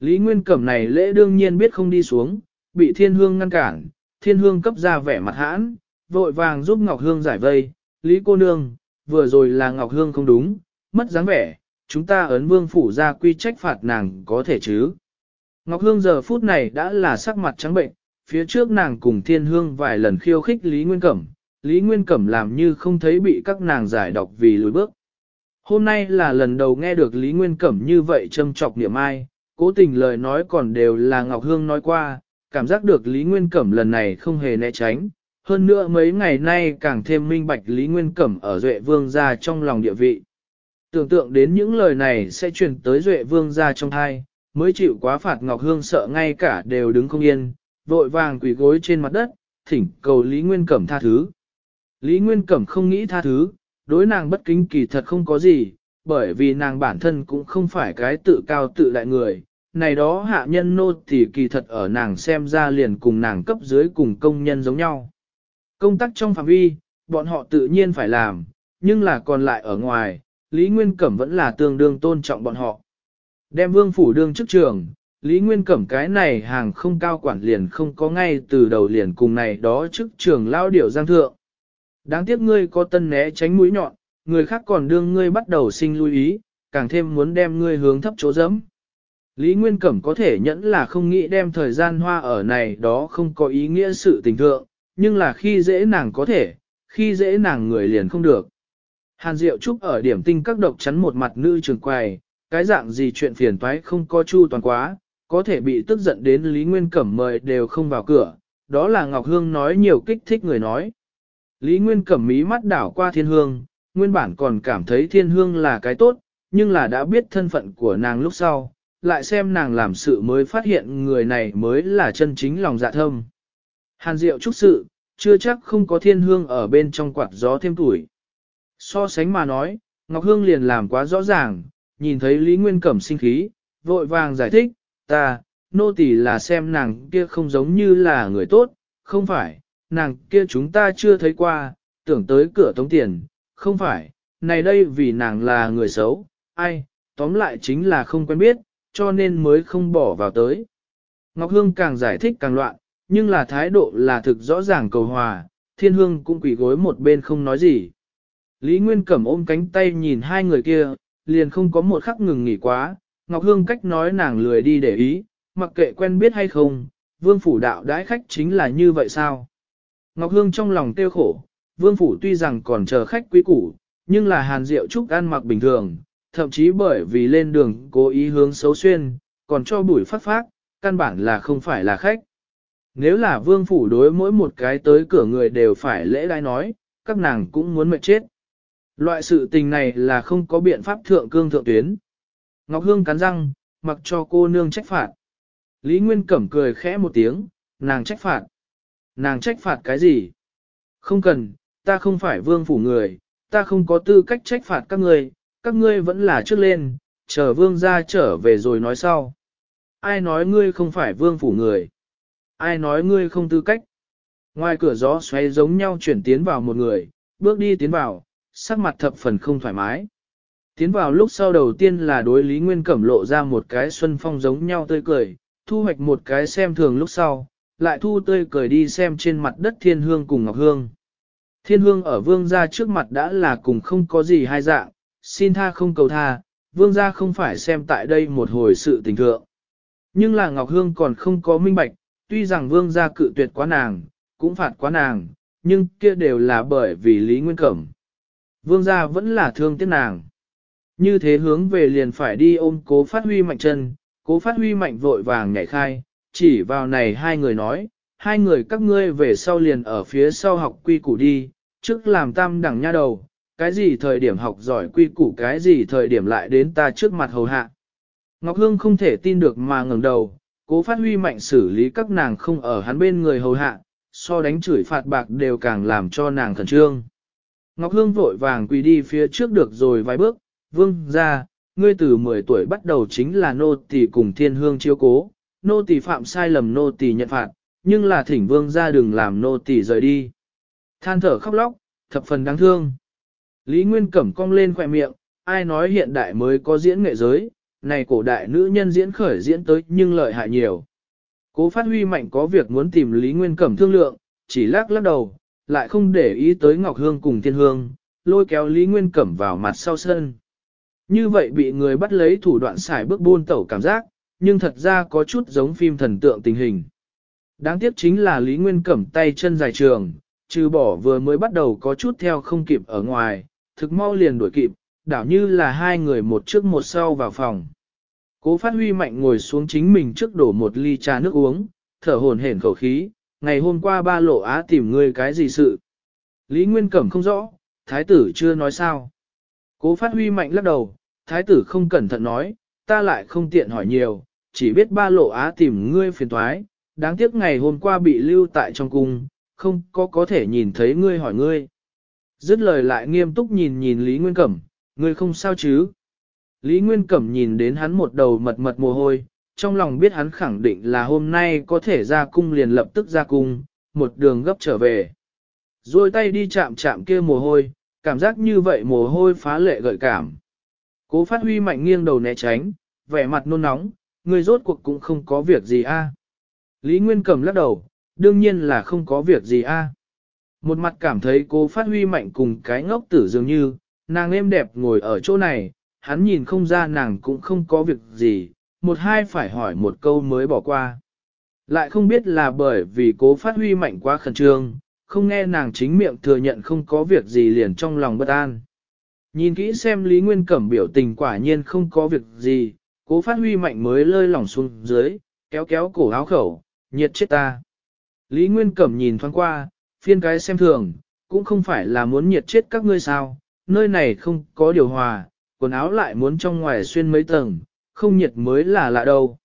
Lý Nguyên Cẩm này lễ đương nhiên biết không đi xuống, bị Thiên Hương ngăn cản, Thiên Hương cấp ra vẻ mặt hãn, vội vàng giúp Ngọc Hương giải vây, Lý cô nương, vừa rồi là Ngọc Hương không đúng, mất dáng vẻ, chúng ta ấn vương phủ ra quy trách phạt nàng có thể chứ. Ngọc Hương giờ phút này đã là sắc mặt trắng bệnh, phía trước nàng cùng thiên hương vài lần khiêu khích Lý Nguyên Cẩm, Lý Nguyên Cẩm làm như không thấy bị các nàng giải độc vì lùi bước. Hôm nay là lần đầu nghe được Lý Nguyên Cẩm như vậy châm trọc niệm ai, cố tình lời nói còn đều là Ngọc Hương nói qua, cảm giác được Lý Nguyên Cẩm lần này không hề né tránh, hơn nữa mấy ngày nay càng thêm minh bạch Lý Nguyên Cẩm ở Duệ Vương gia trong lòng địa vị. Tưởng tượng đến những lời này sẽ truyền tới Duệ Vương gia trong thai, mới chịu quá phạt Ngọc Hương sợ ngay cả đều đứng không yên, vội vàng quỳ gối trên mặt đất, thỉnh cầu Lý Nguyên Cẩm tha thứ. Lý Nguyên Cẩm không nghĩ tha thứ, đối nàng bất kính kỳ thật không có gì, bởi vì nàng bản thân cũng không phải cái tự cao tự đại người. Này đó hạ nhân nô thì kỳ thật ở nàng xem ra liền cùng nàng cấp dưới cùng công nhân giống nhau. Công tác trong phạm vi, bọn họ tự nhiên phải làm, nhưng là còn lại ở ngoài, Lý Nguyên Cẩm vẫn là tương đương tôn trọng bọn họ. Đem vương phủ đương chức trường, Lý Nguyên Cẩm cái này hàng không cao quản liền không có ngay từ đầu liền cùng này đó chức trường lao điểu giang thượng. Đáng tiếc ngươi có tân né tránh mũi nhọn, người khác còn đương ngươi bắt đầu sinh lưu ý, càng thêm muốn đem ngươi hướng thấp chỗ dẫm. Lý Nguyên Cẩm có thể nhẫn là không nghĩ đem thời gian hoa ở này đó không có ý nghĩa sự tình thượng, nhưng là khi dễ nàng có thể, khi dễ nàng người liền không được. Hàn Diệu Trúc ở điểm tinh các độc chắn một mặt nữ trường quầy, cái dạng gì chuyện phiền toái không có chu toàn quá, có thể bị tức giận đến Lý Nguyên Cẩm mời đều không vào cửa, đó là Ngọc Hương nói nhiều kích thích người nói. Lý Nguyên Cẩm mí mắt đảo qua thiên hương, nguyên bản còn cảm thấy thiên hương là cái tốt, nhưng là đã biết thân phận của nàng lúc sau, lại xem nàng làm sự mới phát hiện người này mới là chân chính lòng dạ thâm. Hàn Diệu Trúc sự, chưa chắc không có thiên hương ở bên trong quạt gió thêm tuổi. So sánh mà nói, Ngọc Hương liền làm quá rõ ràng, nhìn thấy Lý Nguyên Cẩm sinh khí, vội vàng giải thích, ta, nô tỳ là xem nàng kia không giống như là người tốt, không phải, nàng kia chúng ta chưa thấy qua, tưởng tới cửa tống tiền, không phải, này đây vì nàng là người xấu, ai, tóm lại chính là không quen biết, cho nên mới không bỏ vào tới. Ngọc Hương càng giải thích càng loạn, nhưng là thái độ là thực rõ ràng cầu hòa, thiên hương cũng quỷ gối một bên không nói gì. Lý Nguyên Cẩm ôm cánh tay nhìn hai người kia, liền không có một khắc ngừng nghỉ quá, Ngọc Hương cách nói nàng lười đi để ý, mặc kệ quen biết hay không, vương phủ đạo đãi khách chính là như vậy sao? Ngọc Hương trong lòng tiêu khổ, vương phủ tuy rằng còn chờ khách quý củ, nhưng là hàn rượu trúc ăn mặc bình thường, thậm chí bởi vì lên đường cố ý hướng xấu xuyên, còn cho bụi phát phát, căn bản là không phải là khách. Nếu là vương phủ đối mỗi một cái tới cửa người đều phải lễ lai nói, các nàng cũng muốn mệt chết. Loại sự tình này là không có biện pháp thượng cương thượng tuyến. Ngọc Hương cắn răng, mặc cho cô nương trách phạt. Lý Nguyên Cẩm cười khẽ một tiếng, nàng trách phạt. Nàng trách phạt cái gì? Không cần, ta không phải vương phủ người, ta không có tư cách trách phạt các ngươi, các ngươi vẫn là trước lên, chờ vương ra trở về rồi nói sau. Ai nói ngươi không phải vương phủ người? Ai nói ngươi không tư cách? Ngoài cửa gió xoáy giống nhau chuyển tiến vào một người, bước đi tiến vào, sắc mặt thập phần không thoải mái. Tiến vào lúc sau đầu tiên là đối Lý Nguyên Cẩm lộ ra một cái xuân phong giống nhau tươi cười, thu hoạch một cái xem thường lúc sau, lại thu tươi cười đi xem trên mặt đất thiên hương cùng ngọc hương. Thiên hương ở vương gia trước mặt đã là cùng không có gì hai dạng, xin tha không cầu tha, vương gia không phải xem tại đây một hồi sự tình thượng. Nhưng là ngọc hương còn không có minh bạch, tuy rằng vương gia cự tuyệt quá nàng, cũng phạt quá nàng, nhưng kia đều là bởi vì Lý Nguyên Cẩm. Vương gia vẫn là thương tiếc nàng. Như thế hướng về liền phải đi ôm cố phát huy mạnh chân, cố phát huy mạnh vội vàng nhảy khai, chỉ vào này hai người nói, hai người các ngươi về sau liền ở phía sau học quy củ đi, trước làm tam đẳng nha đầu, cái gì thời điểm học giỏi quy củ cái gì thời điểm lại đến ta trước mặt hầu hạ. Ngọc Hương không thể tin được mà ngẩng đầu, Cố phát huy mạnh xử lý các nàng không ở hắn bên người hầu hạ, so đánh chửi phạt bạc đều càng làm cho nàng khẩn trương. Ngọc Hương vội vàng quỳ đi phía trước được rồi vài bước, vương ra, ngươi từ 10 tuổi bắt đầu chính là nô tỳ cùng thiên hương chiếu cố, nô tỳ phạm sai lầm nô tỳ nhận phạt, nhưng là thỉnh vương ra đừng làm nô tỳ rời đi. Than thở khóc lóc, thập phần đáng thương. Lý Nguyên Cẩm cong lên khỏe miệng, ai nói hiện đại mới có diễn nghệ giới, này cổ đại nữ nhân diễn khởi diễn tới nhưng lợi hại nhiều. Cố phát huy mạnh có việc muốn tìm Lý Nguyên Cẩm thương lượng, chỉ lắc lắc đầu, lại không để ý tới Ngọc Hương cùng Thiên Hương, lôi kéo Lý Nguyên Cẩm vào mặt sau sân. Như vậy bị người bắt lấy thủ đoạn xài bước buôn tẩu cảm giác, nhưng thật ra có chút giống phim thần tượng tình hình. Đáng tiếc chính là Lý Nguyên Cẩm tay chân dài trường, trừ bỏ vừa mới bắt đầu có chút theo không kịp ở ngoài, thực mau liền đuổi kịp, đảo như là hai người một trước một sau vào phòng. Cố phát huy mạnh ngồi xuống chính mình trước đổ một ly trà nước uống, thở hồn hển khẩu khí, ngày hôm qua ba lộ á tìm ngươi cái gì sự. Lý Nguyên Cẩm không rõ, thái tử chưa nói sao. Cố phát huy mạnh lắc đầu, thái tử không cẩn thận nói, ta lại không tiện hỏi nhiều, chỉ biết ba lộ á tìm ngươi phiền thoái, đáng tiếc ngày hôm qua bị lưu tại trong cung, không có có thể nhìn thấy ngươi hỏi ngươi. Dứt lời lại nghiêm túc nhìn nhìn Lý Nguyên Cẩm, Ngươi không sao chứ? Lý Nguyên Cẩm nhìn đến hắn một đầu mật mật mồ hôi, trong lòng biết hắn khẳng định là hôm nay có thể ra cung liền lập tức ra cung, một đường gấp trở về. Rồi tay đi chạm chạm kia mồ hôi, cảm giác như vậy mồ hôi phá lệ gợi cảm. Cố phát huy mạnh nghiêng đầu né tránh, vẻ mặt nôn nóng, người rốt cuộc cũng không có việc gì a. Lý Nguyên Cẩm lắc đầu, đương nhiên là không có việc gì a. Một mặt cảm thấy cố phát huy mạnh cùng cái ngốc tử dường như, nàng êm đẹp ngồi ở chỗ này, hắn nhìn không ra nàng cũng không có việc gì, một hai phải hỏi một câu mới bỏ qua. Lại không biết là bởi vì cố phát huy mạnh quá khẩn trương, không nghe nàng chính miệng thừa nhận không có việc gì liền trong lòng bất an. Nhìn kỹ xem Lý Nguyên Cẩm biểu tình quả nhiên không có việc gì, cố phát huy mạnh mới lơi lỏng xuống dưới, kéo kéo cổ áo khẩu, nhiệt chết ta. Lý Nguyên Cẩm nhìn thoáng qua, phiên cái xem thường, cũng không phải là muốn nhiệt chết các ngươi sao, nơi này không có điều hòa, quần áo lại muốn trong ngoài xuyên mấy tầng, không nhiệt mới là lạ đâu.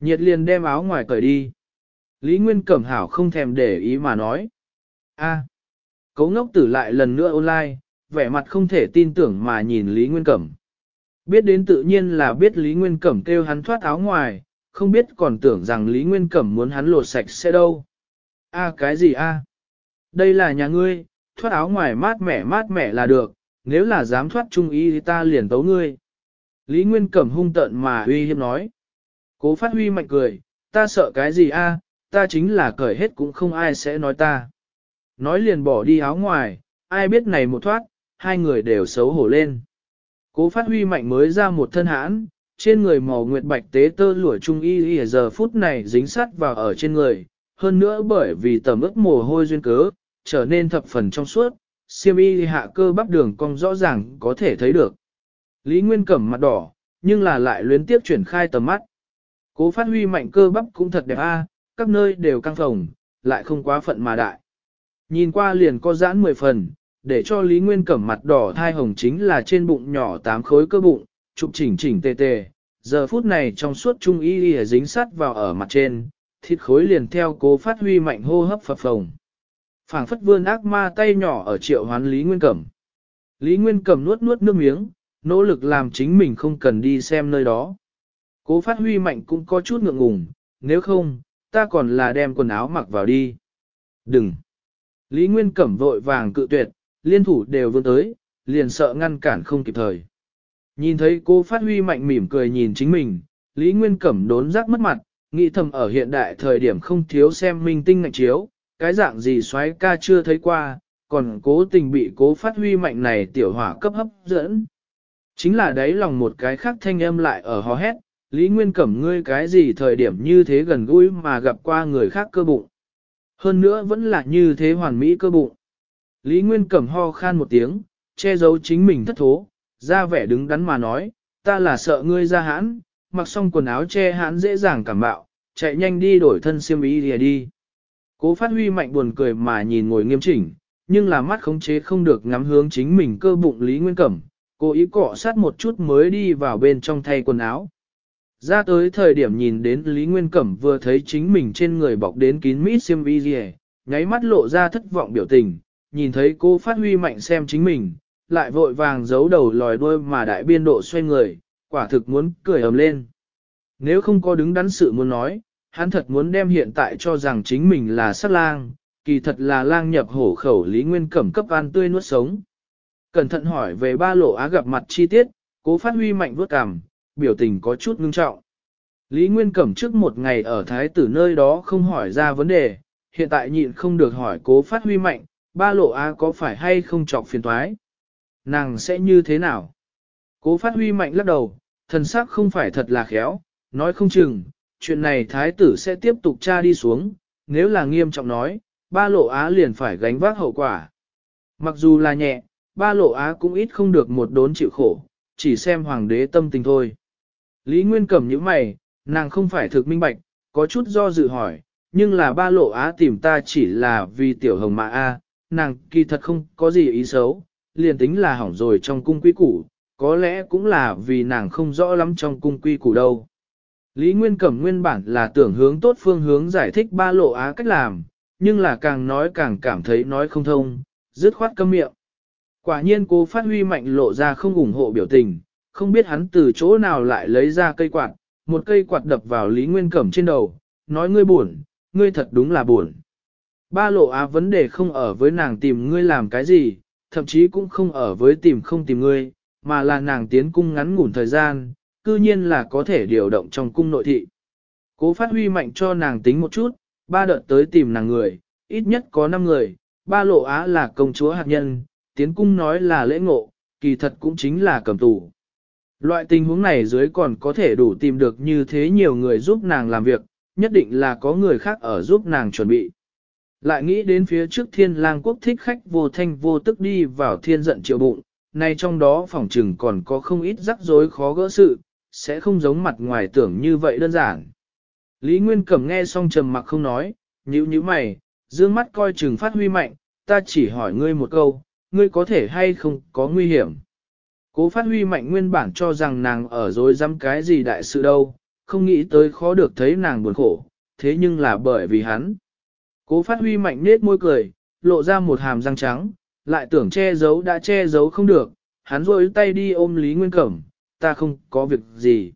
Nhiệt liền đem áo ngoài cởi đi. Lý Nguyên Cẩm Hảo không thèm để ý mà nói. a à, cấu ngốc tử lại lần nữa online, vẻ mặt không thể tin tưởng mà nhìn Lý Nguyên Cẩm. Biết đến tự nhiên là biết Lý Nguyên Cẩm kêu hắn thoát áo ngoài, không biết còn tưởng rằng Lý Nguyên Cẩm muốn hắn lột sạch sẽ đâu. a cái gì a? Đây là nhà ngươi, thoát áo ngoài mát mẻ mát mẻ là được, nếu là dám thoát trung ý thì ta liền tấu ngươi. Lý Nguyên Cẩm hung tận mà uy hiếp nói. Cố phát huy mạnh cười, ta sợ cái gì a ta chính là cởi hết cũng không ai sẽ nói ta. Nói liền bỏ đi áo ngoài, ai biết này một thoát, hai người đều xấu hổ lên. Cố phát huy mạnh mới ra một thân hãn, trên người màu nguyệt bạch tế tơ lụa trung y y giờ phút này dính sát vào ở trên người, hơn nữa bởi vì tầm ướp mồ hôi duyên cớ, trở nên thập phần trong suốt, siêm y hạ cơ bắp đường cong rõ ràng có thể thấy được. Lý Nguyên cẩm mặt đỏ, nhưng là lại luyến tiếp chuyển khai tầm mắt. Cố phát huy mạnh cơ bắp cũng thật đẹp a các nơi đều căng phồng, lại không quá phận mà đại. Nhìn qua liền có giãn 10 phần, để cho Lý Nguyên cẩm mặt đỏ thai hồng chính là trên bụng nhỏ 8 khối cơ bụng, trục chỉnh chỉnh tê tê Giờ phút này trong suốt trung y y dính sắt vào ở mặt trên, thịt khối liền theo cố phát huy mạnh hô hấp phập phồng phảng phất vươn ác ma tay nhỏ ở triệu hoán Lý Nguyên Cẩm. Lý Nguyên Cẩm nuốt nuốt nước miếng, nỗ lực làm chính mình không cần đi xem nơi đó. Cố phát huy mạnh cũng có chút ngượng ngùng, nếu không, ta còn là đem quần áo mặc vào đi. Đừng! Lý Nguyên Cẩm vội vàng cự tuyệt, liên thủ đều vươn tới, liền sợ ngăn cản không kịp thời. Nhìn thấy cô phát huy mạnh mỉm cười nhìn chính mình, Lý Nguyên Cẩm đốn giác mất mặt, nghĩ thầm ở hiện đại thời điểm không thiếu xem minh tinh ngạch chiếu, cái dạng gì xoái ca chưa thấy qua, còn cố tình bị cố phát huy mạnh này tiểu hỏa cấp hấp dẫn. Chính là đấy lòng một cái khác thanh âm lại ở hò hét, Lý Nguyên Cẩm ngươi cái gì thời điểm như thế gần gũi mà gặp qua người khác cơ bụng. Hơn nữa vẫn là như thế hoàn mỹ cơ bụng. Lý Nguyên Cẩm ho khan một tiếng, che giấu chính mình thất thố, ra vẻ đứng đắn mà nói, ta là sợ ngươi ra hãn, mặc xong quần áo che hãn dễ dàng cảm bạo, chạy nhanh đi đổi thân xiêm ý đi đi. Cố phát huy mạnh buồn cười mà nhìn ngồi nghiêm chỉnh, nhưng là mắt khống chế không được ngắm hướng chính mình cơ bụng Lý Nguyên Cẩm, cố ý cọ sát một chút mới đi vào bên trong thay quần áo. Ra tới thời điểm nhìn đến Lý Nguyên Cẩm vừa thấy chính mình trên người bọc đến kín mít xiêm y gì nháy mắt lộ ra thất vọng biểu tình, nhìn thấy cô phát huy mạnh xem chính mình, lại vội vàng giấu đầu lòi đuôi mà đại biên độ xoay người, quả thực muốn cười ầm lên. Nếu không có đứng đắn sự muốn nói, hắn thật muốn đem hiện tại cho rằng chính mình là sát lang, kỳ thật là lang nhập hổ khẩu Lý Nguyên Cẩm cấp ăn tươi nuốt sống. Cẩn thận hỏi về ba lộ á gặp mặt chi tiết, cố phát huy mạnh vốt cằm, biểu tình có chút ngưng trọng. Lý Nguyên Cẩm trước một ngày ở thái tử nơi đó không hỏi ra vấn đề, hiện tại nhịn không được hỏi cố phát huy mạnh, ba lộ á có phải hay không trọc phiền toái? Nàng sẽ như thế nào? Cố phát huy mạnh lắc đầu, thần sắc không phải thật là khéo, nói không chừng, chuyện này thái tử sẽ tiếp tục tra đi xuống, nếu là nghiêm trọng nói, ba lộ á liền phải gánh vác hậu quả. Mặc dù là nhẹ, ba lộ á cũng ít không được một đốn chịu khổ, chỉ xem hoàng đế tâm tình thôi. Lý Nguyên cầm những mày, nàng không phải thực minh bạch, có chút do dự hỏi, nhưng là ba lộ á tìm ta chỉ là vì tiểu hồng mà a nàng kỳ thật không có gì ý xấu, liền tính là hỏng rồi trong cung quy củ, có lẽ cũng là vì nàng không rõ lắm trong cung quy củ đâu. Lý Nguyên Cẩm nguyên bản là tưởng hướng tốt phương hướng giải thích ba lộ á cách làm, nhưng là càng nói càng cảm thấy nói không thông, dứt khoát câm miệng. Quả nhiên cô phát huy mạnh lộ ra không ủng hộ biểu tình, không biết hắn từ chỗ nào lại lấy ra cây quạt, một cây quạt đập vào Lý Nguyên Cẩm trên đầu, nói ngươi buồn, ngươi thật đúng là buồn. Ba lộ á vấn đề không ở với nàng tìm ngươi làm cái gì, thậm chí cũng không ở với tìm không tìm ngươi, mà là nàng tiến cung ngắn ngủn thời gian, cư nhiên là có thể điều động trong cung nội thị. Cố phát huy mạnh cho nàng tính một chút, ba đợt tới tìm nàng người, ít nhất có 5 người, ba lộ á là công chúa hạt nhân, tiến cung nói là lễ ngộ, kỳ thật cũng chính là cầm tù. Loại tình huống này dưới còn có thể đủ tìm được như thế nhiều người giúp nàng làm việc, nhất định là có người khác ở giúp nàng chuẩn bị. Lại nghĩ đến phía trước thiên lang quốc thích khách vô thanh vô tức đi vào thiên giận triệu bụng, nay trong đó phòng trừng còn có không ít rắc rối khó gỡ sự, sẽ không giống mặt ngoài tưởng như vậy đơn giản. Lý Nguyên Cẩm nghe xong trầm mặc không nói, nhíu như mày, dương mắt coi chừng phát huy mạnh, ta chỉ hỏi ngươi một câu, ngươi có thể hay không có nguy hiểm. Cố phát huy mạnh nguyên bản cho rằng nàng ở dối dám cái gì đại sự đâu, không nghĩ tới khó được thấy nàng buồn khổ, thế nhưng là bởi vì hắn. Cố phát huy mạnh nết môi cười, lộ ra một hàm răng trắng, lại tưởng che giấu đã che giấu không được, hắn rôi tay đi ôm Lý Nguyên Cẩm, ta không có việc gì.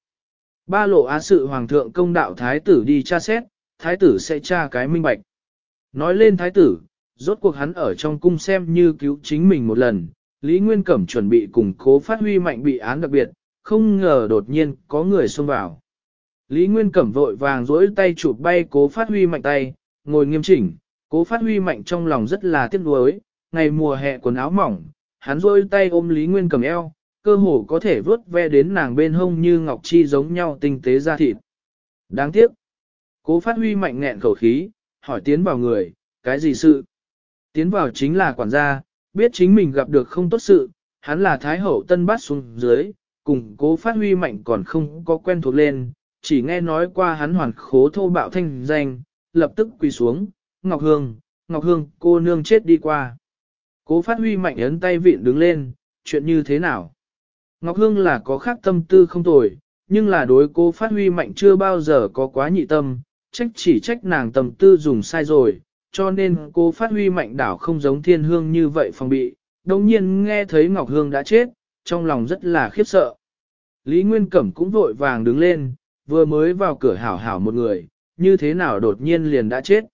Ba lộ á sự hoàng thượng công đạo thái tử đi tra xét, thái tử sẽ tra cái minh bạch. Nói lên thái tử, rốt cuộc hắn ở trong cung xem như cứu chính mình một lần, Lý Nguyên Cẩm chuẩn bị cùng cố phát huy mạnh bị án đặc biệt, không ngờ đột nhiên có người xông vào. Lý Nguyên Cẩm vội vàng rỗi tay chụp bay cố phát huy mạnh tay, ngồi nghiêm chỉnh, cố phát huy mạnh trong lòng rất là tiếc nuối, ngày mùa hè quần áo mỏng, hắn rỗi tay ôm Lý Nguyên Cẩm eo, cơ hồ có thể vớt ve đến nàng bên hông như ngọc chi giống nhau tinh tế ra thịt. Đáng tiếc. Cố phát huy mạnh nghẹn khẩu khí, hỏi tiến vào người, cái gì sự? Tiến vào chính là quản gia, biết chính mình gặp được không tốt sự, hắn là thái hậu tân bát xuống dưới, cùng cố phát huy mạnh còn không có quen thuộc lên, chỉ nghe nói qua hắn hoàn khố thô bạo thanh danh, lập tức quỳ xuống, Ngọc Hương, Ngọc Hương, cô nương chết đi qua. Cố phát huy mạnh ấn tay vịn đứng lên, chuyện như thế nào? Ngọc Hương là có khác tâm tư không tồi, nhưng là đối cô phát huy mạnh chưa bao giờ có quá nhị tâm, trách chỉ trách nàng tâm tư dùng sai rồi, cho nên cô phát huy mạnh đảo không giống thiên hương như vậy phòng bị, đồng nhiên nghe thấy Ngọc Hương đã chết, trong lòng rất là khiếp sợ. Lý Nguyên Cẩm cũng vội vàng đứng lên, vừa mới vào cửa hảo hảo một người, như thế nào đột nhiên liền đã chết.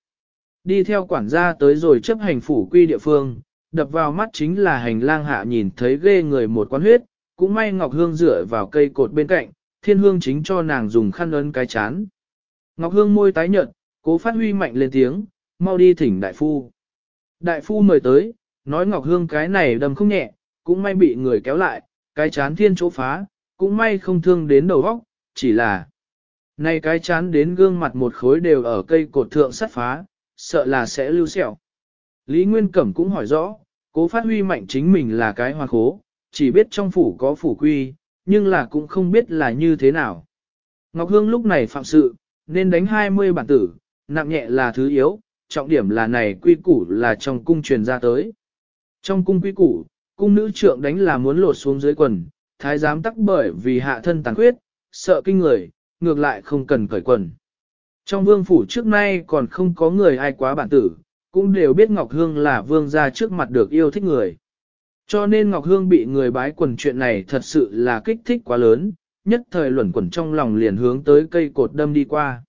Đi theo quản gia tới rồi chấp hành phủ quy địa phương, đập vào mắt chính là hành lang hạ nhìn thấy ghê người một quán huyết, cũng may Ngọc Hương dựa vào cây cột bên cạnh, thiên hương chính cho nàng dùng khăn ấn cái chán. Ngọc Hương môi tái nhợt, cố phát huy mạnh lên tiếng, mau đi thỉnh đại phu. Đại phu mời tới, nói Ngọc Hương cái này đầm không nhẹ, cũng may bị người kéo lại, cái chán thiên chỗ phá, cũng may không thương đến đầu óc, chỉ là nay cái chán đến gương mặt một khối đều ở cây cột thượng sắt phá, sợ là sẽ lưu sẹo. Lý Nguyên Cẩm cũng hỏi rõ, cố phát huy mạnh chính mình là cái hoa khố, chỉ biết trong phủ có phủ quy, nhưng là cũng không biết là như thế nào. Ngọc Hương lúc này phạm sự, nên đánh 20 bản tử, nặng nhẹ là thứ yếu, trọng điểm là này quy củ là trong cung truyền ra tới. Trong cung quy củ, cung nữ trượng đánh là muốn lột xuống dưới quần, thái giám tắc bởi vì hạ thân tàn khuyết, sợ kinh người, ngược lại không cần cởi quần. Trong vương phủ trước nay còn không có người ai quá bản tử, cũng đều biết Ngọc Hương là vương gia trước mặt được yêu thích người. Cho nên Ngọc Hương bị người bái quần chuyện này thật sự là kích thích quá lớn, nhất thời luẩn quẩn trong lòng liền hướng tới cây cột đâm đi qua.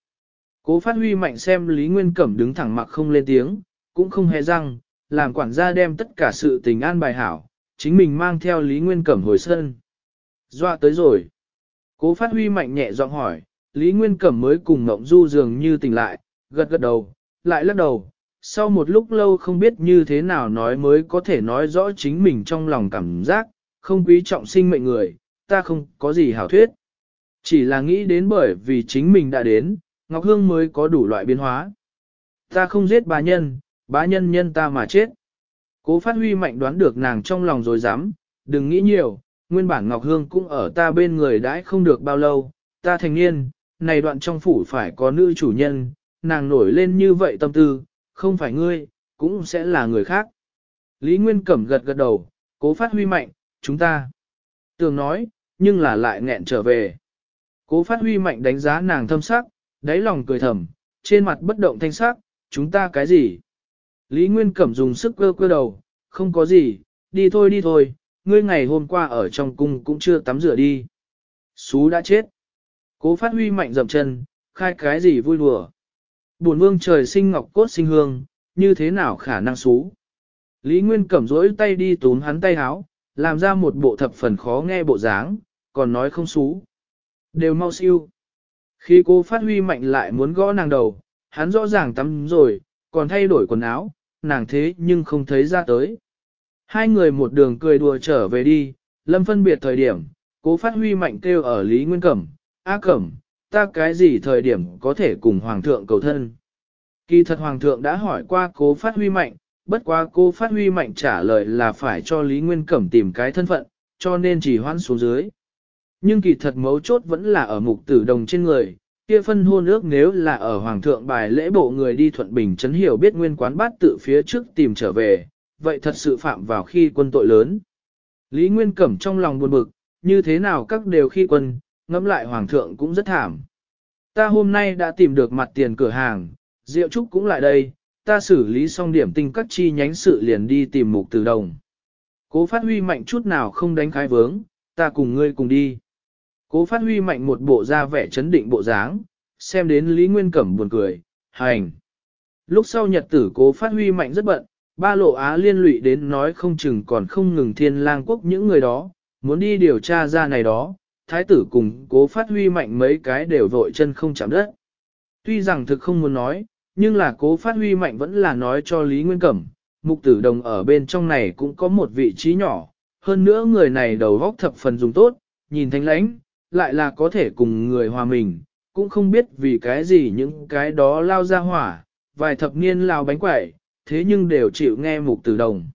Cố phát huy mạnh xem Lý Nguyên Cẩm đứng thẳng mặt không lên tiếng, cũng không hề răng, làm quản gia đem tất cả sự tình an bài hảo, chính mình mang theo Lý Nguyên Cẩm hồi sân. Doa tới rồi. Cố phát huy mạnh nhẹ giọng hỏi, Lý Nguyên Cẩm mới cùng Ngộng Du dường như tỉnh lại, gật gật đầu, lại lắc đầu, sau một lúc lâu không biết như thế nào nói mới có thể nói rõ chính mình trong lòng cảm giác, không quý trọng sinh mệnh người, ta không có gì hảo thuyết. Chỉ là nghĩ đến bởi vì chính mình đã đến, Ngọc Hương mới có đủ loại biến hóa. Ta không giết bà nhân, bá nhân nhân ta mà chết. Cố phát huy mạnh đoán được nàng trong lòng rồi dám, đừng nghĩ nhiều, nguyên bản Ngọc Hương cũng ở ta bên người đãi không được bao lâu, ta thành niên, này đoạn trong phủ phải có nữ chủ nhân, nàng nổi lên như vậy tâm tư, không phải ngươi, cũng sẽ là người khác. Lý Nguyên Cẩm gật gật đầu, cố phát huy mạnh, chúng ta. Tường nói, nhưng là lại nghẹn trở về. Cố phát huy mạnh đánh giá nàng thâm sắc, đáy lòng cười thầm, trên mặt bất động thanh sắc, chúng ta cái gì? Lý Nguyên Cẩm dùng sức cơ cơ đầu, không có gì, đi thôi đi thôi, ngươi ngày hôm qua ở trong cung cũng chưa tắm rửa đi. Xú đã chết. Cố phát huy mạnh dầm chân, khai cái gì vui đùa buồn vương trời sinh ngọc cốt sinh hương, như thế nào khả năng xú. Lý Nguyên cẩm rỗi tay đi túm hắn tay háo, làm ra một bộ thập phần khó nghe bộ dáng, còn nói không xú. Đều mau siêu. Khi cô phát huy mạnh lại muốn gõ nàng đầu, hắn rõ ràng tắm rồi, còn thay đổi quần áo, nàng thế nhưng không thấy ra tới. Hai người một đường cười đùa trở về đi, lâm phân biệt thời điểm, cố phát huy mạnh kêu ở Lý Nguyên Cẩm, A Cẩm, ta cái gì thời điểm có thể cùng hoàng thượng cầu thân. Kỳ thật hoàng thượng đã hỏi qua cố phát huy mạnh, bất quá cố phát huy mạnh trả lời là phải cho Lý Nguyên Cẩm tìm cái thân phận, cho nên chỉ hoãn xuống dưới. Nhưng kỳ thật mấu chốt vẫn là ở mục tử đồng trên người, kia phân hôn ước nếu là ở hoàng thượng bài lễ bộ người đi thuận bình chấn hiểu biết nguyên quán bát tự phía trước tìm trở về, vậy thật sự phạm vào khi quân tội lớn. Lý Nguyên Cẩm trong lòng buồn bực, như thế nào các đều khi quân, ngẫm lại hoàng thượng cũng rất thảm. Ta hôm nay đã tìm được mặt tiền cửa hàng, Diệu Trúc cũng lại đây, ta xử lý xong điểm tinh các chi nhánh sự liền đi tìm mục từ đồng. Cố phát huy mạnh chút nào không đánh khai vướng, ta cùng ngươi cùng đi. Cố phát huy mạnh một bộ da vẻ chấn định bộ dáng, xem đến Lý Nguyên Cẩm buồn cười, hành. Lúc sau nhật tử cố phát huy mạnh rất bận, ba lộ Á liên lụy đến nói không chừng còn không ngừng thiên lang quốc những người đó, muốn đi điều tra ra này đó, thái tử cùng cố phát huy mạnh mấy cái đều vội chân không chạm đất. Tuy rằng thực không muốn nói, nhưng là cố phát huy mạnh vẫn là nói cho Lý Nguyên Cẩm, mục tử đồng ở bên trong này cũng có một vị trí nhỏ, hơn nữa người này đầu góc thập phần dùng tốt, nhìn thanh lãnh, lại là có thể cùng người hòa mình, cũng không biết vì cái gì những cái đó lao ra hỏa, vài thập niên lao bánh quẩy, thế nhưng đều chịu nghe mục tử đồng.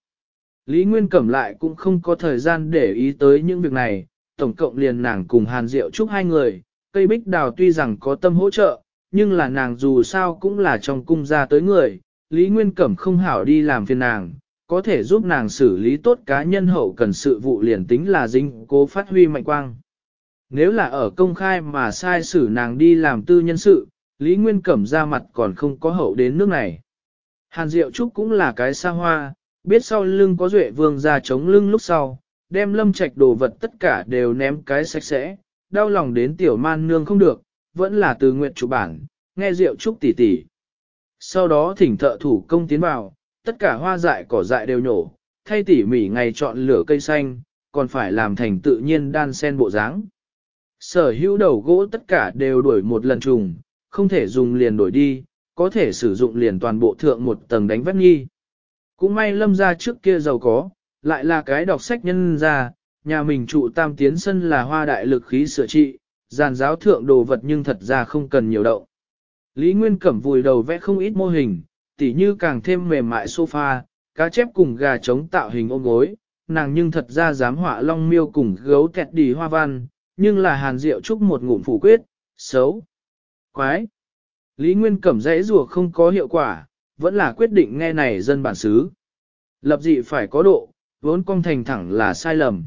Lý Nguyên Cẩm lại cũng không có thời gian để ý tới những việc này, tổng cộng liền nàng cùng Hàn Diệu Trúc hai người, cây bích đào tuy rằng có tâm hỗ trợ, nhưng là nàng dù sao cũng là trong cung gia tới người, Lý Nguyên Cẩm không hảo đi làm phiền nàng, có thể giúp nàng xử lý tốt cá nhân hậu cần sự vụ liền tính là dính cố phát huy mạnh quang. Nếu là ở công khai mà sai xử nàng đi làm tư nhân sự, Lý Nguyên Cẩm ra mặt còn không có hậu đến nước này. Hàn Diệu Trúc cũng là cái xa hoa, biết sau lưng có duệ vương ra chống lưng lúc sau, đem lâm trạch đồ vật tất cả đều ném cái sạch sẽ, đau lòng đến tiểu man nương không được, vẫn là từ nguyện chủ bản, nghe rượu chúc tỉ tỉ. Sau đó thỉnh thợ thủ công tiến vào, tất cả hoa dại cỏ dại đều nhổ, thay tỉ mỉ ngày chọn lửa cây xanh, còn phải làm thành tự nhiên đan sen bộ dáng. Sở hữu đầu gỗ tất cả đều đổi một lần trùng, không thể dùng liền đổi đi, có thể sử dụng liền toàn bộ thượng một tầng đánh vét nghi. Cũng may lâm ra trước kia giàu có, lại là cái đọc sách nhân ra, nhà mình trụ tam tiến sân là hoa đại lực khí sửa trị, giàn giáo thượng đồ vật nhưng thật ra không cần nhiều động. Lý Nguyên Cẩm vùi đầu vẽ không ít mô hình, tỉ như càng thêm mềm mại sofa, cá chép cùng gà trống tạo hình ôm gối, nàng nhưng thật ra dám họa long miêu cùng gấu kẹt đi hoa văn, nhưng là hàn rượu chúc một ngụm phủ quyết, xấu, quái. Lý Nguyên Cẩm dãy rùa không có hiệu quả, vẫn là quyết định nghe này dân bản xứ. Lập dị phải có độ, vốn cong thành thẳng là sai lầm.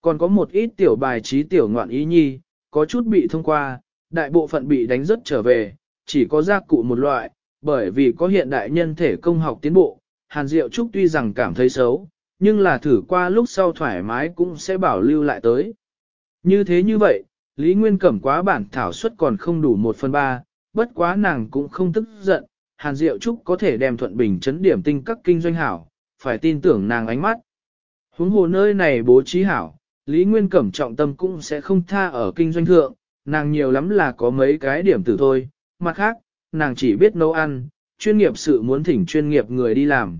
Còn có một ít tiểu bài trí tiểu ngoạn ý nhi, có chút bị thông qua, đại bộ phận bị đánh rất trở về, chỉ có gia cụ một loại, bởi vì có hiện đại nhân thể công học tiến bộ, Hàn Diệu Trúc tuy rằng cảm thấy xấu, nhưng là thử qua lúc sau thoải mái cũng sẽ bảo lưu lại tới. Như thế như vậy, Lý Nguyên Cẩm quá bản thảo suất còn không đủ 1 phần 3, bất quá nàng cũng không tức giận, Hàn Diệu Trúc có thể đem Thuận Bình chấn điểm tinh các kinh doanh hảo, phải tin tưởng nàng ánh mắt. Huống hồ nơi này bố trí hảo, Lý Nguyên Cẩm trọng tâm cũng sẽ không tha ở kinh doanh thượng, nàng nhiều lắm là có mấy cái điểm tử thôi, mặt khác, nàng chỉ biết nấu ăn, chuyên nghiệp sự muốn thỉnh chuyên nghiệp người đi làm.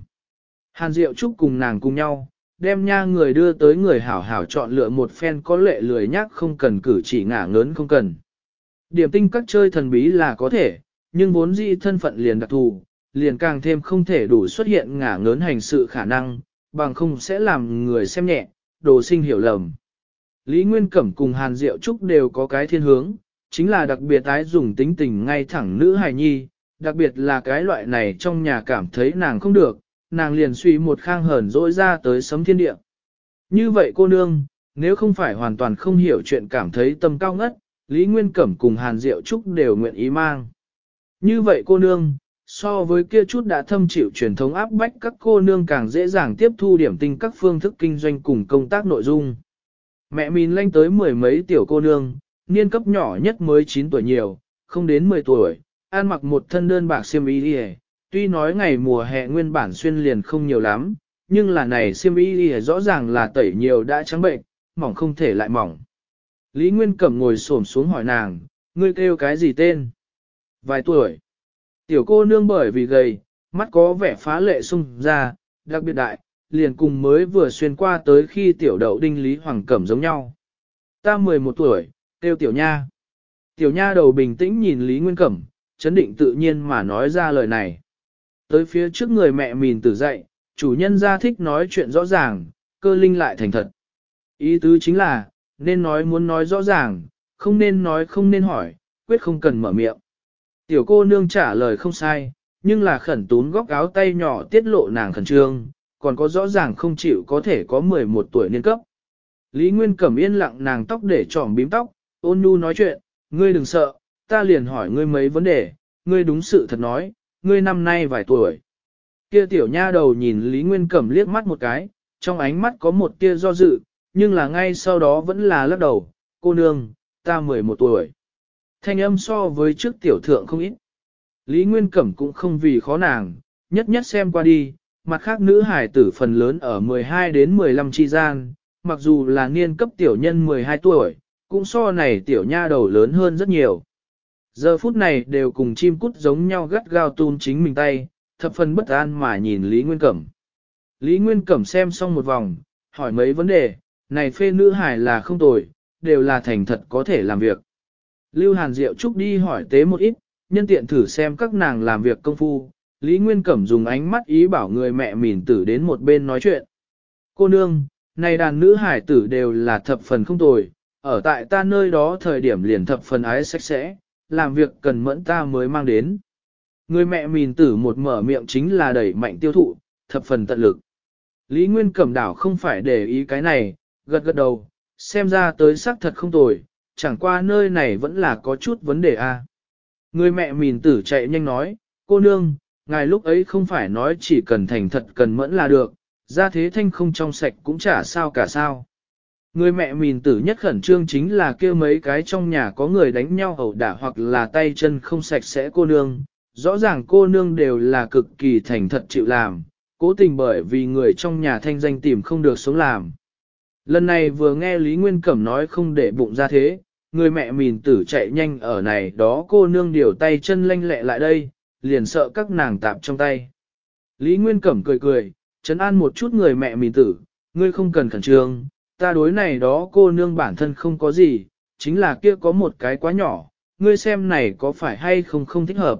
Hàn Diệu Trúc cùng nàng cùng nhau, đem nha người đưa tới người hảo hảo chọn lựa một phen có lệ lười nhắc không cần cử chỉ ngả ngớn không cần. Điểm tinh các chơi thần bí là có thể, nhưng vốn dĩ thân phận liền đặc thù, liền càng thêm không thể đủ xuất hiện ngả ngớn hành sự khả năng, bằng không sẽ làm người xem nhẹ, đồ sinh hiểu lầm. Lý Nguyên Cẩm cùng Hàn Diệu Trúc đều có cái thiên hướng, chính là đặc biệt ái dùng tính tình ngay thẳng nữ hài nhi, đặc biệt là cái loại này trong nhà cảm thấy nàng không được, nàng liền suy một khang hờn dỗi ra tới sấm thiên địa. Như vậy cô nương, nếu không phải hoàn toàn không hiểu chuyện cảm thấy tâm cao ngất, Lý Nguyên Cẩm cùng Hàn Diệu Trúc đều nguyện ý mang. Như vậy cô nương, So với kia chút đã thâm chịu truyền thống áp bách các cô nương càng dễ dàng tiếp thu điểm tinh các phương thức kinh doanh cùng công tác nội dung. Mẹ mình lanh tới mười mấy tiểu cô nương, niên cấp nhỏ nhất mới 9 tuổi nhiều, không đến 10 tuổi, ăn mặc một thân đơn bạc xiêm y đi tuy nói ngày mùa hè nguyên bản xuyên liền không nhiều lắm, nhưng là này xiêm y đi rõ ràng là tẩy nhiều đã trắng bệnh, mỏng không thể lại mỏng. Lý Nguyên Cẩm ngồi xổm xuống hỏi nàng, ngươi kêu cái gì tên? Vài tuổi. Tiểu cô nương bởi vì gầy, mắt có vẻ phá lệ sung ra, đặc biệt đại, liền cùng mới vừa xuyên qua tới khi tiểu đậu đinh Lý Hoàng Cẩm giống nhau. Ta 11 tuổi, tiêu tiểu nha. Tiểu nha đầu bình tĩnh nhìn Lý Nguyên Cẩm, chấn định tự nhiên mà nói ra lời này. Tới phía trước người mẹ mìn tử dậy, chủ nhân ra thích nói chuyện rõ ràng, cơ linh lại thành thật. Ý tứ chính là, nên nói muốn nói rõ ràng, không nên nói không nên hỏi, quyết không cần mở miệng. Tiểu cô nương trả lời không sai, nhưng là khẩn tún góc áo tay nhỏ tiết lộ nàng khẩn trương, còn có rõ ràng không chịu có thể có 11 tuổi niên cấp. Lý Nguyên Cẩm yên lặng nàng tóc để trỏm bím tóc, ôn nhu nói chuyện, ngươi đừng sợ, ta liền hỏi ngươi mấy vấn đề, ngươi đúng sự thật nói, ngươi năm nay vài tuổi. Kia tiểu nha đầu nhìn Lý Nguyên Cẩm liếc mắt một cái, trong ánh mắt có một tia do dự, nhưng là ngay sau đó vẫn là lắc đầu, cô nương, ta 11 tuổi thanh âm so với trước tiểu thượng không ít. Lý Nguyên Cẩm cũng không vì khó nàng, nhất nhất xem qua đi, mặt khác nữ hải tử phần lớn ở 12 đến 15 chi gian, mặc dù là niên cấp tiểu nhân 12 tuổi, cũng so này tiểu nha đầu lớn hơn rất nhiều. Giờ phút này đều cùng chim cút giống nhau gắt gao tun chính mình tay, thập phần bất an mà nhìn Lý Nguyên Cẩm. Lý Nguyên Cẩm xem xong một vòng, hỏi mấy vấn đề, này phê nữ hải là không tồi, đều là thành thật có thể làm việc. Lưu Hàn Diệu Trúc đi hỏi tế một ít, nhân tiện thử xem các nàng làm việc công phu. Lý Nguyên Cẩm dùng ánh mắt ý bảo người mẹ mỉn tử đến một bên nói chuyện. Cô nương, này đàn nữ hải tử đều là thập phần không tồi, ở tại ta nơi đó thời điểm liền thập phần ái sạch sẽ, làm việc cần mẫn ta mới mang đến. Người mẹ mìn tử một mở miệng chính là đẩy mạnh tiêu thụ, thập phần tận lực. Lý Nguyên Cẩm đảo không phải để ý cái này, gật gật đầu, xem ra tới xác thật không tồi, chẳng qua nơi này vẫn là có chút vấn đề a. À. Người mẹ mìn tử chạy nhanh nói, cô nương, ngài lúc ấy không phải nói chỉ cần thành thật cần mẫn là được, ra thế thanh không trong sạch cũng chả sao cả sao. Người mẹ mìn tử nhất khẩn trương chính là kêu mấy cái trong nhà có người đánh nhau ẩu đả hoặc là tay chân không sạch sẽ cô nương. Rõ ràng cô nương đều là cực kỳ thành thật chịu làm, cố tình bởi vì người trong nhà thanh danh tìm không được sống làm. Lần này vừa nghe Lý Nguyên Cẩm nói không để bụng ra thế, người mẹ mìn tử chạy nhanh ở này đó cô nương điều tay chân lanh lẹ lại đây, liền sợ các nàng tạp trong tay. Lý Nguyên Cẩm cười cười, trấn an một chút người mẹ mìn tử, ngươi không cần khẩn trương, ta đối này đó cô nương bản thân không có gì, chính là kia có một cái quá nhỏ, ngươi xem này có phải hay không không thích hợp.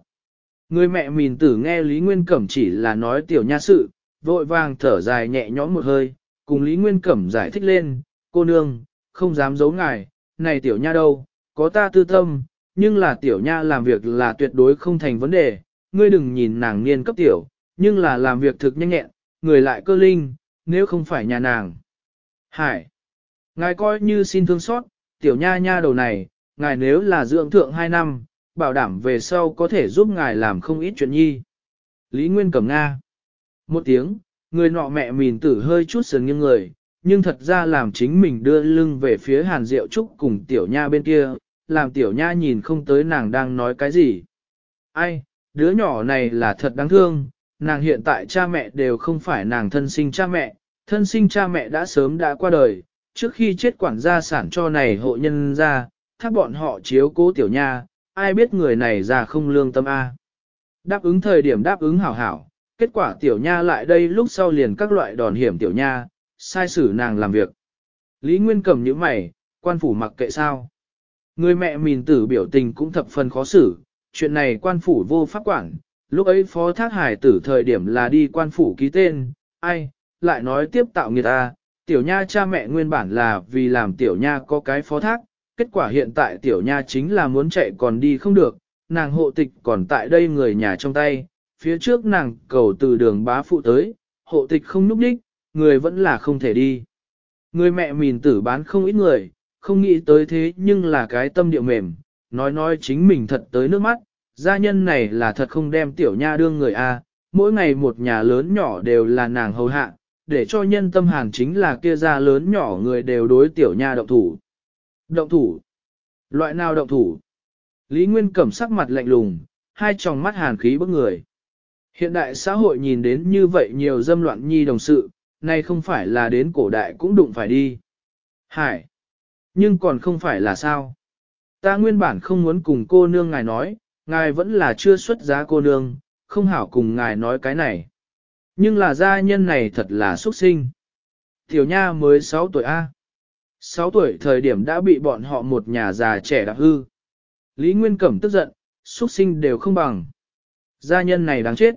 Người mẹ mìn tử nghe Lý Nguyên Cẩm chỉ là nói tiểu nha sự, vội vàng thở dài nhẹ nhõm một hơi, cùng Lý Nguyên Cẩm giải thích lên, cô nương, không dám giấu ngài, này tiểu nha đâu, có ta tư tâm, nhưng là tiểu nha làm việc là tuyệt đối không thành vấn đề, ngươi đừng nhìn nàng niên cấp tiểu, nhưng là làm việc thực nhanh nhẹn, người lại cơ linh, nếu không phải nhà nàng. Hải, ngài coi như xin thương xót, tiểu nha nha đầu này, ngài nếu là dưỡng thượng 2 năm, bảo đảm về sau có thể giúp ngài làm không ít chuyện nhi. Lý Nguyên Cẩm Nga. Một tiếng, Người nọ mẹ mìn tử hơi chút sờn nghiêng người, nhưng thật ra làm chính mình đưa lưng về phía Hàn Diệu Trúc cùng tiểu nha bên kia, làm tiểu nha nhìn không tới nàng đang nói cái gì. Ai, đứa nhỏ này là thật đáng thương, nàng hiện tại cha mẹ đều không phải nàng thân sinh cha mẹ, thân sinh cha mẹ đã sớm đã qua đời, trước khi chết quản gia sản cho này hộ nhân ra, thác bọn họ chiếu cố tiểu nha, ai biết người này già không lương tâm A. Đáp ứng thời điểm đáp ứng hảo hảo, kết quả tiểu nha lại đây lúc sau liền các loại đòn hiểm tiểu nha, sai xử nàng làm việc. Lý Nguyên cầm những mày, quan phủ mặc kệ sao. Người mẹ mìn tử biểu tình cũng thập phần khó xử, chuyện này quan phủ vô pháp quản, lúc ấy phó thác hải tử thời điểm là đi quan phủ ký tên, ai, lại nói tiếp tạo người ta, tiểu nha cha mẹ nguyên bản là vì làm tiểu nha có cái phó thác, kết quả hiện tại tiểu nha chính là muốn chạy còn đi không được, nàng hộ tịch còn tại đây người nhà trong tay, phía trước nàng cầu từ đường bá phụ tới, hộ tịch không núp đích, người vẫn là không thể đi. Người mẹ mìn tử bán không ít người, không nghĩ tới thế nhưng là cái tâm điệu mềm, nói nói chính mình thật tới nước mắt, gia nhân này là thật không đem tiểu nha đương người a, mỗi ngày một nhà lớn nhỏ đều là nàng hầu hạ, để cho nhân tâm hàng chính là kia gia lớn nhỏ người đều đối tiểu nha động thủ. Động thủ? Loại nào động thủ? Lý Nguyên cẩm sắc mặt lạnh lùng, hai tròng mắt hàn khí bức người. Hiện đại xã hội nhìn đến như vậy nhiều dâm loạn nhi đồng sự, nay không phải là đến cổ đại cũng đụng phải đi. Hải! Nhưng còn không phải là sao? Ta nguyên bản không muốn cùng cô nương ngài nói, ngài vẫn là chưa xuất giá cô nương, không hảo cùng ngài nói cái này. Nhưng là gia nhân này thật là xuất sinh. Tiểu nha mới 6 tuổi A. 6 tuổi thời điểm đã bị bọn họ một nhà già trẻ đã hư. Lý Nguyên Cẩm tức giận, xuất sinh đều không bằng. Gia nhân này đáng chết.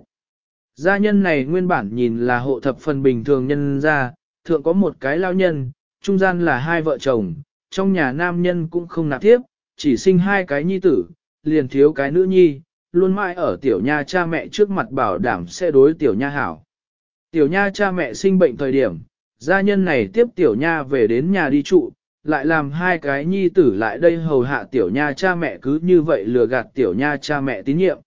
Gia nhân này nguyên bản nhìn là hộ thập phần bình thường nhân gia, thượng có một cái lao nhân, trung gian là hai vợ chồng, trong nhà nam nhân cũng không nạp tiếp, chỉ sinh hai cái nhi tử, liền thiếu cái nữ nhi, luôn mãi ở tiểu nha cha mẹ trước mặt bảo đảm sẽ đối tiểu nha hảo. Tiểu nha cha mẹ sinh bệnh thời điểm, gia nhân này tiếp tiểu nha về đến nhà đi trụ, lại làm hai cái nhi tử lại đây hầu hạ tiểu nha cha mẹ cứ như vậy lừa gạt tiểu nha cha mẹ tín nhiệm.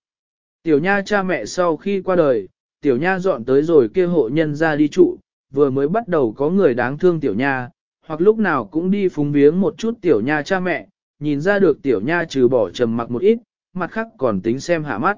Tiểu nha cha mẹ sau khi qua đời, tiểu nha dọn tới rồi kia hộ nhân ra đi trụ, vừa mới bắt đầu có người đáng thương tiểu nha, hoặc lúc nào cũng đi phúng viếng một chút tiểu nha cha mẹ, nhìn ra được tiểu nha trừ bỏ trầm mặc một ít, mặt khác còn tính xem hạ mắt.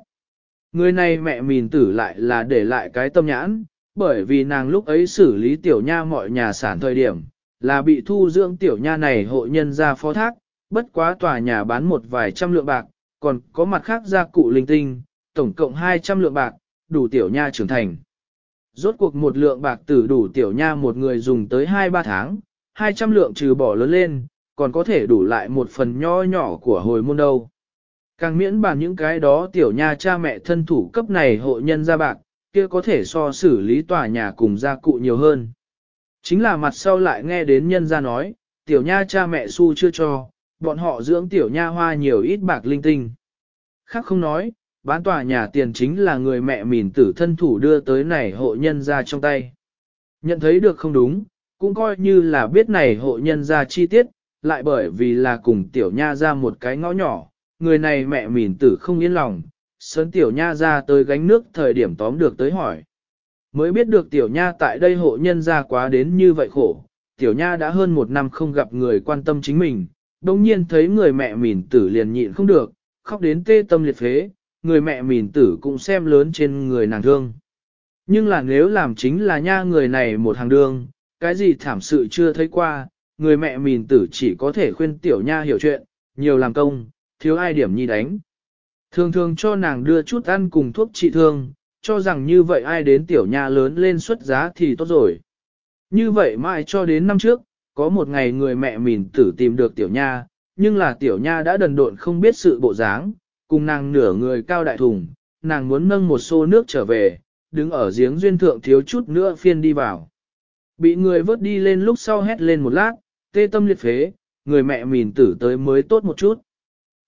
Người này mẹ mìn tử lại là để lại cái tâm nhãn, bởi vì nàng lúc ấy xử lý tiểu nha mọi nhà sản thời điểm, là bị thu dưỡng tiểu nha này hộ nhân ra phó thác, bất quá tòa nhà bán một vài trăm lượng bạc, còn có mặt khác gia cụ linh tinh, tổng cộng 200 lượng bạc, đủ tiểu nha trưởng thành. Rốt cuộc một lượng bạc tử đủ tiểu nha một người dùng tới 2-3 tháng, 200 lượng trừ bỏ lớn lên, còn có thể đủ lại một phần nho nhỏ của hồi môn đâu. Càng miễn bàn những cái đó tiểu nha cha mẹ thân thủ cấp này hộ nhân ra bạc, kia có thể so xử lý tòa nhà cùng gia cụ nhiều hơn. Chính là mặt sau lại nghe đến nhân gia nói, tiểu nha cha mẹ su chưa cho, bọn họ dưỡng tiểu nha hoa nhiều ít bạc linh tinh. Khác không nói, bán tòa nhà tiền chính là người mẹ mìn tử thân thủ đưa tới này hộ nhân ra trong tay. Nhận thấy được không đúng, cũng coi như là biết này hộ nhân ra chi tiết, lại bởi vì là cùng tiểu nha ra một cái ngõ nhỏ, người này mẹ mìn tử không yên lòng, sớn tiểu nha ra tới gánh nước thời điểm tóm được tới hỏi. Mới biết được tiểu nha tại đây hộ nhân ra quá đến như vậy khổ, tiểu nha đã hơn một năm không gặp người quan tâm chính mình, đồng nhiên thấy người mẹ mìn tử liền nhịn không được, khóc đến tê tâm liệt phế, người mẹ mìn tử cũng xem lớn trên người nàng thương. Nhưng là nếu làm chính là nha người này một hàng đường, cái gì thảm sự chưa thấy qua, người mẹ mìn tử chỉ có thể khuyên tiểu nha hiểu chuyện, nhiều làm công, thiếu ai điểm nhi đánh. Thường thường cho nàng đưa chút ăn cùng thuốc trị thương, cho rằng như vậy ai đến tiểu nha lớn lên xuất giá thì tốt rồi. Như vậy mãi cho đến năm trước, có một ngày người mẹ mìn tử tìm được tiểu nha, nhưng là tiểu nha đã đần độn không biết sự bộ dáng, cùng nàng nửa người cao đại thùng, nàng muốn nâng một xô nước trở về, đứng ở giếng duyên thượng thiếu chút nữa phiên đi vào. Bị người vớt đi lên lúc sau hét lên một lát, tê tâm liệt phế, người mẹ mìn tử tới mới tốt một chút.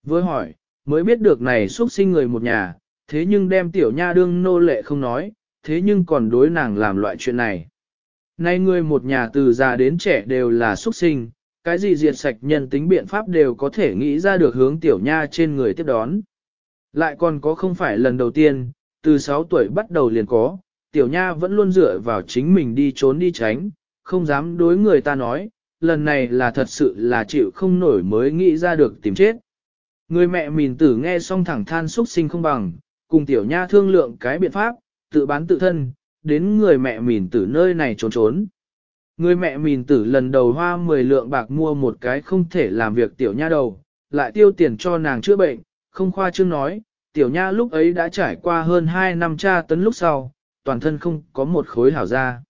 Với hỏi, mới biết được này xuất sinh người một nhà, thế nhưng đem tiểu nha đương nô lệ không nói, thế nhưng còn đối nàng làm loại chuyện này. Nay người một nhà từ già đến trẻ đều là xuất sinh, cái gì diệt sạch nhân tính biện pháp đều có thể nghĩ ra được hướng tiểu nha trên người tiếp đón. Lại còn có không phải lần đầu tiên, từ 6 tuổi bắt đầu liền có, tiểu nha vẫn luôn dựa vào chính mình đi trốn đi tránh, không dám đối người ta nói, lần này là thật sự là chịu không nổi mới nghĩ ra được tìm chết. Người mẹ mìn tử nghe xong thẳng than xúc sinh không bằng, cùng tiểu nha thương lượng cái biện pháp, tự bán tự thân, đến người mẹ mìn tử nơi này trốn trốn. Người mẹ mìn tử lần đầu hoa 10 lượng bạc mua một cái không thể làm việc tiểu nha đầu, lại tiêu tiền cho nàng chữa bệnh, không khoa trương nói, tiểu nha lúc ấy đã trải qua hơn 2 năm tra tấn lúc sau, toàn thân không có một khối hảo da.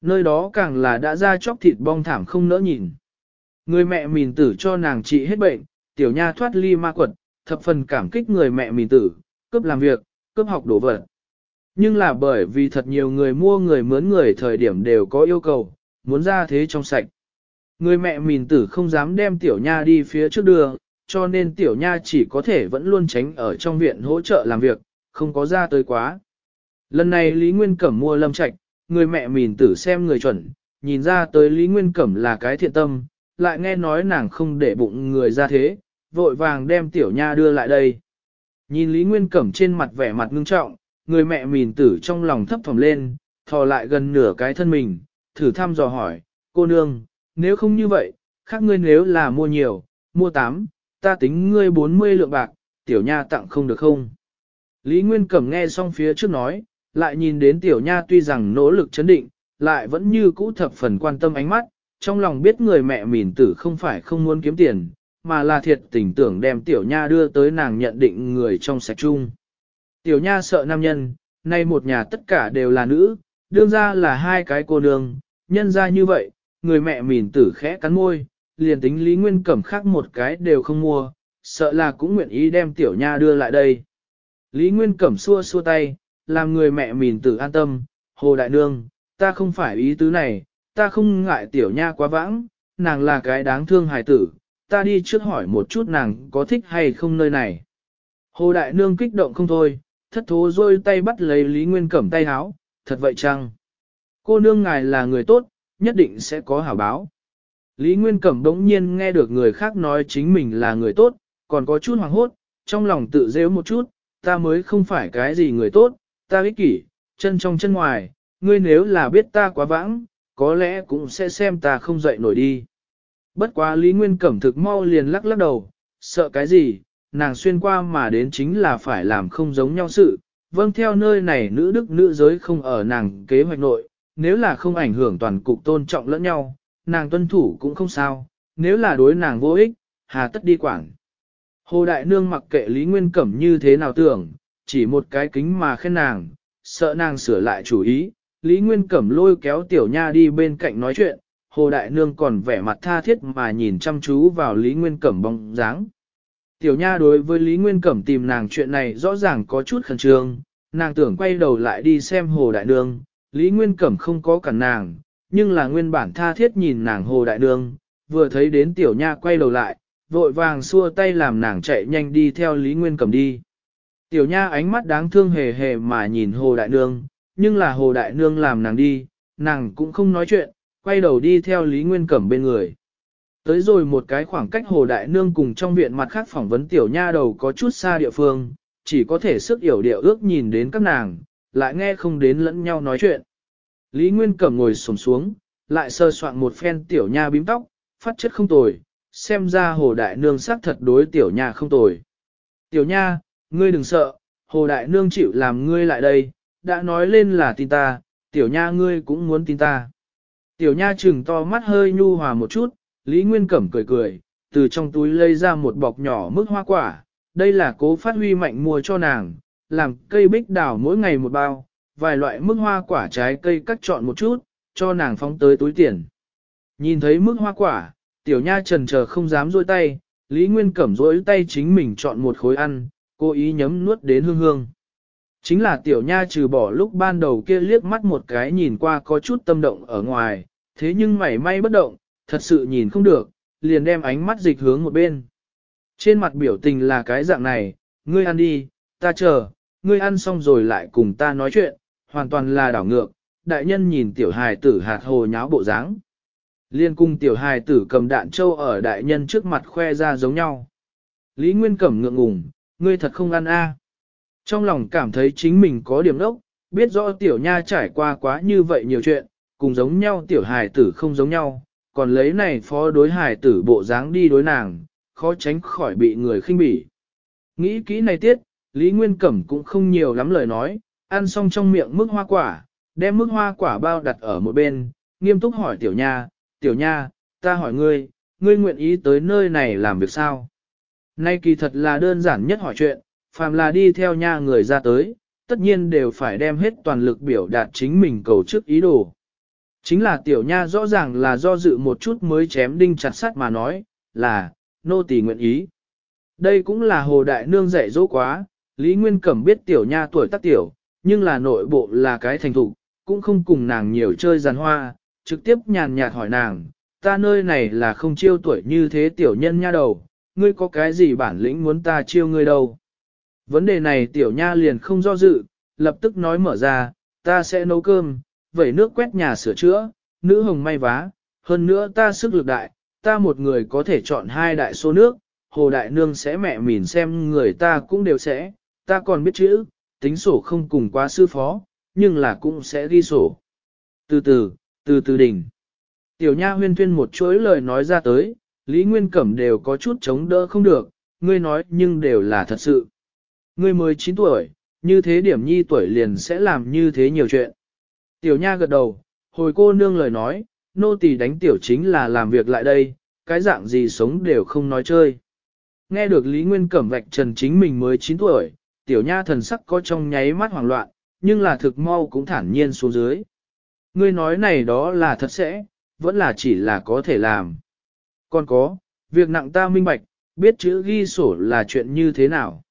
Nơi đó càng là đã ra chóc thịt bong thảm không nỡ nhìn. Người mẹ mìn tử cho nàng trị hết bệnh, tiểu nha thoát ly ma quật, thập phần cảm kích người mẹ mìn tử, cướp làm việc, cướp học đồ vật. Nhưng là bởi vì thật nhiều người mua người mướn người thời điểm đều có yêu cầu, muốn ra thế trong sạch. Người mẹ mìn tử không dám đem tiểu nha đi phía trước đường, cho nên tiểu nha chỉ có thể vẫn luôn tránh ở trong viện hỗ trợ làm việc, không có ra tới quá. Lần này Lý Nguyên Cẩm mua lâm Trạch người mẹ mìn tử xem người chuẩn, nhìn ra tới Lý Nguyên Cẩm là cái thiện tâm, lại nghe nói nàng không để bụng người ra thế, vội vàng đem tiểu nha đưa lại đây. Nhìn Lý Nguyên Cẩm trên mặt vẻ mặt ngưng trọng, người mẹ mìn tử trong lòng thấp thỏm lên, thò lại gần nửa cái thân mình, thử thăm dò hỏi, cô nương, nếu không như vậy, khác ngươi nếu là mua nhiều, mua tám, ta tính ngươi 40 lượng bạc, tiểu nha tặng không được không? Lý Nguyên Cẩm nghe xong phía trước nói, lại nhìn đến tiểu nha tuy rằng nỗ lực chấn định, lại vẫn như cũ thập phần quan tâm ánh mắt, trong lòng biết người mẹ mỉn tử không phải không muốn kiếm tiền, mà là thiệt tình tưởng đem tiểu nha đưa tới nàng nhận định người trong sạch chung. Tiểu nha sợ nam nhân, nay một nhà tất cả đều là nữ, đương ra là hai cái cô nương, nhân ra như vậy, người mẹ mỉn tử khẽ cắn môi, liền tính Lý Nguyên Cẩm khác một cái đều không mua, sợ là cũng nguyện ý đem tiểu nha đưa lại đây. Lý Nguyên Cẩm xua xua tay, làm người mẹ mìn tự an tâm, hồ đại nương, ta không phải ý tứ này, ta không ngại tiểu nha quá vãng, nàng là cái đáng thương hài tử, ta đi trước hỏi một chút nàng có thích hay không nơi này. Hồ đại nương kích động không thôi, thất thố rôi tay bắt lấy Lý Nguyên Cẩm tay háo, thật vậy chăng? Cô nương ngài là người tốt, nhất định sẽ có hảo báo. Lý Nguyên Cẩm đống nhiên nghe được người khác nói chính mình là người tốt, còn có chút hoàng hốt, trong lòng tự rêu một chút, ta mới không phải cái gì người tốt, ta ích kỷ, chân trong chân ngoài, ngươi nếu là biết ta quá vãng, có lẽ cũng sẽ xem ta không dậy nổi đi. Bất quá Lý Nguyên Cẩm thực mau liền lắc lắc đầu, sợ cái gì, nàng xuyên qua mà đến chính là phải làm không giống nhau sự, vâng theo nơi này nữ đức nữ giới không ở nàng kế hoạch nội, nếu là không ảnh hưởng toàn cục tôn trọng lẫn nhau, nàng tuân thủ cũng không sao, nếu là đối nàng vô ích, hà tất đi quảng. Hồ Đại Nương mặc kệ Lý Nguyên Cẩm như thế nào tưởng, chỉ một cái kính mà khen nàng, sợ nàng sửa lại chủ ý, Lý Nguyên Cẩm lôi kéo tiểu nha đi bên cạnh nói chuyện, Hồ Đại Nương còn vẻ mặt tha thiết mà nhìn chăm chú vào Lý Nguyên Cẩm bóng dáng. Tiểu nha đối với Lý Nguyên Cẩm tìm nàng chuyện này rõ ràng có chút khẩn trương, nàng tưởng quay đầu lại đi xem Hồ Đại Nương, Lý Nguyên Cẩm không có cản nàng, nhưng là nguyên bản tha thiết nhìn nàng hồ đại nương, vừa thấy đến tiểu nha quay đầu lại, vội vàng xua tay làm nàng chạy nhanh đi theo Lý Nguyên cầm đi. Tiểu nha ánh mắt đáng thương hề hề mà nhìn hồ đại nương, nhưng là hồ đại nương làm nàng đi, nàng cũng không nói chuyện, quay đầu đi theo Lý Nguyên Cẩm bên người. Tới rồi một cái khoảng cách Hồ Đại Nương cùng trong viện mặt khác phỏng vấn tiểu nha đầu có chút xa địa phương, chỉ có thể sức hiểu điệu ước nhìn đến các nàng, lại nghe không đến lẫn nhau nói chuyện. Lý Nguyên Cẩm ngồi xổm xuống, lại sơ soạn một phen tiểu nha bím tóc, phát chất không tồi, xem ra hồ đại nương xác thật đối tiểu nha không tồi. Tiểu nha, ngươi đừng sợ, hồ đại nương chịu làm ngươi lại đây, đã nói lên là tin ta, tiểu nha ngươi cũng muốn tin ta. Tiểu nha trừng to mắt hơi nhu hòa một chút, Lý Nguyên Cẩm cười cười, từ trong túi lấy ra một bọc nhỏ mức hoa quả, đây là cố phát huy mạnh mua cho nàng, làm cây bích đảo mỗi ngày một bao, vài loại mức hoa quả trái cây cắt chọn một chút, cho nàng phóng tới túi tiền. Nhìn thấy mức hoa quả, tiểu nha trần chờ không dám rôi tay, Lý Nguyên Cẩm rỗi tay chính mình chọn một khối ăn, cố ý nhấm nuốt đến hương hương. Chính là tiểu nha trừ bỏ lúc ban đầu kia liếc mắt một cái nhìn qua có chút tâm động ở ngoài, thế nhưng mảy may bất động, thật sự nhìn không được, liền đem ánh mắt dịch hướng một bên. Trên mặt biểu tình là cái dạng này, ngươi ăn đi, ta chờ, ngươi ăn xong rồi lại cùng ta nói chuyện, hoàn toàn là đảo ngược, đại nhân nhìn tiểu hài tử hạt hồ nháo bộ dáng, Liên cung tiểu hài tử cầm đạn trâu ở đại nhân trước mặt khoe ra giống nhau. Lý Nguyên Cẩm ngượng ngùng, ngươi thật không ăn a. Trong lòng cảm thấy chính mình có điểm đốc, biết rõ tiểu nha trải qua quá như vậy nhiều chuyện, cùng giống nhau tiểu hài tử không giống nhau, còn lấy này phó đối hài tử bộ dáng đi đối nàng, khó tránh khỏi bị người khinh bỉ. Nghĩ kỹ này tiết, Lý Nguyên Cẩm cũng không nhiều lắm lời nói, ăn xong trong miệng mức hoa quả, đem mức hoa quả bao đặt ở một bên, nghiêm túc hỏi tiểu nha, tiểu nha, ta hỏi ngươi, ngươi nguyện ý tới nơi này làm việc sao? Nay kỳ thật là đơn giản nhất hỏi chuyện, phàm là đi theo nha người ra tới, tất nhiên đều phải đem hết toàn lực biểu đạt chính mình cầu trước ý đồ. Chính là tiểu nha rõ ràng là do dự một chút mới chém đinh chặt sắt mà nói, là, nô tỳ nguyện ý. Đây cũng là hồ đại nương dạy dỗ quá, Lý Nguyên Cẩm biết tiểu nha tuổi tác tiểu, nhưng là nội bộ là cái thành thục, cũng không cùng nàng nhiều chơi giàn hoa, trực tiếp nhàn nhạt hỏi nàng, ta nơi này là không chiêu tuổi như thế tiểu nhân nha đầu, ngươi có cái gì bản lĩnh muốn ta chiêu ngươi đâu. Vấn đề này tiểu nha liền không do dự, lập tức nói mở ra, ta sẽ nấu cơm, vẩy nước quét nhà sửa chữa, nữ hồng may vá, hơn nữa ta sức lực đại, ta một người có thể chọn hai đại số nước, hồ đại nương sẽ mẹ mỉn xem người ta cũng đều sẽ, ta còn biết chữ, tính sổ không cùng quá sư phó, nhưng là cũng sẽ ghi sổ. Từ từ, từ từ đỉnh. Tiểu nha huyên thuyên một chuỗi lời nói ra tới, Lý Nguyên Cẩm đều có chút chống đỡ không được, ngươi nói nhưng đều là thật sự. Ngươi 19 tuổi, như thế điểm nhi tuổi liền sẽ làm như thế nhiều chuyện. Tiểu nha gật đầu, hồi cô nương lời nói, nô tỳ đánh tiểu chính là làm việc lại đây, cái dạng gì sống đều không nói chơi. Nghe được Lý Nguyên Cẩm vạch trần chính mình mới 9 tuổi, tiểu nha thần sắc có trong nháy mắt hoảng loạn, nhưng là thực mau cũng thản nhiên xuống dưới. Ngươi nói này đó là thật sẽ, vẫn là chỉ là có thể làm. Còn có, việc nặng ta minh bạch, biết chữ ghi sổ là chuyện như thế nào.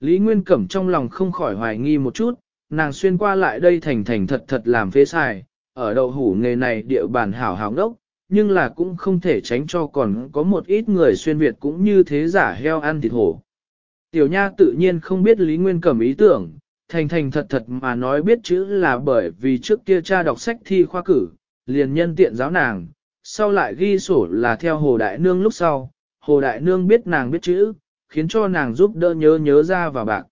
Lý Nguyên Cẩm trong lòng không khỏi hoài nghi một chút, nàng xuyên qua lại đây thành thành thật thật làm phê xài, ở đậu hủ nghề này địa bàn hảo hảo đốc, nhưng là cũng không thể tránh cho còn có một ít người xuyên Việt cũng như thế giả heo ăn thịt hổ. Tiểu Nha tự nhiên không biết Lý Nguyên Cẩm ý tưởng, thành thành thật thật mà nói biết chữ là bởi vì trước kia cha đọc sách thi khoa cử, liền nhân tiện giáo nàng, sau lại ghi sổ là theo Hồ Đại Nương lúc sau, Hồ Đại Nương biết nàng biết chữ, khiến cho nàng giúp đỡ nhớ nhớ ra và bạc.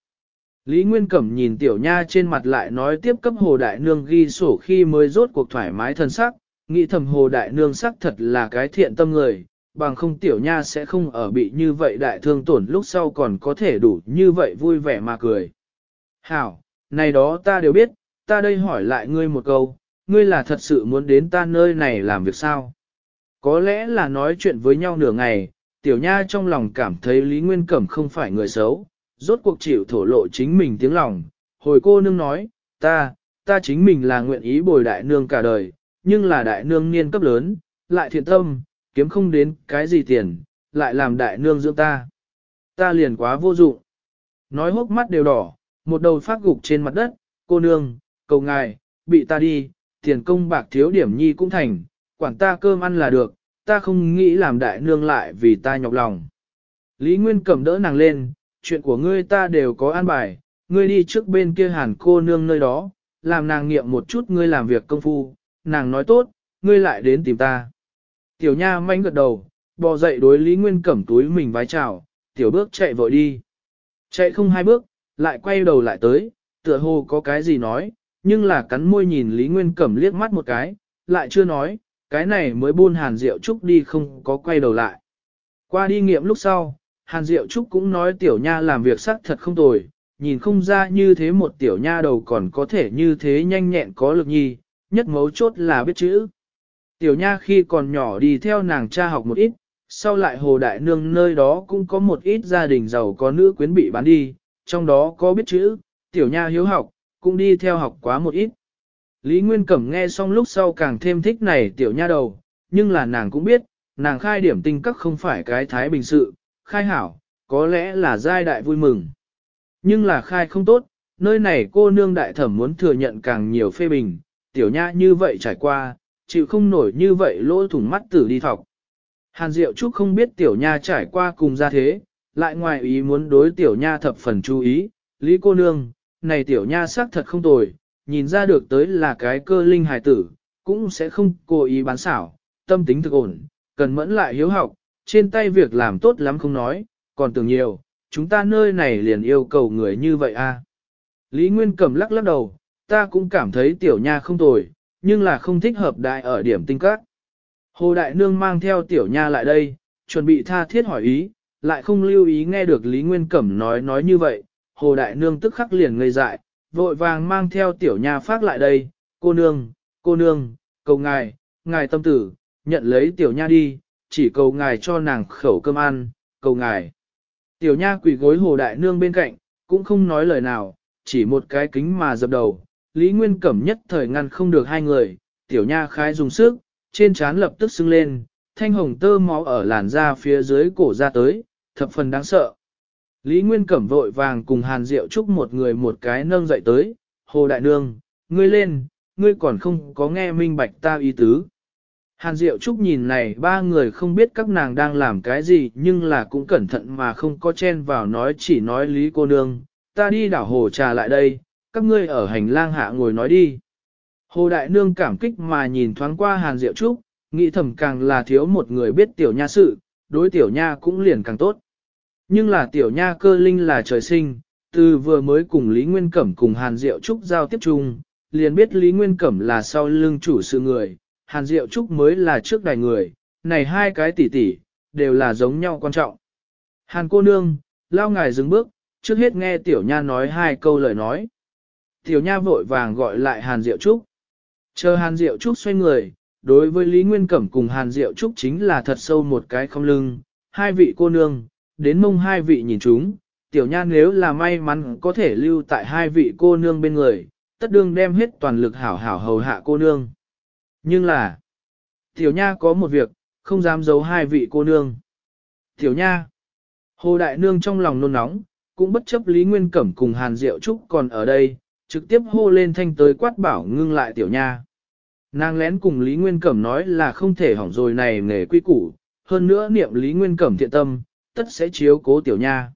Lý Nguyên Cẩm nhìn Tiểu Nha trên mặt lại nói tiếp cấp Hồ Đại Nương ghi sổ khi mới rốt cuộc thoải mái thân sắc, nghĩ thầm Hồ Đại Nương sắc thật là cái thiện tâm người, bằng không tiểu nha sẽ không ở bị như vậy đại thương tổn lúc sau còn có thể đủ như vậy vui vẻ mà cười. Hảo, này đó ta đều biết, ta đây hỏi lại ngươi một câu, ngươi là thật sự muốn đến ta nơi này làm việc sao? Có lẽ là nói chuyện với nhau nửa ngày, tiểu nha trong lòng cảm thấy Lý Nguyên Cẩm không phải người xấu, rốt cuộc chịu thổ lộ chính mình tiếng lòng. Hồi cô nương nói, ta, ta chính mình là nguyện ý bồi đại nương cả đời, nhưng là đại nương niên cấp lớn, lại thiện tâm, kiếm không đến cái gì tiền, lại làm đại nương dưỡng ta. Ta liền quá vô dụng. Nói hốc mắt đều đỏ, một đầu phát gục trên mặt đất, cô nương, cầu ngài, bị ta đi, tiền công bạc thiếu điểm nhi cũng thành, quản ta cơm ăn là được, ta không nghĩ làm đại nương lại vì ta nhọc lòng. Lý Nguyên cầm đỡ nàng lên, chuyện của ngươi ta đều có an bài, ngươi đi trước bên kia hàn cô nương nơi đó, làm nàng nghiệm một chút ngươi làm việc công phu, nàng nói tốt, ngươi lại đến tìm ta. Tiểu nha manh gật đầu, bò dậy đối Lý Nguyên cẩm túi mình vái chào, tiểu bước chạy vội đi. Chạy không hai bước, lại quay đầu lại tới, tựa hồ có cái gì nói, nhưng là cắn môi nhìn Lý Nguyên cẩm liếc mắt một cái, lại chưa nói, cái này mới buôn hàn rượu trúc đi không có quay đầu lại. Qua đi nghiệm lúc sau, hàn rượu trúc cũng nói tiểu nha làm việc sắc thật không tồi, nhìn không ra như thế một tiểu nha đầu còn có thể như thế nhanh nhẹn có lực nhì, nhất mấu chốt là biết chữ. Tiểu nha khi còn nhỏ đi theo nàng cha học một ít, sau lại hồ đại nương nơi đó cũng có một ít gia đình giàu có nữ quyến bị bán đi, trong đó có biết chữ, tiểu nha hiếu học, cũng đi theo học quá một ít. Lý Nguyên Cẩm nghe xong lúc sau càng thêm thích này tiểu nha đầu, nhưng là nàng cũng biết, nàng khai điểm tinh các không phải cái thái bình sự, khai hảo, có lẽ là giai đại vui mừng. Nhưng là khai không tốt, nơi này cô nương đại thẩm muốn thừa nhận càng nhiều phê bình, tiểu nha như vậy trải qua, chịu không nổi như vậy lỗ thủng mắt tử đi thọc. Hàn Diệu Trúc không biết tiểu nha trải qua cùng ra thế, lại ngoài ý muốn đối tiểu nha thập phần chú ý, Lý cô nương, này tiểu nha xác thật không tồi, nhìn ra được tới là cái cơ linh hài tử, cũng sẽ không cố ý bán xảo, tâm tính thực ổn, cần mẫn lại hiếu học, trên tay việc làm tốt lắm không nói, còn tưởng nhiều, chúng ta nơi này liền yêu cầu người như vậy a. À. Lý Nguyên cầm lắc lắc đầu, ta cũng cảm thấy tiểu nha không tồi, nhưng là không thích hợp đại ở điểm tinh các. Hồ Đại Nương mang theo tiểu nha lại đây, chuẩn bị tha thiết hỏi ý, lại không lưu ý nghe được Lý Nguyên Cẩm nói nói như vậy, Hồ Đại Nương tức khắc liền ngây dại, vội vàng mang theo tiểu nha phát lại đây, cô nương, cô nương, cầu ngài, ngài tâm tử, nhận lấy tiểu nha đi, chỉ cầu ngài cho nàng khẩu cơm ăn, cầu ngài. Tiểu nha quỷ gối Hồ Đại Nương bên cạnh, cũng không nói lời nào, chỉ một cái kính mà dập đầu, Lý Nguyên Cẩm nhất thời ngăn không được hai người, tiểu nha khái dùng sức, trên trán lập tức sưng lên, thanh hồng tơ máu ở làn da phía dưới cổ ra tới, thập phần đáng sợ. Lý Nguyên Cẩm vội vàng cùng Hàn Diệu Trúc một người một cái nâng dậy tới, Hồ Đại Nương, ngươi lên, ngươi còn không có nghe minh bạch ta ý tứ. Hàn Diệu Trúc nhìn này ba người không biết các nàng đang làm cái gì nhưng là cũng cẩn thận mà không có chen vào nói chỉ nói Lý cô nương, ta đi đảo hồ trà lại đây, các ngươi ở hành lang hạ ngồi nói đi. Hồ Đại Nương cảm kích mà nhìn thoáng qua Hàn Diệu Trúc, nghĩ thầm càng là thiếu một người biết tiểu nha sự, đối tiểu nha cũng liền càng tốt. Nhưng là tiểu nha cơ linh là trời sinh, từ vừa mới cùng Lý Nguyên Cẩm cùng Hàn Diệu Trúc giao tiếp chung, liền biết Lý Nguyên Cẩm là sau lưng chủ sự người, Hàn Diệu Trúc mới là trước đài người, này hai cái tỷ tỷ đều là giống nhau quan trọng. Hàn cô nương, lao ngài dừng bước, trước hết nghe tiểu nha nói hai câu lời nói. Tiểu Nha vội vàng gọi lại Hàn Diệu Trúc. Chờ Hàn Diệu Trúc xoay người, đối với Lý Nguyên Cẩm cùng Hàn Diệu Trúc chính là thật sâu một cái không lưng, hai vị cô nương, đến mông hai vị nhìn chúng, tiểu nha nếu là may mắn có thể lưu tại hai vị cô nương bên người, tất đương đem hết toàn lực hảo hảo hầu hạ cô nương. Nhưng là, tiểu nha có một việc, không dám giấu hai vị cô nương. Tiểu nha, hồ đại nương trong lòng nôn nóng, cũng bất chấp Lý Nguyên Cẩm cùng Hàn Diệu Trúc còn ở đây, trực tiếp hô lên thanh tới quát bảo ngưng lại tiểu nha. Nàng lén cùng Lý Nguyên Cẩm nói là không thể hỏng rồi này nghề quy củ, hơn nữa niệm Lý Nguyên Cẩm thiện tâm, tất sẽ chiếu cố tiểu nha.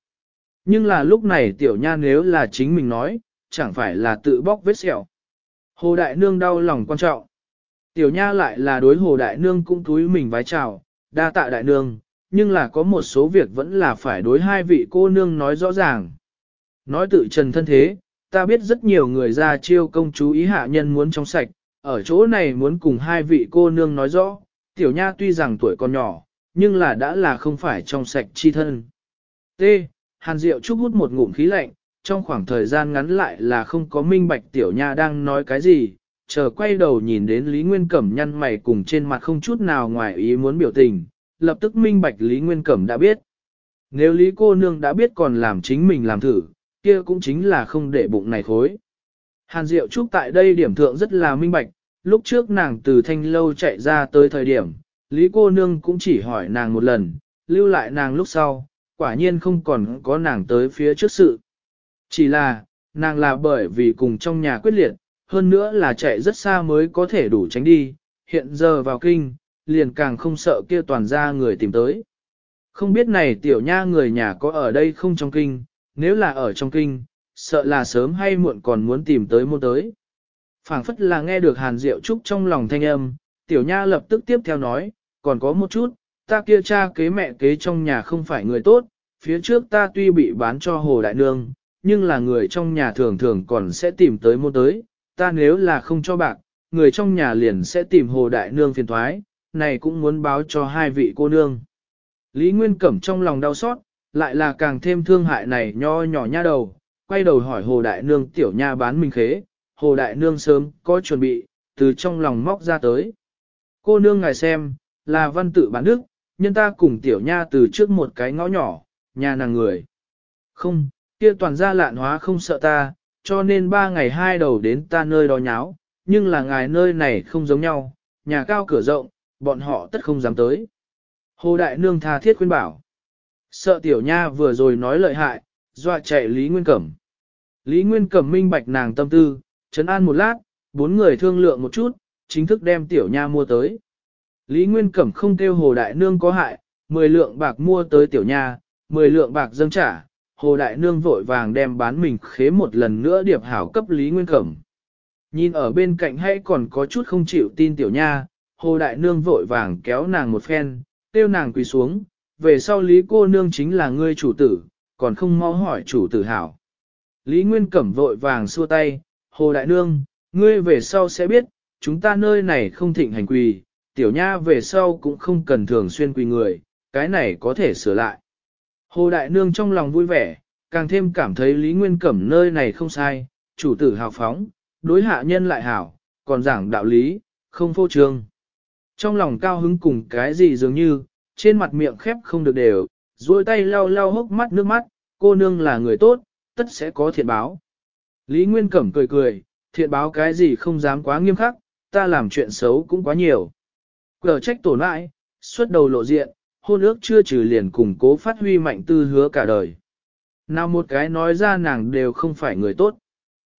Nhưng là lúc này tiểu nha nếu là chính mình nói, chẳng phải là tự bóc vết sẹo. Hồ Đại Nương đau lòng quan trọng. Tiểu nha lại là đối Hồ Đại Nương cũng túi mình vái chào, đa tạ Đại Nương, nhưng là có một số việc vẫn là phải đối hai vị cô nương nói rõ ràng. Nói tự trần thân thế, ta biết rất nhiều người ra chiêu công chú ý hạ nhân muốn trong sạch, ở chỗ này muốn cùng hai vị cô nương nói rõ, tiểu nha tuy rằng tuổi còn nhỏ, nhưng là đã là không phải trong sạch chi thân. T. Hàn Diệu Trúc hút một ngụm khí lạnh, trong khoảng thời gian ngắn lại là không có minh bạch tiểu nha đang nói cái gì, chờ quay đầu nhìn đến Lý Nguyên Cẩm nhăn mày cùng trên mặt không chút nào ngoài ý muốn biểu tình, lập tức minh bạch Lý Nguyên Cẩm đã biết. Nếu Lý cô nương đã biết còn làm chính mình làm thử, kia cũng chính là không để bụng này khối. Hàn Diệu Trúc tại đây điểm thượng rất là minh bạch, lúc trước nàng từ thanh lâu chạy ra tới thời điểm, Lý cô nương cũng chỉ hỏi nàng một lần, lưu lại nàng lúc sau, quả nhiên không còn có nàng tới phía trước sự. Chỉ là, nàng là bởi vì cùng trong nhà quyết liệt, hơn nữa là chạy rất xa mới có thể đủ tránh đi, hiện giờ vào kinh, liền càng không sợ kia toàn ra người tìm tới. Không biết này tiểu nha người nhà có ở đây không trong kinh, nếu là ở trong kinh, sợ là sớm hay muộn còn muốn tìm tới môn tới. phảng phất là nghe được Hàn Diệu Trúc trong lòng thanh âm, tiểu nha lập tức tiếp theo nói, còn có một chút, ta kia cha kế mẹ kế trong nhà không phải người tốt, phía trước ta tuy bị bán cho Hồ Đại Nương, nhưng là người trong nhà thường thường còn sẽ tìm tới môn tới, ta nếu là không cho bạc, người trong nhà liền sẽ tìm Hồ Đại Nương phiền thoái, này cũng muốn báo cho hai vị cô nương. Lý Nguyên Cẩm trong lòng đau xót, lại là càng thêm thương hại này nho nhỏ nha đầu, quay đầu hỏi Hồ Đại Nương tiểu nha bán mình khế, Hồ Đại Nương sớm có chuẩn bị, từ trong lòng móc ra tới. Cô nương ngài xem, là văn tự bán đức, nhân ta cùng tiểu nha từ trước một cái ngõ nhỏ, nhà nàng người. Không, kia toàn gia lạn hóa không sợ ta, cho nên ba ngày hai đầu đến ta nơi đó nháo, nhưng là ngài nơi này không giống nhau, nhà cao cửa rộng, bọn họ tất không dám tới. Hồ Đại Nương tha thiết khuyên bảo. Sợ tiểu nha vừa rồi nói lợi hại, dọa chạy Lý Nguyên Cẩm. Lý Nguyên Cẩm minh bạch nàng tâm tư, trấn an một lát, bốn người thương lượng một chút, chính thức đem tiểu nha mua tới. Lý Nguyên Cẩm không kêu Hồ Đại Nương có hại, 10 lượng bạc mua tới tiểu nha, 10 lượng bạc dâng trả, Hồ Đại Nương vội vàng đem bán mình khế một lần nữa điệp hảo cấp Lý Nguyên Cẩm. Nhìn ở bên cạnh hay còn có chút không chịu tin tiểu nha, Hồ Đại Nương vội vàng kéo nàng một phen, tiêu nàng quỳ xuống, về sau Lý cô nương chính là ngươi chủ tử, còn không mau hỏi chủ tử hảo. Lý Nguyên Cẩm vội vàng xua tay, Hồ Đại Nương, ngươi về sau sẽ biết, chúng ta nơi này không thịnh hành quỳ, tiểu nha về sau cũng không cần thường xuyên quỳ người, cái này có thể sửa lại. Hồ Đại Nương trong lòng vui vẻ, càng thêm cảm thấy Lý Nguyên Cẩm nơi này không sai, chủ tử hào phóng, đối hạ nhân lại hảo, còn giảng đạo lý, không phô trương. Trong lòng cao hứng cùng cái gì dường như, trên mặt miệng khép không được đều, duỗi tay lau lau hốc mắt nước mắt, cô nương là người tốt, tất sẽ có thiện báo. Lý Nguyên Cẩm cười cười, thiện báo cái gì không dám quá nghiêm khắc, ta làm chuyện xấu cũng quá nhiều. Cờ trách tổn lại, xuất đầu lộ diện, hôn ước chưa trừ liền củng cố phát huy mạnh tư hứa cả đời. Nào một cái nói ra nàng đều không phải người tốt.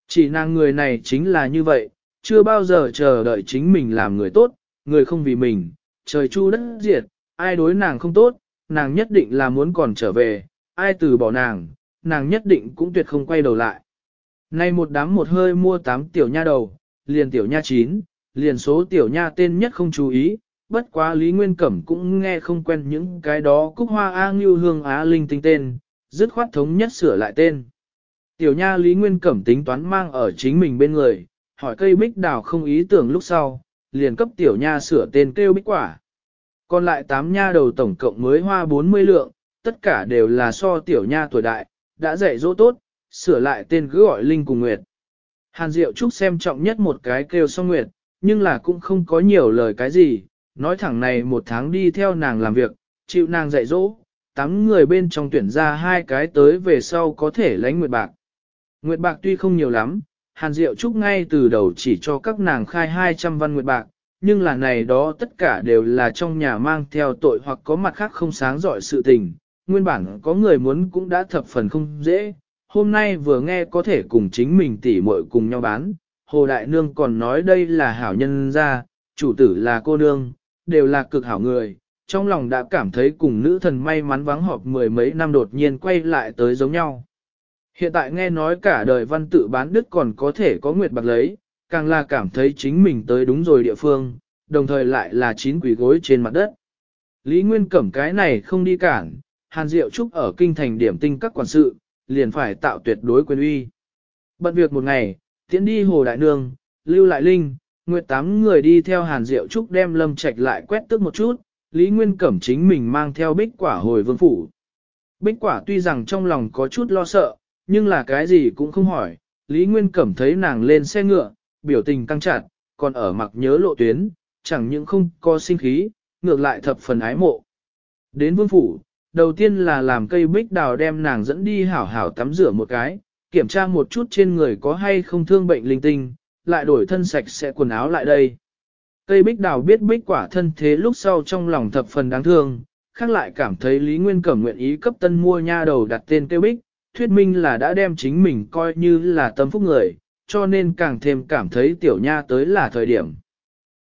Chỉ nàng người này chính là như vậy, chưa bao giờ chờ đợi chính mình làm người tốt, người không vì mình, trời chu đất diệt, ai đối nàng không tốt, nàng nhất định là muốn còn trở về, ai từ bỏ nàng, nàng nhất định cũng tuyệt không quay đầu lại. Nay một đám một hơi mua tám tiểu nha đầu, liền tiểu nha chín, liền số tiểu nha tên nhất không chú ý, bất quá Lý Nguyên Cẩm cũng nghe không quen những cái đó cúc hoa A Ngưu Hương Á Linh tinh tên, dứt khoát thống nhất sửa lại tên. Tiểu nha Lý Nguyên Cẩm tính toán mang ở chính mình bên người, hỏi cây bích đào không ý tưởng lúc sau, liền cấp tiểu nha sửa tên kêu bích quả. Còn lại tám nha đầu tổng cộng mới hoa 40 lượng, tất cả đều là so tiểu nha tuổi đại, đã dạy dỗ tốt, sửa lại tên cứ gọi Linh cùng Nguyệt. Hàn Diệu Trúc xem trọng nhất một cái kêu song Nguyệt, nhưng là cũng không có nhiều lời cái gì, nói thẳng này một tháng đi theo nàng làm việc, chịu nàng dạy dỗ, tám người bên trong tuyển ra hai cái tới về sau có thể lấy Nguyệt Bạc. Nguyệt Bạc tuy không nhiều lắm, Hàn Diệu Trúc ngay từ đầu chỉ cho các nàng khai 200 văn Nguyệt Bạc, nhưng là này đó tất cả đều là trong nhà mang theo tội hoặc có mặt khác không sáng giỏi sự tình, nguyên bản có người muốn cũng đã thập phần không dễ, hôm nay vừa nghe có thể cùng chính mình tỉ muội cùng nhau bán, Hồ Đại Nương còn nói đây là hảo nhân gia, chủ tử là cô nương, đều là cực hảo người, trong lòng đã cảm thấy cùng nữ thần may mắn vắng họp mười mấy năm đột nhiên quay lại tới giống nhau. Hiện tại nghe nói cả đời văn tự bán đức còn có thể có nguyệt bạc lấy, càng là cảm thấy chính mình tới đúng rồi địa phương, đồng thời lại là chín quỷ gối trên mặt đất. Lý Nguyên Cẩm cái này không đi cản, Hàn Diệu Trúc ở kinh thành điểm tinh các quản sự, liền phải tạo tuyệt đối quyền uy. Bận việc một ngày, tiến đi Hồ Đại Nương, Lưu Lại Linh, Nguyệt tám người đi theo Hàn Diệu Trúc đem lâm Trạch lại quét tức một chút, Lý Nguyên Cẩm chính mình mang theo bích quả hồi vương phủ. Bích quả tuy rằng trong lòng có chút lo sợ, nhưng là cái gì cũng không hỏi, Lý Nguyên Cẩm thấy nàng lên xe ngựa, biểu tình căng chặt, còn ở mặc nhớ lộ tuyến, chẳng những không có sinh khí, ngược lại thập phần ái mộ. Đến vương phủ, đầu tiên là làm cây bích đào đem nàng dẫn đi hảo hảo tắm rửa một cái, kiểm tra một chút trên người có hay không thương bệnh linh tinh, lại đổi thân sạch sẽ quần áo lại đây. Cây bích đào biết bích quả thân thế lúc sau trong lòng thập phần đáng thương, khác lại cảm thấy Lý Nguyên Cẩm nguyện ý cấp tân mua nha đầu đặt tên kêu bích, thuyết minh là đã đem chính mình coi như là tâm phúc người, cho nên càng thêm cảm thấy tiểu nha tới là thời điểm.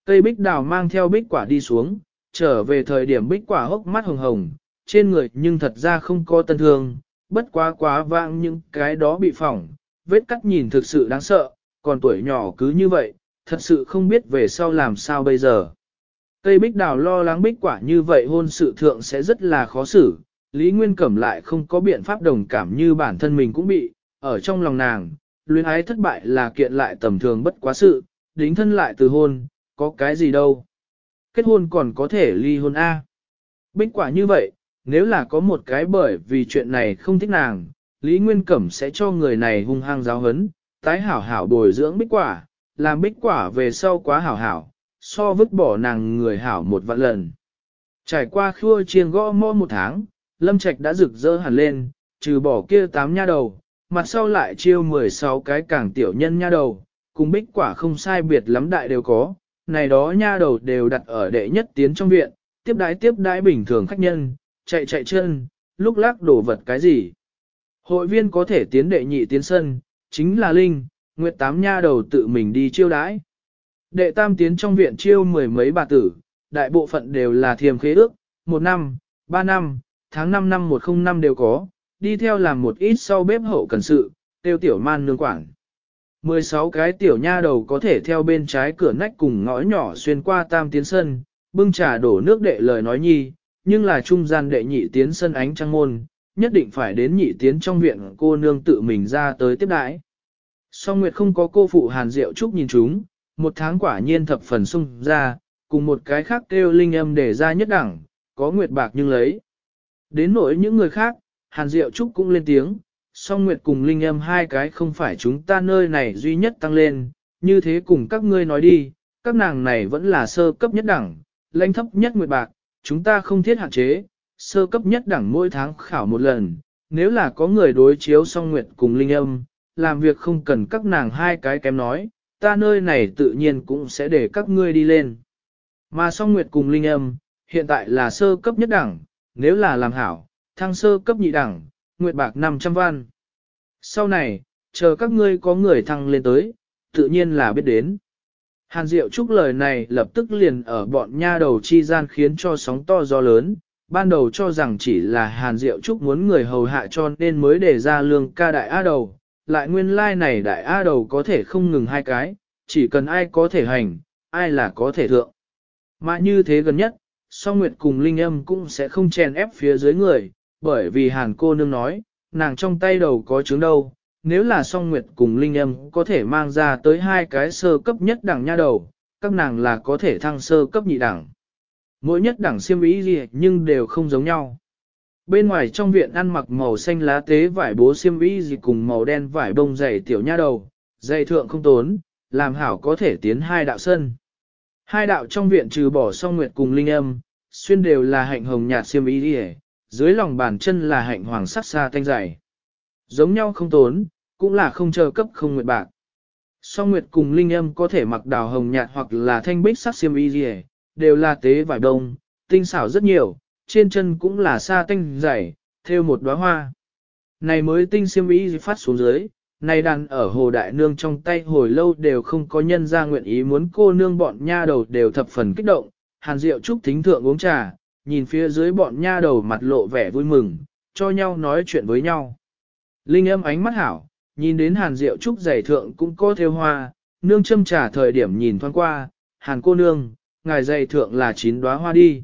Cây bích đào mang theo bích quả đi xuống, trở về thời điểm bích quả hốc mắt hồng hồng, trên người nhưng thật ra không có tân thương, bất quá quá vang những cái đó bị phỏng, vết cắt nhìn thực sự đáng sợ, còn tuổi nhỏ cứ như vậy, thật sự không biết về sau làm sao bây giờ. Cây bích đào lo lắng bích quả như vậy hôn sự thượng sẽ rất là khó xử, Lý Nguyên Cẩm lại không có biện pháp đồng cảm như bản thân mình cũng bị, ở trong lòng nàng, luyến ái thất bại là kiện lại tầm thường bất quá sự, đính thân lại từ hôn, có cái gì đâu. Kết hôn còn có thể ly hôn A. Bích quả như vậy, nếu là có một cái bởi vì chuyện này không thích nàng, Lý Nguyên Cẩm sẽ cho người này hung hăng giáo hấn, tái hảo hảo bồi dưỡng bích quả, làm bích quả về sau quá hảo hảo, so vứt bỏ nàng người hảo một vạn lần. Trải qua khua chiêng gõ mõ một tháng, Lâm Trạch đã rực rỡ hẳn lên, trừ bỏ kia tám nha đầu, mặt sau lại chiêu 16 cái càng tiểu nhân nha đầu, cùng bích quả không sai biệt lắm đại đều có, này đó nha đầu đều đặt ở đệ nhất tiến trong viện, tiếp đái tiếp đái bình thường khách nhân, chạy chạy chân, lúc lắc đổ vật cái gì. Hội viên có thể tiến đệ nhị tiến sân, chính là Linh, Nguyệt Tám nha đầu tự mình đi chiêu đái. Đệ tam tiến trong viện chiêu mười mấy bà tử, đại bộ phận đều là thiềm khế ước, một năm, ba năm, tháng năm năm 105 đều có, đi theo làm một ít sau bếp hậu cần sự, tiêu tiểu man nương quảng. 16 cái tiểu nha đầu có thể theo bên trái cửa nách cùng ngõ nhỏ xuyên qua tam tiến sân, bưng trà đổ nước đệ lời nói nhi, nhưng là trung gian đệ nhị tiến sân ánh trăng môn, nhất định phải đến nhị tiến trong viện cô nương tự mình ra tới tiếp đãi. Song Nguyệt không có cô phụ Hàn Diệu Trúc nhìn chúng, một tháng quả nhiên thập phần sung ra, cùng một cái khác kêu linh âm để ra nhất đẳng, có Nguyệt bạc nhưng lấy. Đến nỗi những người khác, Hàn Diệu Trúc cũng lên tiếng, song Nguyệt cùng Linh Âm hai cái không phải chúng ta nơi này duy nhất tăng lên, như thế cùng các ngươi nói đi, các nàng này vẫn là sơ cấp nhất đẳng, lãnh thấp nhất Nguyệt Bạc, chúng ta không thiết hạn chế, sơ cấp nhất đẳng mỗi tháng khảo một lần, nếu là có người đối chiếu song Nguyệt cùng Linh Âm, làm việc không cần các nàng hai cái kém nói, ta nơi này tự nhiên cũng sẽ để các ngươi đi lên. Mà song Nguyệt cùng Linh Âm, hiện tại là sơ cấp nhất đẳng, nếu là làm hảo, thăng sơ cấp nhị đẳng, nguyệt bạc 500 văn. Sau này, chờ các ngươi có người thăng lên tới, tự nhiên là biết đến. Hàn Diệu Trúc lời này lập tức liền ở bọn nha đầu chi gian khiến cho sóng to gió lớn, ban đầu cho rằng chỉ là Hàn Diệu Trúc muốn người hầu hạ cho nên mới đề ra lương ca đại A đầu, lại nguyên lai like này đại A đầu có thể không ngừng hai cái, chỉ cần ai có thể hành, ai là có thể thượng. Mà như thế gần nhất, song nguyệt cùng linh âm cũng sẽ không chèn ép phía dưới người, bởi vì hàn cô nương nói, nàng trong tay đầu có trứng đâu, nếu là song nguyệt cùng linh âm có thể mang ra tới hai cái sơ cấp nhất đẳng nha đầu, các nàng là có thể thăng sơ cấp nhị đẳng. Mỗi nhất đẳng siêm ý gì nhưng đều không giống nhau. Bên ngoài trong viện ăn mặc màu xanh lá tế vải bố xiêm y gì cùng màu đen vải bông dày tiểu nha đầu, dày thượng không tốn, làm hảo có thể tiến hai đạo sân. Hai đạo trong viện trừ bỏ song nguyệt cùng linh âm, xuyên đều là hạnh hồng nhạt xiêm y gì dưới lòng bàn chân là hạnh hoàng sắc xa thanh dày. Giống nhau không tốn, cũng là không chờ cấp không nguyệt bạc. Song nguyệt cùng linh âm có thể mặc đào hồng nhạt hoặc là thanh bích sắc xiêm y gì, đều là tế vải đông, tinh xảo rất nhiều, trên chân cũng là xa thanh dày, theo một đóa hoa. Này mới tinh xiêm y phát xuống dưới, này đàn ở hồ đại nương trong tay hồi lâu đều không có nhân ra nguyện ý muốn cô nương bọn nha đầu đều thập phần kích động, hàn diệu trúc thính thượng uống trà, nhìn phía dưới bọn nha đầu mặt lộ vẻ vui mừng, cho nhau nói chuyện với nhau. Linh âm ánh mắt hảo, nhìn đến hàn rượu trúc giày thượng cũng có theo hoa, nương châm trả thời điểm nhìn thoáng qua, hàn cô nương, ngài giày thượng là chín đóa hoa đi.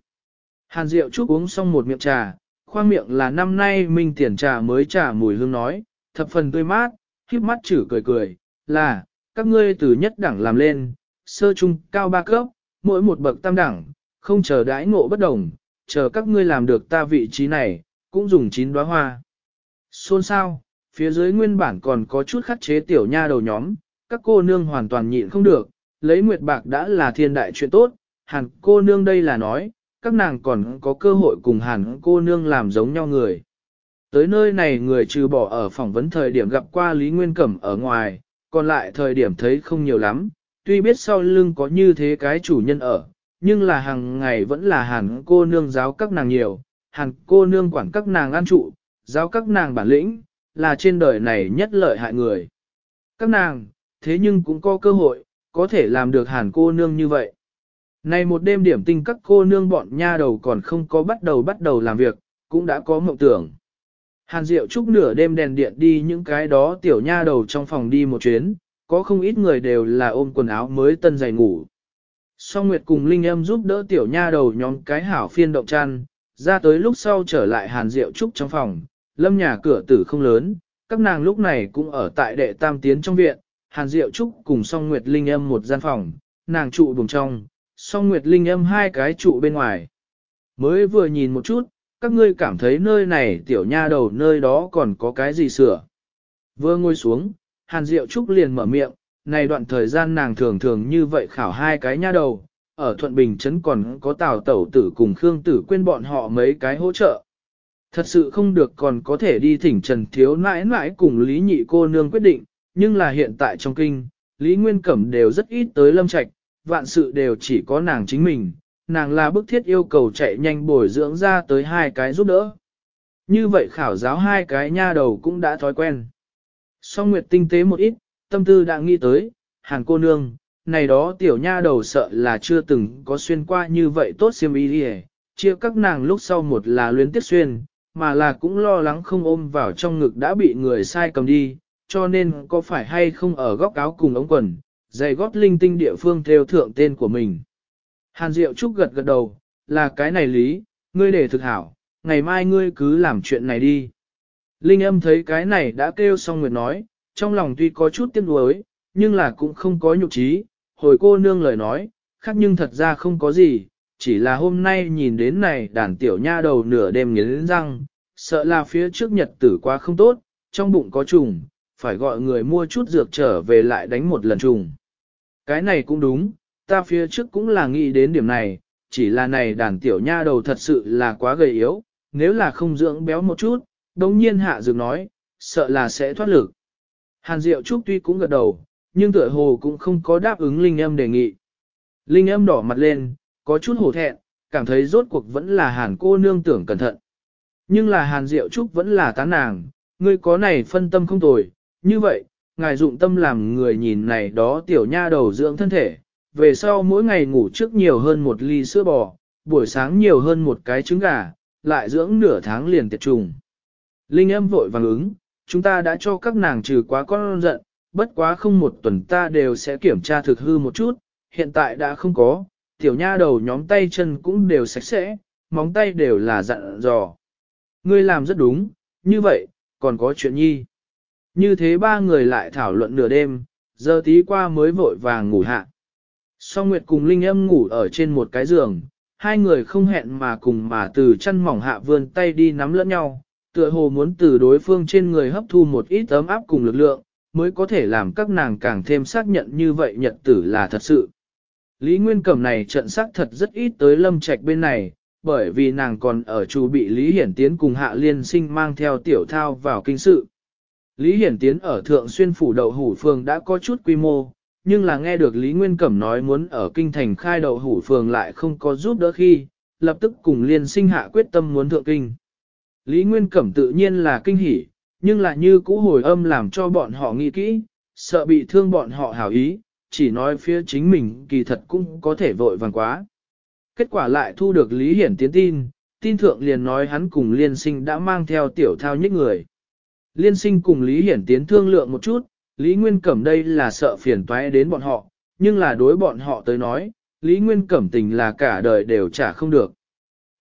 Hàn rượu trúc uống xong một miệng trà, khoang miệng là năm nay mình tiền trà mới trà mùi hương nói, thập phần tươi mát, khiếp mắt chử cười cười, là, các ngươi từ nhất đẳng làm lên, sơ trung cao ba cấp, mỗi một bậc tam đẳng, không chờ đãi ngộ bất đồng, chờ các ngươi làm được ta vị trí này, cũng dùng chín đóa hoa. Xôn sao, phía dưới nguyên bản còn có chút khắc chế tiểu nha đầu nhóm, các cô nương hoàn toàn nhịn không được, lấy nguyệt bạc đã là thiên đại chuyện tốt, hàn cô nương đây là nói, các nàng còn có cơ hội cùng hàn cô nương làm giống nhau người. Tới nơi này người trừ bỏ ở phỏng vấn thời điểm gặp qua Lý Nguyên Cẩm ở ngoài, còn lại thời điểm thấy không nhiều lắm, tuy biết sau lưng có như thế cái chủ nhân ở, nhưng là hàng ngày vẫn là hàng cô nương giáo các nàng nhiều, hàng cô nương quản các nàng ăn trụ, giáo các nàng bản lĩnh, là trên đời này nhất lợi hại người. Các nàng, thế nhưng cũng có cơ hội, có thể làm được hàng cô nương như vậy. Này một đêm điểm tinh các cô nương bọn nha đầu còn không có bắt đầu bắt đầu làm việc, cũng đã có mộng tưởng. Hàn Diệu Trúc nửa đêm đèn điện đi những cái đó tiểu nha đầu trong phòng đi một chuyến, có không ít người đều là ôm quần áo mới tân dày ngủ. Song Nguyệt cùng Linh Âm giúp đỡ tiểu nha đầu nhóm cái hảo phiên động chăn, ra tới lúc sau trở lại Hàn Diệu Trúc trong phòng, lâm nhà cửa tử không lớn, các nàng lúc này cũng ở tại đệ tam tiến trong viện, Hàn Diệu Trúc cùng Song Nguyệt Linh Âm một gian phòng, nàng trụ buồng trong, Song Nguyệt Linh Âm hai cái trụ bên ngoài. Mới vừa nhìn một chút, các ngươi cảm thấy nơi này tiểu nha đầu nơi đó còn có cái gì sửa. Vừa ngồi xuống, Hàn Diệu Trúc liền mở miệng, này đoạn thời gian nàng thường thường như vậy khảo hai cái nha đầu, ở Thuận Bình Trấn còn có Tào Tẩu Tử cùng Khương Tử quên bọn họ mấy cái hỗ trợ. Thật sự không được còn có thể đi thỉnh Trần Thiếu nãi nãi cùng Lý Nhị cô nương quyết định, nhưng là hiện tại trong kinh, Lý Nguyên Cẩm đều rất ít tới Lâm Trạch vạn sự đều chỉ có nàng chính mình, nàng là bức thiết yêu cầu chạy nhanh bồi dưỡng ra tới hai cái giúp đỡ. Như vậy khảo giáo hai cái nha đầu cũng đã thói quen. Song Nguyệt tinh tế một ít, tâm tư đã nghĩ tới, hàng cô nương, này đó tiểu nha đầu sợ là chưa từng có xuyên qua như vậy tốt xiêm y đi chia các nàng lúc sau một là luyến tiếc xuyên, mà là cũng lo lắng không ôm vào trong ngực đã bị người sai cầm đi, cho nên có phải hay không ở góc áo cùng ống quần, giày gót linh tinh địa phương theo thượng tên của mình. Hàn Diệu Trúc gật gật đầu, là cái này lý, ngươi để thực hảo, ngày mai ngươi cứ làm chuyện này đi. Linh âm thấy cái này đã kêu xong nguyệt nói, trong lòng tuy có chút tiếc nuối, nhưng là cũng không có nhục trí, hồi cô nương lời nói, khác nhưng thật ra không có gì, chỉ là hôm nay nhìn đến này đàn tiểu nha đầu nửa đêm nghiến răng, sợ là phía trước nhật tử quá không tốt, trong bụng có trùng, phải gọi người mua chút dược trở về lại đánh một lần trùng. Cái này cũng đúng, ta phía trước cũng là nghĩ đến điểm này, chỉ là này đàn tiểu nha đầu thật sự là quá gầy yếu, nếu là không dưỡng béo một chút, đống nhiên hạ dược nói, sợ là sẽ thoát lực. Hàn Diệu Trúc tuy cũng gật đầu, nhưng tựa hồ cũng không có đáp ứng Linh Âm đề nghị. Linh Âm đỏ mặt lên, có chút hổ thẹn, cảm thấy rốt cuộc vẫn là Hàn cô nương tưởng cẩn thận. Nhưng là Hàn Diệu Trúc vẫn là tán nàng, ngươi có này phân tâm không tồi, như vậy, ngài dụng tâm làm người nhìn này đó tiểu nha đầu dưỡng thân thể, về sau mỗi ngày ngủ trước nhiều hơn một ly sữa bò, buổi sáng nhiều hơn một cái trứng gà, lại dưỡng nửa tháng liền tiệt trùng. Linh Âm vội vàng ứng, chúng ta đã cho các nàng trừ quá con giận, bất quá không một tuần ta đều sẽ kiểm tra thực hư một chút, hiện tại đã không có, tiểu nha đầu nhóm tay chân cũng đều sạch sẽ, móng tay đều là dặn dò. Ngươi làm rất đúng, như vậy, còn có chuyện nhi. Như thế ba người lại thảo luận nửa đêm, giờ tí qua mới vội vàng ngủ hạ. Song Nguyệt cùng Linh Âm ngủ ở trên một cái giường, hai người không hẹn mà cùng mà từ chân mỏng hạ vươn tay đi nắm lẫn nhau, Tựa hồ muốn từ đối phương trên người hấp thu một ít ấm áp cùng lực lượng, mới có thể làm các nàng càng thêm xác nhận như vậy nhật tử là thật sự. Lý Nguyên Cẩm này trận xác thật rất ít tới lâm Trạch bên này, bởi vì nàng còn ở chủ bị Lý Hiển Tiến cùng Hạ Liên Sinh mang theo tiểu thao vào kinh sự. Lý Hiển Tiến ở Thượng Xuyên Phủ Đậu Hủ Phường đã có chút quy mô, nhưng là nghe được Lý Nguyên Cẩm nói muốn ở kinh thành khai Đậu Hủ Phường lại không có giúp đỡ khi, lập tức cùng Liên Sinh hạ quyết tâm muốn thượng kinh. Lý Nguyên Cẩm tự nhiên là kinh hỉ, nhưng là như cũ hồi âm làm cho bọn họ nghĩ kỹ, sợ bị thương bọn họ hảo ý, chỉ nói phía chính mình kỳ thật cũng có thể vội vàng quá. Kết quả lại thu được Lý Hiển tiến tin, tin thượng liền nói hắn cùng liên sinh đã mang theo tiểu thao nhích người. Liên sinh cùng Lý Hiển tiến thương lượng một chút, Lý Nguyên Cẩm đây là sợ phiền toái đến bọn họ, nhưng là đối bọn họ tới nói, Lý Nguyên Cẩm tình là cả đời đều trả không được.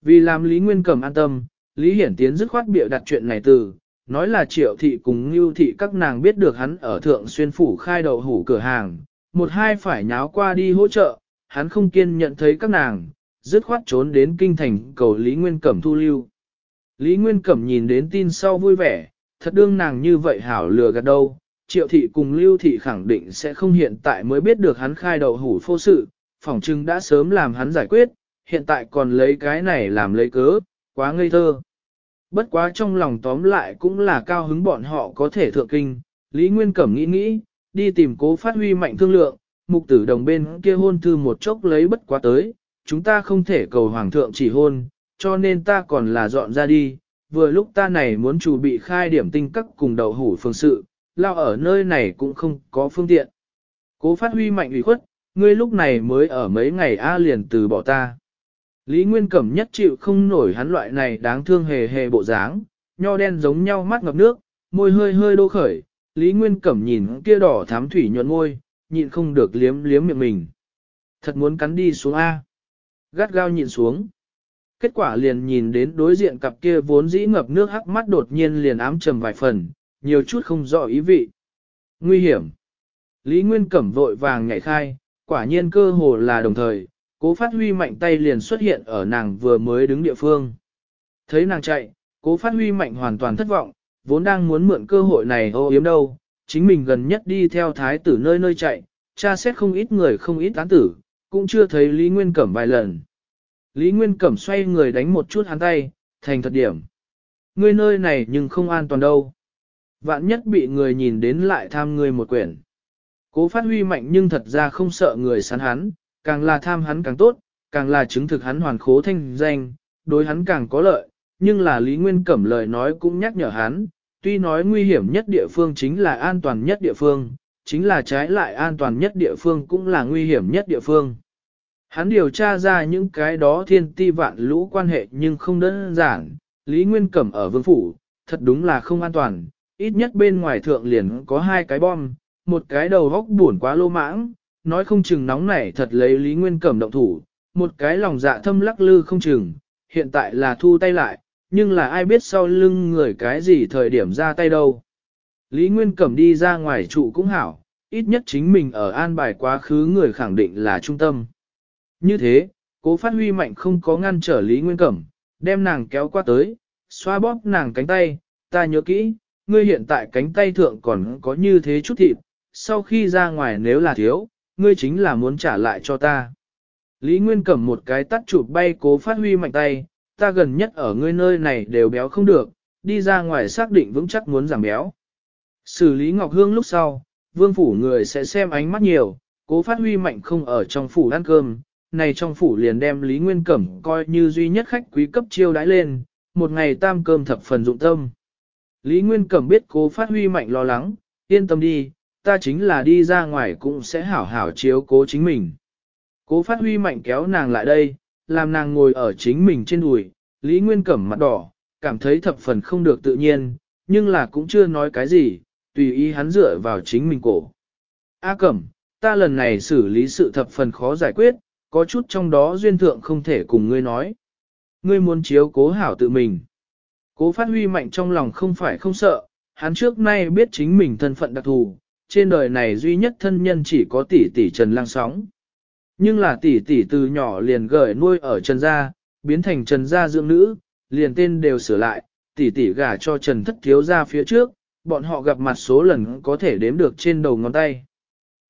Vì làm Lý Nguyên Cẩm an tâm, Lý Hiển Tiến dứt khoát bịa đặt chuyện này từ, nói là triệu thị cùng ngưu thị các nàng biết được hắn ở thượng xuyên phủ khai đậu hủ cửa hàng, một hai phải nháo qua đi hỗ trợ, hắn không kiên nhận thấy các nàng, dứt khoát trốn đến kinh thành cầu Lý Nguyên Cẩm thu lưu. Lý Nguyên Cẩm nhìn đến tin sau vui vẻ, thật đương nàng như vậy hảo lừa gạt đâu, triệu thị cùng lưu thị khẳng định sẽ không hiện tại mới biết được hắn khai đậu hủ phô sự, phỏng chừng đã sớm làm hắn giải quyết, hiện tại còn lấy cái này làm lấy cớ, quá ngây thơ. Bất quá trong lòng tóm lại cũng là cao hứng bọn họ có thể thượng kinh, Lý Nguyên Cẩm nghĩ nghĩ, đi tìm cố phát huy mạnh thương lượng, mục tử đồng bên kia hôn thư một chốc lấy bất quá tới, chúng ta không thể cầu hoàng thượng chỉ hôn, cho nên ta còn là dọn ra đi, vừa lúc ta này muốn chủ bị khai điểm tinh các cùng đầu hủ phương sự, lao ở nơi này cũng không có phương tiện. Cố phát huy mạnh ủy khuất, ngươi lúc này mới ở mấy ngày A liền từ bỏ ta. Lý Nguyên Cẩm nhất chịu không nổi hắn loại này đáng thương hề hề bộ dáng, nho đen giống nhau mắt ngập nước, môi hơi hơi đô khởi, Lý Nguyên Cẩm nhìn kia đỏ thám thủy nhuận môi nhịn không được liếm liếm miệng mình. Thật muốn cắn đi xuống A. Gắt gao nhìn xuống. Kết quả liền nhìn đến đối diện cặp kia vốn dĩ ngập nước hắc mắt đột nhiên liền ám trầm vài phần, nhiều chút không rõ ý vị. Nguy hiểm. Lý Nguyên Cẩm vội vàng nhảy khai, quả nhiên cơ hồ là đồng thời, cố phát huy mạnh tay liền xuất hiện ở nàng vừa mới đứng địa phương. Thấy nàng chạy, cố phát huy mạnh hoàn toàn thất vọng, vốn đang muốn mượn cơ hội này ô yếm đâu, chính mình gần nhất đi theo thái tử nơi nơi chạy, tra xét không ít người không ít tán tử, cũng chưa thấy Lý Nguyên Cẩm vài lần. Lý Nguyên Cẩm xoay người đánh một chút hắn tay, thành thật điểm. Ngươi nơi này nhưng không an toàn đâu. Vạn nhất bị người nhìn đến lại tham ngươi một quyển. Cố phát huy mạnh nhưng thật ra không sợ người sán hắn, càng là tham hắn càng tốt, càng là chứng thực hắn hoàn khố thanh danh, đối hắn càng có lợi, nhưng là Lý Nguyên Cẩm lời nói cũng nhắc nhở hắn, tuy nói nguy hiểm nhất địa phương chính là an toàn nhất địa phương, chính là trái lại an toàn nhất địa phương cũng là nguy hiểm nhất địa phương. Hắn điều tra ra những cái đó thiên ti vạn lũ quan hệ nhưng không đơn giản, Lý Nguyên Cẩm ở vương phủ, thật đúng là không an toàn, ít nhất bên ngoài thượng liền có hai cái bom, một cái đầu góc buồn quá lô mãng, nói không chừng nóng này thật lấy Lý Nguyên Cẩm động thủ, một cái lòng dạ thâm lắc lư không chừng, hiện tại là thu tay lại, nhưng là ai biết sau lưng người cái gì thời điểm ra tay đâu. Lý Nguyên Cẩm đi ra ngoài trụ cũng hảo, ít nhất chính mình ở an bài quá khứ người khẳng định là trung tâm. Như thế, cố phát huy mạnh không có ngăn trở Lý Nguyên Cẩm, đem nàng kéo qua tới, xoa bóp nàng cánh tay, ta nhớ kỹ, ngươi hiện tại cánh tay thượng còn có như thế chút thịt, sau khi ra ngoài nếu là thiếu, ngươi chính là muốn trả lại cho ta. Lý Nguyên cầm một cái tắt chụp bay cố phát huy mạnh tay, ta gần nhất ở ngươi nơi này đều béo không được, đi ra ngoài xác định vững chắc muốn giảm béo. Xử lý Ngọc Hương lúc sau, vương phủ người sẽ xem ánh mắt nhiều, cố phát huy mạnh không ở trong phủ ăn cơm, này trong phủ liền đem Lý Nguyên Cẩm coi như duy nhất khách quý cấp chiêu đãi lên, một ngày tam cơm thập phần dụng tâm. Lý Nguyên Cẩm biết cố phát huy mạnh lo lắng, yên tâm đi, ta chính là đi ra ngoài cũng sẽ hảo hảo chiếu cố chính mình. Cố phát huy mạnh kéo nàng lại đây, làm nàng ngồi ở chính mình trên đùi, Lý Nguyên cẩm mặt đỏ, cảm thấy thập phần không được tự nhiên, nhưng là cũng chưa nói cái gì, tùy ý hắn dựa vào chính mình cổ. A cẩm, ta lần này xử lý sự thập phần khó giải quyết, có chút trong đó duyên thượng không thể cùng ngươi nói. Ngươi muốn chiếu cố hảo tự mình. Cố phát huy mạnh trong lòng không phải không sợ, hắn trước nay biết chính mình thân phận đặc thù, trên đời này duy nhất thân nhân chỉ có tỷ tỷ Trần Lang Sóng. Nhưng là tỷ tỷ từ nhỏ liền gởi nuôi ở Trần Gia, biến thành Trần Gia dưỡng nữ, liền tên đều sửa lại, tỷ tỷ gả cho Trần Thất Thiếu gia phía trước, bọn họ gặp mặt số lần có thể đếm được trên đầu ngón tay.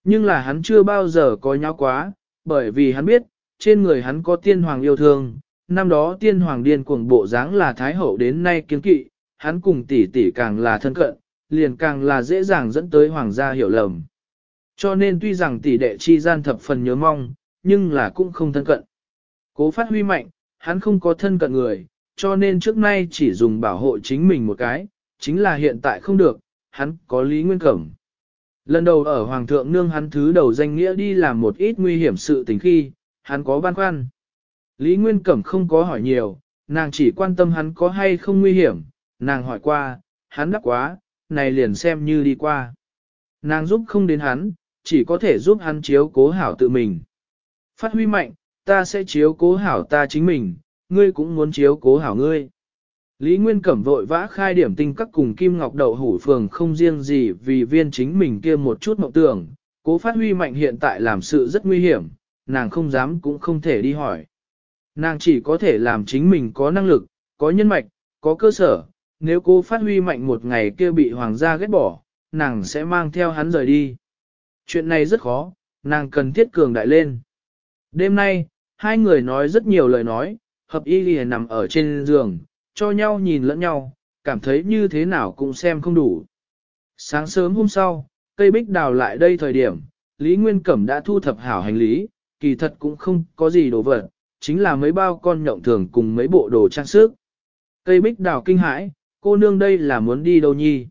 Nhưng là hắn chưa bao giờ có nháo quá, bởi vì hắn biết, trên người hắn có tiên hoàng yêu thương, năm đó tiên hoàng điên cuồng bộ dáng là thái hậu đến nay kiến kỵ, hắn cùng tỷ tỷ càng là thân cận, liền càng là dễ dàng dẫn tới hoàng gia hiểu lầm. Cho nên tuy rằng tỷ đệ chi gian thập phần nhớ mong, nhưng là cũng không thân cận. Cố phát huy mạnh, hắn không có thân cận người, cho nên trước nay chỉ dùng bảo hộ chính mình một cái, chính là hiện tại không được, hắn có lý nguyên cẩm. Lần đầu ở Hoàng thượng nương hắn thứ đầu danh nghĩa đi làm một ít nguy hiểm sự tình khi, hắn có băn khoăn. Lý Nguyên Cẩm không có hỏi nhiều, nàng chỉ quan tâm hắn có hay không nguy hiểm, nàng hỏi qua, hắn đáp quá, này liền xem như đi qua. Nàng giúp không đến hắn, chỉ có thể giúp hắn chiếu cố hảo tự mình. Phát huy mạnh, ta sẽ chiếu cố hảo ta chính mình, ngươi cũng muốn chiếu cố hảo ngươi. Lý Nguyên Cẩm vội vã khai điểm tinh các cùng Kim Ngọc Đậu Hủ Phường không riêng gì vì viên chính mình kia một chút mộng tưởng, cố phát huy mạnh hiện tại làm sự rất nguy hiểm, nàng không dám cũng không thể đi hỏi. Nàng chỉ có thể làm chính mình có năng lực, có nhân mạch, có cơ sở, nếu cô phát huy mạnh một ngày kia bị hoàng gia ghét bỏ, nàng sẽ mang theo hắn rời đi. Chuyện này rất khó, nàng cần thiết cường đại lên. Đêm nay, hai người nói rất nhiều lời nói, hợp y lìa nằm ở trên giường, cho nhau nhìn lẫn nhau, cảm thấy như thế nào cũng xem không đủ. Sáng sớm hôm sau, cây bích đào lại đây thời điểm, Lý Nguyên Cẩm đã thu thập hảo hành lý, kỳ thật cũng không có gì đồ vật, chính là mấy bao con nhộng thường cùng mấy bộ đồ trang sức. Cây bích đào kinh hãi, cô nương đây là muốn đi đâu nhi?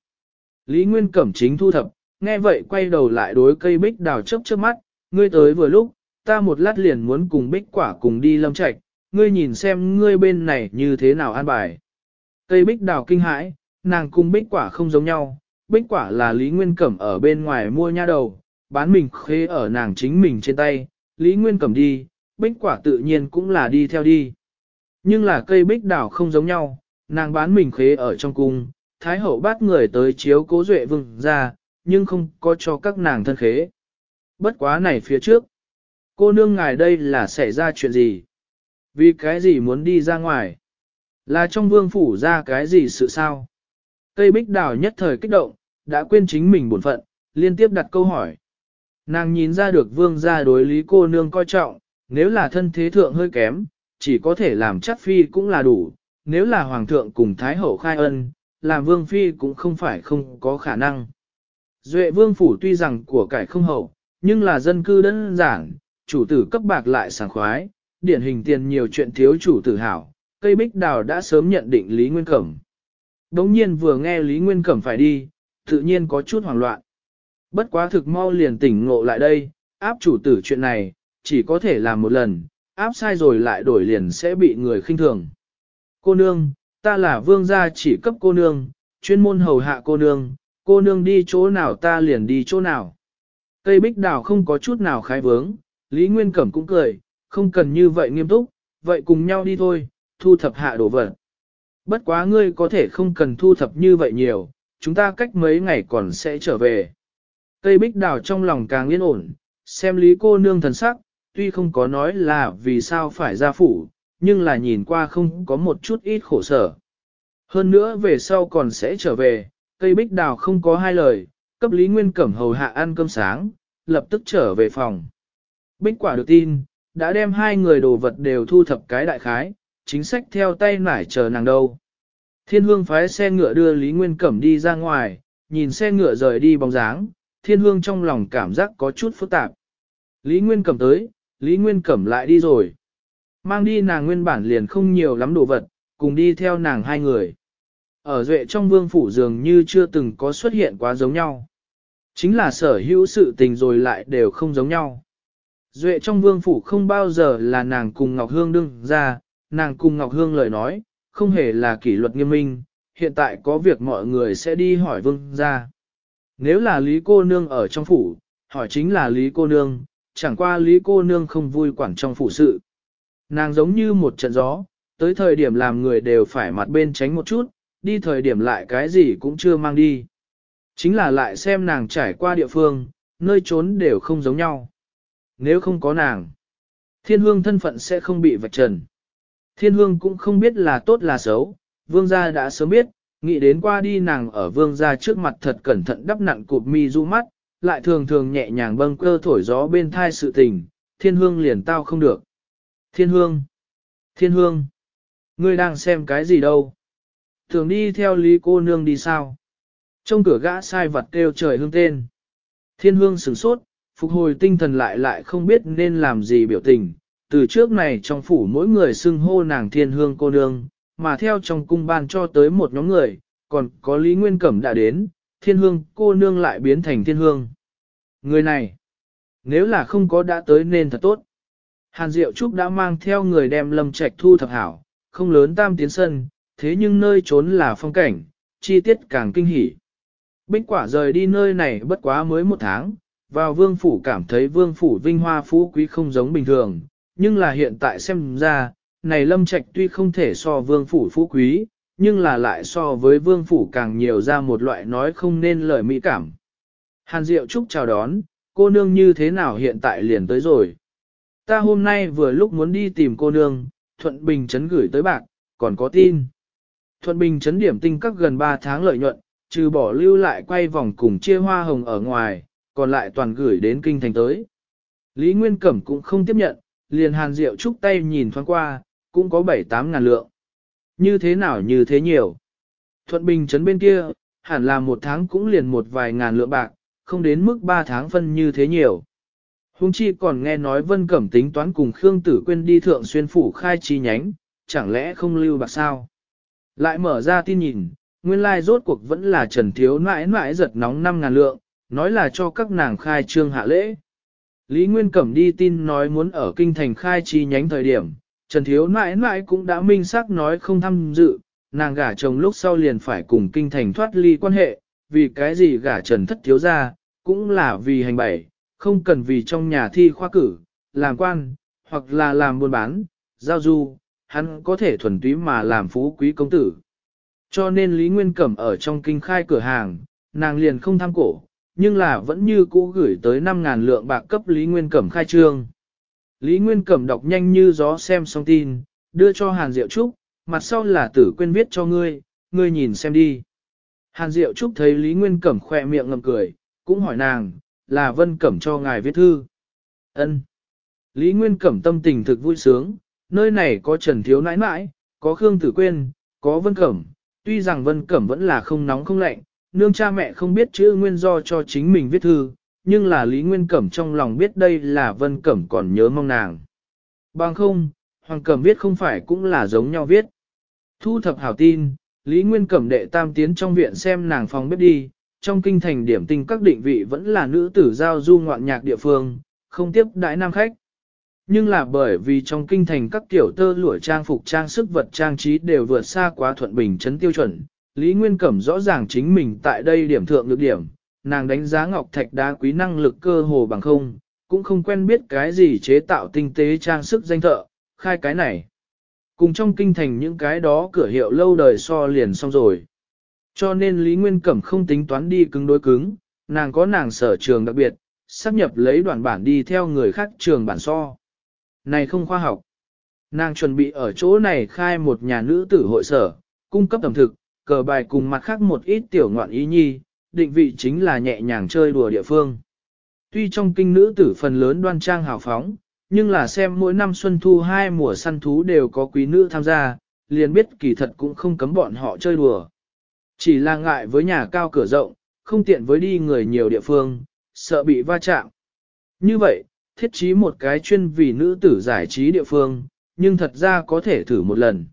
Lý Nguyên Cẩm chính thu thập, nghe vậy quay đầu lại đối cây bích đào chấp trước mắt, ngươi tới vừa lúc, ta một lát liền muốn cùng bích quả cùng đi lâm Trạch ngươi nhìn xem ngươi bên này như thế nào an bài. Cây bích đào kinh hãi, nàng cùng bích quả không giống nhau, bích quả là Lý Nguyên Cẩm ở bên ngoài mua nha đầu, bán mình khế ở nàng chính mình trên tay, Lý Nguyên Cẩm đi, bích quả tự nhiên cũng là đi theo đi. Nhưng là cây bích đào không giống nhau, nàng bán mình khế ở trong cung, thái hậu bắt người tới chiếu cố duệ vương ra, nhưng không có cho các nàng thân khế. Bất quá này phía trước, cô nương ngài đây là xảy ra chuyện gì? Vì cái gì muốn đi ra ngoài? Là trong vương phủ ra cái gì sự sao? Cây bích đào nhất thời kích động, đã quên chính mình buồn phận, liên tiếp đặt câu hỏi. Nàng nhìn ra được vương gia đối lý cô nương coi trọng, nếu là thân thế thượng hơi kém, chỉ có thể làm chắc phi cũng là đủ, nếu là hoàng thượng cùng thái hậu khai ân, làm vương phi cũng không phải không có khả năng. Duệ vương phủ tuy rằng của cải không hậu, nhưng là dân cư đơn giản, chủ tử cấp bạc lại sảng khoái, điển hình tiền nhiều chuyện thiếu chủ tử hảo, cây bích đào đã sớm nhận định Lý Nguyên Cẩm. Đống nhiên vừa nghe Lý Nguyên Cẩm phải đi, tự nhiên có chút hoảng loạn. Bất quá thực mau liền tỉnh ngộ lại đây, áp chủ tử chuyện này, chỉ có thể làm một lần, áp sai rồi lại đổi liền sẽ bị người khinh thường. Cô nương, ta là vương gia chỉ cấp cô nương, chuyên môn hầu hạ cô nương, cô nương đi chỗ nào ta liền đi chỗ nào. Cây bích đào không có chút nào khai vướng, Lý Nguyên Cẩm cũng cười, không cần như vậy nghiêm túc, vậy cùng nhau đi thôi, thu thập hạ đồ vật. Bất quá ngươi có thể không cần thu thập như vậy nhiều, chúng ta cách mấy ngày còn sẽ trở về. Cây bích đào trong lòng càng yên ổn, xem Lý cô nương thần sắc, tuy không có nói là vì sao phải ra phủ, nhưng là nhìn qua không có một chút ít khổ sở. Hơn nữa về sau còn sẽ trở về, cây bích đào không có hai lời, cấp Lý Nguyên Cẩm hầu hạ ăn cơm sáng, lập tức trở về phòng. Bích quả được tin, đã đem hai người đồ vật đều thu thập cái đại khái, chính sách theo tay nải chờ nàng đâu. Thiên hương phái xe ngựa đưa Lý Nguyên Cẩm đi ra ngoài, nhìn xe ngựa rời đi bóng dáng, thiên hương trong lòng cảm giác có chút phức tạp. Lý Nguyên Cẩm tới, Lý Nguyên Cẩm lại đi rồi. Mang đi nàng nguyên bản liền không nhiều lắm đồ vật, cùng đi theo nàng hai người. Ở duệ trong vương phủ dường như chưa từng có xuất hiện quá giống nhau. Chính là sở hữu sự tình rồi lại đều không giống nhau. Duệ trong vương phủ không bao giờ là nàng cùng Ngọc Hương đương ra, nàng cùng Ngọc Hương lời nói, không hề là kỷ luật nghiêm minh, hiện tại có việc mọi người sẽ đi hỏi vương ra. Nếu là Lý cô nương ở trong phủ, hỏi chính là Lý cô nương, chẳng qua Lý cô nương không vui quản trong phủ sự. Nàng giống như một trận gió, tới thời điểm làm người đều phải mặt bên tránh một chút, đi thời điểm lại cái gì cũng chưa mang đi. Chính là lại xem nàng trải qua địa phương, nơi trốn đều không giống nhau. Nếu không có nàng, thiên hương thân phận sẽ không bị vạch trần. Thiên hương cũng không biết là tốt là xấu, vương gia đã sớm biết, nghĩ đến qua đi nàng ở vương gia trước mặt thật cẩn thận đắp nặn cụp mi du mắt, lại thường thường nhẹ nhàng bâng cơ thổi gió bên thai sự tình, thiên hương liền tao không được. Thiên hương! Thiên hương! Ngươi đang xem cái gì đâu? Thường đi theo lý cô nương đi sao? Trong cửa gã sai vặt kêu trời hương tên. Thiên hương sửng sốt, phục hồi tinh thần lại lại không biết nên làm gì biểu tình. Từ trước này trong phủ mỗi người xưng hô nàng thiên hương cô nương, mà theo trong cung ban cho tới một nhóm người, còn có Lý Nguyên Cẩm đã đến, thiên hương cô nương lại biến thành thiên hương. Người này, nếu là không có đã tới nên thật tốt. Hàn Diệu Trúc đã mang theo người đem lâm trạch thu thập hảo, không lớn tam tiến sân, thế nhưng nơi trốn là phong cảnh, chi tiết càng kinh hỉ. Bích quả rời đi nơi này bất quá mới một tháng, vào vương phủ cảm thấy vương phủ vinh hoa phú quý không giống bình thường, nhưng là hiện tại xem ra, này lâm trạch tuy không thể so vương phủ phú quý, nhưng là lại so với vương phủ càng nhiều ra một loại nói không nên lời mỹ cảm. Hàn Diệu Trúc chào đón, cô nương như thế nào hiện tại liền tới rồi ta hôm nay vừa lúc muốn đi tìm cô nương, Thuận Bình Trấn gửi tới bạc, còn có tin. Thuận Bình Trấn điểm tinh các gần 3 tháng lợi nhuận, trừ bỏ lưu lại quay vòng cùng chia hoa hồng ở ngoài, còn lại toàn gửi đến kinh thành tới. Lý Nguyên Cẩm cũng không tiếp nhận, liền hàn rượu chúc tay nhìn thoáng qua, cũng có 7-8 ngàn lượng. Như thế nào như thế nhiều. Thuận Bình Trấn bên kia, hẳn là một tháng cũng liền một vài ngàn lượng bạc, không đến mức 3 tháng phân như thế nhiều. Hùng chi còn nghe nói Vân Cẩm tính toán cùng Khương Tử Quyên đi thượng xuyên phủ khai chi nhánh, chẳng lẽ không lưu bạc sao? Lại mở ra tin nhìn, nguyên lai rốt cuộc vẫn là Trần Thiếu nãi nãi giật nóng 5 ngàn lượng, nói là cho các nàng khai trương hạ lễ. Lý Nguyên Cẩm đi tin nói muốn ở kinh thành khai chi nhánh thời điểm, Trần Thiếu nãi nãi cũng đã minh xác nói không tham dự, nàng gả chồng lúc sau liền phải cùng kinh thành thoát ly quan hệ, vì cái gì gả Trần Thất Thiếu ra, cũng là vì hành bảy không cần vì trong nhà thi khoa cử, làm quan, hoặc là làm buôn bán, giao du, hắn có thể thuần túy mà làm phú quý công tử. Cho nên Lý Nguyên Cẩm ở trong kinh khai cửa hàng, nàng liền không tham cổ, nhưng là vẫn như cũ gửi tới 5.000 lượng bạc cấp Lý Nguyên Cẩm khai trương. Lý Nguyên Cẩm đọc nhanh như gió xem xong tin, đưa cho Hàn Diệu Trúc, mặt sau là tử quên viết cho ngươi, ngươi nhìn xem đi. Hàn Diệu Trúc thấy Lý Nguyên Cẩm khỏe miệng ngầm cười, cũng hỏi nàng, là Vân Cẩm cho ngài viết thư. Ân. Lý Nguyên Cẩm tâm tình thực vui sướng, nơi này có Trần Thiếu Nãi Nãi, có Khương Tử Quyên, có Vân Cẩm, tuy rằng Vân Cẩm vẫn là không nóng không lạnh, nương cha mẹ không biết chữ nguyên do cho chính mình viết thư, nhưng là Lý Nguyên Cẩm trong lòng biết đây là Vân Cẩm còn nhớ mong nàng. Bằng không, Hoàng Cẩm viết không phải cũng là giống nhau viết. Thu thập hảo tin, Lý Nguyên Cẩm đệ tam tiến trong viện xem nàng phòng bếp đi, trong kinh thành điểm tinh các định vị vẫn là nữ tử giao du ngoạn nhạc địa phương, không tiếp đại nam khách. Nhưng là bởi vì trong kinh thành các tiểu tơ lụa trang phục trang sức vật trang trí đều vượt xa quá thuận bình chấn tiêu chuẩn, Lý Nguyên Cẩm rõ ràng chính mình tại đây điểm thượng lực điểm, nàng đánh giá ngọc thạch đá quý năng lực cơ hồ bằng không, cũng không quen biết cái gì chế tạo tinh tế trang sức danh thợ, khai cái này. Cùng trong kinh thành những cái đó cửa hiệu lâu đời so liền xong rồi. Cho nên Lý Nguyên Cẩm không tính toán đi cứng đối cứng, nàng có nàng sở trường đặc biệt, sắp nhập lấy đoạn bản đi theo người khác trường bản so. Này không khoa học. Nàng chuẩn bị ở chỗ này khai một nhà nữ tử hội sở, cung cấp tầm thực, cờ bài cùng mặt khác một ít tiểu ngoạn ý nhi, định vị chính là nhẹ nhàng chơi đùa địa phương. Tuy trong kinh nữ tử phần lớn đoan trang hào phóng, nhưng là xem mỗi năm xuân thu hai mùa săn thú đều có quý nữ tham gia, liền biết kỳ thật cũng không cấm bọn họ chơi đùa. Chỉ là ngại với nhà cao cửa rộng, không tiện với đi người nhiều địa phương, sợ bị va chạm. Như vậy, thiết trí một cái chuyên vì nữ tử giải trí địa phương, nhưng thật ra có thể thử một lần.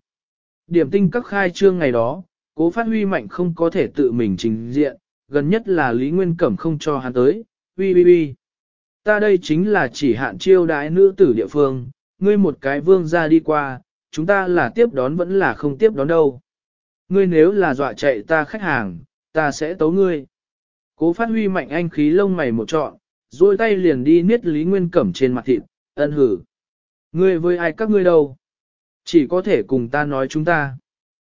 Điểm tinh các khai trương ngày đó, cố phát huy mạnh không có thể tự mình trình diện, gần nhất là Lý Nguyên Cẩm không cho hắn tới, huy huy huy. Ta đây chính là chỉ hạn chiêu đái nữ tử địa phương, ngươi một cái vương ra đi qua, chúng ta là tiếp đón vẫn là không tiếp đón đâu. Ngươi nếu là dọa chạy ta khách hàng, ta sẽ tấu ngươi. Cố phát huy mạnh anh khí lông mày một trọn, rồi tay liền đi niết Lý Nguyên Cẩm trên mặt thịt, ân hử. Ngươi với ai các ngươi đâu? Chỉ có thể cùng ta nói chúng ta.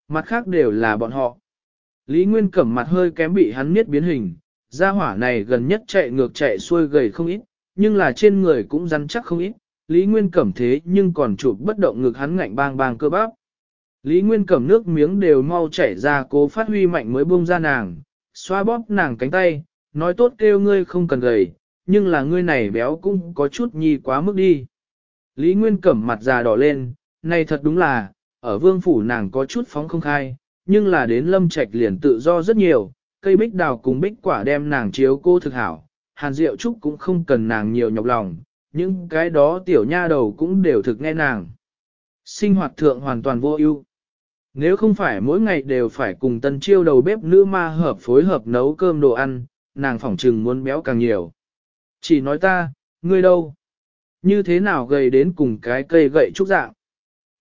Mặt khác đều là bọn họ. Lý Nguyên Cẩm mặt hơi kém bị hắn niết biến hình, gia hỏa này gần nhất chạy ngược chạy xuôi gầy không ít, nhưng là trên người cũng rắn chắc không ít. Lý Nguyên Cẩm thế nhưng còn chụp bất động ngực hắn ngạnh bang bang cơ bắp. Lý Nguyên cầm nước miếng đều mau chảy ra cố phát huy mạnh mới buông ra nàng, xoa bóp nàng cánh tay, nói tốt kêu ngươi không cần gầy, nhưng là ngươi này béo cũng có chút nhì quá mức đi. Lý Nguyên cẩm mặt già đỏ lên, này thật đúng là, ở vương phủ nàng có chút phóng không khai, nhưng là đến lâm Trạch liền tự do rất nhiều, cây bích đào cùng bích quả đem nàng chiếu cô thực hảo, hàn diệu trúc cũng không cần nàng nhiều nhọc lòng, những cái đó tiểu nha đầu cũng đều thực nghe nàng. Sinh hoạt thượng hoàn toàn vô ưu nếu không phải mỗi ngày đều phải cùng tân chiêu đầu bếp nữ ma hợp phối hợp nấu cơm đồ ăn, nàng phỏng trừng muốn béo càng nhiều. Chỉ nói ta, ngươi đâu? Như thế nào gầy đến cùng cái cây gậy trúc dạng?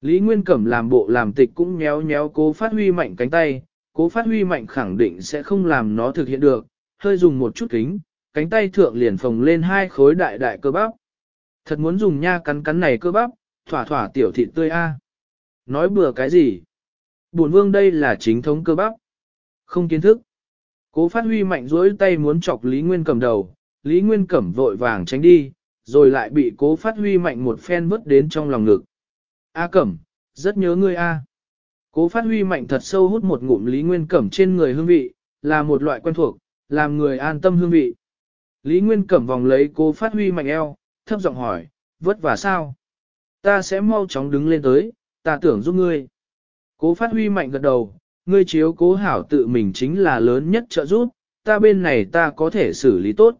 Lý Nguyên Cẩm làm bộ làm tịch cũng méo méo cố phát huy mạnh cánh tay, cố phát huy mạnh khẳng định sẽ không làm nó thực hiện được, hơi dùng một chút kính, cánh tay thượng liền phồng lên hai khối đại đại cơ bắp. Thật muốn dùng nha cắn cắn này cơ bắp, thỏa thỏa tiểu thịt tươi a. Nói bừa cái gì? Bổn vương đây là chính thống cơ bắp. Không kiến thức. Cố phát huy mạnh rỗi tay muốn chọc Lý Nguyên Cẩm đầu, Lý Nguyên Cẩm vội vàng tránh đi, rồi lại bị cố phát huy mạnh một phen vứt đến trong lòng ngực. A Cẩm, rất nhớ ngươi A. Cố phát huy mạnh thật sâu hút một ngụm Lý Nguyên Cẩm trên người hương vị, là một loại quen thuộc, làm người an tâm hương vị. Lý Nguyên Cẩm vòng lấy cố phát huy mạnh eo, thấp giọng hỏi, vất vả sao? Ta sẽ mau chóng đứng lên tới, ta tưởng giúp ngươi. Cố phát huy mạnh gật đầu, ngươi chiếu cố hảo tự mình chính là lớn nhất trợ giúp, ta bên này ta có thể xử lý tốt.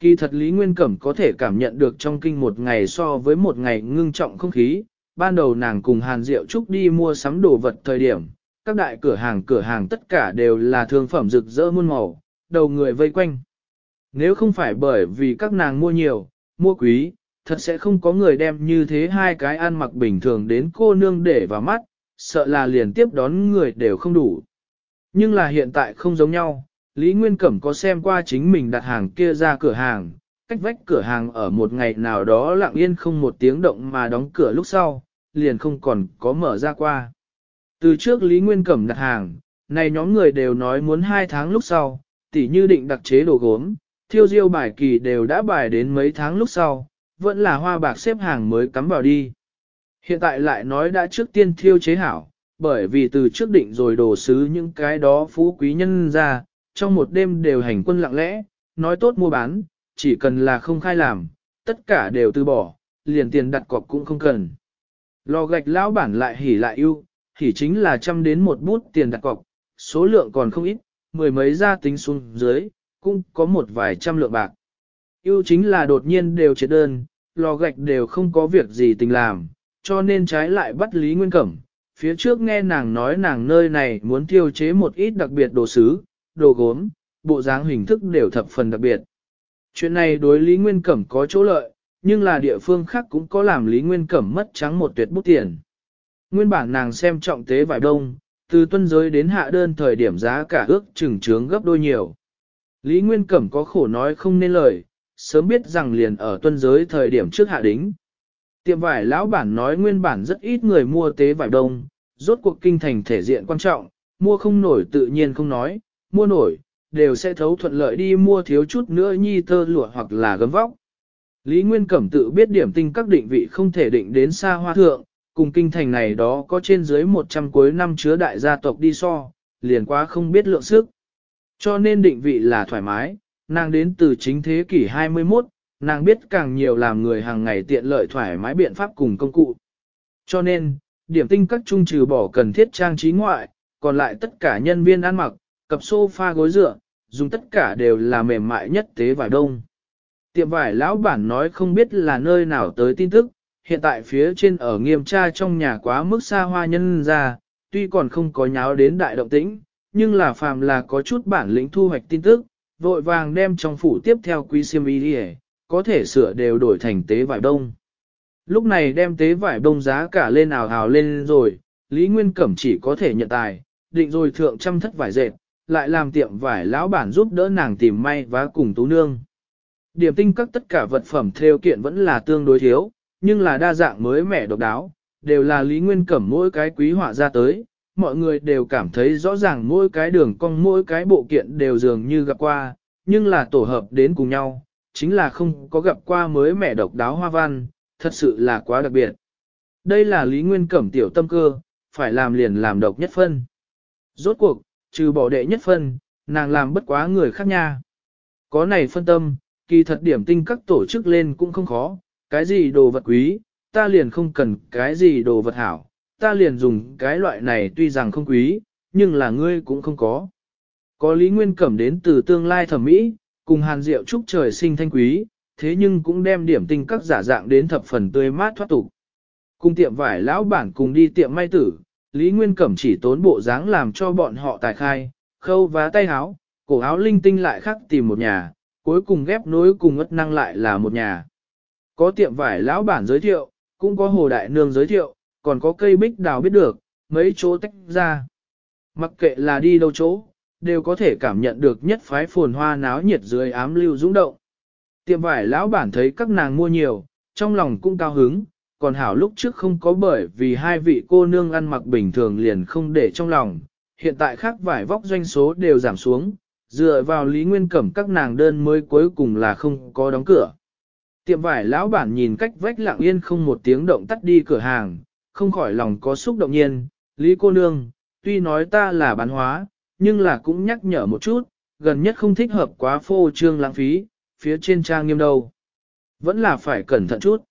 Kỳ thật Lý Nguyên Cẩm có thể cảm nhận được trong kinh một ngày so với một ngày ngưng trọng không khí, ban đầu nàng cùng Hàn Diệu Trúc đi mua sắm đồ vật thời điểm, các đại cửa hàng cửa hàng tất cả đều là thương phẩm rực rỡ muôn màu, đầu người vây quanh. Nếu không phải bởi vì các nàng mua nhiều, mua quý, thật sẽ không có người đem như thế hai cái ăn mặc bình thường đến cô nương để vào mắt, sợ là liền tiếp đón người đều không đủ. Nhưng là hiện tại không giống nhau, Lý Nguyên Cẩm có xem qua chính mình đặt hàng kia ra cửa hàng, cách vách cửa hàng ở một ngày nào đó lặng yên không một tiếng động mà đóng cửa lúc sau, liền không còn có mở ra qua. Từ trước Lý Nguyên Cẩm đặt hàng, này nhóm người đều nói muốn hai tháng lúc sau, tỉ như định đặc chế đồ gốm, thiêu diêu bài kỳ đều đã bài đến mấy tháng lúc sau, vẫn là hoa bạc xếp hàng mới cắm vào đi. Hiện tại lại nói đã trước tiên thiêu chế hảo, bởi vì từ trước định rồi đổ sứ những cái đó phú quý nhân ra, trong một đêm đều hành quân lặng lẽ, nói tốt mua bán, chỉ cần là không khai làm, tất cả đều từ bỏ, liền tiền đặt cọc cũng không cần. Lò gạch lão bản lại hỉ lại ưu, hỉ chính là trăm đến một bút tiền đặt cọc, số lượng còn không ít, mười mấy gia tính xuống dưới, cũng có một vài trăm lượng bạc. Ưu chính là đột nhiên đều chết đơn, lò gạch đều không có việc gì tình làm, cho nên trái lại bắt Lý Nguyên Cẩm. Phía trước nghe nàng nói nàng nơi này muốn tiêu chế một ít đặc biệt đồ sứ, đồ gốm, bộ dáng hình thức đều thập phần đặc biệt. Chuyện này đối Lý Nguyên Cẩm có chỗ lợi, nhưng là địa phương khác cũng có làm Lý Nguyên Cẩm mất trắng một tuyệt bút tiền. Nguyên bản nàng xem trọng tế vải đông, từ tuân giới đến hạ đơn thời điểm giá cả ước chừng trướng gấp đôi nhiều. Lý Nguyên Cẩm có khổ nói không nên lời, sớm biết rằng liền ở tuân giới thời điểm trước hạ đính, Tiệm vải lão bản nói nguyên bản rất ít người mua tế vải đông, rốt cuộc kinh thành thể diện quan trọng, mua không nổi tự nhiên không nói, mua nổi, đều sẽ thấu thuận lợi đi mua thiếu chút nữa nhi tơ lụa hoặc là gấm vóc. Lý Nguyên Cẩm tự biết điểm tinh các định vị không thể định đến xa hoa thượng, cùng kinh thành này đó có trên dưới 100 cuối năm chứa đại gia tộc đi so, liền quá không biết lượng sức. Cho nên định vị là thoải mái, nàng đến từ chính thế kỷ 21, nàng biết càng nhiều làm người hàng ngày tiện lợi thoải mái biện pháp cùng công cụ. Cho nên, điểm tinh các trung trừ bỏ cần thiết trang trí ngoại, còn lại tất cả nhân viên ăn mặc, cặp sofa gối dựa, dùng tất cả đều là mềm mại nhất tế vải đông. Tiệm vải lão bản nói không biết là nơi nào tới tin tức, hiện tại phía trên ở nghiêm tra trong nhà quá mức xa hoa nhân ra, tuy còn không có nháo đến đại động tĩnh, nhưng là phàm là có chút bản lĩnh thu hoạch tin tức, vội vàng đem trong phủ tiếp theo quý siêm y đi có thể sửa đều đổi thành tế vải đông. Lúc này đem tế vải đông giá cả lên ảo hào lên rồi, Lý Nguyên Cẩm chỉ có thể nhận tài, định rồi thượng trăm thất vải dệt, lại làm tiệm vải lão bản giúp đỡ nàng tìm may và cùng tú nương. Điểm tinh các tất cả vật phẩm theo kiện vẫn là tương đối thiếu, nhưng là đa dạng mới mẻ độc đáo, đều là Lý Nguyên Cẩm mỗi cái quý họa ra tới, mọi người đều cảm thấy rõ ràng mỗi cái đường cong mỗi cái bộ kiện đều dường như gặp qua, nhưng là tổ hợp đến cùng nhau, chính là không có gặp qua mới mẻ độc đáo hoa văn, thật sự là quá đặc biệt. Đây là Lý Nguyên Cẩm tiểu tâm cơ, phải làm liền làm độc nhất phân. Rốt cuộc, trừ bỏ đệ nhất phân, nàng làm bất quá người khác nha. Có này phân tâm, kỳ thật điểm tinh các tổ chức lên cũng không khó, cái gì đồ vật quý, ta liền không cần cái gì đồ vật hảo, ta liền dùng cái loại này tuy rằng không quý, nhưng là ngươi cũng không có. Có Lý Nguyên Cẩm đến từ tương lai thẩm mỹ, cùng hàn rượu trúc trời sinh thanh quý, thế nhưng cũng đem điểm tinh các giả dạng đến thập phần tươi mát thoát tục. Cùng tiệm vải lão bản cùng đi tiệm may tử, Lý Nguyên Cẩm chỉ tốn bộ dáng làm cho bọn họ tài khai, khâu vá tay áo, cổ áo linh tinh lại khắc tìm một nhà, cuối cùng ghép nối cùng ất năng lại là một nhà. Có tiệm vải lão bản giới thiệu, cũng có hồ đại nương giới thiệu, còn có cây bích đào biết được, mấy chỗ tách ra. Mặc kệ là đi đâu chỗ, đều có thể cảm nhận được nhất phái phồn hoa náo nhiệt dưới ám lưu dũng động. Tiệm vải lão bản thấy các nàng mua nhiều, trong lòng cũng cao hứng, còn hảo lúc trước không có bởi vì hai vị cô nương ăn mặc bình thường liền không để trong lòng, hiện tại khác vải vóc doanh số đều giảm xuống, dựa vào lý nguyên cẩm các nàng đơn mới cuối cùng là không có đóng cửa. Tiệm vải lão bản nhìn cách vách lặng yên không một tiếng động tắt đi cửa hàng, không khỏi lòng có xúc động nhiên, lý cô nương, tuy nói ta là bán hóa, nhưng là cũng nhắc nhở một chút, gần nhất không thích hợp quá phô trương lãng phí, phía trên trang nghiêm đâu. Vẫn là phải cẩn thận chút.